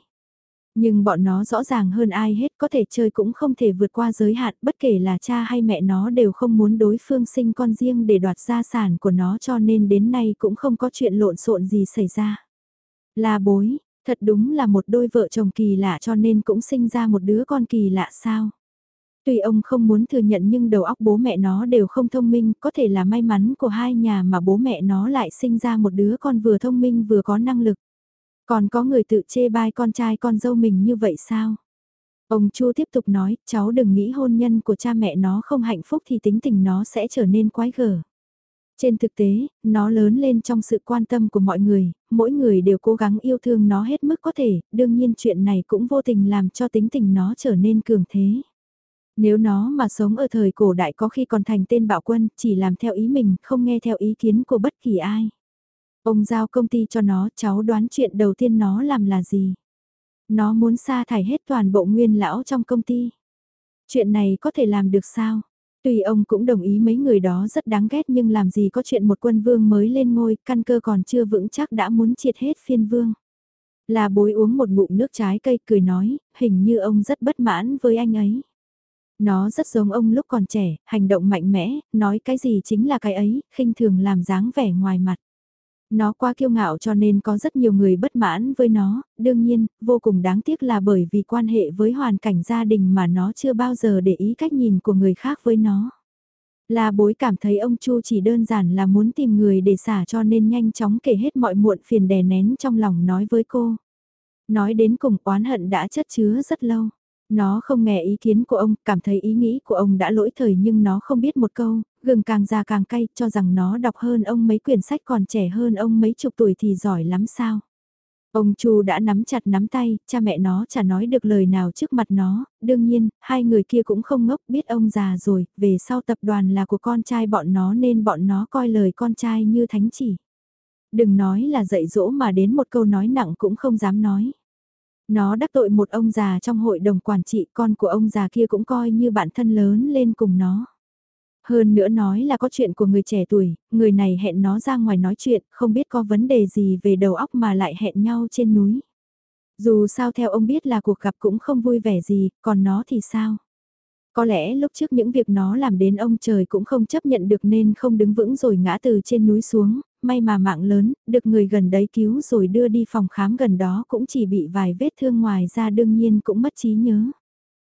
Speaker 1: Nhưng bọn nó rõ ràng hơn ai hết có thể chơi cũng không thể vượt qua giới hạn bất kể là cha hay mẹ nó đều không muốn đối phương sinh con riêng để đoạt gia sản của nó cho nên đến nay cũng không có chuyện lộn xộn gì xảy ra. Là bối, thật đúng là một đôi vợ chồng kỳ lạ cho nên cũng sinh ra một đứa con kỳ lạ sao. Tuy ông không muốn thừa nhận nhưng đầu óc bố mẹ nó đều không thông minh, có thể là may mắn của hai nhà mà bố mẹ nó lại sinh ra một đứa con vừa thông minh vừa có năng lực. Còn có người tự chê bai con trai con dâu mình như vậy sao? Ông Chu tiếp tục nói, cháu đừng nghĩ hôn nhân của cha mẹ nó không hạnh phúc thì tính tình nó sẽ trở nên quái gở. Trên thực tế, nó lớn lên trong sự quan tâm của mọi người, mỗi người đều cố gắng yêu thương nó hết mức có thể, đương nhiên chuyện này cũng vô tình làm cho tính tình nó trở nên cường thế. Nếu nó mà sống ở thời cổ đại có khi còn thành tên bạo quân, chỉ làm theo ý mình, không nghe theo ý kiến của bất kỳ ai. Ông giao công ty cho nó, cháu đoán chuyện đầu tiên nó làm là gì? Nó muốn sa thải hết toàn bộ nguyên lão trong công ty. Chuyện này có thể làm được sao? tùy ông cũng đồng ý mấy người đó rất đáng ghét nhưng làm gì có chuyện một quân vương mới lên ngôi, căn cơ còn chưa vững chắc đã muốn triệt hết phiên vương. Là bối uống một ngụm nước trái cây cười nói, hình như ông rất bất mãn với anh ấy. Nó rất giống ông lúc còn trẻ, hành động mạnh mẽ, nói cái gì chính là cái ấy, khinh thường làm dáng vẻ ngoài mặt. Nó quá kiêu ngạo cho nên có rất nhiều người bất mãn với nó, đương nhiên, vô cùng đáng tiếc là bởi vì quan hệ với hoàn cảnh gia đình mà nó chưa bao giờ để ý cách nhìn của người khác với nó. La bối cảm thấy ông Chu chỉ đơn giản là muốn tìm người để xả cho nên nhanh chóng kể hết mọi muộn phiền đè nén trong lòng nói với cô. Nói đến cùng oán hận đã chất chứa rất lâu. Nó không nghe ý kiến của ông, cảm thấy ý nghĩ của ông đã lỗi thời nhưng nó không biết một câu, gừng càng già càng cay, cho rằng nó đọc hơn ông mấy quyển sách còn trẻ hơn ông mấy chục tuổi thì giỏi lắm sao. Ông Chu đã nắm chặt nắm tay, cha mẹ nó chả nói được lời nào trước mặt nó, đương nhiên, hai người kia cũng không ngốc biết ông già rồi, về sau tập đoàn là của con trai bọn nó nên bọn nó coi lời con trai như thánh chỉ. Đừng nói là dạy dỗ mà đến một câu nói nặng cũng không dám nói. Nó đắc tội một ông già trong hội đồng quản trị con của ông già kia cũng coi như bạn thân lớn lên cùng nó. Hơn nữa nói là có chuyện của người trẻ tuổi, người này hẹn nó ra ngoài nói chuyện, không biết có vấn đề gì về đầu óc mà lại hẹn nhau trên núi. Dù sao theo ông biết là cuộc gặp cũng không vui vẻ gì, còn nó thì sao? Có lẽ lúc trước những việc nó làm đến ông trời cũng không chấp nhận được nên không đứng vững rồi ngã từ trên núi xuống, may mà mạng lớn, được người gần đấy cứu rồi đưa đi phòng khám gần đó cũng chỉ bị vài vết thương ngoài ra đương nhiên cũng mất trí nhớ.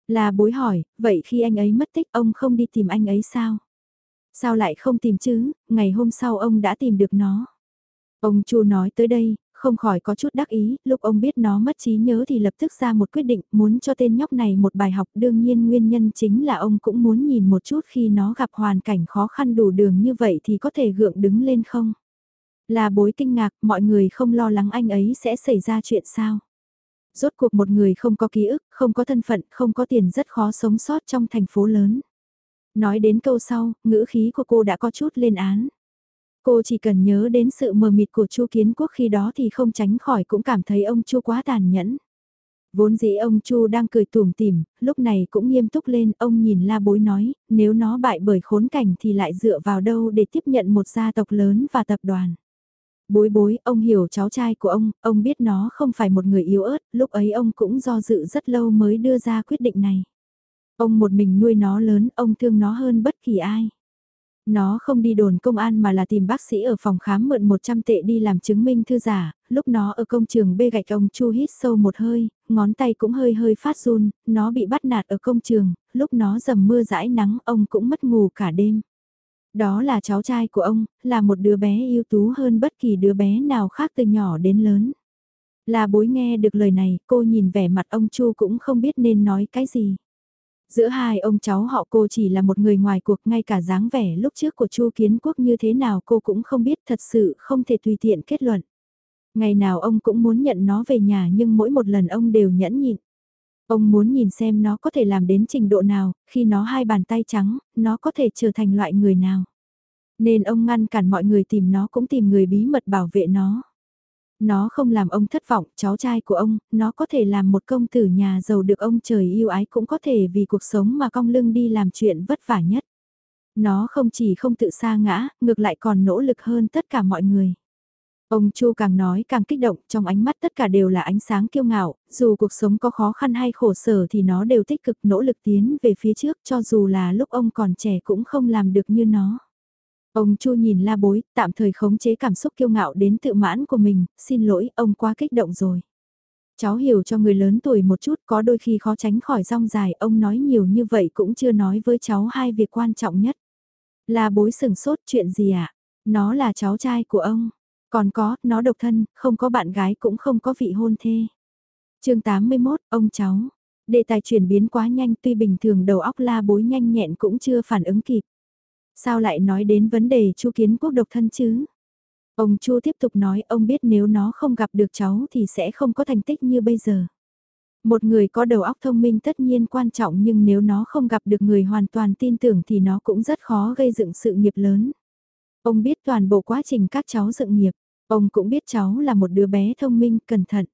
Speaker 1: Là bối hỏi, vậy khi anh ấy mất tích ông không đi tìm anh ấy sao? Sao lại không tìm chứ, ngày hôm sau ông đã tìm được nó. Ông Chu nói tới đây, không khỏi có chút đắc ý, lúc ông biết nó mất trí nhớ thì lập tức ra một quyết định muốn cho tên nhóc này một bài học đương nhiên nguyên nhân chính là ông cũng muốn nhìn một chút khi nó gặp hoàn cảnh khó khăn đủ đường như vậy thì có thể gượng đứng lên không. Là bối kinh ngạc, mọi người không lo lắng anh ấy sẽ xảy ra chuyện sao. Rốt cuộc một người không có ký ức, không có thân phận, không có tiền rất khó sống sót trong thành phố lớn. Nói đến câu sau, ngữ khí của cô đã có chút lên án. Cô chỉ cần nhớ đến sự mờ mịt của Chu Kiến Quốc khi đó thì không tránh khỏi cũng cảm thấy ông Chu quá tàn nhẫn. Vốn dĩ ông Chu đang cười tủm tỉm, lúc này cũng nghiêm túc lên, ông nhìn La Bối nói, nếu nó bại bởi khốn cảnh thì lại dựa vào đâu để tiếp nhận một gia tộc lớn và tập đoàn. Bối bối, ông hiểu cháu trai của ông, ông biết nó không phải một người yếu ớt, lúc ấy ông cũng do dự rất lâu mới đưa ra quyết định này. Ông một mình nuôi nó lớn, ông thương nó hơn bất kỳ ai. Nó không đi đồn công an mà là tìm bác sĩ ở phòng khám mượn 100 tệ đi làm chứng minh thư giả, lúc nó ở công trường bê gạch ông Chu hít sâu một hơi, ngón tay cũng hơi hơi phát run, nó bị bắt nạt ở công trường, lúc nó dầm mưa dãi nắng ông cũng mất ngủ cả đêm. Đó là cháu trai của ông, là một đứa bé ưu tú hơn bất kỳ đứa bé nào khác từ nhỏ đến lớn. Là bối nghe được lời này, cô nhìn vẻ mặt ông Chu cũng không biết nên nói cái gì. Giữa hai ông cháu họ cô chỉ là một người ngoài cuộc ngay cả dáng vẻ lúc trước của Chu Kiến Quốc như thế nào cô cũng không biết thật sự không thể tùy tiện kết luận. Ngày nào ông cũng muốn nhận nó về nhà nhưng mỗi một lần ông đều nhẫn nhịn. Ông muốn nhìn xem nó có thể làm đến trình độ nào, khi nó hai bàn tay trắng, nó có thể trở thành loại người nào. Nên ông ngăn cản mọi người tìm nó cũng tìm người bí mật bảo vệ nó. Nó không làm ông thất vọng, cháu trai của ông, nó có thể làm một công tử nhà giàu được ông trời yêu ái cũng có thể vì cuộc sống mà cong lưng đi làm chuyện vất vả nhất. Nó không chỉ không tự sa ngã, ngược lại còn nỗ lực hơn tất cả mọi người. Ông Chu càng nói càng kích động, trong ánh mắt tất cả đều là ánh sáng kiêu ngạo, dù cuộc sống có khó khăn hay khổ sở thì nó đều tích cực nỗ lực tiến về phía trước cho dù là lúc ông còn trẻ cũng không làm được như nó. Ông Chu nhìn la bối, tạm thời khống chế cảm xúc kiêu ngạo đến tự mãn của mình, xin lỗi, ông quá kích động rồi. Cháu hiểu cho người lớn tuổi một chút có đôi khi khó tránh khỏi rong dài, ông nói nhiều như vậy cũng chưa nói với cháu hai việc quan trọng nhất. La bối sừng sốt chuyện gì ạ? À? Nó là cháu trai của ông. Còn có, nó độc thân, không có bạn gái cũng không có vị hôn thê. chương 81, ông cháu. Đề tài chuyển biến quá nhanh tuy bình thường đầu óc la bối nhanh nhẹn cũng chưa phản ứng kịp. Sao lại nói đến vấn đề chu kiến quốc độc thân chứ? Ông Chu tiếp tục nói ông biết nếu nó không gặp được cháu thì sẽ không có thành tích như bây giờ. Một người có đầu óc thông minh tất nhiên quan trọng nhưng nếu nó không gặp được người hoàn toàn tin tưởng thì nó cũng rất khó gây dựng sự nghiệp lớn. Ông biết toàn bộ quá trình các cháu dựng nghiệp. Ông cũng biết cháu là một đứa bé thông minh, cẩn thận.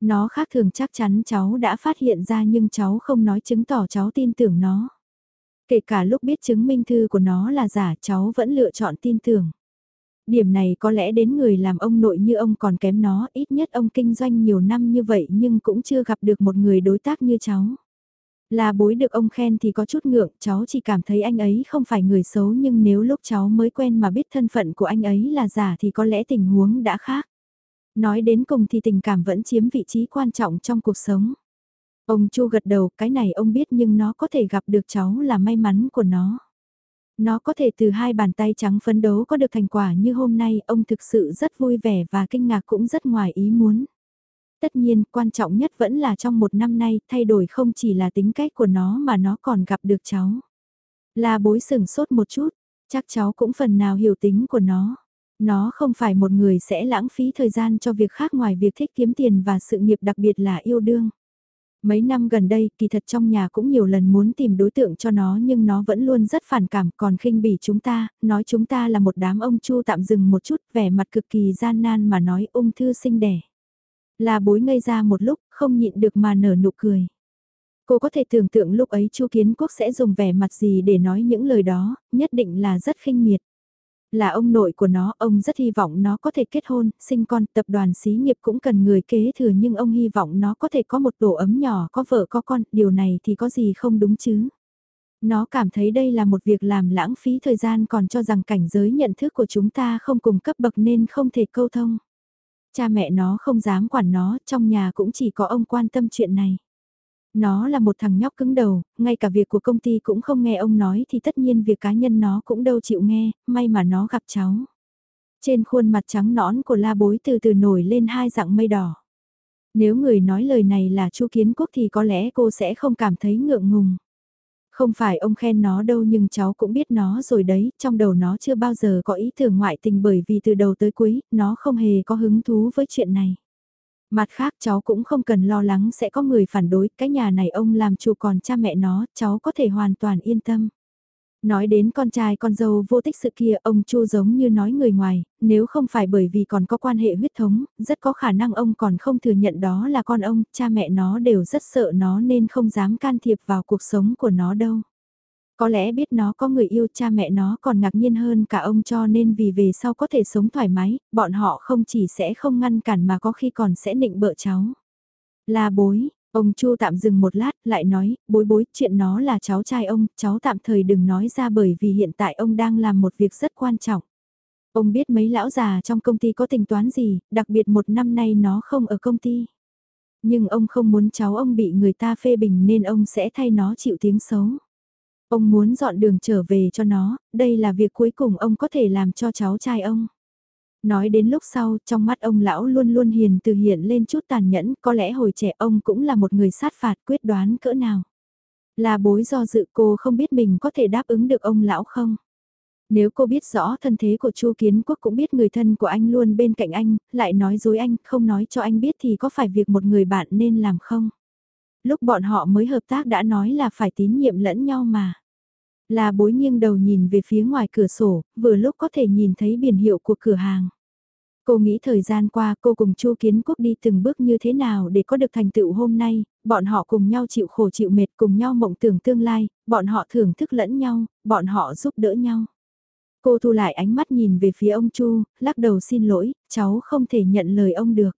Speaker 1: Nó khác thường chắc chắn cháu đã phát hiện ra nhưng cháu không nói chứng tỏ cháu tin tưởng nó. Kể cả lúc biết chứng minh thư của nó là giả cháu vẫn lựa chọn tin tưởng. Điểm này có lẽ đến người làm ông nội như ông còn kém nó, ít nhất ông kinh doanh nhiều năm như vậy nhưng cũng chưa gặp được một người đối tác như cháu. Là bối được ông khen thì có chút ngượng, cháu chỉ cảm thấy anh ấy không phải người xấu nhưng nếu lúc cháu mới quen mà biết thân phận của anh ấy là giả thì có lẽ tình huống đã khác. Nói đến cùng thì tình cảm vẫn chiếm vị trí quan trọng trong cuộc sống. Ông Chu gật đầu, cái này ông biết nhưng nó có thể gặp được cháu là may mắn của nó. Nó có thể từ hai bàn tay trắng phấn đấu có được thành quả như hôm nay, ông thực sự rất vui vẻ và kinh ngạc cũng rất ngoài ý muốn. Tất nhiên, quan trọng nhất vẫn là trong một năm nay, thay đổi không chỉ là tính cách của nó mà nó còn gặp được cháu. La bối sừng sốt một chút, chắc cháu cũng phần nào hiểu tính của nó. Nó không phải một người sẽ lãng phí thời gian cho việc khác ngoài việc thích kiếm tiền và sự nghiệp đặc biệt là yêu đương. Mấy năm gần đây, kỳ thật trong nhà cũng nhiều lần muốn tìm đối tượng cho nó nhưng nó vẫn luôn rất phản cảm còn khinh bỉ chúng ta, nói chúng ta là một đám ông chu tạm dừng một chút, vẻ mặt cực kỳ gian nan mà nói ung thư sinh đẻ. Là bối ngây ra một lúc, không nhịn được mà nở nụ cười. Cô có thể tưởng tượng lúc ấy Chu Kiến Quốc sẽ dùng vẻ mặt gì để nói những lời đó, nhất định là rất khinh miệt. Là ông nội của nó, ông rất hy vọng nó có thể kết hôn, sinh con, tập đoàn xí nghiệp cũng cần người kế thừa nhưng ông hy vọng nó có thể có một tổ ấm nhỏ, có vợ có con, điều này thì có gì không đúng chứ. Nó cảm thấy đây là một việc làm lãng phí thời gian còn cho rằng cảnh giới nhận thức của chúng ta không cùng cấp bậc nên không thể câu thông. Cha mẹ nó không dám quản nó, trong nhà cũng chỉ có ông quan tâm chuyện này. Nó là một thằng nhóc cứng đầu, ngay cả việc của công ty cũng không nghe ông nói thì tất nhiên việc cá nhân nó cũng đâu chịu nghe, may mà nó gặp cháu. Trên khuôn mặt trắng nõn của la bối từ từ nổi lên hai dạng mây đỏ. Nếu người nói lời này là chu kiến quốc thì có lẽ cô sẽ không cảm thấy ngượng ngùng. Không phải ông khen nó đâu nhưng cháu cũng biết nó rồi đấy, trong đầu nó chưa bao giờ có ý tưởng ngoại tình bởi vì từ đầu tới cuối, nó không hề có hứng thú với chuyện này. Mặt khác cháu cũng không cần lo lắng sẽ có người phản đối, cái nhà này ông làm chủ còn cha mẹ nó, cháu có thể hoàn toàn yên tâm. Nói đến con trai con dâu vô tích sự kia, ông Chu giống như nói người ngoài, nếu không phải bởi vì còn có quan hệ huyết thống, rất có khả năng ông còn không thừa nhận đó là con ông, cha mẹ nó đều rất sợ nó nên không dám can thiệp vào cuộc sống của nó đâu. Có lẽ biết nó có người yêu cha mẹ nó còn ngạc nhiên hơn cả ông cho nên vì về sau có thể sống thoải mái, bọn họ không chỉ sẽ không ngăn cản mà có khi còn sẽ nịnh bợ cháu. Là bối, ông Chu tạm dừng một lát lại nói, bối bối chuyện nó là cháu trai ông, cháu tạm thời đừng nói ra bởi vì hiện tại ông đang làm một việc rất quan trọng. Ông biết mấy lão già trong công ty có tính toán gì, đặc biệt một năm nay nó không ở công ty. Nhưng ông không muốn cháu ông bị người ta phê bình nên ông sẽ thay nó chịu tiếng xấu. Ông muốn dọn đường trở về cho nó, đây là việc cuối cùng ông có thể làm cho cháu trai ông. Nói đến lúc sau, trong mắt ông lão luôn luôn hiền từ hiện lên chút tàn nhẫn, có lẽ hồi trẻ ông cũng là một người sát phạt quyết đoán cỡ nào. Là bối do dự cô không biết mình có thể đáp ứng được ông lão không? Nếu cô biết rõ thân thế của Chu Kiến Quốc cũng biết người thân của anh luôn bên cạnh anh, lại nói dối anh, không nói cho anh biết thì có phải việc một người bạn nên làm không? Lúc bọn họ mới hợp tác đã nói là phải tín nhiệm lẫn nhau mà. Là bối nghiêng đầu nhìn về phía ngoài cửa sổ, vừa lúc có thể nhìn thấy biển hiệu của cửa hàng. Cô nghĩ thời gian qua cô cùng Chu Kiến Quốc đi từng bước như thế nào để có được thành tựu hôm nay, bọn họ cùng nhau chịu khổ chịu mệt cùng nhau mộng tưởng tương lai, bọn họ thưởng thức lẫn nhau, bọn họ giúp đỡ nhau. Cô thu lại ánh mắt nhìn về phía ông Chu, lắc đầu xin lỗi, cháu không thể nhận lời ông được.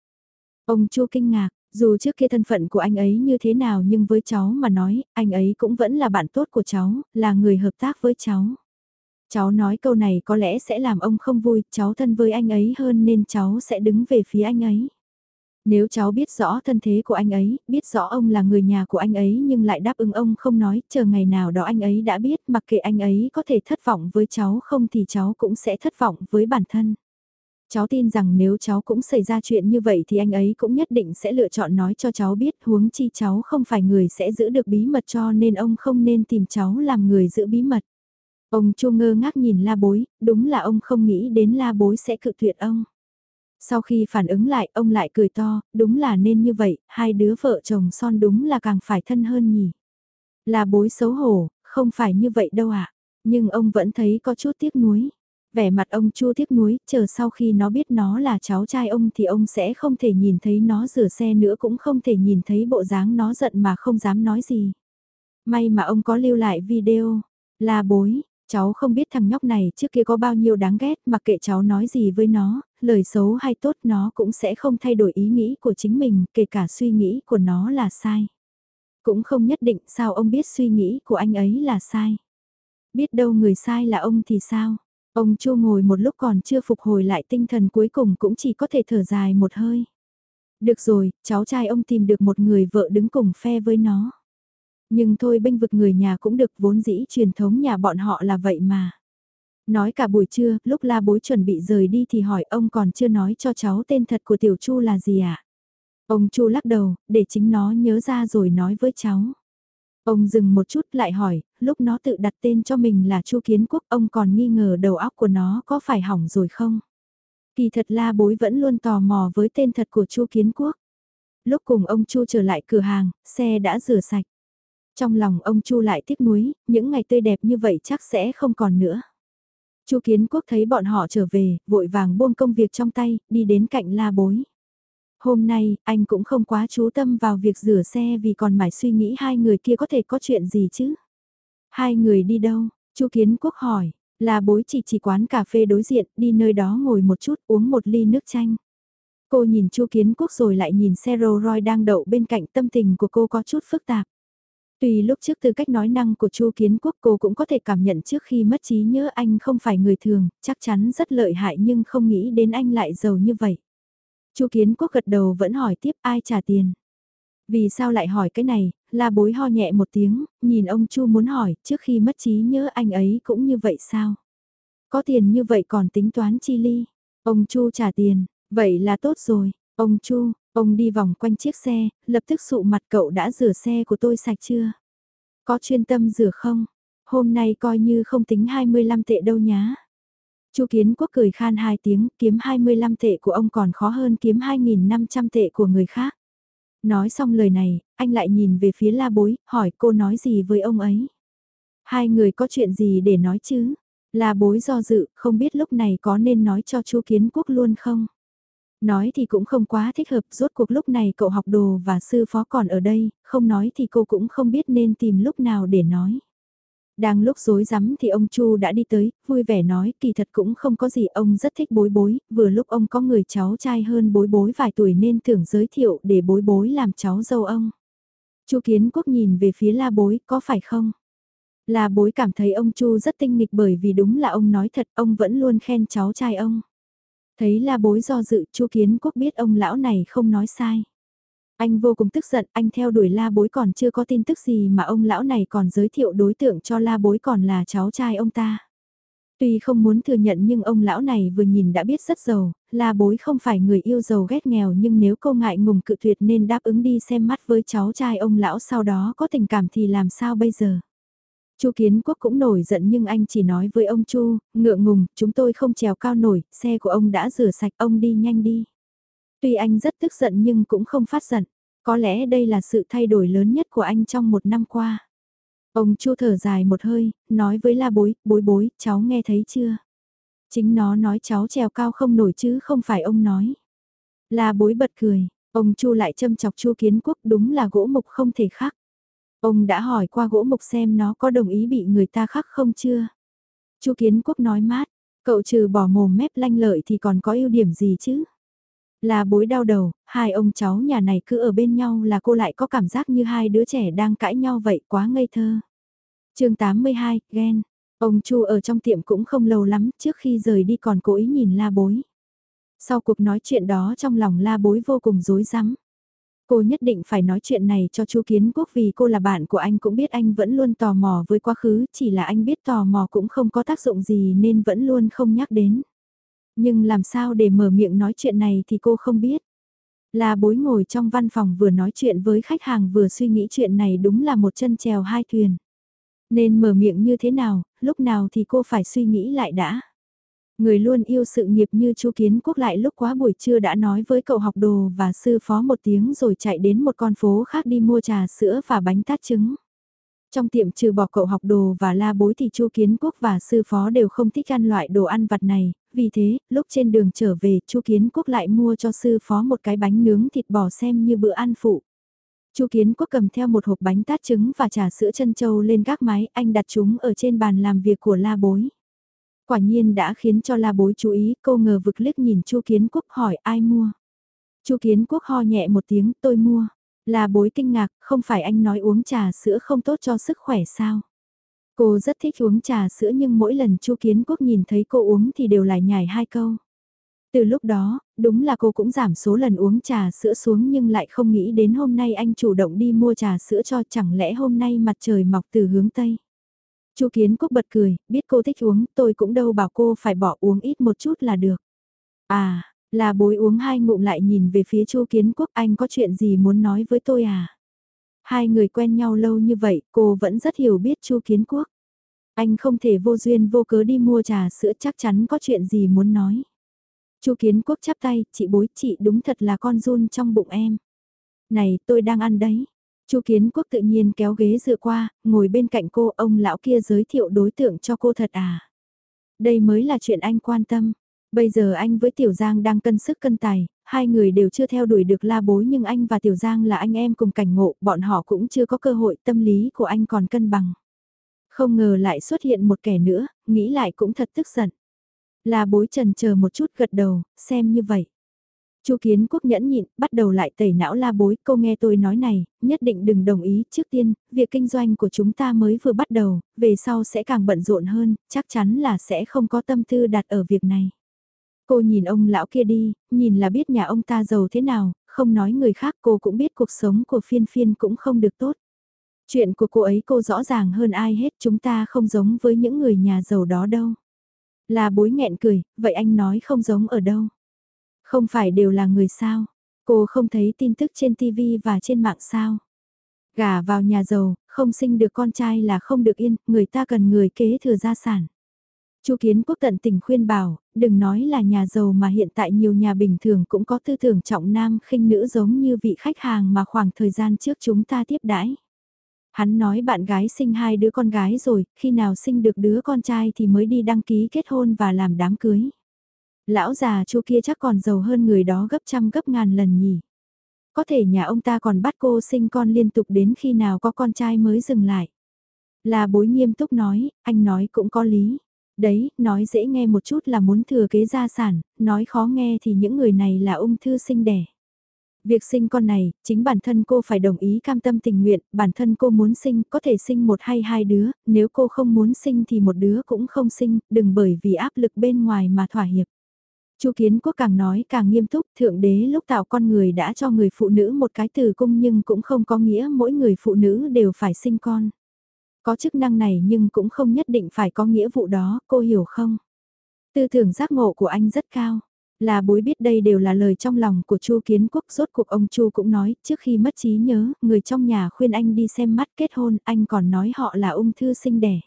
Speaker 1: Ông Chu kinh ngạc, dù trước kia thân phận của anh ấy như thế nào nhưng với cháu mà nói, anh ấy cũng vẫn là bạn tốt của cháu, là người hợp tác với cháu. Cháu nói câu này có lẽ sẽ làm ông không vui, cháu thân với anh ấy hơn nên cháu sẽ đứng về phía anh ấy. Nếu cháu biết rõ thân thế của anh ấy, biết rõ ông là người nhà của anh ấy nhưng lại đáp ứng ông không nói, chờ ngày nào đó anh ấy đã biết mặc kệ anh ấy có thể thất vọng với cháu không thì cháu cũng sẽ thất vọng với bản thân. Cháu tin rằng nếu cháu cũng xảy ra chuyện như vậy thì anh ấy cũng nhất định sẽ lựa chọn nói cho cháu biết huống chi cháu không phải người sẽ giữ được bí mật cho nên ông không nên tìm cháu làm người giữ bí mật. Ông Chu ngơ ngác nhìn la bối, đúng là ông không nghĩ đến la bối sẽ cự tuyệt ông. Sau khi phản ứng lại, ông lại cười to, đúng là nên như vậy, hai đứa vợ chồng son đúng là càng phải thân hơn nhỉ. La bối xấu hổ, không phải như vậy đâu ạ, nhưng ông vẫn thấy có chút tiếc nuối. Vẻ mặt ông chua tiếc nuối, chờ sau khi nó biết nó là cháu trai ông thì ông sẽ không thể nhìn thấy nó rửa xe nữa cũng không thể nhìn thấy bộ dáng nó giận mà không dám nói gì. May mà ông có lưu lại video, là bối, cháu không biết thằng nhóc này trước kia có bao nhiêu đáng ghét mặc kệ cháu nói gì với nó, lời xấu hay tốt nó cũng sẽ không thay đổi ý nghĩ của chính mình, kể cả suy nghĩ của nó là sai. Cũng không nhất định sao ông biết suy nghĩ của anh ấy là sai. Biết đâu người sai là ông thì sao? Ông Chu ngồi một lúc còn chưa phục hồi lại tinh thần cuối cùng cũng chỉ có thể thở dài một hơi. Được rồi, cháu trai ông tìm được một người vợ đứng cùng phe với nó. Nhưng thôi bênh vực người nhà cũng được vốn dĩ truyền thống nhà bọn họ là vậy mà. Nói cả buổi trưa, lúc la bối chuẩn bị rời đi thì hỏi ông còn chưa nói cho cháu tên thật của tiểu chu là gì ạ? À? Ông chu lắc đầu, để chính nó nhớ ra rồi nói với cháu. Ông dừng một chút lại hỏi, lúc nó tự đặt tên cho mình là Chu Kiến Quốc, ông còn nghi ngờ đầu óc của nó có phải hỏng rồi không? Kỳ thật la bối vẫn luôn tò mò với tên thật của Chu Kiến Quốc. Lúc cùng ông Chu trở lại cửa hàng, xe đã rửa sạch. Trong lòng ông Chu lại tiếc nuối, những ngày tươi đẹp như vậy chắc sẽ không còn nữa. Chu Kiến Quốc thấy bọn họ trở về, vội vàng buông công việc trong tay, đi đến cạnh la bối. Hôm nay, anh cũng không quá chú tâm vào việc rửa xe vì còn mải suy nghĩ hai người kia có thể có chuyện gì chứ. Hai người đi đâu? Chu Kiến Quốc hỏi, là bối chỉ chỉ quán cà phê đối diện, đi nơi đó ngồi một chút uống một ly nước chanh. Cô nhìn Chu Kiến Quốc rồi lại nhìn xe Rolls Royce đang đậu bên cạnh tâm tình của cô có chút phức tạp. Tùy lúc trước từ cách nói năng của Chu Kiến Quốc cô cũng có thể cảm nhận trước khi mất trí nhớ anh không phải người thường, chắc chắn rất lợi hại nhưng không nghĩ đến anh lại giàu như vậy. Chu Kiến Quốc gật đầu vẫn hỏi tiếp ai trả tiền. Vì sao lại hỏi cái này, la bối ho nhẹ một tiếng, nhìn ông Chu muốn hỏi, trước khi mất trí nhớ anh ấy cũng như vậy sao? Có tiền như vậy còn tính toán chi ly? Ông Chu trả tiền, vậy là tốt rồi, ông Chu, ông đi vòng quanh chiếc xe, lập tức sụ mặt cậu đã rửa xe của tôi sạch chưa? Có chuyên tâm rửa không? Hôm nay coi như không tính 25 tệ đâu nhá. Chu Kiến Quốc cười khan hai tiếng, kiếm 25 tệ của ông còn khó hơn kiếm 2.500 tệ của người khác. Nói xong lời này, anh lại nhìn về phía la bối, hỏi cô nói gì với ông ấy. Hai người có chuyện gì để nói chứ? La bối do dự, không biết lúc này có nên nói cho Chu Kiến Quốc luôn không? Nói thì cũng không quá thích hợp, rốt cuộc lúc này cậu học đồ và sư phó còn ở đây, không nói thì cô cũng không biết nên tìm lúc nào để nói. Đang lúc rối rắm thì ông Chu đã đi tới, vui vẻ nói kỳ thật cũng không có gì ông rất thích bối bối, vừa lúc ông có người cháu trai hơn bối bối vài tuổi nên tưởng giới thiệu để bối bối làm cháu dâu ông. Chu Kiến Quốc nhìn về phía la bối, có phải không? La bối cảm thấy ông Chu rất tinh nghịch bởi vì đúng là ông nói thật, ông vẫn luôn khen cháu trai ông. Thấy la bối do dự, Chu Kiến Quốc biết ông lão này không nói sai. Anh vô cùng tức giận, anh theo đuổi la bối còn chưa có tin tức gì mà ông lão này còn giới thiệu đối tượng cho la bối còn là cháu trai ông ta. Tuy không muốn thừa nhận nhưng ông lão này vừa nhìn đã biết rất giàu, la bối không phải người yêu giàu ghét nghèo nhưng nếu cô ngại ngùng cự tuyệt nên đáp ứng đi xem mắt với cháu trai ông lão sau đó có tình cảm thì làm sao bây giờ. Chu Kiến Quốc cũng nổi giận nhưng anh chỉ nói với ông Chu, ngượng ngùng, chúng tôi không trèo cao nổi, xe của ông đã rửa sạch, ông đi nhanh đi. Tuy anh rất tức giận nhưng cũng không phát giận. Có lẽ đây là sự thay đổi lớn nhất của anh trong một năm qua. Ông Chu thở dài một hơi, nói với la bối, bối bối, cháu nghe thấy chưa? Chính nó nói cháu trèo cao không nổi chứ không phải ông nói. La bối bật cười, ông Chu lại châm chọc Chu Kiến Quốc đúng là gỗ mục không thể khắc Ông đã hỏi qua gỗ mục xem nó có đồng ý bị người ta khắc không chưa? Chu Kiến Quốc nói mát, cậu trừ bỏ mồm mép lanh lợi thì còn có ưu điểm gì chứ? Là bối đau đầu, hai ông cháu nhà này cứ ở bên nhau là cô lại có cảm giác như hai đứa trẻ đang cãi nhau vậy quá ngây thơ. chương 82, ghen. Ông Chu ở trong tiệm cũng không lâu lắm trước khi rời đi còn cố ý nhìn la bối. Sau cuộc nói chuyện đó trong lòng la bối vô cùng rối rắm. Cô nhất định phải nói chuyện này cho Chu Kiến Quốc vì cô là bạn của anh cũng biết anh vẫn luôn tò mò với quá khứ, chỉ là anh biết tò mò cũng không có tác dụng gì nên vẫn luôn không nhắc đến. Nhưng làm sao để mở miệng nói chuyện này thì cô không biết. Là bối ngồi trong văn phòng vừa nói chuyện với khách hàng vừa suy nghĩ chuyện này đúng là một chân trèo hai thuyền. Nên mở miệng như thế nào, lúc nào thì cô phải suy nghĩ lại đã. Người luôn yêu sự nghiệp như chú Kiến Quốc lại lúc quá buổi trưa đã nói với cậu học đồ và sư phó một tiếng rồi chạy đến một con phố khác đi mua trà sữa và bánh tát trứng. Trong tiệm trừ bỏ cậu học đồ và la bối thì Chu Kiến Quốc và sư phó đều không thích ăn loại đồ ăn vặt này, vì thế, lúc trên đường trở về, Chu Kiến Quốc lại mua cho sư phó một cái bánh nướng thịt bò xem như bữa ăn phụ. Chu Kiến Quốc cầm theo một hộp bánh tát trứng và trà sữa chân châu lên gác mái, anh đặt chúng ở trên bàn làm việc của La Bối. Quả nhiên đã khiến cho La Bối chú ý, cô ngờ vực liếc nhìn Chu Kiến Quốc hỏi ai mua. Chu Kiến Quốc ho nhẹ một tiếng, tôi mua. La Bối kinh ngạc, không phải anh nói uống trà sữa không tốt cho sức khỏe sao? Cô rất thích uống trà sữa nhưng mỗi lần Chu Kiến Quốc nhìn thấy cô uống thì đều lại nhảy hai câu. Từ lúc đó, đúng là cô cũng giảm số lần uống trà sữa xuống nhưng lại không nghĩ đến hôm nay anh chủ động đi mua trà sữa cho chẳng lẽ hôm nay mặt trời mọc từ hướng Tây. Chu Kiến Quốc bật cười, biết cô thích uống, tôi cũng đâu bảo cô phải bỏ uống ít một chút là được. À, là bối uống hai ngụm lại nhìn về phía Chu Kiến Quốc anh có chuyện gì muốn nói với tôi à? Hai người quen nhau lâu như vậy, cô vẫn rất hiểu biết Chu Kiến Quốc. Anh không thể vô duyên vô cớ đi mua trà sữa chắc chắn có chuyện gì muốn nói. Chu Kiến Quốc chắp tay, chị bối chị đúng thật là con run trong bụng em. Này, tôi đang ăn đấy. Chu Kiến Quốc tự nhiên kéo ghế dựa qua, ngồi bên cạnh cô, ông lão kia giới thiệu đối tượng cho cô thật à. Đây mới là chuyện anh quan tâm. Bây giờ anh với Tiểu Giang đang cân sức cân tài, hai người đều chưa theo đuổi được la bối nhưng anh và Tiểu Giang là anh em cùng cảnh ngộ, bọn họ cũng chưa có cơ hội tâm lý của anh còn cân bằng. Không ngờ lại xuất hiện một kẻ nữa, nghĩ lại cũng thật tức giận. La bối trần chờ một chút gật đầu, xem như vậy. Chu Kiến Quốc nhẫn nhịn, bắt đầu lại tẩy não la bối, cô nghe tôi nói này, nhất định đừng đồng ý, trước tiên, việc kinh doanh của chúng ta mới vừa bắt đầu, về sau sẽ càng bận rộn hơn, chắc chắn là sẽ không có tâm tư đặt ở việc này. Cô nhìn ông lão kia đi, nhìn là biết nhà ông ta giàu thế nào, không nói người khác cô cũng biết cuộc sống của phiên phiên cũng không được tốt. Chuyện của cô ấy cô rõ ràng hơn ai hết chúng ta không giống với những người nhà giàu đó đâu. Là bối nghẹn cười, vậy anh nói không giống ở đâu. Không phải đều là người sao, cô không thấy tin tức trên TV và trên mạng sao. Gả vào nhà giàu, không sinh được con trai là không được yên, người ta cần người kế thừa gia sản. Chu Kiến Quốc tận tình khuyên bảo, đừng nói là nhà giàu mà hiện tại nhiều nhà bình thường cũng có tư tưởng trọng nam khinh nữ giống như vị khách hàng mà khoảng thời gian trước chúng ta tiếp đãi. Hắn nói bạn gái sinh hai đứa con gái rồi, khi nào sinh được đứa con trai thì mới đi đăng ký kết hôn và làm đám cưới. Lão già chu kia chắc còn giàu hơn người đó gấp trăm gấp ngàn lần nhỉ. Có thể nhà ông ta còn bắt cô sinh con liên tục đến khi nào có con trai mới dừng lại. Là bối nghiêm túc nói, anh nói cũng có lý. Đấy, nói dễ nghe một chút là muốn thừa kế gia sản, nói khó nghe thì những người này là ung thư sinh đẻ. Việc sinh con này, chính bản thân cô phải đồng ý cam tâm tình nguyện, bản thân cô muốn sinh, có thể sinh một hay hai đứa, nếu cô không muốn sinh thì một đứa cũng không sinh, đừng bởi vì áp lực bên ngoài mà thỏa hiệp. Chu Kiến Quốc càng nói càng nghiêm túc, thượng đế lúc tạo con người đã cho người phụ nữ một cái từ cung nhưng cũng không có nghĩa mỗi người phụ nữ đều phải sinh con. Có chức năng này nhưng cũng không nhất định phải có nghĩa vụ đó, cô hiểu không? Tư tưởng giác ngộ của anh rất cao. Là bối biết đây đều là lời trong lòng của Chu Kiến Quốc, rốt cuộc ông Chu cũng nói, trước khi mất trí nhớ, người trong nhà khuyên anh đi xem mắt kết hôn, anh còn nói họ là ung thư sinh đẻ.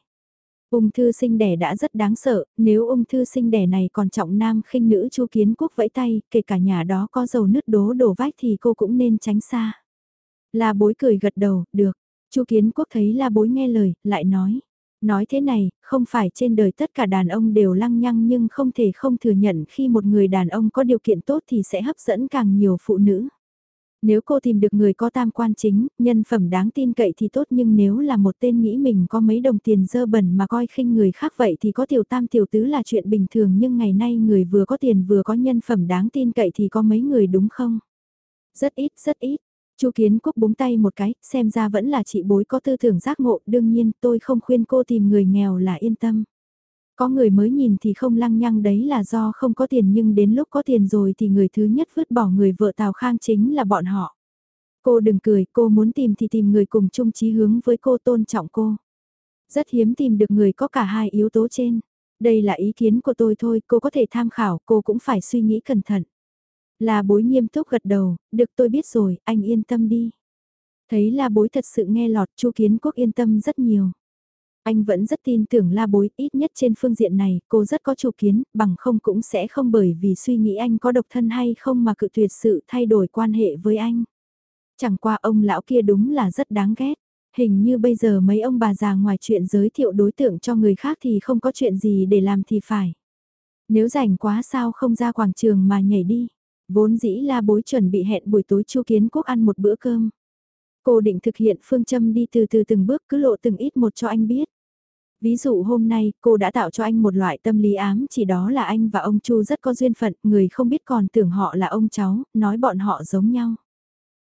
Speaker 1: Ung thư sinh đẻ đã rất đáng sợ, nếu ung thư sinh đẻ này còn trọng nam khinh nữ Chu Kiến Quốc vẫy tay, kể cả nhà đó có dầu nứt đố đổ vách thì cô cũng nên tránh xa. Là bối cười gật đầu, được. Chu Kiến Quốc thấy la bối nghe lời, lại nói. Nói thế này, không phải trên đời tất cả đàn ông đều lăng nhăng nhưng không thể không thừa nhận khi một người đàn ông có điều kiện tốt thì sẽ hấp dẫn càng nhiều phụ nữ. Nếu cô tìm được người có tam quan chính, nhân phẩm đáng tin cậy thì tốt nhưng nếu là một tên nghĩ mình có mấy đồng tiền dơ bẩn mà coi khinh người khác vậy thì có tiểu tam tiểu tứ là chuyện bình thường nhưng ngày nay người vừa có tiền vừa có nhân phẩm đáng tin cậy thì có mấy người đúng không? Rất ít, rất ít. Chu Kiến Quốc búng tay một cái, xem ra vẫn là chị bối có tư tưởng giác ngộ, đương nhiên tôi không khuyên cô tìm người nghèo là yên tâm. Có người mới nhìn thì không lăng nhăng đấy là do không có tiền nhưng đến lúc có tiền rồi thì người thứ nhất vứt bỏ người vợ Tào Khang chính là bọn họ. Cô đừng cười, cô muốn tìm thì tìm người cùng chung chí hướng với cô tôn trọng cô. Rất hiếm tìm được người có cả hai yếu tố trên. Đây là ý kiến của tôi thôi, cô có thể tham khảo, cô cũng phải suy nghĩ cẩn thận. Là bối nghiêm túc gật đầu, được tôi biết rồi, anh yên tâm đi. Thấy là bối thật sự nghe lọt, chu kiến quốc yên tâm rất nhiều. Anh vẫn rất tin tưởng la bối, ít nhất trên phương diện này, cô rất có chủ kiến, bằng không cũng sẽ không bởi vì suy nghĩ anh có độc thân hay không mà cự tuyệt sự thay đổi quan hệ với anh. Chẳng qua ông lão kia đúng là rất đáng ghét. Hình như bây giờ mấy ông bà già ngoài chuyện giới thiệu đối tượng cho người khác thì không có chuyện gì để làm thì phải. Nếu rảnh quá sao không ra quảng trường mà nhảy đi. Vốn dĩ la bối chuẩn bị hẹn buổi tối chu kiến quốc ăn một bữa cơm. Cô định thực hiện phương châm đi từ từ từng bước cứ lộ từng ít một cho anh biết. Ví dụ hôm nay, cô đã tạo cho anh một loại tâm lý ám chỉ đó là anh và ông Chu rất có duyên phận, người không biết còn tưởng họ là ông cháu, nói bọn họ giống nhau.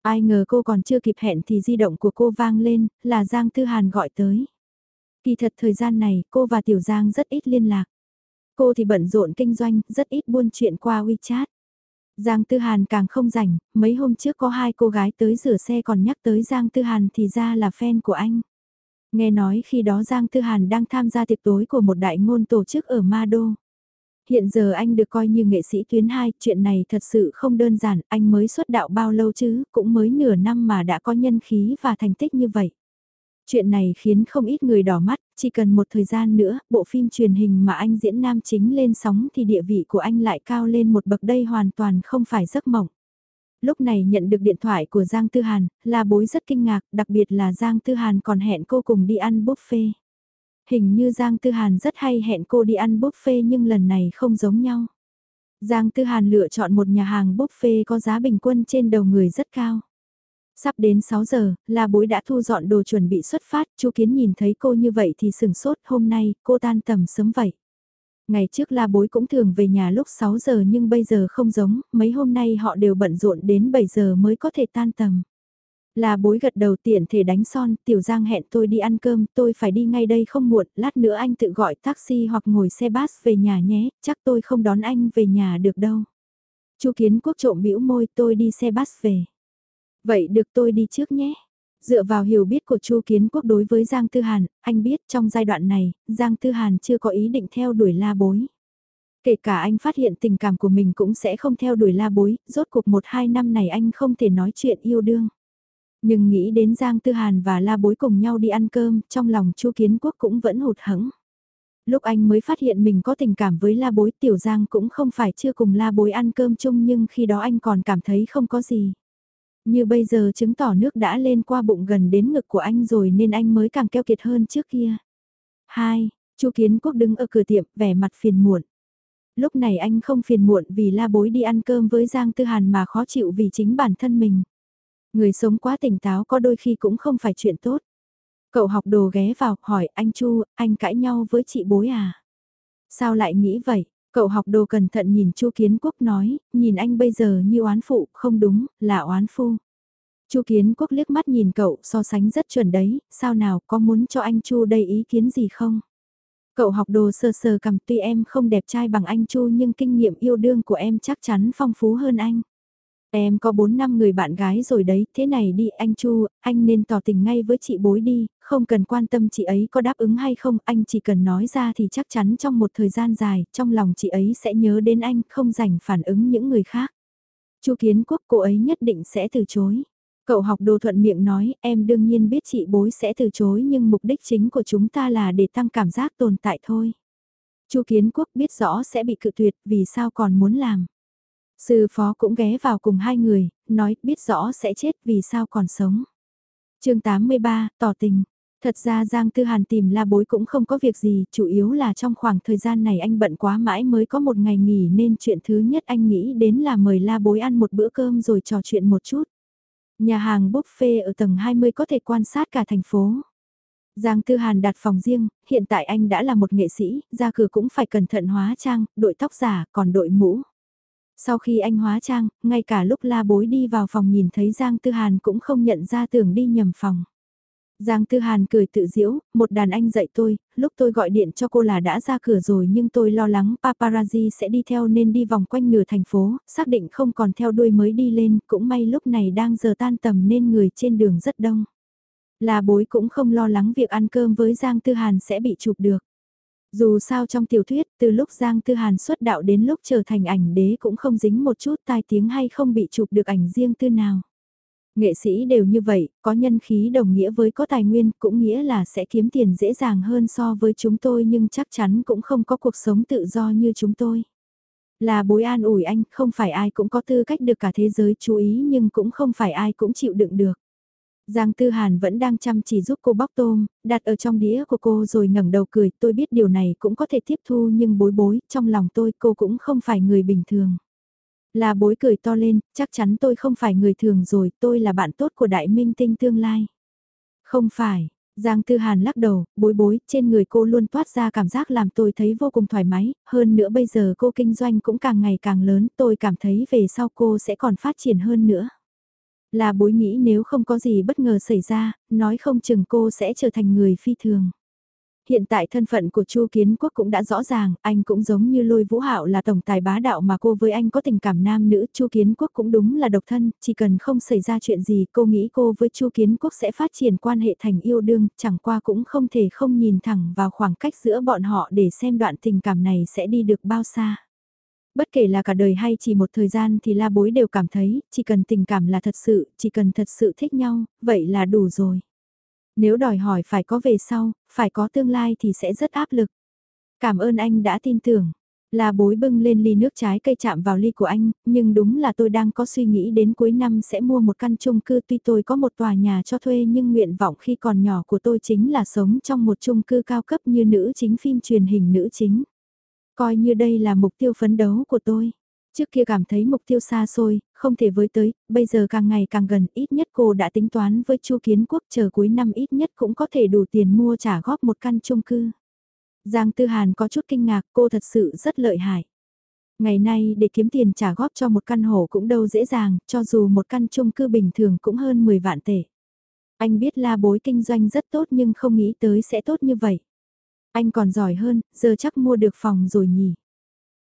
Speaker 1: Ai ngờ cô còn chưa kịp hẹn thì di động của cô vang lên, là Giang Tư Hàn gọi tới. Kỳ thật thời gian này, cô và Tiểu Giang rất ít liên lạc. Cô thì bận rộn kinh doanh, rất ít buôn chuyện qua WeChat. Giang Tư Hàn càng không rảnh, mấy hôm trước có hai cô gái tới rửa xe còn nhắc tới Giang Tư Hàn thì ra là fan của anh. Nghe nói khi đó Giang Tư Hàn đang tham gia tiệc tối của một đại ngôn tổ chức ở Ma Đô. Hiện giờ anh được coi như nghệ sĩ tuyến 2, chuyện này thật sự không đơn giản, anh mới xuất đạo bao lâu chứ, cũng mới nửa năm mà đã có nhân khí và thành tích như vậy. Chuyện này khiến không ít người đỏ mắt, chỉ cần một thời gian nữa, bộ phim truyền hình mà anh diễn nam chính lên sóng thì địa vị của anh lại cao lên một bậc đây hoàn toàn không phải giấc mộng. Lúc này nhận được điện thoại của Giang Tư Hàn, là bối rất kinh ngạc, đặc biệt là Giang Tư Hàn còn hẹn cô cùng đi ăn buffet. Hình như Giang Tư Hàn rất hay hẹn cô đi ăn buffet nhưng lần này không giống nhau. Giang Tư Hàn lựa chọn một nhà hàng buffet có giá bình quân trên đầu người rất cao. Sắp đến 6 giờ, La Bối đã thu dọn đồ chuẩn bị xuất phát, Chu Kiến nhìn thấy cô như vậy thì sừng sốt, hôm nay, cô tan tầm sớm vậy. Ngày trước La Bối cũng thường về nhà lúc 6 giờ nhưng bây giờ không giống, mấy hôm nay họ đều bận rộn đến 7 giờ mới có thể tan tầm. La Bối gật đầu tiện thể đánh son, Tiểu Giang hẹn tôi đi ăn cơm, tôi phải đi ngay đây không muộn, lát nữa anh tự gọi taxi hoặc ngồi xe bus về nhà nhé, chắc tôi không đón anh về nhà được đâu. Chu Kiến Quốc trộm bĩu môi tôi đi xe bus về. Vậy được tôi đi trước nhé. Dựa vào hiểu biết của Chu Kiến Quốc đối với Giang Tư Hàn, anh biết trong giai đoạn này, Giang Tư Hàn chưa có ý định theo đuổi la bối. Kể cả anh phát hiện tình cảm của mình cũng sẽ không theo đuổi la bối, rốt cuộc một hai năm này anh không thể nói chuyện yêu đương. Nhưng nghĩ đến Giang Tư Hàn và la bối cùng nhau đi ăn cơm, trong lòng Chu Kiến Quốc cũng vẫn hụt hẫng. Lúc anh mới phát hiện mình có tình cảm với la bối tiểu Giang cũng không phải chưa cùng la bối ăn cơm chung nhưng khi đó anh còn cảm thấy không có gì. Như bây giờ chứng tỏ nước đã lên qua bụng gần đến ngực của anh rồi nên anh mới càng keo kiệt hơn trước kia. 2. Chu Kiến Quốc đứng ở cửa tiệm, vẻ mặt phiền muộn. Lúc này anh không phiền muộn vì la bối đi ăn cơm với Giang Tư Hàn mà khó chịu vì chính bản thân mình. Người sống quá tỉnh táo có đôi khi cũng không phải chuyện tốt. Cậu học đồ ghé vào, hỏi anh Chu, anh cãi nhau với chị bối à? Sao lại nghĩ vậy? Cậu học đồ cẩn thận nhìn Chu Kiến Quốc nói, nhìn anh bây giờ như oán phụ, không đúng, là oán phu. Chu Kiến Quốc liếc mắt nhìn cậu, so sánh rất chuẩn đấy, sao nào, có muốn cho anh Chu đây ý kiến gì không? Cậu học đồ sờ sờ cầm tuy em không đẹp trai bằng anh Chu nhưng kinh nghiệm yêu đương của em chắc chắn phong phú hơn anh. Em có 4 năm người bạn gái rồi đấy, thế này đi anh Chu, anh nên tỏ tình ngay với chị bối đi, không cần quan tâm chị ấy có đáp ứng hay không, anh chỉ cần nói ra thì chắc chắn trong một thời gian dài, trong lòng chị ấy sẽ nhớ đến anh, không dành phản ứng những người khác. Chu Kiến Quốc cô ấy nhất định sẽ từ chối. Cậu học đồ thuận miệng nói, em đương nhiên biết chị bối sẽ từ chối nhưng mục đích chính của chúng ta là để tăng cảm giác tồn tại thôi. Chu Kiến Quốc biết rõ sẽ bị cự tuyệt vì sao còn muốn làm. Sư phó cũng ghé vào cùng hai người, nói biết rõ sẽ chết vì sao còn sống. chương 83, tỏ tình. Thật ra Giang Tư Hàn tìm la bối cũng không có việc gì, chủ yếu là trong khoảng thời gian này anh bận quá mãi mới có một ngày nghỉ nên chuyện thứ nhất anh nghĩ đến là mời la bối ăn một bữa cơm rồi trò chuyện một chút. Nhà hàng buffet ở tầng 20 có thể quan sát cả thành phố. Giang Tư Hàn đặt phòng riêng, hiện tại anh đã là một nghệ sĩ, ra cửa cũng phải cẩn thận hóa trang, đội tóc giả, còn đội mũ. Sau khi anh hóa trang, ngay cả lúc la bối đi vào phòng nhìn thấy Giang Tư Hàn cũng không nhận ra tưởng đi nhầm phòng. Giang Tư Hàn cười tự diễu, một đàn anh dạy tôi, lúc tôi gọi điện cho cô là đã ra cửa rồi nhưng tôi lo lắng paparazzi sẽ đi theo nên đi vòng quanh nửa thành phố, xác định không còn theo đuôi mới đi lên, cũng may lúc này đang giờ tan tầm nên người trên đường rất đông. Là bối cũng không lo lắng việc ăn cơm với Giang Tư Hàn sẽ bị chụp được. Dù sao trong tiểu thuyết, từ lúc Giang Tư Hàn xuất đạo đến lúc trở thành ảnh đế cũng không dính một chút tai tiếng hay không bị chụp được ảnh riêng tư nào. Nghệ sĩ đều như vậy, có nhân khí đồng nghĩa với có tài nguyên, cũng nghĩa là sẽ kiếm tiền dễ dàng hơn so với chúng tôi nhưng chắc chắn cũng không có cuộc sống tự do như chúng tôi. Là bối an ủi anh, không phải ai cũng có tư cách được cả thế giới chú ý nhưng cũng không phải ai cũng chịu đựng được. Giang Tư Hàn vẫn đang chăm chỉ giúp cô bóc tôm, đặt ở trong đĩa của cô rồi ngẩng đầu cười, tôi biết điều này cũng có thể tiếp thu nhưng bối bối, trong lòng tôi cô cũng không phải người bình thường. Là bối cười to lên, chắc chắn tôi không phải người thường rồi, tôi là bạn tốt của đại minh tinh tương lai. Không phải, Giang Tư Hàn lắc đầu, bối bối, trên người cô luôn toát ra cảm giác làm tôi thấy vô cùng thoải mái, hơn nữa bây giờ cô kinh doanh cũng càng ngày càng lớn, tôi cảm thấy về sau cô sẽ còn phát triển hơn nữa. Là bối nghĩ nếu không có gì bất ngờ xảy ra, nói không chừng cô sẽ trở thành người phi thường. hiện tại thân phận của Chu Kiến Quốc cũng đã rõ ràng, anh cũng giống như Lôi Vũ Hạo là tổng tài bá đạo mà cô với anh có tình cảm nam nữ, Chu Kiến Quốc cũng đúng là độc thân, chỉ cần không xảy ra chuyện gì, cô nghĩ cô với Chu Kiến Quốc sẽ phát triển quan hệ thành yêu đương, chẳng qua cũng không thể không nhìn thẳng vào khoảng cách giữa bọn họ để xem đoạn tình cảm này sẽ đi được bao xa. Bất kể là cả đời hay chỉ một thời gian thì la bối đều cảm thấy, chỉ cần tình cảm là thật sự, chỉ cần thật sự thích nhau, vậy là đủ rồi. Nếu đòi hỏi phải có về sau, phải có tương lai thì sẽ rất áp lực. Cảm ơn anh đã tin tưởng. La bối bưng lên ly nước trái cây chạm vào ly của anh, nhưng đúng là tôi đang có suy nghĩ đến cuối năm sẽ mua một căn chung cư tuy tôi có một tòa nhà cho thuê nhưng nguyện vọng khi còn nhỏ của tôi chính là sống trong một chung cư cao cấp như nữ chính phim truyền hình nữ chính. Coi như đây là mục tiêu phấn đấu của tôi. Trước kia cảm thấy mục tiêu xa xôi, không thể với tới, bây giờ càng ngày càng gần, ít nhất cô đã tính toán với Chu Kiến Quốc chờ cuối năm ít nhất cũng có thể đủ tiền mua trả góp một căn chung cư. Giang Tư Hàn có chút kinh ngạc, cô thật sự rất lợi hại. Ngày nay để kiếm tiền trả góp cho một căn hộ cũng đâu dễ dàng, cho dù một căn chung cư bình thường cũng hơn 10 vạn tệ. Anh biết la bối kinh doanh rất tốt nhưng không nghĩ tới sẽ tốt như vậy. Anh còn giỏi hơn, giờ chắc mua được phòng rồi nhỉ.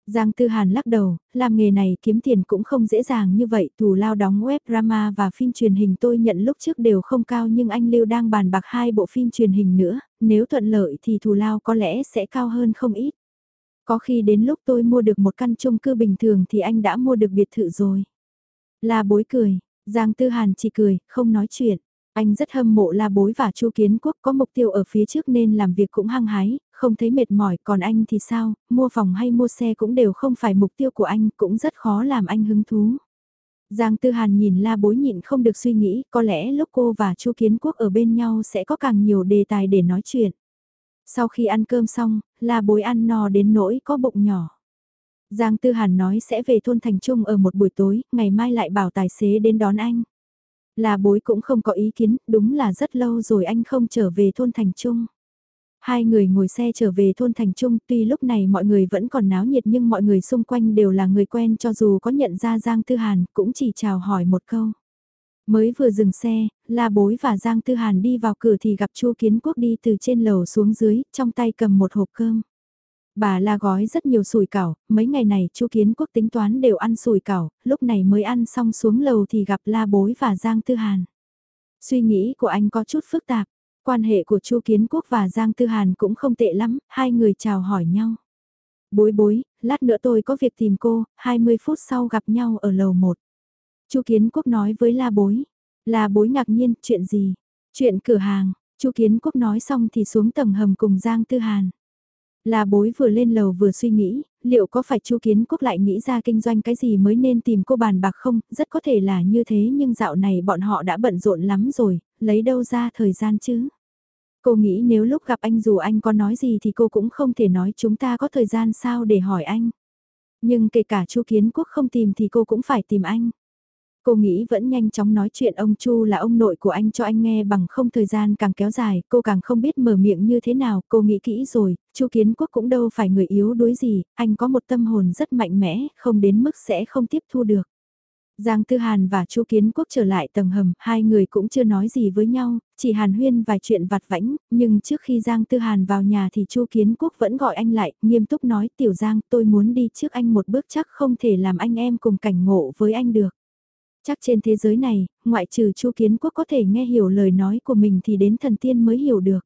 Speaker 1: Giang Tư Hàn lắc đầu, làm nghề này kiếm tiền cũng không dễ dàng như vậy, thù lao đóng web drama và phim truyền hình tôi nhận lúc trước đều không cao nhưng anh Lưu đang bàn bạc hai bộ phim truyền hình nữa, nếu thuận lợi thì thù lao có lẽ sẽ cao hơn không ít. Có khi đến lúc tôi mua được một căn chung cư bình thường thì anh đã mua được biệt thự rồi. La bối cười, Giang Tư Hàn chỉ cười, không nói chuyện. Anh rất hâm mộ La Bối và Chu Kiến Quốc có mục tiêu ở phía trước nên làm việc cũng hăng hái, không thấy mệt mỏi, còn anh thì sao, mua phòng hay mua xe cũng đều không phải mục tiêu của anh, cũng rất khó làm anh hứng thú. Giang Tư Hàn nhìn La Bối nhịn không được suy nghĩ, có lẽ lúc cô và Chu Kiến Quốc ở bên nhau sẽ có càng nhiều đề tài để nói chuyện. Sau khi ăn cơm xong, La Bối ăn no đến nỗi có bụng nhỏ. Giang Tư Hàn nói sẽ về thôn Thành Trung ở một buổi tối, ngày mai lại bảo tài xế đến đón anh. Là bối cũng không có ý kiến, đúng là rất lâu rồi anh không trở về thôn Thành Trung. Hai người ngồi xe trở về thôn Thành Trung, tuy lúc này mọi người vẫn còn náo nhiệt nhưng mọi người xung quanh đều là người quen cho dù có nhận ra Giang Tư Hàn cũng chỉ chào hỏi một câu. Mới vừa dừng xe, La Bối và Giang Tư Hàn đi vào cửa thì gặp Chu Kiến Quốc đi từ trên lầu xuống dưới, trong tay cầm một hộp cơm. Bà la gói rất nhiều sủi cảo, mấy ngày này chu Kiến Quốc tính toán đều ăn sủi cảo, lúc này mới ăn xong xuống lầu thì gặp La Bối và Giang Tư Hàn. Suy nghĩ của anh có chút phức tạp, quan hệ của chu Kiến Quốc và Giang Tư Hàn cũng không tệ lắm, hai người chào hỏi nhau. Bối bối, lát nữa tôi có việc tìm cô, 20 phút sau gặp nhau ở lầu 1. chu Kiến Quốc nói với La Bối. La Bối ngạc nhiên, chuyện gì? Chuyện cửa hàng, chu Kiến Quốc nói xong thì xuống tầng hầm cùng Giang Tư Hàn. Là bối vừa lên lầu vừa suy nghĩ, liệu có phải Chu Kiến Quốc lại nghĩ ra kinh doanh cái gì mới nên tìm cô bàn bạc không, rất có thể là như thế nhưng dạo này bọn họ đã bận rộn lắm rồi, lấy đâu ra thời gian chứ. Cô nghĩ nếu lúc gặp anh dù anh có nói gì thì cô cũng không thể nói chúng ta có thời gian sao để hỏi anh. Nhưng kể cả Chu Kiến Quốc không tìm thì cô cũng phải tìm anh. Cô nghĩ vẫn nhanh chóng nói chuyện ông Chu là ông nội của anh cho anh nghe bằng không thời gian càng kéo dài, cô càng không biết mở miệng như thế nào, cô nghĩ kỹ rồi, Chu Kiến Quốc cũng đâu phải người yếu đuối gì, anh có một tâm hồn rất mạnh mẽ, không đến mức sẽ không tiếp thu được. Giang Tư Hàn và Chu Kiến Quốc trở lại tầng hầm, hai người cũng chưa nói gì với nhau, chỉ hàn huyên vài chuyện vặt vãnh, nhưng trước khi Giang Tư Hàn vào nhà thì Chu Kiến Quốc vẫn gọi anh lại, nghiêm túc nói Tiểu Giang tôi muốn đi trước anh một bước chắc không thể làm anh em cùng cảnh ngộ với anh được. Chắc trên thế giới này, ngoại trừ Chu Kiến Quốc có thể nghe hiểu lời nói của mình thì đến thần tiên mới hiểu được.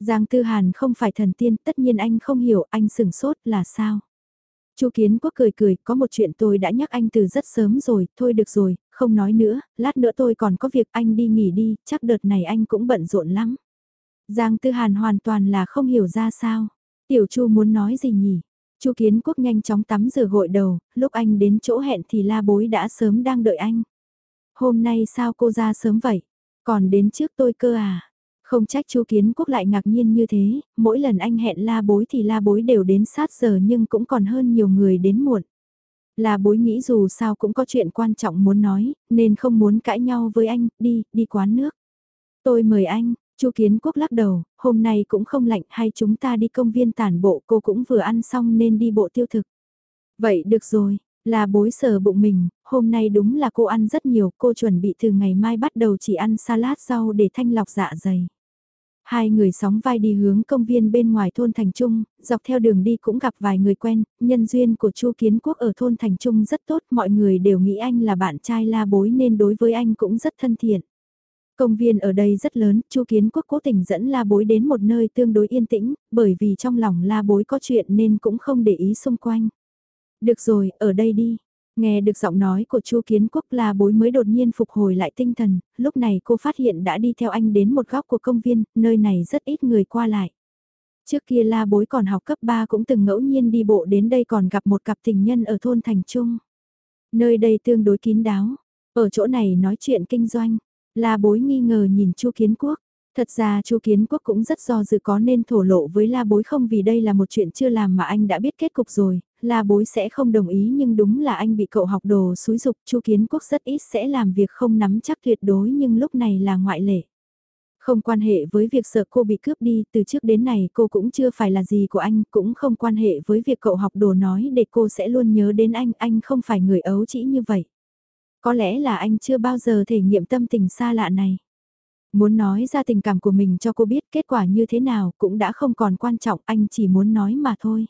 Speaker 1: Giang Tư Hàn không phải thần tiên, tất nhiên anh không hiểu, anh sừng sốt là sao? Chu Kiến Quốc cười cười, có một chuyện tôi đã nhắc anh từ rất sớm rồi, thôi được rồi, không nói nữa, lát nữa tôi còn có việc anh đi nghỉ đi, chắc đợt này anh cũng bận rộn lắm. Giang Tư Hàn hoàn toàn là không hiểu ra sao. Tiểu Chu muốn nói gì nhỉ? Chu Kiến Quốc nhanh chóng tắm rửa gội đầu, lúc anh đến chỗ hẹn thì la bối đã sớm đang đợi anh. Hôm nay sao cô ra sớm vậy? Còn đến trước tôi cơ à? Không trách Chu Kiến Quốc lại ngạc nhiên như thế, mỗi lần anh hẹn la bối thì la bối đều đến sát giờ nhưng cũng còn hơn nhiều người đến muộn. La bối nghĩ dù sao cũng có chuyện quan trọng muốn nói, nên không muốn cãi nhau với anh, đi, đi quán nước. Tôi mời anh, Chu Kiến Quốc lắc đầu, hôm nay cũng không lạnh hay chúng ta đi công viên tản bộ cô cũng vừa ăn xong nên đi bộ tiêu thực. Vậy được rồi, là bối sờ bụng mình, hôm nay đúng là cô ăn rất nhiều, cô chuẩn bị từ ngày mai bắt đầu chỉ ăn salad rau để thanh lọc dạ dày. Hai người sóng vai đi hướng công viên bên ngoài thôn Thành Trung, dọc theo đường đi cũng gặp vài người quen, nhân duyên của Chu Kiến Quốc ở thôn Thành Trung rất tốt, mọi người đều nghĩ anh là bạn trai la bối nên đối với anh cũng rất thân thiện. Công viên ở đây rất lớn, Chu Kiến Quốc cố tình dẫn la bối đến một nơi tương đối yên tĩnh, bởi vì trong lòng la bối có chuyện nên cũng không để ý xung quanh. Được rồi, ở đây đi. Nghe được giọng nói của Chu Kiến Quốc la bối mới đột nhiên phục hồi lại tinh thần, lúc này cô phát hiện đã đi theo anh đến một góc của công viên, nơi này rất ít người qua lại. Trước kia la bối còn học cấp 3 cũng từng ngẫu nhiên đi bộ đến đây còn gặp một cặp tình nhân ở thôn Thành Trung. Nơi đây tương đối kín đáo, ở chỗ này nói chuyện kinh doanh, la bối nghi ngờ nhìn Chu Kiến Quốc. Thật ra Chu Kiến Quốc cũng rất do dự có nên thổ lộ với La Bối không vì đây là một chuyện chưa làm mà anh đã biết kết cục rồi, La Bối sẽ không đồng ý nhưng đúng là anh bị cậu học đồ xúi dục Chu Kiến Quốc rất ít sẽ làm việc không nắm chắc tuyệt đối nhưng lúc này là ngoại lệ. Không quan hệ với việc sợ cô bị cướp đi, từ trước đến này cô cũng chưa phải là gì của anh, cũng không quan hệ với việc cậu học đồ nói để cô sẽ luôn nhớ đến anh, anh không phải người ấu chỉ như vậy. Có lẽ là anh chưa bao giờ thể nghiệm tâm tình xa lạ này. Muốn nói ra tình cảm của mình cho cô biết kết quả như thế nào cũng đã không còn quan trọng, anh chỉ muốn nói mà thôi.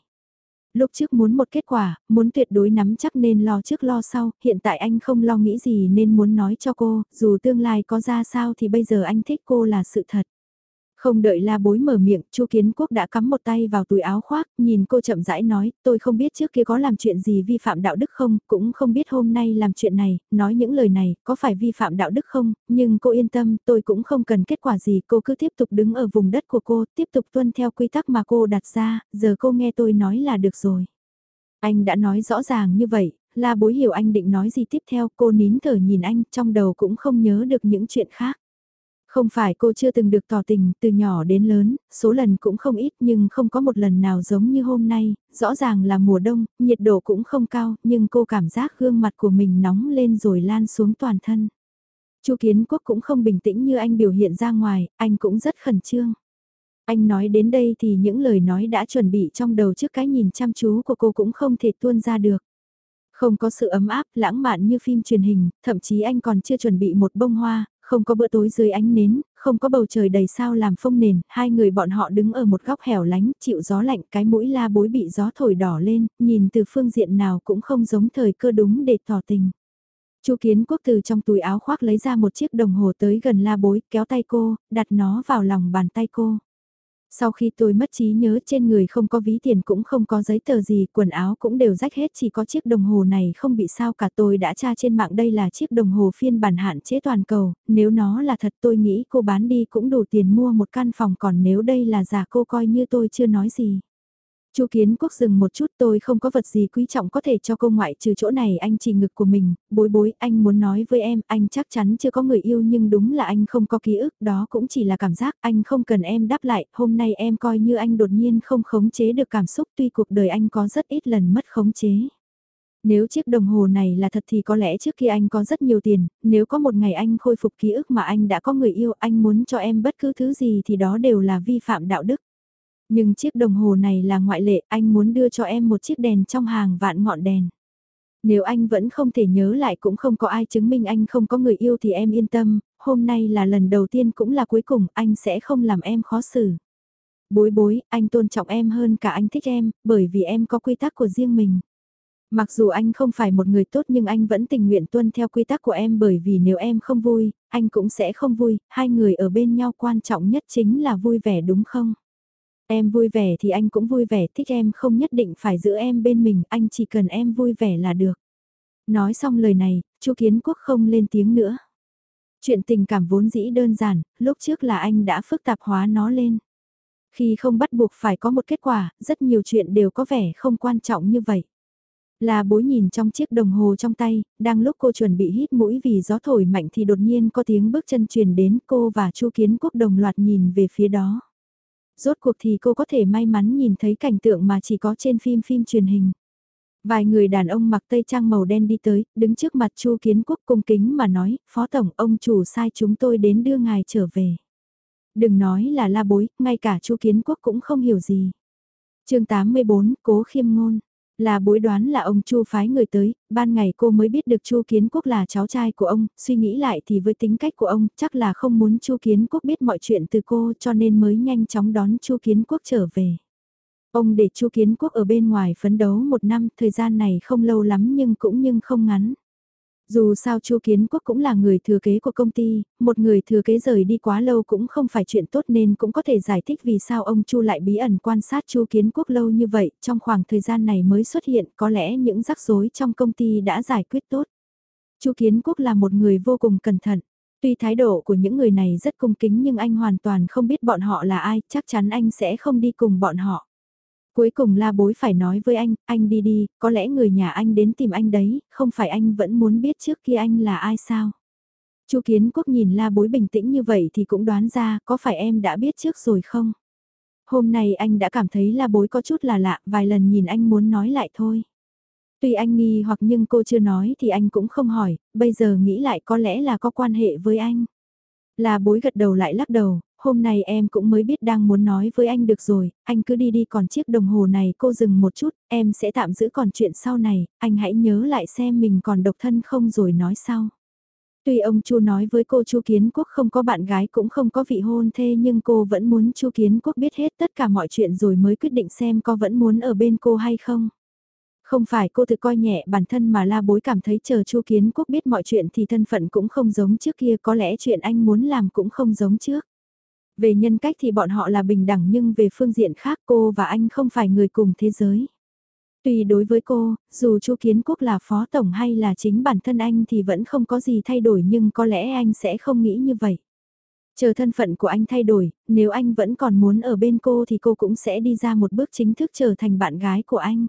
Speaker 1: Lúc trước muốn một kết quả, muốn tuyệt đối nắm chắc nên lo trước lo sau, hiện tại anh không lo nghĩ gì nên muốn nói cho cô, dù tương lai có ra sao thì bây giờ anh thích cô là sự thật. Không đợi la bối mở miệng, chu Kiến Quốc đã cắm một tay vào túi áo khoác, nhìn cô chậm rãi nói, tôi không biết trước kia có làm chuyện gì vi phạm đạo đức không, cũng không biết hôm nay làm chuyện này, nói những lời này, có phải vi phạm đạo đức không, nhưng cô yên tâm, tôi cũng không cần kết quả gì, cô cứ tiếp tục đứng ở vùng đất của cô, tiếp tục tuân theo quy tắc mà cô đặt ra, giờ cô nghe tôi nói là được rồi. Anh đã nói rõ ràng như vậy, la bối hiểu anh định nói gì tiếp theo, cô nín thở nhìn anh, trong đầu cũng không nhớ được những chuyện khác. Không phải cô chưa từng được tỏ tình, từ nhỏ đến lớn, số lần cũng không ít nhưng không có một lần nào giống như hôm nay, rõ ràng là mùa đông, nhiệt độ cũng không cao, nhưng cô cảm giác gương mặt của mình nóng lên rồi lan xuống toàn thân. Chu Kiến Quốc cũng không bình tĩnh như anh biểu hiện ra ngoài, anh cũng rất khẩn trương. Anh nói đến đây thì những lời nói đã chuẩn bị trong đầu trước cái nhìn chăm chú của cô cũng không thể tuôn ra được. Không có sự ấm áp, lãng mạn như phim truyền hình, thậm chí anh còn chưa chuẩn bị một bông hoa, không có bữa tối dưới ánh nến, không có bầu trời đầy sao làm phông nền, hai người bọn họ đứng ở một góc hẻo lánh, chịu gió lạnh, cái mũi la bối bị gió thổi đỏ lên, nhìn từ phương diện nào cũng không giống thời cơ đúng để tỏ tình. Chu Kiến Quốc từ trong túi áo khoác lấy ra một chiếc đồng hồ tới gần la bối, kéo tay cô, đặt nó vào lòng bàn tay cô. Sau khi tôi mất trí nhớ trên người không có ví tiền cũng không có giấy tờ gì, quần áo cũng đều rách hết chỉ có chiếc đồng hồ này không bị sao cả tôi đã tra trên mạng đây là chiếc đồng hồ phiên bản hạn chế toàn cầu, nếu nó là thật tôi nghĩ cô bán đi cũng đủ tiền mua một căn phòng còn nếu đây là giả cô coi như tôi chưa nói gì. Chu Kiến Quốc dừng một chút tôi không có vật gì quý trọng có thể cho cô ngoại trừ chỗ này anh chỉ ngực của mình, bối bối anh muốn nói với em anh chắc chắn chưa có người yêu nhưng đúng là anh không có ký ức đó cũng chỉ là cảm giác anh không cần em đáp lại hôm nay em coi như anh đột nhiên không khống chế được cảm xúc tuy cuộc đời anh có rất ít lần mất khống chế. Nếu chiếc đồng hồ này là thật thì có lẽ trước kia anh có rất nhiều tiền, nếu có một ngày anh khôi phục ký ức mà anh đã có người yêu anh muốn cho em bất cứ thứ gì thì đó đều là vi phạm đạo đức. Nhưng chiếc đồng hồ này là ngoại lệ, anh muốn đưa cho em một chiếc đèn trong hàng vạn ngọn đèn. Nếu anh vẫn không thể nhớ lại cũng không có ai chứng minh anh không có người yêu thì em yên tâm, hôm nay là lần đầu tiên cũng là cuối cùng, anh sẽ không làm em khó xử. Bối bối, anh tôn trọng em hơn cả anh thích em, bởi vì em có quy tắc của riêng mình. Mặc dù anh không phải một người tốt nhưng anh vẫn tình nguyện tuân theo quy tắc của em bởi vì nếu em không vui, anh cũng sẽ không vui, hai người ở bên nhau quan trọng nhất chính là vui vẻ đúng không? Em vui vẻ thì anh cũng vui vẻ, thích em không nhất định phải giữ em bên mình, anh chỉ cần em vui vẻ là được. Nói xong lời này, chu Kiến Quốc không lên tiếng nữa. Chuyện tình cảm vốn dĩ đơn giản, lúc trước là anh đã phức tạp hóa nó lên. Khi không bắt buộc phải có một kết quả, rất nhiều chuyện đều có vẻ không quan trọng như vậy. Là bối nhìn trong chiếc đồng hồ trong tay, đang lúc cô chuẩn bị hít mũi vì gió thổi mạnh thì đột nhiên có tiếng bước chân truyền đến cô và Chu Kiến Quốc đồng loạt nhìn về phía đó rốt cuộc thì cô có thể may mắn nhìn thấy cảnh tượng mà chỉ có trên phim phim truyền hình. Vài người đàn ông mặc tây trang màu đen đi tới, đứng trước mặt Chu Kiến Quốc cung kính mà nói, Phó Tổng, ông chủ sai chúng tôi đến đưa ngài trở về. Đừng nói là la bối, ngay cả Chu Kiến Quốc cũng không hiểu gì. chương 84, Cố Khiêm Ngôn. Là bối đoán là ông Chu phái người tới, ban ngày cô mới biết được Chu Kiến Quốc là cháu trai của ông, suy nghĩ lại thì với tính cách của ông chắc là không muốn Chu Kiến Quốc biết mọi chuyện từ cô cho nên mới nhanh chóng đón Chu Kiến Quốc trở về. Ông để Chu Kiến Quốc ở bên ngoài phấn đấu một năm, thời gian này không lâu lắm nhưng cũng nhưng không ngắn. Dù sao Chu Kiến Quốc cũng là người thừa kế của công ty, một người thừa kế rời đi quá lâu cũng không phải chuyện tốt nên cũng có thể giải thích vì sao ông Chu lại bí ẩn quan sát Chu Kiến Quốc lâu như vậy, trong khoảng thời gian này mới xuất hiện có lẽ những rắc rối trong công ty đã giải quyết tốt. Chu Kiến Quốc là một người vô cùng cẩn thận. Tuy thái độ của những người này rất cung kính nhưng anh hoàn toàn không biết bọn họ là ai, chắc chắn anh sẽ không đi cùng bọn họ. Cuối cùng la bối phải nói với anh, anh đi đi, có lẽ người nhà anh đến tìm anh đấy, không phải anh vẫn muốn biết trước kia anh là ai sao. Chu Kiến Quốc nhìn la bối bình tĩnh như vậy thì cũng đoán ra có phải em đã biết trước rồi không? Hôm nay anh đã cảm thấy la bối có chút là lạ, vài lần nhìn anh muốn nói lại thôi. Tuy anh nghi hoặc nhưng cô chưa nói thì anh cũng không hỏi, bây giờ nghĩ lại có lẽ là có quan hệ với anh. La bối gật đầu lại lắc đầu, hôm nay em cũng mới biết đang muốn nói với anh được rồi, anh cứ đi đi còn chiếc đồng hồ này cô dừng một chút, em sẽ tạm giữ còn chuyện sau này, anh hãy nhớ lại xem mình còn độc thân không rồi nói sau. Tuy ông Chu nói với cô Chu Kiến Quốc không có bạn gái cũng không có vị hôn thê nhưng cô vẫn muốn Chu Kiến Quốc biết hết tất cả mọi chuyện rồi mới quyết định xem có vẫn muốn ở bên cô hay không. Không phải cô tự coi nhẹ bản thân mà la bối cảm thấy chờ Chu Kiến Quốc biết mọi chuyện thì thân phận cũng không giống trước kia có lẽ chuyện anh muốn làm cũng không giống trước. Về nhân cách thì bọn họ là bình đẳng nhưng về phương diện khác cô và anh không phải người cùng thế giới. Tuy đối với cô, dù Chu Kiến Quốc là phó tổng hay là chính bản thân anh thì vẫn không có gì thay đổi nhưng có lẽ anh sẽ không nghĩ như vậy. Chờ thân phận của anh thay đổi, nếu anh vẫn còn muốn ở bên cô thì cô cũng sẽ đi ra một bước chính thức trở thành bạn gái của anh.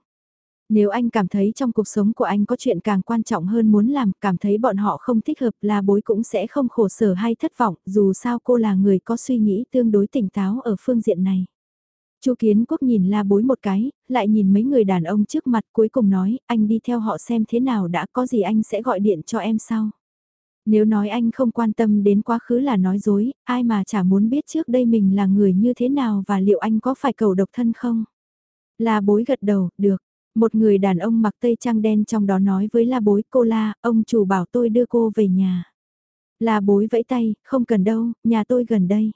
Speaker 1: Nếu anh cảm thấy trong cuộc sống của anh có chuyện càng quan trọng hơn muốn làm, cảm thấy bọn họ không thích hợp là bối cũng sẽ không khổ sở hay thất vọng, dù sao cô là người có suy nghĩ tương đối tỉnh táo ở phương diện này. Chu Kiến Quốc nhìn la bối một cái, lại nhìn mấy người đàn ông trước mặt cuối cùng nói, anh đi theo họ xem thế nào đã có gì anh sẽ gọi điện cho em sau. Nếu nói anh không quan tâm đến quá khứ là nói dối, ai mà chả muốn biết trước đây mình là người như thế nào và liệu anh có phải cầu độc thân không? La bối gật đầu, được. Một người đàn ông mặc tây trang đen trong đó nói với la bối cô la, ông chủ bảo tôi đưa cô về nhà. La bối vẫy tay, không cần đâu, nhà tôi gần đây.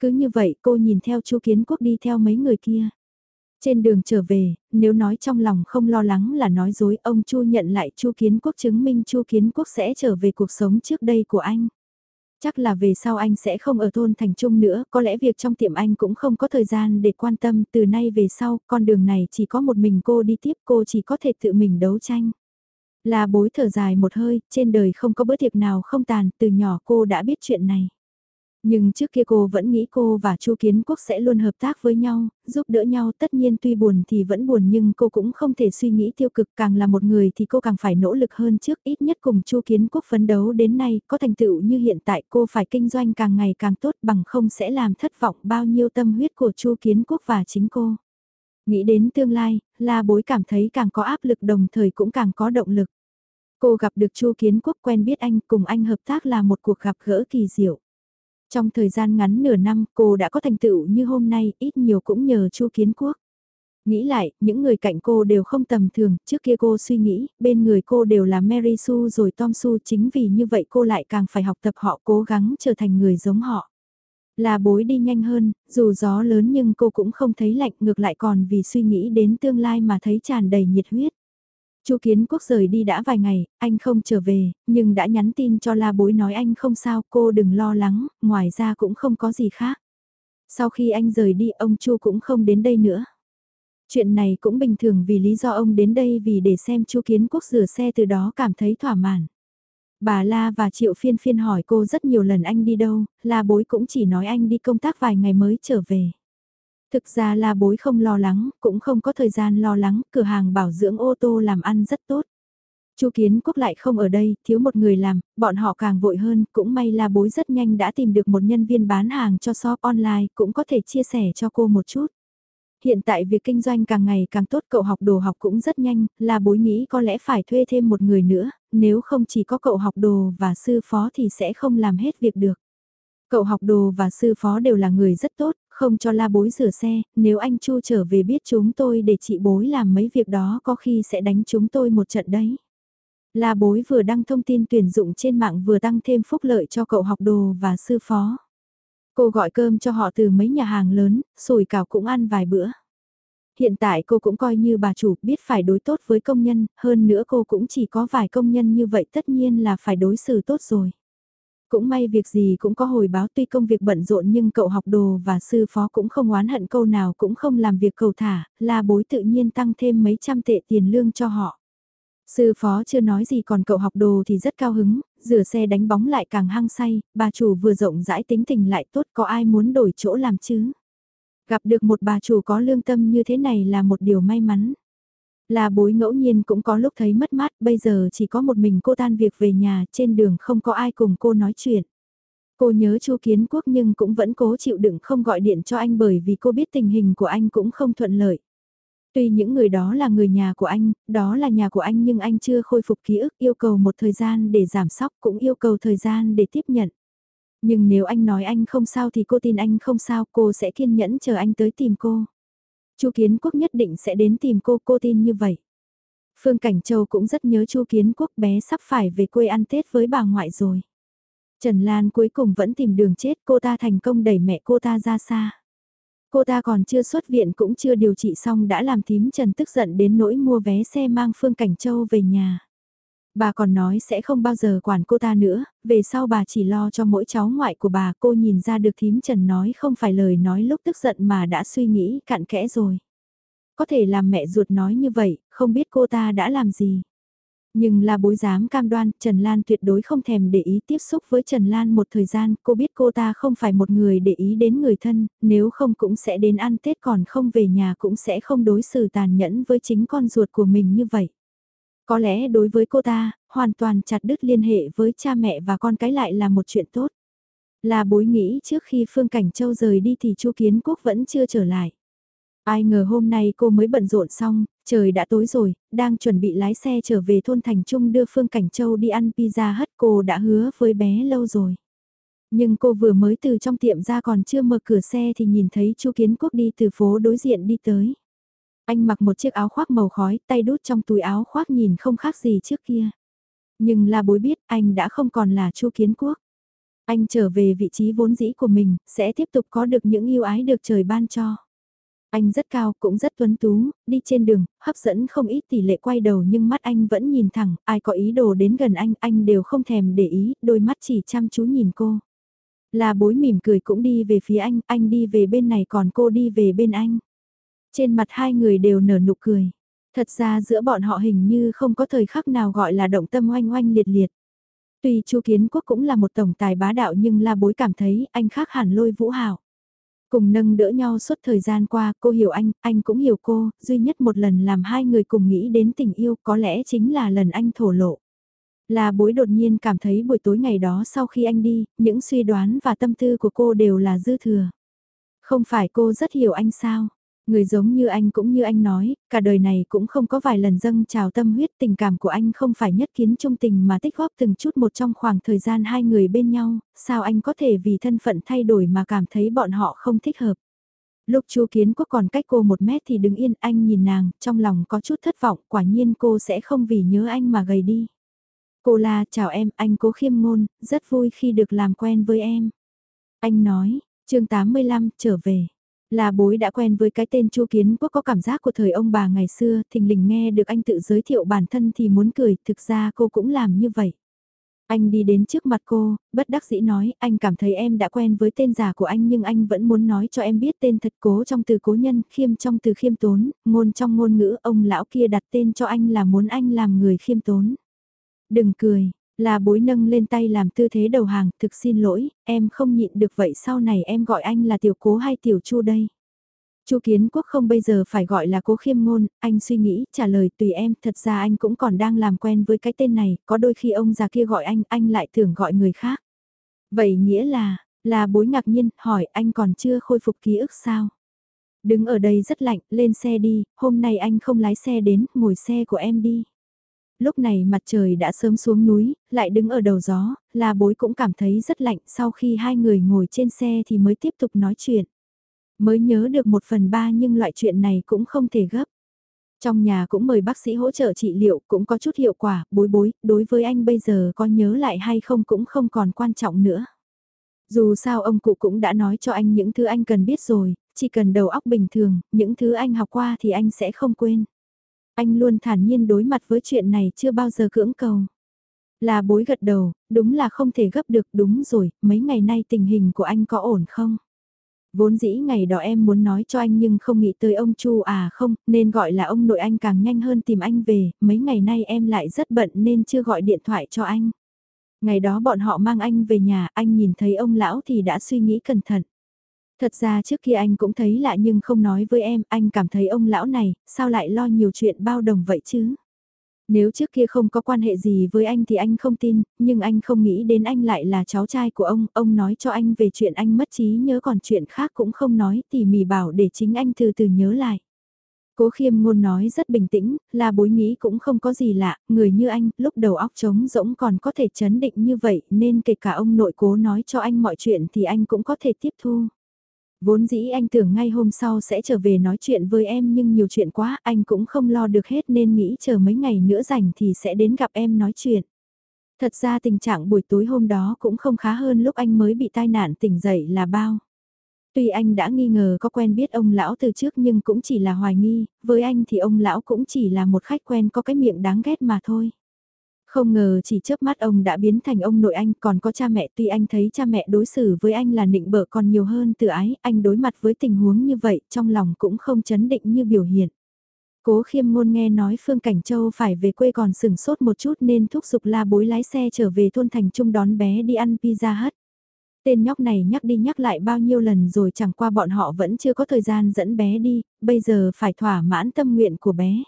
Speaker 1: Cứ như vậy cô nhìn theo chu kiến quốc đi theo mấy người kia. Trên đường trở về, nếu nói trong lòng không lo lắng là nói dối, ông Chu nhận lại Chu Kiến Quốc chứng minh Chu Kiến Quốc sẽ trở về cuộc sống trước đây của anh. Chắc là về sau anh sẽ không ở thôn thành trung nữa, có lẽ việc trong tiệm anh cũng không có thời gian để quan tâm, từ nay về sau, con đường này chỉ có một mình cô đi tiếp, cô chỉ có thể tự mình đấu tranh. Là bối thở dài một hơi, trên đời không có bữa tiệc nào không tàn, từ nhỏ cô đã biết chuyện này. Nhưng trước kia cô vẫn nghĩ cô và Chu Kiến Quốc sẽ luôn hợp tác với nhau, giúp đỡ nhau tất nhiên tuy buồn thì vẫn buồn nhưng cô cũng không thể suy nghĩ tiêu cực càng là một người thì cô càng phải nỗ lực hơn trước ít nhất cùng Chu Kiến Quốc phấn đấu đến nay có thành tựu như hiện tại cô phải kinh doanh càng ngày càng tốt bằng không sẽ làm thất vọng bao nhiêu tâm huyết của Chu Kiến Quốc và chính cô. Nghĩ đến tương lai, La Bối cảm thấy càng có áp lực đồng thời cũng càng có động lực. Cô gặp được Chu Kiến Quốc quen biết anh cùng anh hợp tác là một cuộc gặp gỡ kỳ diệu. Trong thời gian ngắn nửa năm cô đã có thành tựu như hôm nay, ít nhiều cũng nhờ Chu Kiến Quốc. Nghĩ lại, những người cạnh cô đều không tầm thường, trước kia cô suy nghĩ, bên người cô đều là Mary Sue rồi Tom Sue chính vì như vậy cô lại càng phải học tập họ cố gắng trở thành người giống họ. Là bối đi nhanh hơn, dù gió lớn nhưng cô cũng không thấy lạnh ngược lại còn vì suy nghĩ đến tương lai mà thấy tràn đầy nhiệt huyết. Chu Kiến Quốc rời đi đã vài ngày, anh không trở về, nhưng đã nhắn tin cho La Bối nói anh không sao, cô đừng lo lắng, ngoài ra cũng không có gì khác. Sau khi anh rời đi, ông Chu cũng không đến đây nữa. Chuyện này cũng bình thường vì lý do ông đến đây vì để xem Chu Kiến Quốc rửa xe từ đó cảm thấy thỏa mãn. Bà La và Triệu Phiên Phiên hỏi cô rất nhiều lần anh đi đâu, La Bối cũng chỉ nói anh đi công tác vài ngày mới trở về. Thực ra là bối không lo lắng, cũng không có thời gian lo lắng, cửa hàng bảo dưỡng ô tô làm ăn rất tốt. Chu Kiến Quốc lại không ở đây, thiếu một người làm, bọn họ càng vội hơn, cũng may là bối rất nhanh đã tìm được một nhân viên bán hàng cho shop online, cũng có thể chia sẻ cho cô một chút. Hiện tại việc kinh doanh càng ngày càng tốt cậu học đồ học cũng rất nhanh, là bối nghĩ có lẽ phải thuê thêm một người nữa, nếu không chỉ có cậu học đồ và sư phó thì sẽ không làm hết việc được. Cậu học đồ và sư phó đều là người rất tốt, không cho la bối rửa xe, nếu anh Chu trở về biết chúng tôi để chị bối làm mấy việc đó có khi sẽ đánh chúng tôi một trận đấy. La bối vừa đăng thông tin tuyển dụng trên mạng vừa tăng thêm phúc lợi cho cậu học đồ và sư phó. Cô gọi cơm cho họ từ mấy nhà hàng lớn, sủi cảo cũng ăn vài bữa. Hiện tại cô cũng coi như bà chủ biết phải đối tốt với công nhân, hơn nữa cô cũng chỉ có vài công nhân như vậy tất nhiên là phải đối xử tốt rồi. Cũng may việc gì cũng có hồi báo tuy công việc bận rộn nhưng cậu học đồ và sư phó cũng không oán hận câu nào cũng không làm việc cầu thả, la bối tự nhiên tăng thêm mấy trăm tệ tiền lương cho họ. Sư phó chưa nói gì còn cậu học đồ thì rất cao hứng, rửa xe đánh bóng lại càng hăng say, bà chủ vừa rộng rãi tính tình lại tốt có ai muốn đổi chỗ làm chứ. Gặp được một bà chủ có lương tâm như thế này là một điều may mắn. Là bối ngẫu nhiên cũng có lúc thấy mất mát, bây giờ chỉ có một mình cô tan việc về nhà, trên đường không có ai cùng cô nói chuyện. Cô nhớ Chu Kiến Quốc nhưng cũng vẫn cố chịu đựng không gọi điện cho anh bởi vì cô biết tình hình của anh cũng không thuận lợi. Tuy những người đó là người nhà của anh, đó là nhà của anh nhưng anh chưa khôi phục ký ức yêu cầu một thời gian để giảm sóc cũng yêu cầu thời gian để tiếp nhận. Nhưng nếu anh nói anh không sao thì cô tin anh không sao cô sẽ kiên nhẫn chờ anh tới tìm cô. Chu Kiến Quốc nhất định sẽ đến tìm cô, cô tin như vậy. Phương Cảnh Châu cũng rất nhớ Chu Kiến Quốc bé sắp phải về quê ăn Tết với bà ngoại rồi. Trần Lan cuối cùng vẫn tìm đường chết cô ta thành công đẩy mẹ cô ta ra xa. Cô ta còn chưa xuất viện cũng chưa điều trị xong đã làm thím Trần tức giận đến nỗi mua vé xe mang Phương Cảnh Châu về nhà. Bà còn nói sẽ không bao giờ quản cô ta nữa, về sau bà chỉ lo cho mỗi cháu ngoại của bà cô nhìn ra được thím Trần nói không phải lời nói lúc tức giận mà đã suy nghĩ cặn kẽ rồi. Có thể làm mẹ ruột nói như vậy, không biết cô ta đã làm gì. Nhưng là bối giám cam đoan, Trần Lan tuyệt đối không thèm để ý tiếp xúc với Trần Lan một thời gian, cô biết cô ta không phải một người để ý đến người thân, nếu không cũng sẽ đến ăn Tết còn không về nhà cũng sẽ không đối xử tàn nhẫn với chính con ruột của mình như vậy. Có lẽ đối với cô ta, hoàn toàn chặt đứt liên hệ với cha mẹ và con cái lại là một chuyện tốt. Là bối nghĩ trước khi Phương Cảnh Châu rời đi thì Chu Kiến Quốc vẫn chưa trở lại. Ai ngờ hôm nay cô mới bận rộn xong, trời đã tối rồi, đang chuẩn bị lái xe trở về thôn Thành Trung đưa Phương Cảnh Châu đi ăn pizza hất cô đã hứa với bé lâu rồi. Nhưng cô vừa mới từ trong tiệm ra còn chưa mở cửa xe thì nhìn thấy Chu Kiến Quốc đi từ phố đối diện đi tới. Anh mặc một chiếc áo khoác màu khói, tay đút trong túi áo khoác nhìn không khác gì trước kia. Nhưng là bối biết anh đã không còn là Chu Kiến Quốc. Anh trở về vị trí vốn dĩ của mình, sẽ tiếp tục có được những yêu ái được trời ban cho. Anh rất cao, cũng rất tuấn tú, đi trên đường, hấp dẫn không ít tỷ lệ quay đầu nhưng mắt anh vẫn nhìn thẳng, ai có ý đồ đến gần anh, anh đều không thèm để ý, đôi mắt chỉ chăm chú nhìn cô. Là bối mỉm cười cũng đi về phía anh, anh đi về bên này còn cô đi về bên anh. Trên mặt hai người đều nở nụ cười. Thật ra giữa bọn họ hình như không có thời khắc nào gọi là động tâm oanh oanh liệt liệt. Tuy Chu Kiến Quốc cũng là một tổng tài bá đạo nhưng La Bối cảm thấy anh khác hẳn lôi vũ hảo. Cùng nâng đỡ nhau suốt thời gian qua, cô hiểu anh, anh cũng hiểu cô, duy nhất một lần làm hai người cùng nghĩ đến tình yêu có lẽ chính là lần anh thổ lộ. La bối đột nhiên cảm thấy buổi tối ngày đó sau khi anh đi, những suy đoán và tâm tư của cô đều là dư thừa. Không phải cô rất hiểu anh sao? Người giống như anh cũng như anh nói, cả đời này cũng không có vài lần dâng trào tâm huyết tình cảm của anh không phải nhất kiến trung tình mà tích góp từng chút một trong khoảng thời gian hai người bên nhau, sao anh có thể vì thân phận thay đổi mà cảm thấy bọn họ không thích hợp. Lúc chú kiến quốc còn cách cô một mét thì đứng yên anh nhìn nàng, trong lòng có chút thất vọng, quả nhiên cô sẽ không vì nhớ anh mà gầy đi. Cô là chào em, anh cố khiêm ngôn, rất vui khi được làm quen với em. Anh nói, chương 85, trở về. Là bối đã quen với cái tên Chu Kiến Quốc có cảm giác của thời ông bà ngày xưa, thình lình nghe được anh tự giới thiệu bản thân thì muốn cười, thực ra cô cũng làm như vậy. Anh đi đến trước mặt cô, bất đắc dĩ nói, anh cảm thấy em đã quen với tên giả của anh nhưng anh vẫn muốn nói cho em biết tên thật cố trong từ cố nhân, khiêm trong từ khiêm tốn, ngôn trong ngôn ngữ, ông lão kia đặt tên cho anh là muốn anh làm người khiêm tốn. Đừng cười, là bối nâng lên tay làm tư thế đầu hàng, thực xin lỗi, em không nhịn được vậy sau này em gọi anh là tiểu cố hay tiểu chu đây. Chu Kiến Quốc không bây giờ phải gọi là cố khiêm ngôn, anh suy nghĩ, trả lời tùy em, thật ra anh cũng còn đang làm quen với cái tên này, có đôi khi ông già kia gọi anh, anh lại thường gọi người khác. Vậy nghĩa là, là bối ngạc nhiên, hỏi anh còn chưa khôi phục ký ức sao? Đứng ở đây rất lạnh, lên xe đi, hôm nay anh không lái xe đến, ngồi xe của em đi. Lúc này mặt trời đã sớm xuống núi, lại đứng ở đầu gió, là bối cũng cảm thấy rất lạnh sau khi hai người ngồi trên xe thì mới tiếp tục nói chuyện. Mới nhớ được một phần ba nhưng loại chuyện này cũng không thể gấp. Trong nhà cũng mời bác sĩ hỗ trợ trị liệu cũng có chút hiệu quả, bối bối, đối với anh bây giờ có nhớ lại hay không cũng không còn quan trọng nữa. Dù sao ông cụ cũng đã nói cho anh những thứ anh cần biết rồi, chỉ cần đầu óc bình thường, những thứ anh học qua thì anh sẽ không quên. Anh luôn thản nhiên đối mặt với chuyện này chưa bao giờ cưỡng cầu. Là bối gật đầu, đúng là không thể gấp được, đúng rồi, mấy ngày nay tình hình của anh có ổn không? Vốn dĩ ngày đó em muốn nói cho anh nhưng không nghĩ tới ông Chu à không, nên gọi là ông nội anh càng nhanh hơn tìm anh về, mấy ngày nay em lại rất bận nên chưa gọi điện thoại cho anh. Ngày đó bọn họ mang anh về nhà, anh nhìn thấy ông lão thì đã suy nghĩ cẩn thận. Thật ra trước kia anh cũng thấy lạ nhưng không nói với em, anh cảm thấy ông lão này, sao lại lo nhiều chuyện bao đồng vậy chứ? Nếu trước kia không có quan hệ gì với anh thì anh không tin, nhưng anh không nghĩ đến anh lại là cháu trai của ông, ông nói cho anh về chuyện anh mất trí nhớ còn chuyện khác cũng không nói tỉ mỉ bảo để chính anh từ từ nhớ lại. Cố khiêm ngôn nói rất bình tĩnh, là bối nghĩ cũng không có gì lạ, người như anh, lúc đầu óc trống rỗng còn có thể chấn định như vậy nên kể cả ông nội cố nói cho anh mọi chuyện thì anh cũng có thể tiếp thu. Vốn dĩ anh tưởng ngay hôm sau sẽ trở về nói chuyện với em nhưng nhiều chuyện quá anh cũng không lo được hết nên nghĩ chờ mấy ngày nữa rảnh thì sẽ đến gặp em nói chuyện. Thật ra tình trạng buổi tối hôm đó cũng không khá hơn lúc anh mới bị tai nạn tỉnh dậy là bao. Tuy anh đã nghi ngờ có quen biết ông lão từ trước nhưng cũng chỉ là hoài nghi, với anh thì ông lão cũng chỉ là một khách quen có cái miệng đáng ghét mà thôi. Không ngờ chỉ chớp mắt ông đã biến thành ông nội anh còn có cha mẹ tuy anh thấy cha mẹ đối xử với anh là nịnh bợ còn nhiều hơn từ ái, anh đối mặt với tình huống như vậy trong lòng cũng không chấn định như biểu hiện. Cố khiêm ngôn nghe nói Phương Cảnh Châu phải về quê còn sừng sốt một chút nên thúc giục la bối lái xe trở về thôn thành trung đón bé đi ăn pizza hut. Tên nhóc này nhắc đi nhắc lại bao nhiêu lần rồi chẳng qua bọn họ vẫn chưa có thời gian dẫn bé đi, bây giờ phải thỏa mãn tâm nguyện của bé.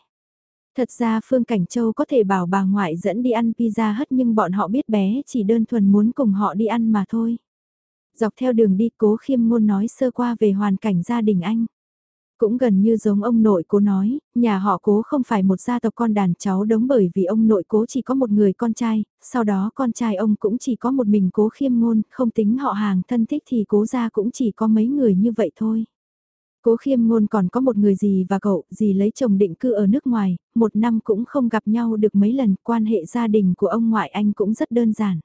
Speaker 1: Thật ra Phương Cảnh Châu có thể bảo bà ngoại dẫn đi ăn pizza hất nhưng bọn họ biết bé chỉ đơn thuần muốn cùng họ đi ăn mà thôi. Dọc theo đường đi cố khiêm ngôn nói sơ qua về hoàn cảnh gia đình anh. Cũng gần như giống ông nội cố nói, nhà họ cố không phải một gia tộc con đàn cháu đống bởi vì ông nội cố chỉ có một người con trai, sau đó con trai ông cũng chỉ có một mình cố khiêm ngôn, không tính họ hàng thân thích thì cố gia cũng chỉ có mấy người như vậy thôi. Cố khiêm ngôn còn có một người gì và cậu, gì lấy chồng định cư ở nước ngoài, một năm cũng không gặp nhau được mấy lần, quan hệ gia đình của ông ngoại anh cũng rất đơn giản.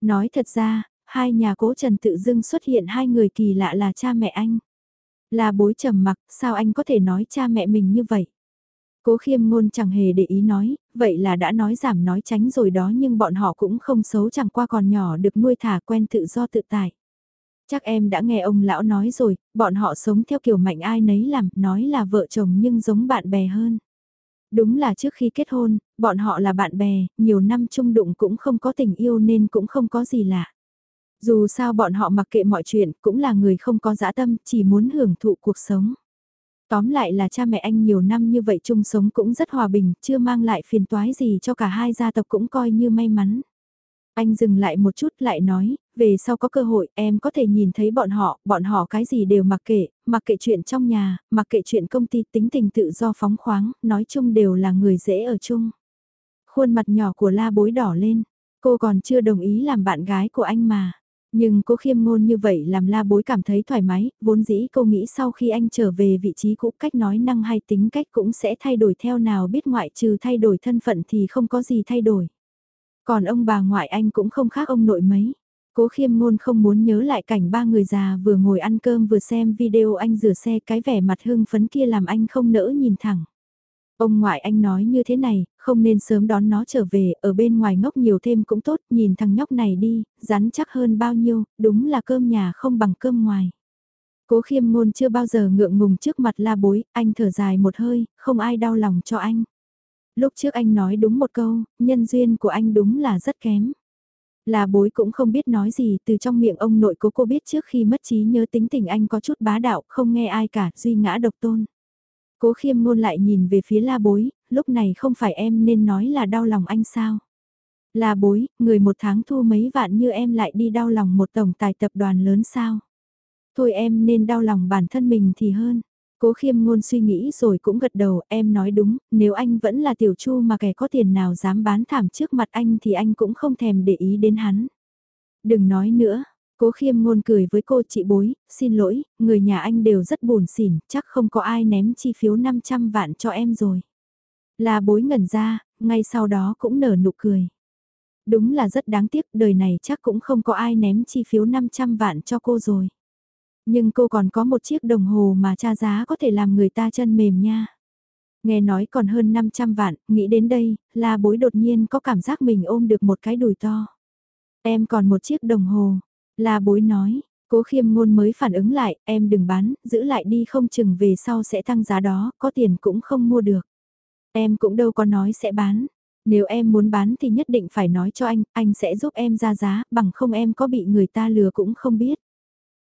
Speaker 1: Nói thật ra, hai nhà cố trần tự dưng xuất hiện hai người kỳ lạ là cha mẹ anh. Là bối trầm mặc, sao anh có thể nói cha mẹ mình như vậy? Cố khiêm ngôn chẳng hề để ý nói, vậy là đã nói giảm nói tránh rồi đó nhưng bọn họ cũng không xấu chẳng qua còn nhỏ được nuôi thả quen tự do tự tại. Chắc em đã nghe ông lão nói rồi, bọn họ sống theo kiểu mạnh ai nấy làm, nói là vợ chồng nhưng giống bạn bè hơn. Đúng là trước khi kết hôn, bọn họ là bạn bè, nhiều năm chung đụng cũng không có tình yêu nên cũng không có gì lạ. Dù sao bọn họ mặc kệ mọi chuyện, cũng là người không có dã tâm, chỉ muốn hưởng thụ cuộc sống. Tóm lại là cha mẹ anh nhiều năm như vậy chung sống cũng rất hòa bình, chưa mang lại phiền toái gì cho cả hai gia tộc cũng coi như may mắn. Anh dừng lại một chút lại nói, về sau có cơ hội em có thể nhìn thấy bọn họ, bọn họ cái gì đều mặc kệ, mặc kệ chuyện trong nhà, mặc kệ chuyện công ty tính tình tự do phóng khoáng, nói chung đều là người dễ ở chung. Khuôn mặt nhỏ của la bối đỏ lên, cô còn chưa đồng ý làm bạn gái của anh mà. Nhưng cô khiêm ngôn như vậy làm la bối cảm thấy thoải mái, vốn dĩ cô nghĩ sau khi anh trở về vị trí cũ cách nói năng hay tính cách cũng sẽ thay đổi theo nào biết ngoại trừ thay đổi thân phận thì không có gì thay đổi. Còn ông bà ngoại anh cũng không khác ông nội mấy. Cố khiêm ngôn không muốn nhớ lại cảnh ba người già vừa ngồi ăn cơm vừa xem video anh rửa xe cái vẻ mặt hưng phấn kia làm anh không nỡ nhìn thẳng. Ông ngoại anh nói như thế này, không nên sớm đón nó trở về, ở bên ngoài ngốc nhiều thêm cũng tốt, nhìn thằng nhóc này đi, rắn chắc hơn bao nhiêu, đúng là cơm nhà không bằng cơm ngoài. Cố khiêm ngôn chưa bao giờ ngượng ngùng trước mặt la bối, anh thở dài một hơi, không ai đau lòng cho anh. Lúc trước anh nói đúng một câu, nhân duyên của anh đúng là rất kém. Là bối cũng không biết nói gì từ trong miệng ông nội cố cô biết trước khi mất trí nhớ tính tình anh có chút bá đạo không nghe ai cả duy ngã độc tôn. Cố khiêm ngôn lại nhìn về phía la bối, lúc này không phải em nên nói là đau lòng anh sao. La bối, người một tháng thu mấy vạn như em lại đi đau lòng một tổng tài tập đoàn lớn sao. Thôi em nên đau lòng bản thân mình thì hơn. Cố khiêm ngôn suy nghĩ rồi cũng gật đầu, em nói đúng, nếu anh vẫn là tiểu chu mà kẻ có tiền nào dám bán thảm trước mặt anh thì anh cũng không thèm để ý đến hắn. Đừng nói nữa, Cố khiêm ngôn cười với cô chị bối, xin lỗi, người nhà anh đều rất buồn xỉn, chắc không có ai ném chi phiếu 500 vạn cho em rồi. Là bối ngẩn ra, ngay sau đó cũng nở nụ cười. Đúng là rất đáng tiếc, đời này chắc cũng không có ai ném chi phiếu 500 vạn cho cô rồi. Nhưng cô còn có một chiếc đồng hồ mà cha giá có thể làm người ta chân mềm nha. Nghe nói còn hơn 500 vạn, nghĩ đến đây, La bối đột nhiên có cảm giác mình ôm được một cái đùi to. Em còn một chiếc đồng hồ, La bối nói, cố khiêm ngôn mới phản ứng lại, em đừng bán, giữ lại đi không chừng về sau sẽ tăng giá đó, có tiền cũng không mua được. Em cũng đâu có nói sẽ bán, nếu em muốn bán thì nhất định phải nói cho anh, anh sẽ giúp em ra giá, bằng không em có bị người ta lừa cũng không biết.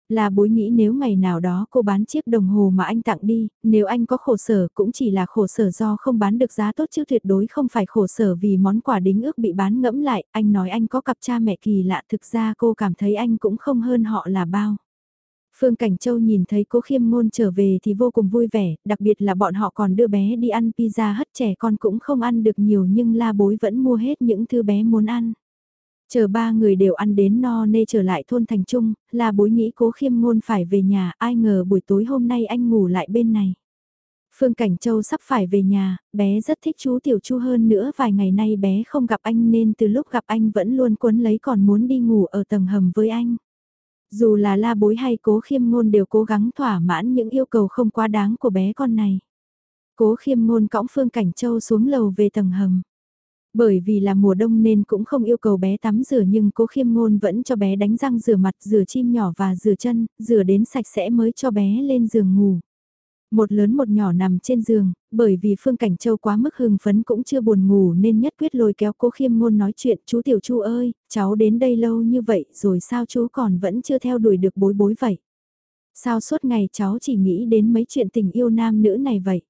Speaker 1: Là bối nghĩ nếu ngày nào đó cô bán chiếc đồng hồ mà anh tặng đi, nếu anh có khổ sở cũng chỉ là khổ sở do không bán được giá tốt chứ tuyệt đối không phải khổ sở vì món quà đính ước bị bán ngẫm lại, anh nói anh có cặp cha mẹ kỳ lạ thực ra cô cảm thấy anh cũng không hơn họ là bao. Phương Cảnh Châu nhìn thấy cố khiêm ngôn trở về thì vô cùng vui vẻ, đặc biệt là bọn họ còn đưa bé đi ăn pizza hất trẻ con cũng không ăn được nhiều nhưng la bối vẫn mua hết những thứ bé muốn ăn. Chờ ba người đều ăn đến no nê trở lại thôn thành trung, là bối nghĩ cố khiêm ngôn phải về nhà, ai ngờ buổi tối hôm nay anh ngủ lại bên này. Phương Cảnh Châu sắp phải về nhà, bé rất thích chú Tiểu Chu hơn nữa vài ngày nay bé không gặp anh nên từ lúc gặp anh vẫn luôn quấn lấy còn muốn đi ngủ ở tầng hầm với anh. Dù là la bối hay cố khiêm ngôn đều cố gắng thỏa mãn những yêu cầu không quá đáng của bé con này. Cố khiêm ngôn cõng Phương Cảnh Châu xuống lầu về tầng hầm. Bởi vì là mùa đông nên cũng không yêu cầu bé tắm rửa nhưng cố khiêm ngôn vẫn cho bé đánh răng rửa mặt, rửa chim nhỏ và rửa chân, rửa đến sạch sẽ mới cho bé lên giường ngủ. Một lớn một nhỏ nằm trên giường, bởi vì Phương Cảnh Châu quá mức hưng phấn cũng chưa buồn ngủ nên nhất quyết lôi kéo cố khiêm ngôn nói chuyện chú Tiểu Chu ơi, cháu đến đây lâu như vậy rồi sao chú còn vẫn chưa theo đuổi được bối bối vậy? Sao suốt ngày cháu chỉ nghĩ đến mấy chuyện tình yêu nam nữ này vậy?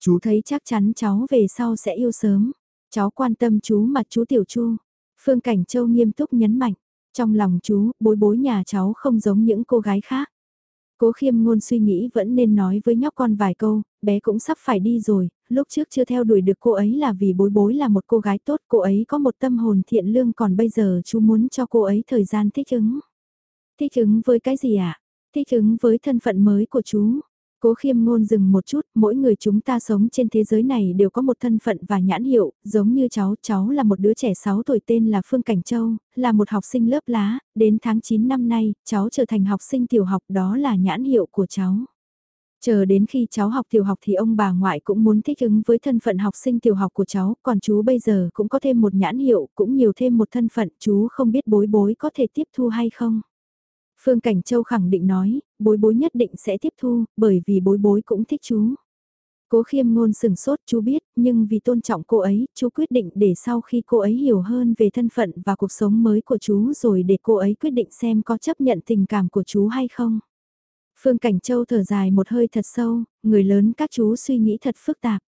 Speaker 1: Chú thấy chắc chắn cháu về sau sẽ yêu sớm. Cháu quan tâm chú mà chú Tiểu Chu. Phương Cảnh Châu nghiêm túc nhấn mạnh. Trong lòng chú, bối bối nhà cháu không giống những cô gái khác. Cố khiêm ngôn suy nghĩ vẫn nên nói với nhóc con vài câu, bé cũng sắp phải đi rồi, lúc trước chưa theo đuổi được cô ấy là vì bối bối là một cô gái tốt, cô ấy có một tâm hồn thiện lương còn bây giờ chú muốn cho cô ấy thời gian thích ứng. Thích ứng với cái gì ạ? À? Thích ứng với thân phận mới của chú. Cố khiêm ngôn dừng một chút, mỗi người chúng ta sống trên thế giới này đều có một thân phận và nhãn hiệu, giống như cháu, cháu là một đứa trẻ 6 tuổi tên là Phương Cảnh Châu, là một học sinh lớp lá, đến tháng 9 năm nay, cháu trở thành học sinh tiểu học đó là nhãn hiệu của cháu. Chờ đến khi cháu học tiểu học thì ông bà ngoại cũng muốn thích ứng với thân phận học sinh tiểu học của cháu, còn chú bây giờ cũng có thêm một nhãn hiệu, cũng nhiều thêm một thân phận, chú không biết bối bối có thể tiếp thu hay không. Phương Cảnh Châu khẳng định nói, bối bối nhất định sẽ tiếp thu, bởi vì bối bối cũng thích chú. Cố khiêm ngôn sừng sốt chú biết, nhưng vì tôn trọng cô ấy, chú quyết định để sau khi cô ấy hiểu hơn về thân phận và cuộc sống mới của chú rồi để cô ấy quyết định xem có chấp nhận tình cảm của chú hay không. Phương Cảnh Châu thở dài một hơi thật sâu, người lớn các chú suy nghĩ thật phức tạp.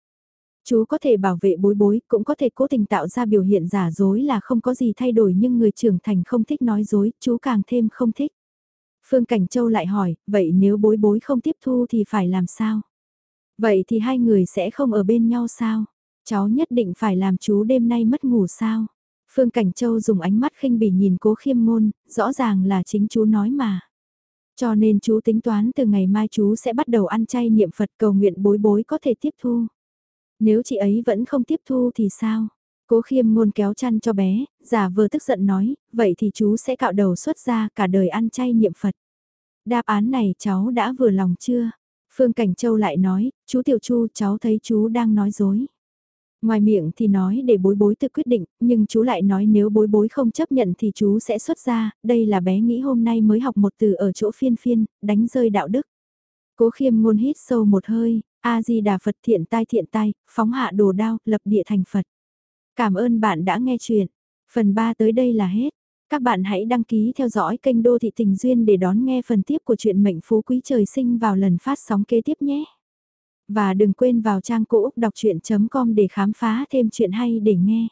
Speaker 1: Chú có thể bảo vệ bối bối, cũng có thể cố tình tạo ra biểu hiện giả dối là không có gì thay đổi nhưng người trưởng thành không thích nói dối, chú càng thêm không thích. Phương Cảnh Châu lại hỏi, vậy nếu bối bối không tiếp thu thì phải làm sao? Vậy thì hai người sẽ không ở bên nhau sao? Cháu nhất định phải làm chú đêm nay mất ngủ sao? Phương Cảnh Châu dùng ánh mắt khinh bỉ nhìn cố khiêm ngôn, rõ ràng là chính chú nói mà. Cho nên chú tính toán từ ngày mai chú sẽ bắt đầu ăn chay niệm Phật cầu nguyện bối bối có thể tiếp thu. Nếu chị ấy vẫn không tiếp thu thì sao? Cố khiêm ngôn kéo chăn cho bé, giả vờ tức giận nói, vậy thì chú sẽ cạo đầu xuất ra cả đời ăn chay niệm Phật. Đáp án này cháu đã vừa lòng chưa? Phương Cảnh Châu lại nói, chú Tiểu Chu cháu thấy chú đang nói dối. Ngoài miệng thì nói để bối bối tự quyết định, nhưng chú lại nói nếu bối bối không chấp nhận thì chú sẽ xuất ra, đây là bé nghĩ hôm nay mới học một từ ở chỗ phiên phiên, đánh rơi đạo đức. Cố khiêm ngôn hít sâu một hơi, A-di-đà Phật thiện tai thiện tai, phóng hạ đồ đao, lập địa thành Phật. Cảm ơn bạn đã nghe chuyện. Phần 3 tới đây là hết. Các bạn hãy đăng ký theo dõi kênh Đô Thị Tình Duyên để đón nghe phần tiếp của chuyện Mệnh Phú Quý Trời Sinh vào lần phát sóng kế tiếp nhé. Và đừng quên vào trang cũ đọc chuyện.com để khám phá thêm chuyện hay để nghe.